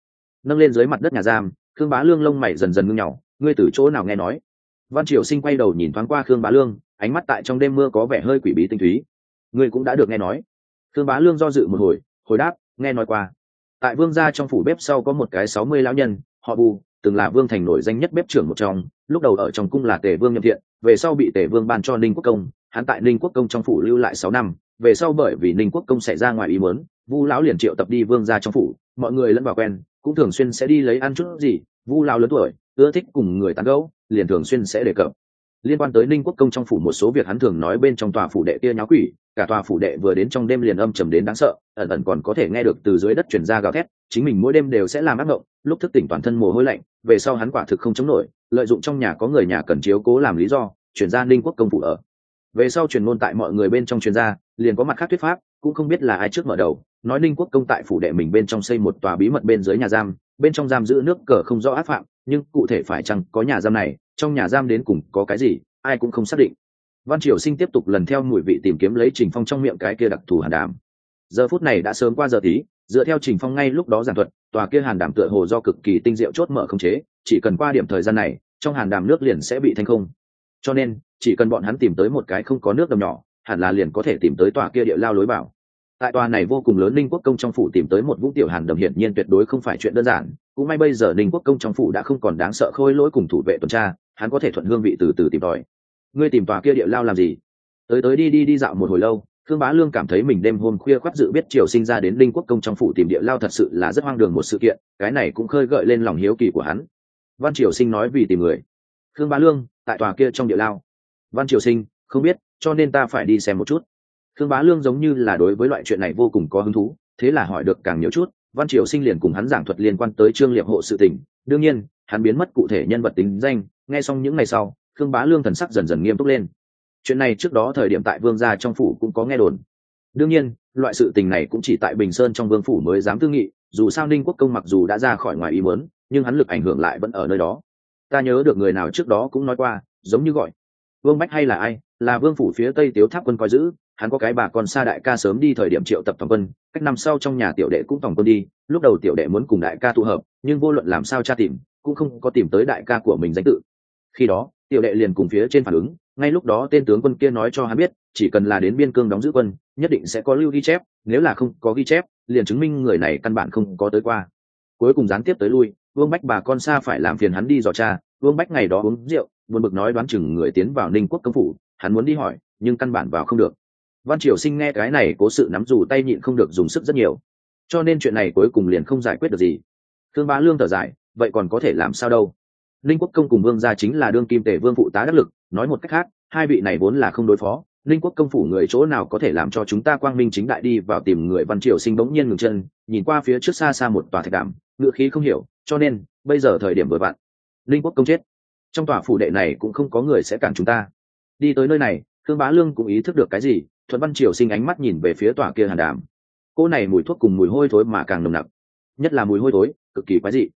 Nâng lên dưới mặt đất nhà giam, khương bá lương lông mày dần dần ngưng nhỏ, ngươi từ chỗ nào nghe nói? Văn triều sinh quay đầu nhìn thoáng qua khương bá lương, ánh mắt tại trong đêm mưa có vẻ hơi quỷ bí tinh túy. Ngươi cũng đã được nghe nói. Khương bá lương do dự một hồi hồi đáp, nghe nói qua. Tại vương gia trong phủ bếp sau có một cái sáu mươi lão nhân, họ bù, từng là vương thành nổi danh nhất bếp trưởng một trong, lúc đầu ở trong cung là tề vương nhậm thiện, về sau bị tề vương ban cho ninh quốc công, hắn tại ninh quốc công trong phủ lưu lại sáu năm, về sau bởi vì ninh quốc công xảy ra ngoài ý muốn, vu lão liền triệu tập đi vương gia trong phủ, mọi người lẫn vào quen, cũng thường xuyên sẽ đi lấy ăn chút gì, vu lão lớn tuổi, ưa thích cùng người tán gẫu liền thường xuyên sẽ đề cập. Liên quan tới ninh quốc công trong phủ một số việc hắn thường nói bên trong tòa phủ đệ kia nháo quỷ, cả tòa phủ đệ vừa đến trong đêm liền âm trầm đến đáng sợ, ẩn ẩn còn có thể nghe được từ dưới đất chuyển ra gào thét, chính mình mỗi đêm đều sẽ làm ác mộng, lúc thức tỉnh toàn thân mồ hôi lạnh, về sau hắn quả thực không chống nổi, lợi dụng trong nhà có người nhà cần chiếu cố làm lý do, chuyển ra ninh quốc công phủ ở. Về sau truyền ngôn tại mọi người bên trong chuyên gia liền có mặt khác thuyết pháp, cũng không biết là ai trước mở đầu, nói ninh quốc công tại phủ đệ mình bên trong xây một tòa bí mật bên dưới nhà giam, bên trong giam giữ nước cờ không rõ ác phạm, nhưng cụ thể phải chăng có nhà giam này trong nhà giam đến cùng có cái gì, ai cũng không xác định. Văn triều sinh tiếp tục lần theo mùi vị tìm kiếm lấy trình phong trong miệng cái kia đặc thù hàn đàm. Giờ phút này đã sớm qua giờ tí, dựa theo trình phong ngay lúc đó giảng thuật, tòa kia hàn đàm tựa hồ do cực kỳ tinh diệu chốt mở không chế, chỉ cần qua điểm thời gian này, trong hàn đàm nước liền sẽ bị thanh không. Cho nên, chỉ cần bọn hắn tìm tới một cái không có nước đầm nhỏ, hẳn là liền có thể tìm tới tòa kia địa lao lối bảo tại tòa này vô cùng lớn ninh quốc công trong phủ tìm tới một vũng tiểu hàn đầm hiển nhiên tuyệt đối không phải chuyện đơn giản. Cũng may bây giờ ninh quốc công trong phủ đã không còn đáng sợ khôi lỗi cùng thủ vệ tuần tra hắn có thể thuận hương vị từ từ tìm tòi. Ngươi tìm tòa kia địa lao làm gì? Tới tới đi đi đi dạo một hồi lâu thương bá lương cảm thấy mình đêm hôm khuya khoác dự biết triều sinh ra đến linh quốc công trong phủ tìm địa lao thật sự là rất hoang đường một sự kiện, cái này cũng khơi gợi lên lòng hiếu kỳ của hắn. Văn triều sinh nói vì tìm người. Thương bá lương, tại tòa kia trong địa lao. Văn triều sinh, không biết, cho nên ta phải đi xem một chút. Thương bá lương giống như là đối với loại chuyện này vô cùng có hứng thú, thế là hỏi được càng nhiều chút, văn triều sinh liền cùng hắn giảng thuật liên quan tới trương liệp hộ sự tình. Đương nhiên hắn biến mất cụ thể nhân vật tính danh, nghe xong những ngày sau, khương bá lương thần sắc dần dần nghiêm túc lên. Chuyện này trước đó thời điểm tại vương gia trong phủ cũng có nghe đồn. Đương nhiên, loại sự tình này cũng chỉ tại bình sơn trong vương phủ mới dám tư nghị, dù sao ninh quốc công mặc dù đã ra khỏi ngoài ý mớn nhưng hắn lực ảnh hưởng lại vẫn ở nơi đó. Ta nhớ được người nào trước đó cũng nói qua, giống như gọi. Vương bách hay là ai, là vương phủ phía tây tiếu tháp quân coi giữ, hắn có cái bà con xa đại ca sớm đi thời điểm triệu tập tổng quân, cách năm sau trong nhà tiểu đệ cũng tổng quân đi, lúc đầu tiểu đệ muốn cùng đại ca tụ hợp, nhưng vô luận làm sao cha tìm cũng không có tìm tới đại ca của mình danh tự. Khi đó, tiểu đệ liền cùng phía trên phản ứng, ngay lúc đó tên tướng quân kia nói cho hắn biết, chỉ cần là đến biên cương đóng giữ quân, nhất định sẽ có lưu ghi chép, nếu là không có ghi chép, liền chứng minh người này căn bản không có tới qua. Cuối cùng gián tiếp tới lui, vương bách bà con xa phải làm phiền hắn đi dò cha vương bách ngày đó uống rượu, buồn bực nói đoán chừng người tiến vào ninh quốc công phủ, hắn muốn đi hỏi, nhưng căn bản vào không được. Văn triều sinh nghe cái này cố sự nắm dù tay nhịn không được dùng sức rất nhiều. Cho nên chuyện này cuối cùng liền không giải quyết được gì. Thương bá lương thở dài vậy còn có thể làm sao đâu? Linh quốc công cùng vương gia chính là đương kim tể vương phụ tá đắc lực, nói một cách khác, hai vị này vốn là không đối phó, linh quốc công phủ người chỗ nào có thể làm cho chúng ta quang minh chính đại đi vào tìm người văn triều sinh bỗng nhiên ngừng chân, nhìn qua phía trước xa xa một tòa thạch đảm ngựa khí không hiểu, cho nên, bây giờ thời điểm vừa vặn, linh quốc công chết. Trong tòa phủ đệ này cũng không có người sẽ cản chúng ta. Đi tới nơi này thương bá lương cũng ý thức được cái gì, thuận văn triều sinh ánh mắt nhìn về phía tòa kia hàn đàm. Cô này mùi thuốc cùng mùi hôi thối mà càng nồng nặc. Nhất là mùi hôi thối, cực kỳ quái dị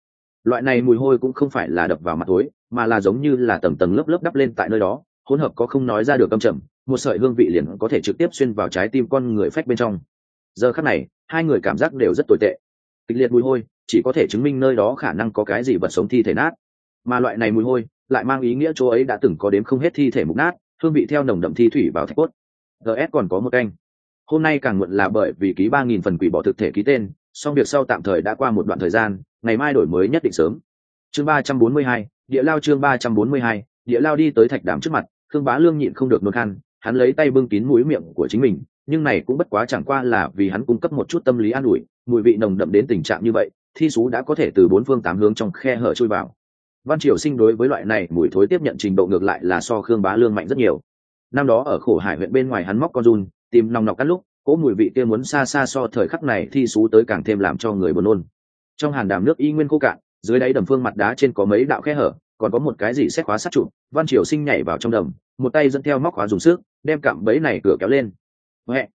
loại này mùi hôi cũng không phải là đập vào mặt tối mà là giống như là tầng tầng lớp lớp đắp lên tại nơi đó, hỗn hợp có không nói ra được âm trầm, một sợi hương vị liền có thể trực tiếp xuyên vào trái tim con người phách bên trong. Giờ khắc này, hai người cảm giác đều rất tồi tệ. Kịch liệt mùi hôi, chỉ có thể chứng minh nơi đó khả năng có cái gì vật sống thi thể nát. Mà loại này mùi hôi, lại mang ý nghĩa chỗ ấy đã từng có đếm không hết thi thể mục nát, hương vị theo nồng đậm thi thủy vào thạch cốt. Gs còn có một canh. Hôm nay càng muộn là bởi vì ký ba nghìn phần quỷ bỏ thực thể ký tên song việc sau tạm thời đã qua một đoạn thời gian, ngày mai đổi mới nhất định sớm. Chương ba trăm bốn mươi hai, địa lao chương ba trăm bốn mươi hai, địa lao đi tới thạch đàm trước mặt thương bá lương nhịn không được nôn khăn hắn lấy tay bưng kín mũi miệng của chính mình, nhưng này cũng bất quá chẳng qua là vì hắn cung cấp một chút tâm lý an ủi, mùi vị nồng đậm đến tình trạng như vậy, thi sú đã có thể từ bốn phương tám hướng trong khe hở chui vào. Văn triều sinh đối với loại này mùi thối tiếp nhận trình độ ngược lại là so khương bá lương mạnh rất nhiều. Năm đó ở khổ hải huyện bên ngoài hắn móc con run, tìm nòng nọc cắt lúc cỗ mùi vị kia muốn xa xa so thời khắc này thi xú tới càng thêm làm cho người buồn nôn trong hàn đàm nước y nguyên khô cạn, dưới đáy đầm phương mặt đá trên có mấy đạo khe hở, còn có một cái gì xét khóa sát trụ, văn triều sinh nhảy vào trong đầm, một tay dẫn theo móc khóa dùng sức, đem cạm bẫy này cửa kéo lên Huệ.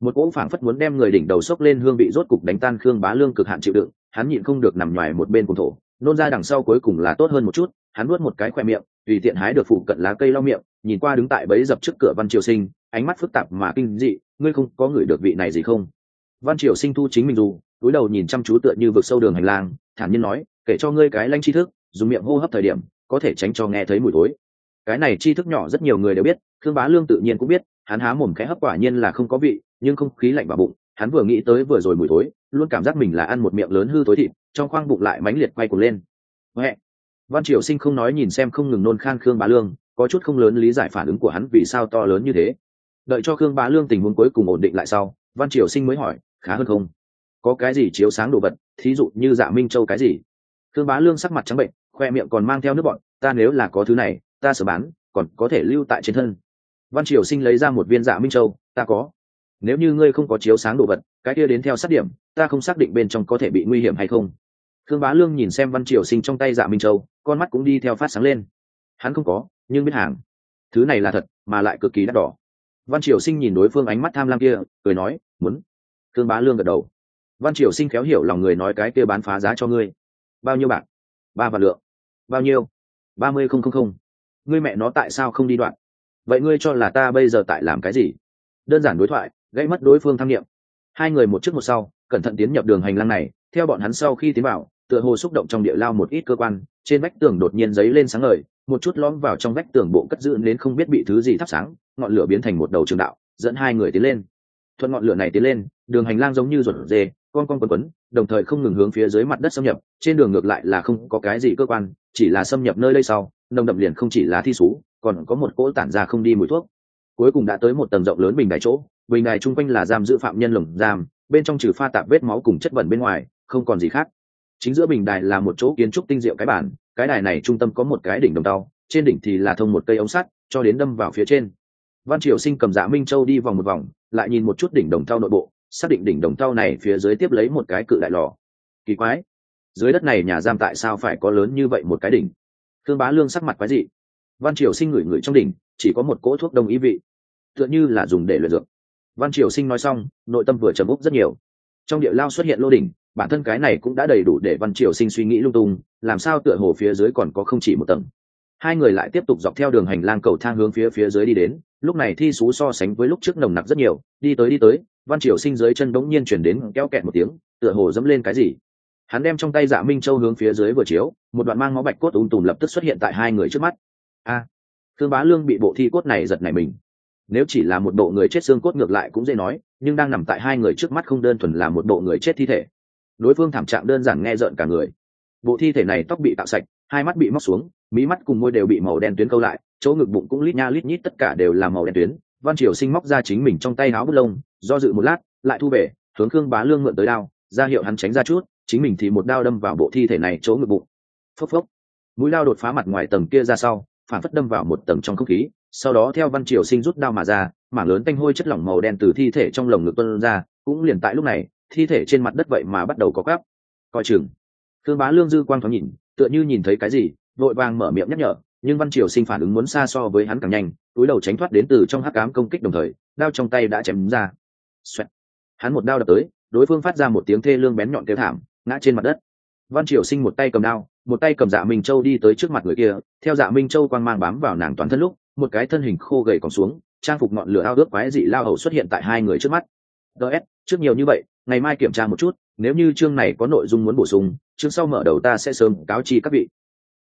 một cỗ phảng phất muốn đem người đỉnh đầu sốc lên hương vị rốt cục đánh tan khương bá lương cực hạn chịu đựng, hắn nhịn không được nằm ngoài một bên cùng thổ, nôn ra đằng sau cuối cùng là tốt hơn một chút, hắn nuốt một cái khoe miệng, tùy tiện hái được phụ cận lá cây lau miệng, nhìn qua đứng tại bẫy dập trước cửa văn triều sinh, ánh mắt phức tạp mà kinh dị ngươi không có người được vị này gì không? Văn triều sinh thu chính mình dù, túi đầu nhìn chăm chú tựa như vực sâu đường hành lang, thản nhiên nói, kể cho ngươi cái lanh tri thức, dùng miệng hô hấp thời điểm, có thể tránh cho nghe thấy mùi tối cái này tri thức nhỏ rất nhiều người đều biết thương bá lương tự nhiên cũng biết, hắn há mồm khẽ hấp quả nhiên là không có vị, nhưng không khí lạnh vào bụng, hắn vừa nghĩ tới vừa rồi mùi tối luôn cảm giác mình là ăn một miệng lớn hư tối thịt, trong khoang bụng lại mãnh liệt quay cuồng lên. Huệ. văn triều sinh không nói nhìn xem không ngừng nôn khan khương bá lương, có chút không lớn lý giải phản ứng của hắn vì sao to lớn như thế đợi cho khương bá lương tình huống cuối cùng ổn định lại sau, văn triều sinh mới hỏi, khá hơn không? Có cái gì chiếu sáng đồ vật, thí dụ như dạ minh châu cái gì? Khương bá lương sắc mặt trắng bệnh, khoe miệng còn mang theo nước bọn ta nếu là có thứ này, ta sở bán, còn có thể lưu tại trên thân. Văn triều sinh lấy ra một viên dạ minh châu, ta có. Nếu như ngươi không có chiếu sáng đồ vật, cái kia đến theo sát điểm, ta không xác định bên trong có thể bị nguy hiểm hay không. Khương bá lương nhìn xem văn triều sinh trong tay dạ minh châu, con mắt cũng đi theo phát sáng lên. Hắn không có, nhưng biết hàng. Thứ này là thật, mà lại cực kỳ đắt đỏ văn triều sinh nhìn đối phương ánh mắt tham lam kia, cười nói, muốn. Thương bá lương gật đầu. Văn triều sinh khéo hiểu lòng người nói cái kia bán phá giá cho ngươi. Bao nhiêu bạc? Ba vạn lượng. Bao nhiêu? Ba mươi không không không. Ngươi mẹ nó tại sao không đi đoạn? Vậy ngươi cho là ta bây giờ tại làm cái gì? Đơn giản đối thoại, gây mất đối phương tham nghiệm hai người một trước một sau, cẩn thận tiến nhập đường hành lang này, theo bọn hắn sau khi tiến vào, tựa hồ xúc động trong địa lao một ít cơ quan trên vách tường đột nhiên giấy lên sáng ngời, một chút lõm vào trong vách tường bộ cất giữ đến không biết bị thứ gì thắp sáng, ngọn lửa biến thành một đầu trường đạo, dẫn hai người tiến lên. Thuận ngọn lửa này tiến lên, đường hành lang giống như ruột dê con con quấn quấn, đồng thời không ngừng hướng phía dưới mặt đất xâm nhập, trên đường ngược lại là không có cái gì cơ quan, chỉ là xâm nhập nơi đây sau, nồng đậm liền không chỉ là thi sú còn có một cỗ tản ra không đi mùi thuốc. Cuối cùng đã tới một tầng rộng lớn bình đài chỗ, bình đài chung quanh là giam giữ phạm nhân lồng giam, bên trong trừ pha tạp vết máu cùng chất bẩn bên ngoài, không còn gì khác chính giữa bình đài là một chỗ kiến trúc tinh diệu cái bản, cái đài này trung tâm có một cái đỉnh đồng tàu, trên đỉnh thì là thông một cây ống sắt, cho đến đâm vào phía trên. Văn triều sinh cầm dạ minh châu đi vòng một vòng, lại nhìn một chút đỉnh đồng tàu nội bộ, xác định đỉnh đồng tàu này phía dưới tiếp lấy một cái cự đại lò. Kỳ quái. Dưới đất này nhà giam tại sao phải có lớn như vậy một cái đỉnh? Thương bá lương sắc mặt quái dị. Văn triều sinh ngửi ngửi trong đỉnh, chỉ có một cỗ thuốc đông ý vị. Tựa như là dùng để luyện dược. Văn triều sinh nói xong, nội tâm vừa trầm úc rất nhiều. Trong địa lao xuất hiện lô đỉnh bản thân cái này cũng đã đầy đủ để văn triều sinh suy nghĩ lung tung làm sao tựa hồ phía dưới còn có không chỉ một tầng. Hai người lại tiếp tục dọc theo đường hành lang cầu thang hướng phía phía dưới đi đến lúc này thi xú so sánh với lúc trước nồng nặc rất nhiều đi tới đi tới văn triều sinh dưới chân bỗng nhiên chuyển đến keo kẹt một tiếng tựa hồ dẫm lên cái gì. Hắn đem trong tay dạ minh châu hướng phía dưới vừa chiếu một đoạn mang máu bạch cốt ung tùm lập tức xuất hiện tại hai người trước mắt. A à, thương bá lương bị bộ thi cốt này giật nảy mình. Nếu chỉ là một bộ người chết xương cốt ngược lại cũng dễ nói nhưng đang nằm tại hai người trước mắt không đơn thuần là một bộ người chết thi thể đối phương thảm trạng đơn giản nghe rợn cả người. Bộ thi thể này tóc bị tạo sạch, hai mắt bị móc xuống, mí mắt cùng môi đều bị màu đen tuyến câu lại, chỗ ngực bụng cũng lít nha lít nhít tất cả đều là màu đen tuyến. Văn triều sinh móc ra chính mình trong tay áo bút lông, do dự một lát, lại thu về, hướng khương bá lương mượn tới đao, ra hiệu hắn tránh ra chút, chính mình thì một đao đâm vào bộ thi thể này chỗ ngực bụng. Phốc phốc. Mũi lao đột phá mặt ngoài tầng kia ra sau, phản phất đâm vào một tầng trong không khí, sau đó theo văn triều sinh rút đao mà ra, mảng lớn tanh hôi chất lỏng màu đen từ thi thể trong lồng ngực tuân ra, cũng liền tại lúc này thi thể trên mặt đất vậy mà bắt đầu có gắp coi chừng. Thương bá lương dư quang thoáng nhìn, tựa như nhìn thấy cái gì, vội vàng mở miệng nhắc nhở, nhưng văn triều sinh phản ứng muốn xa so với hắn càng nhanh, túi đầu tránh thoát đến từ trong hắc cám công kích đồng thời, đao trong tay đã chém ra. Xoẹt. hắn một đao đập tới, đối phương phát ra một tiếng thê lương bén nhọn kêu thảm, ngã trên mặt đất. Văn triều sinh một tay cầm đao, một tay cầm dạ minh châu đi tới trước mặt người kia, theo dạ minh châu quang mang bám vào nàng toàn thân lúc, một cái thân hình khô gầy còn xuống, trang phục ngọn lửa ao ước quái dị lao hầu xuất hiện tại hai người trước mắt. Ts trước nhiều như vậy ngày mai kiểm tra một chút, nếu như chương này có nội dung muốn bổ sung, chương sau mở đầu ta sẽ sớm cáo chi các vị.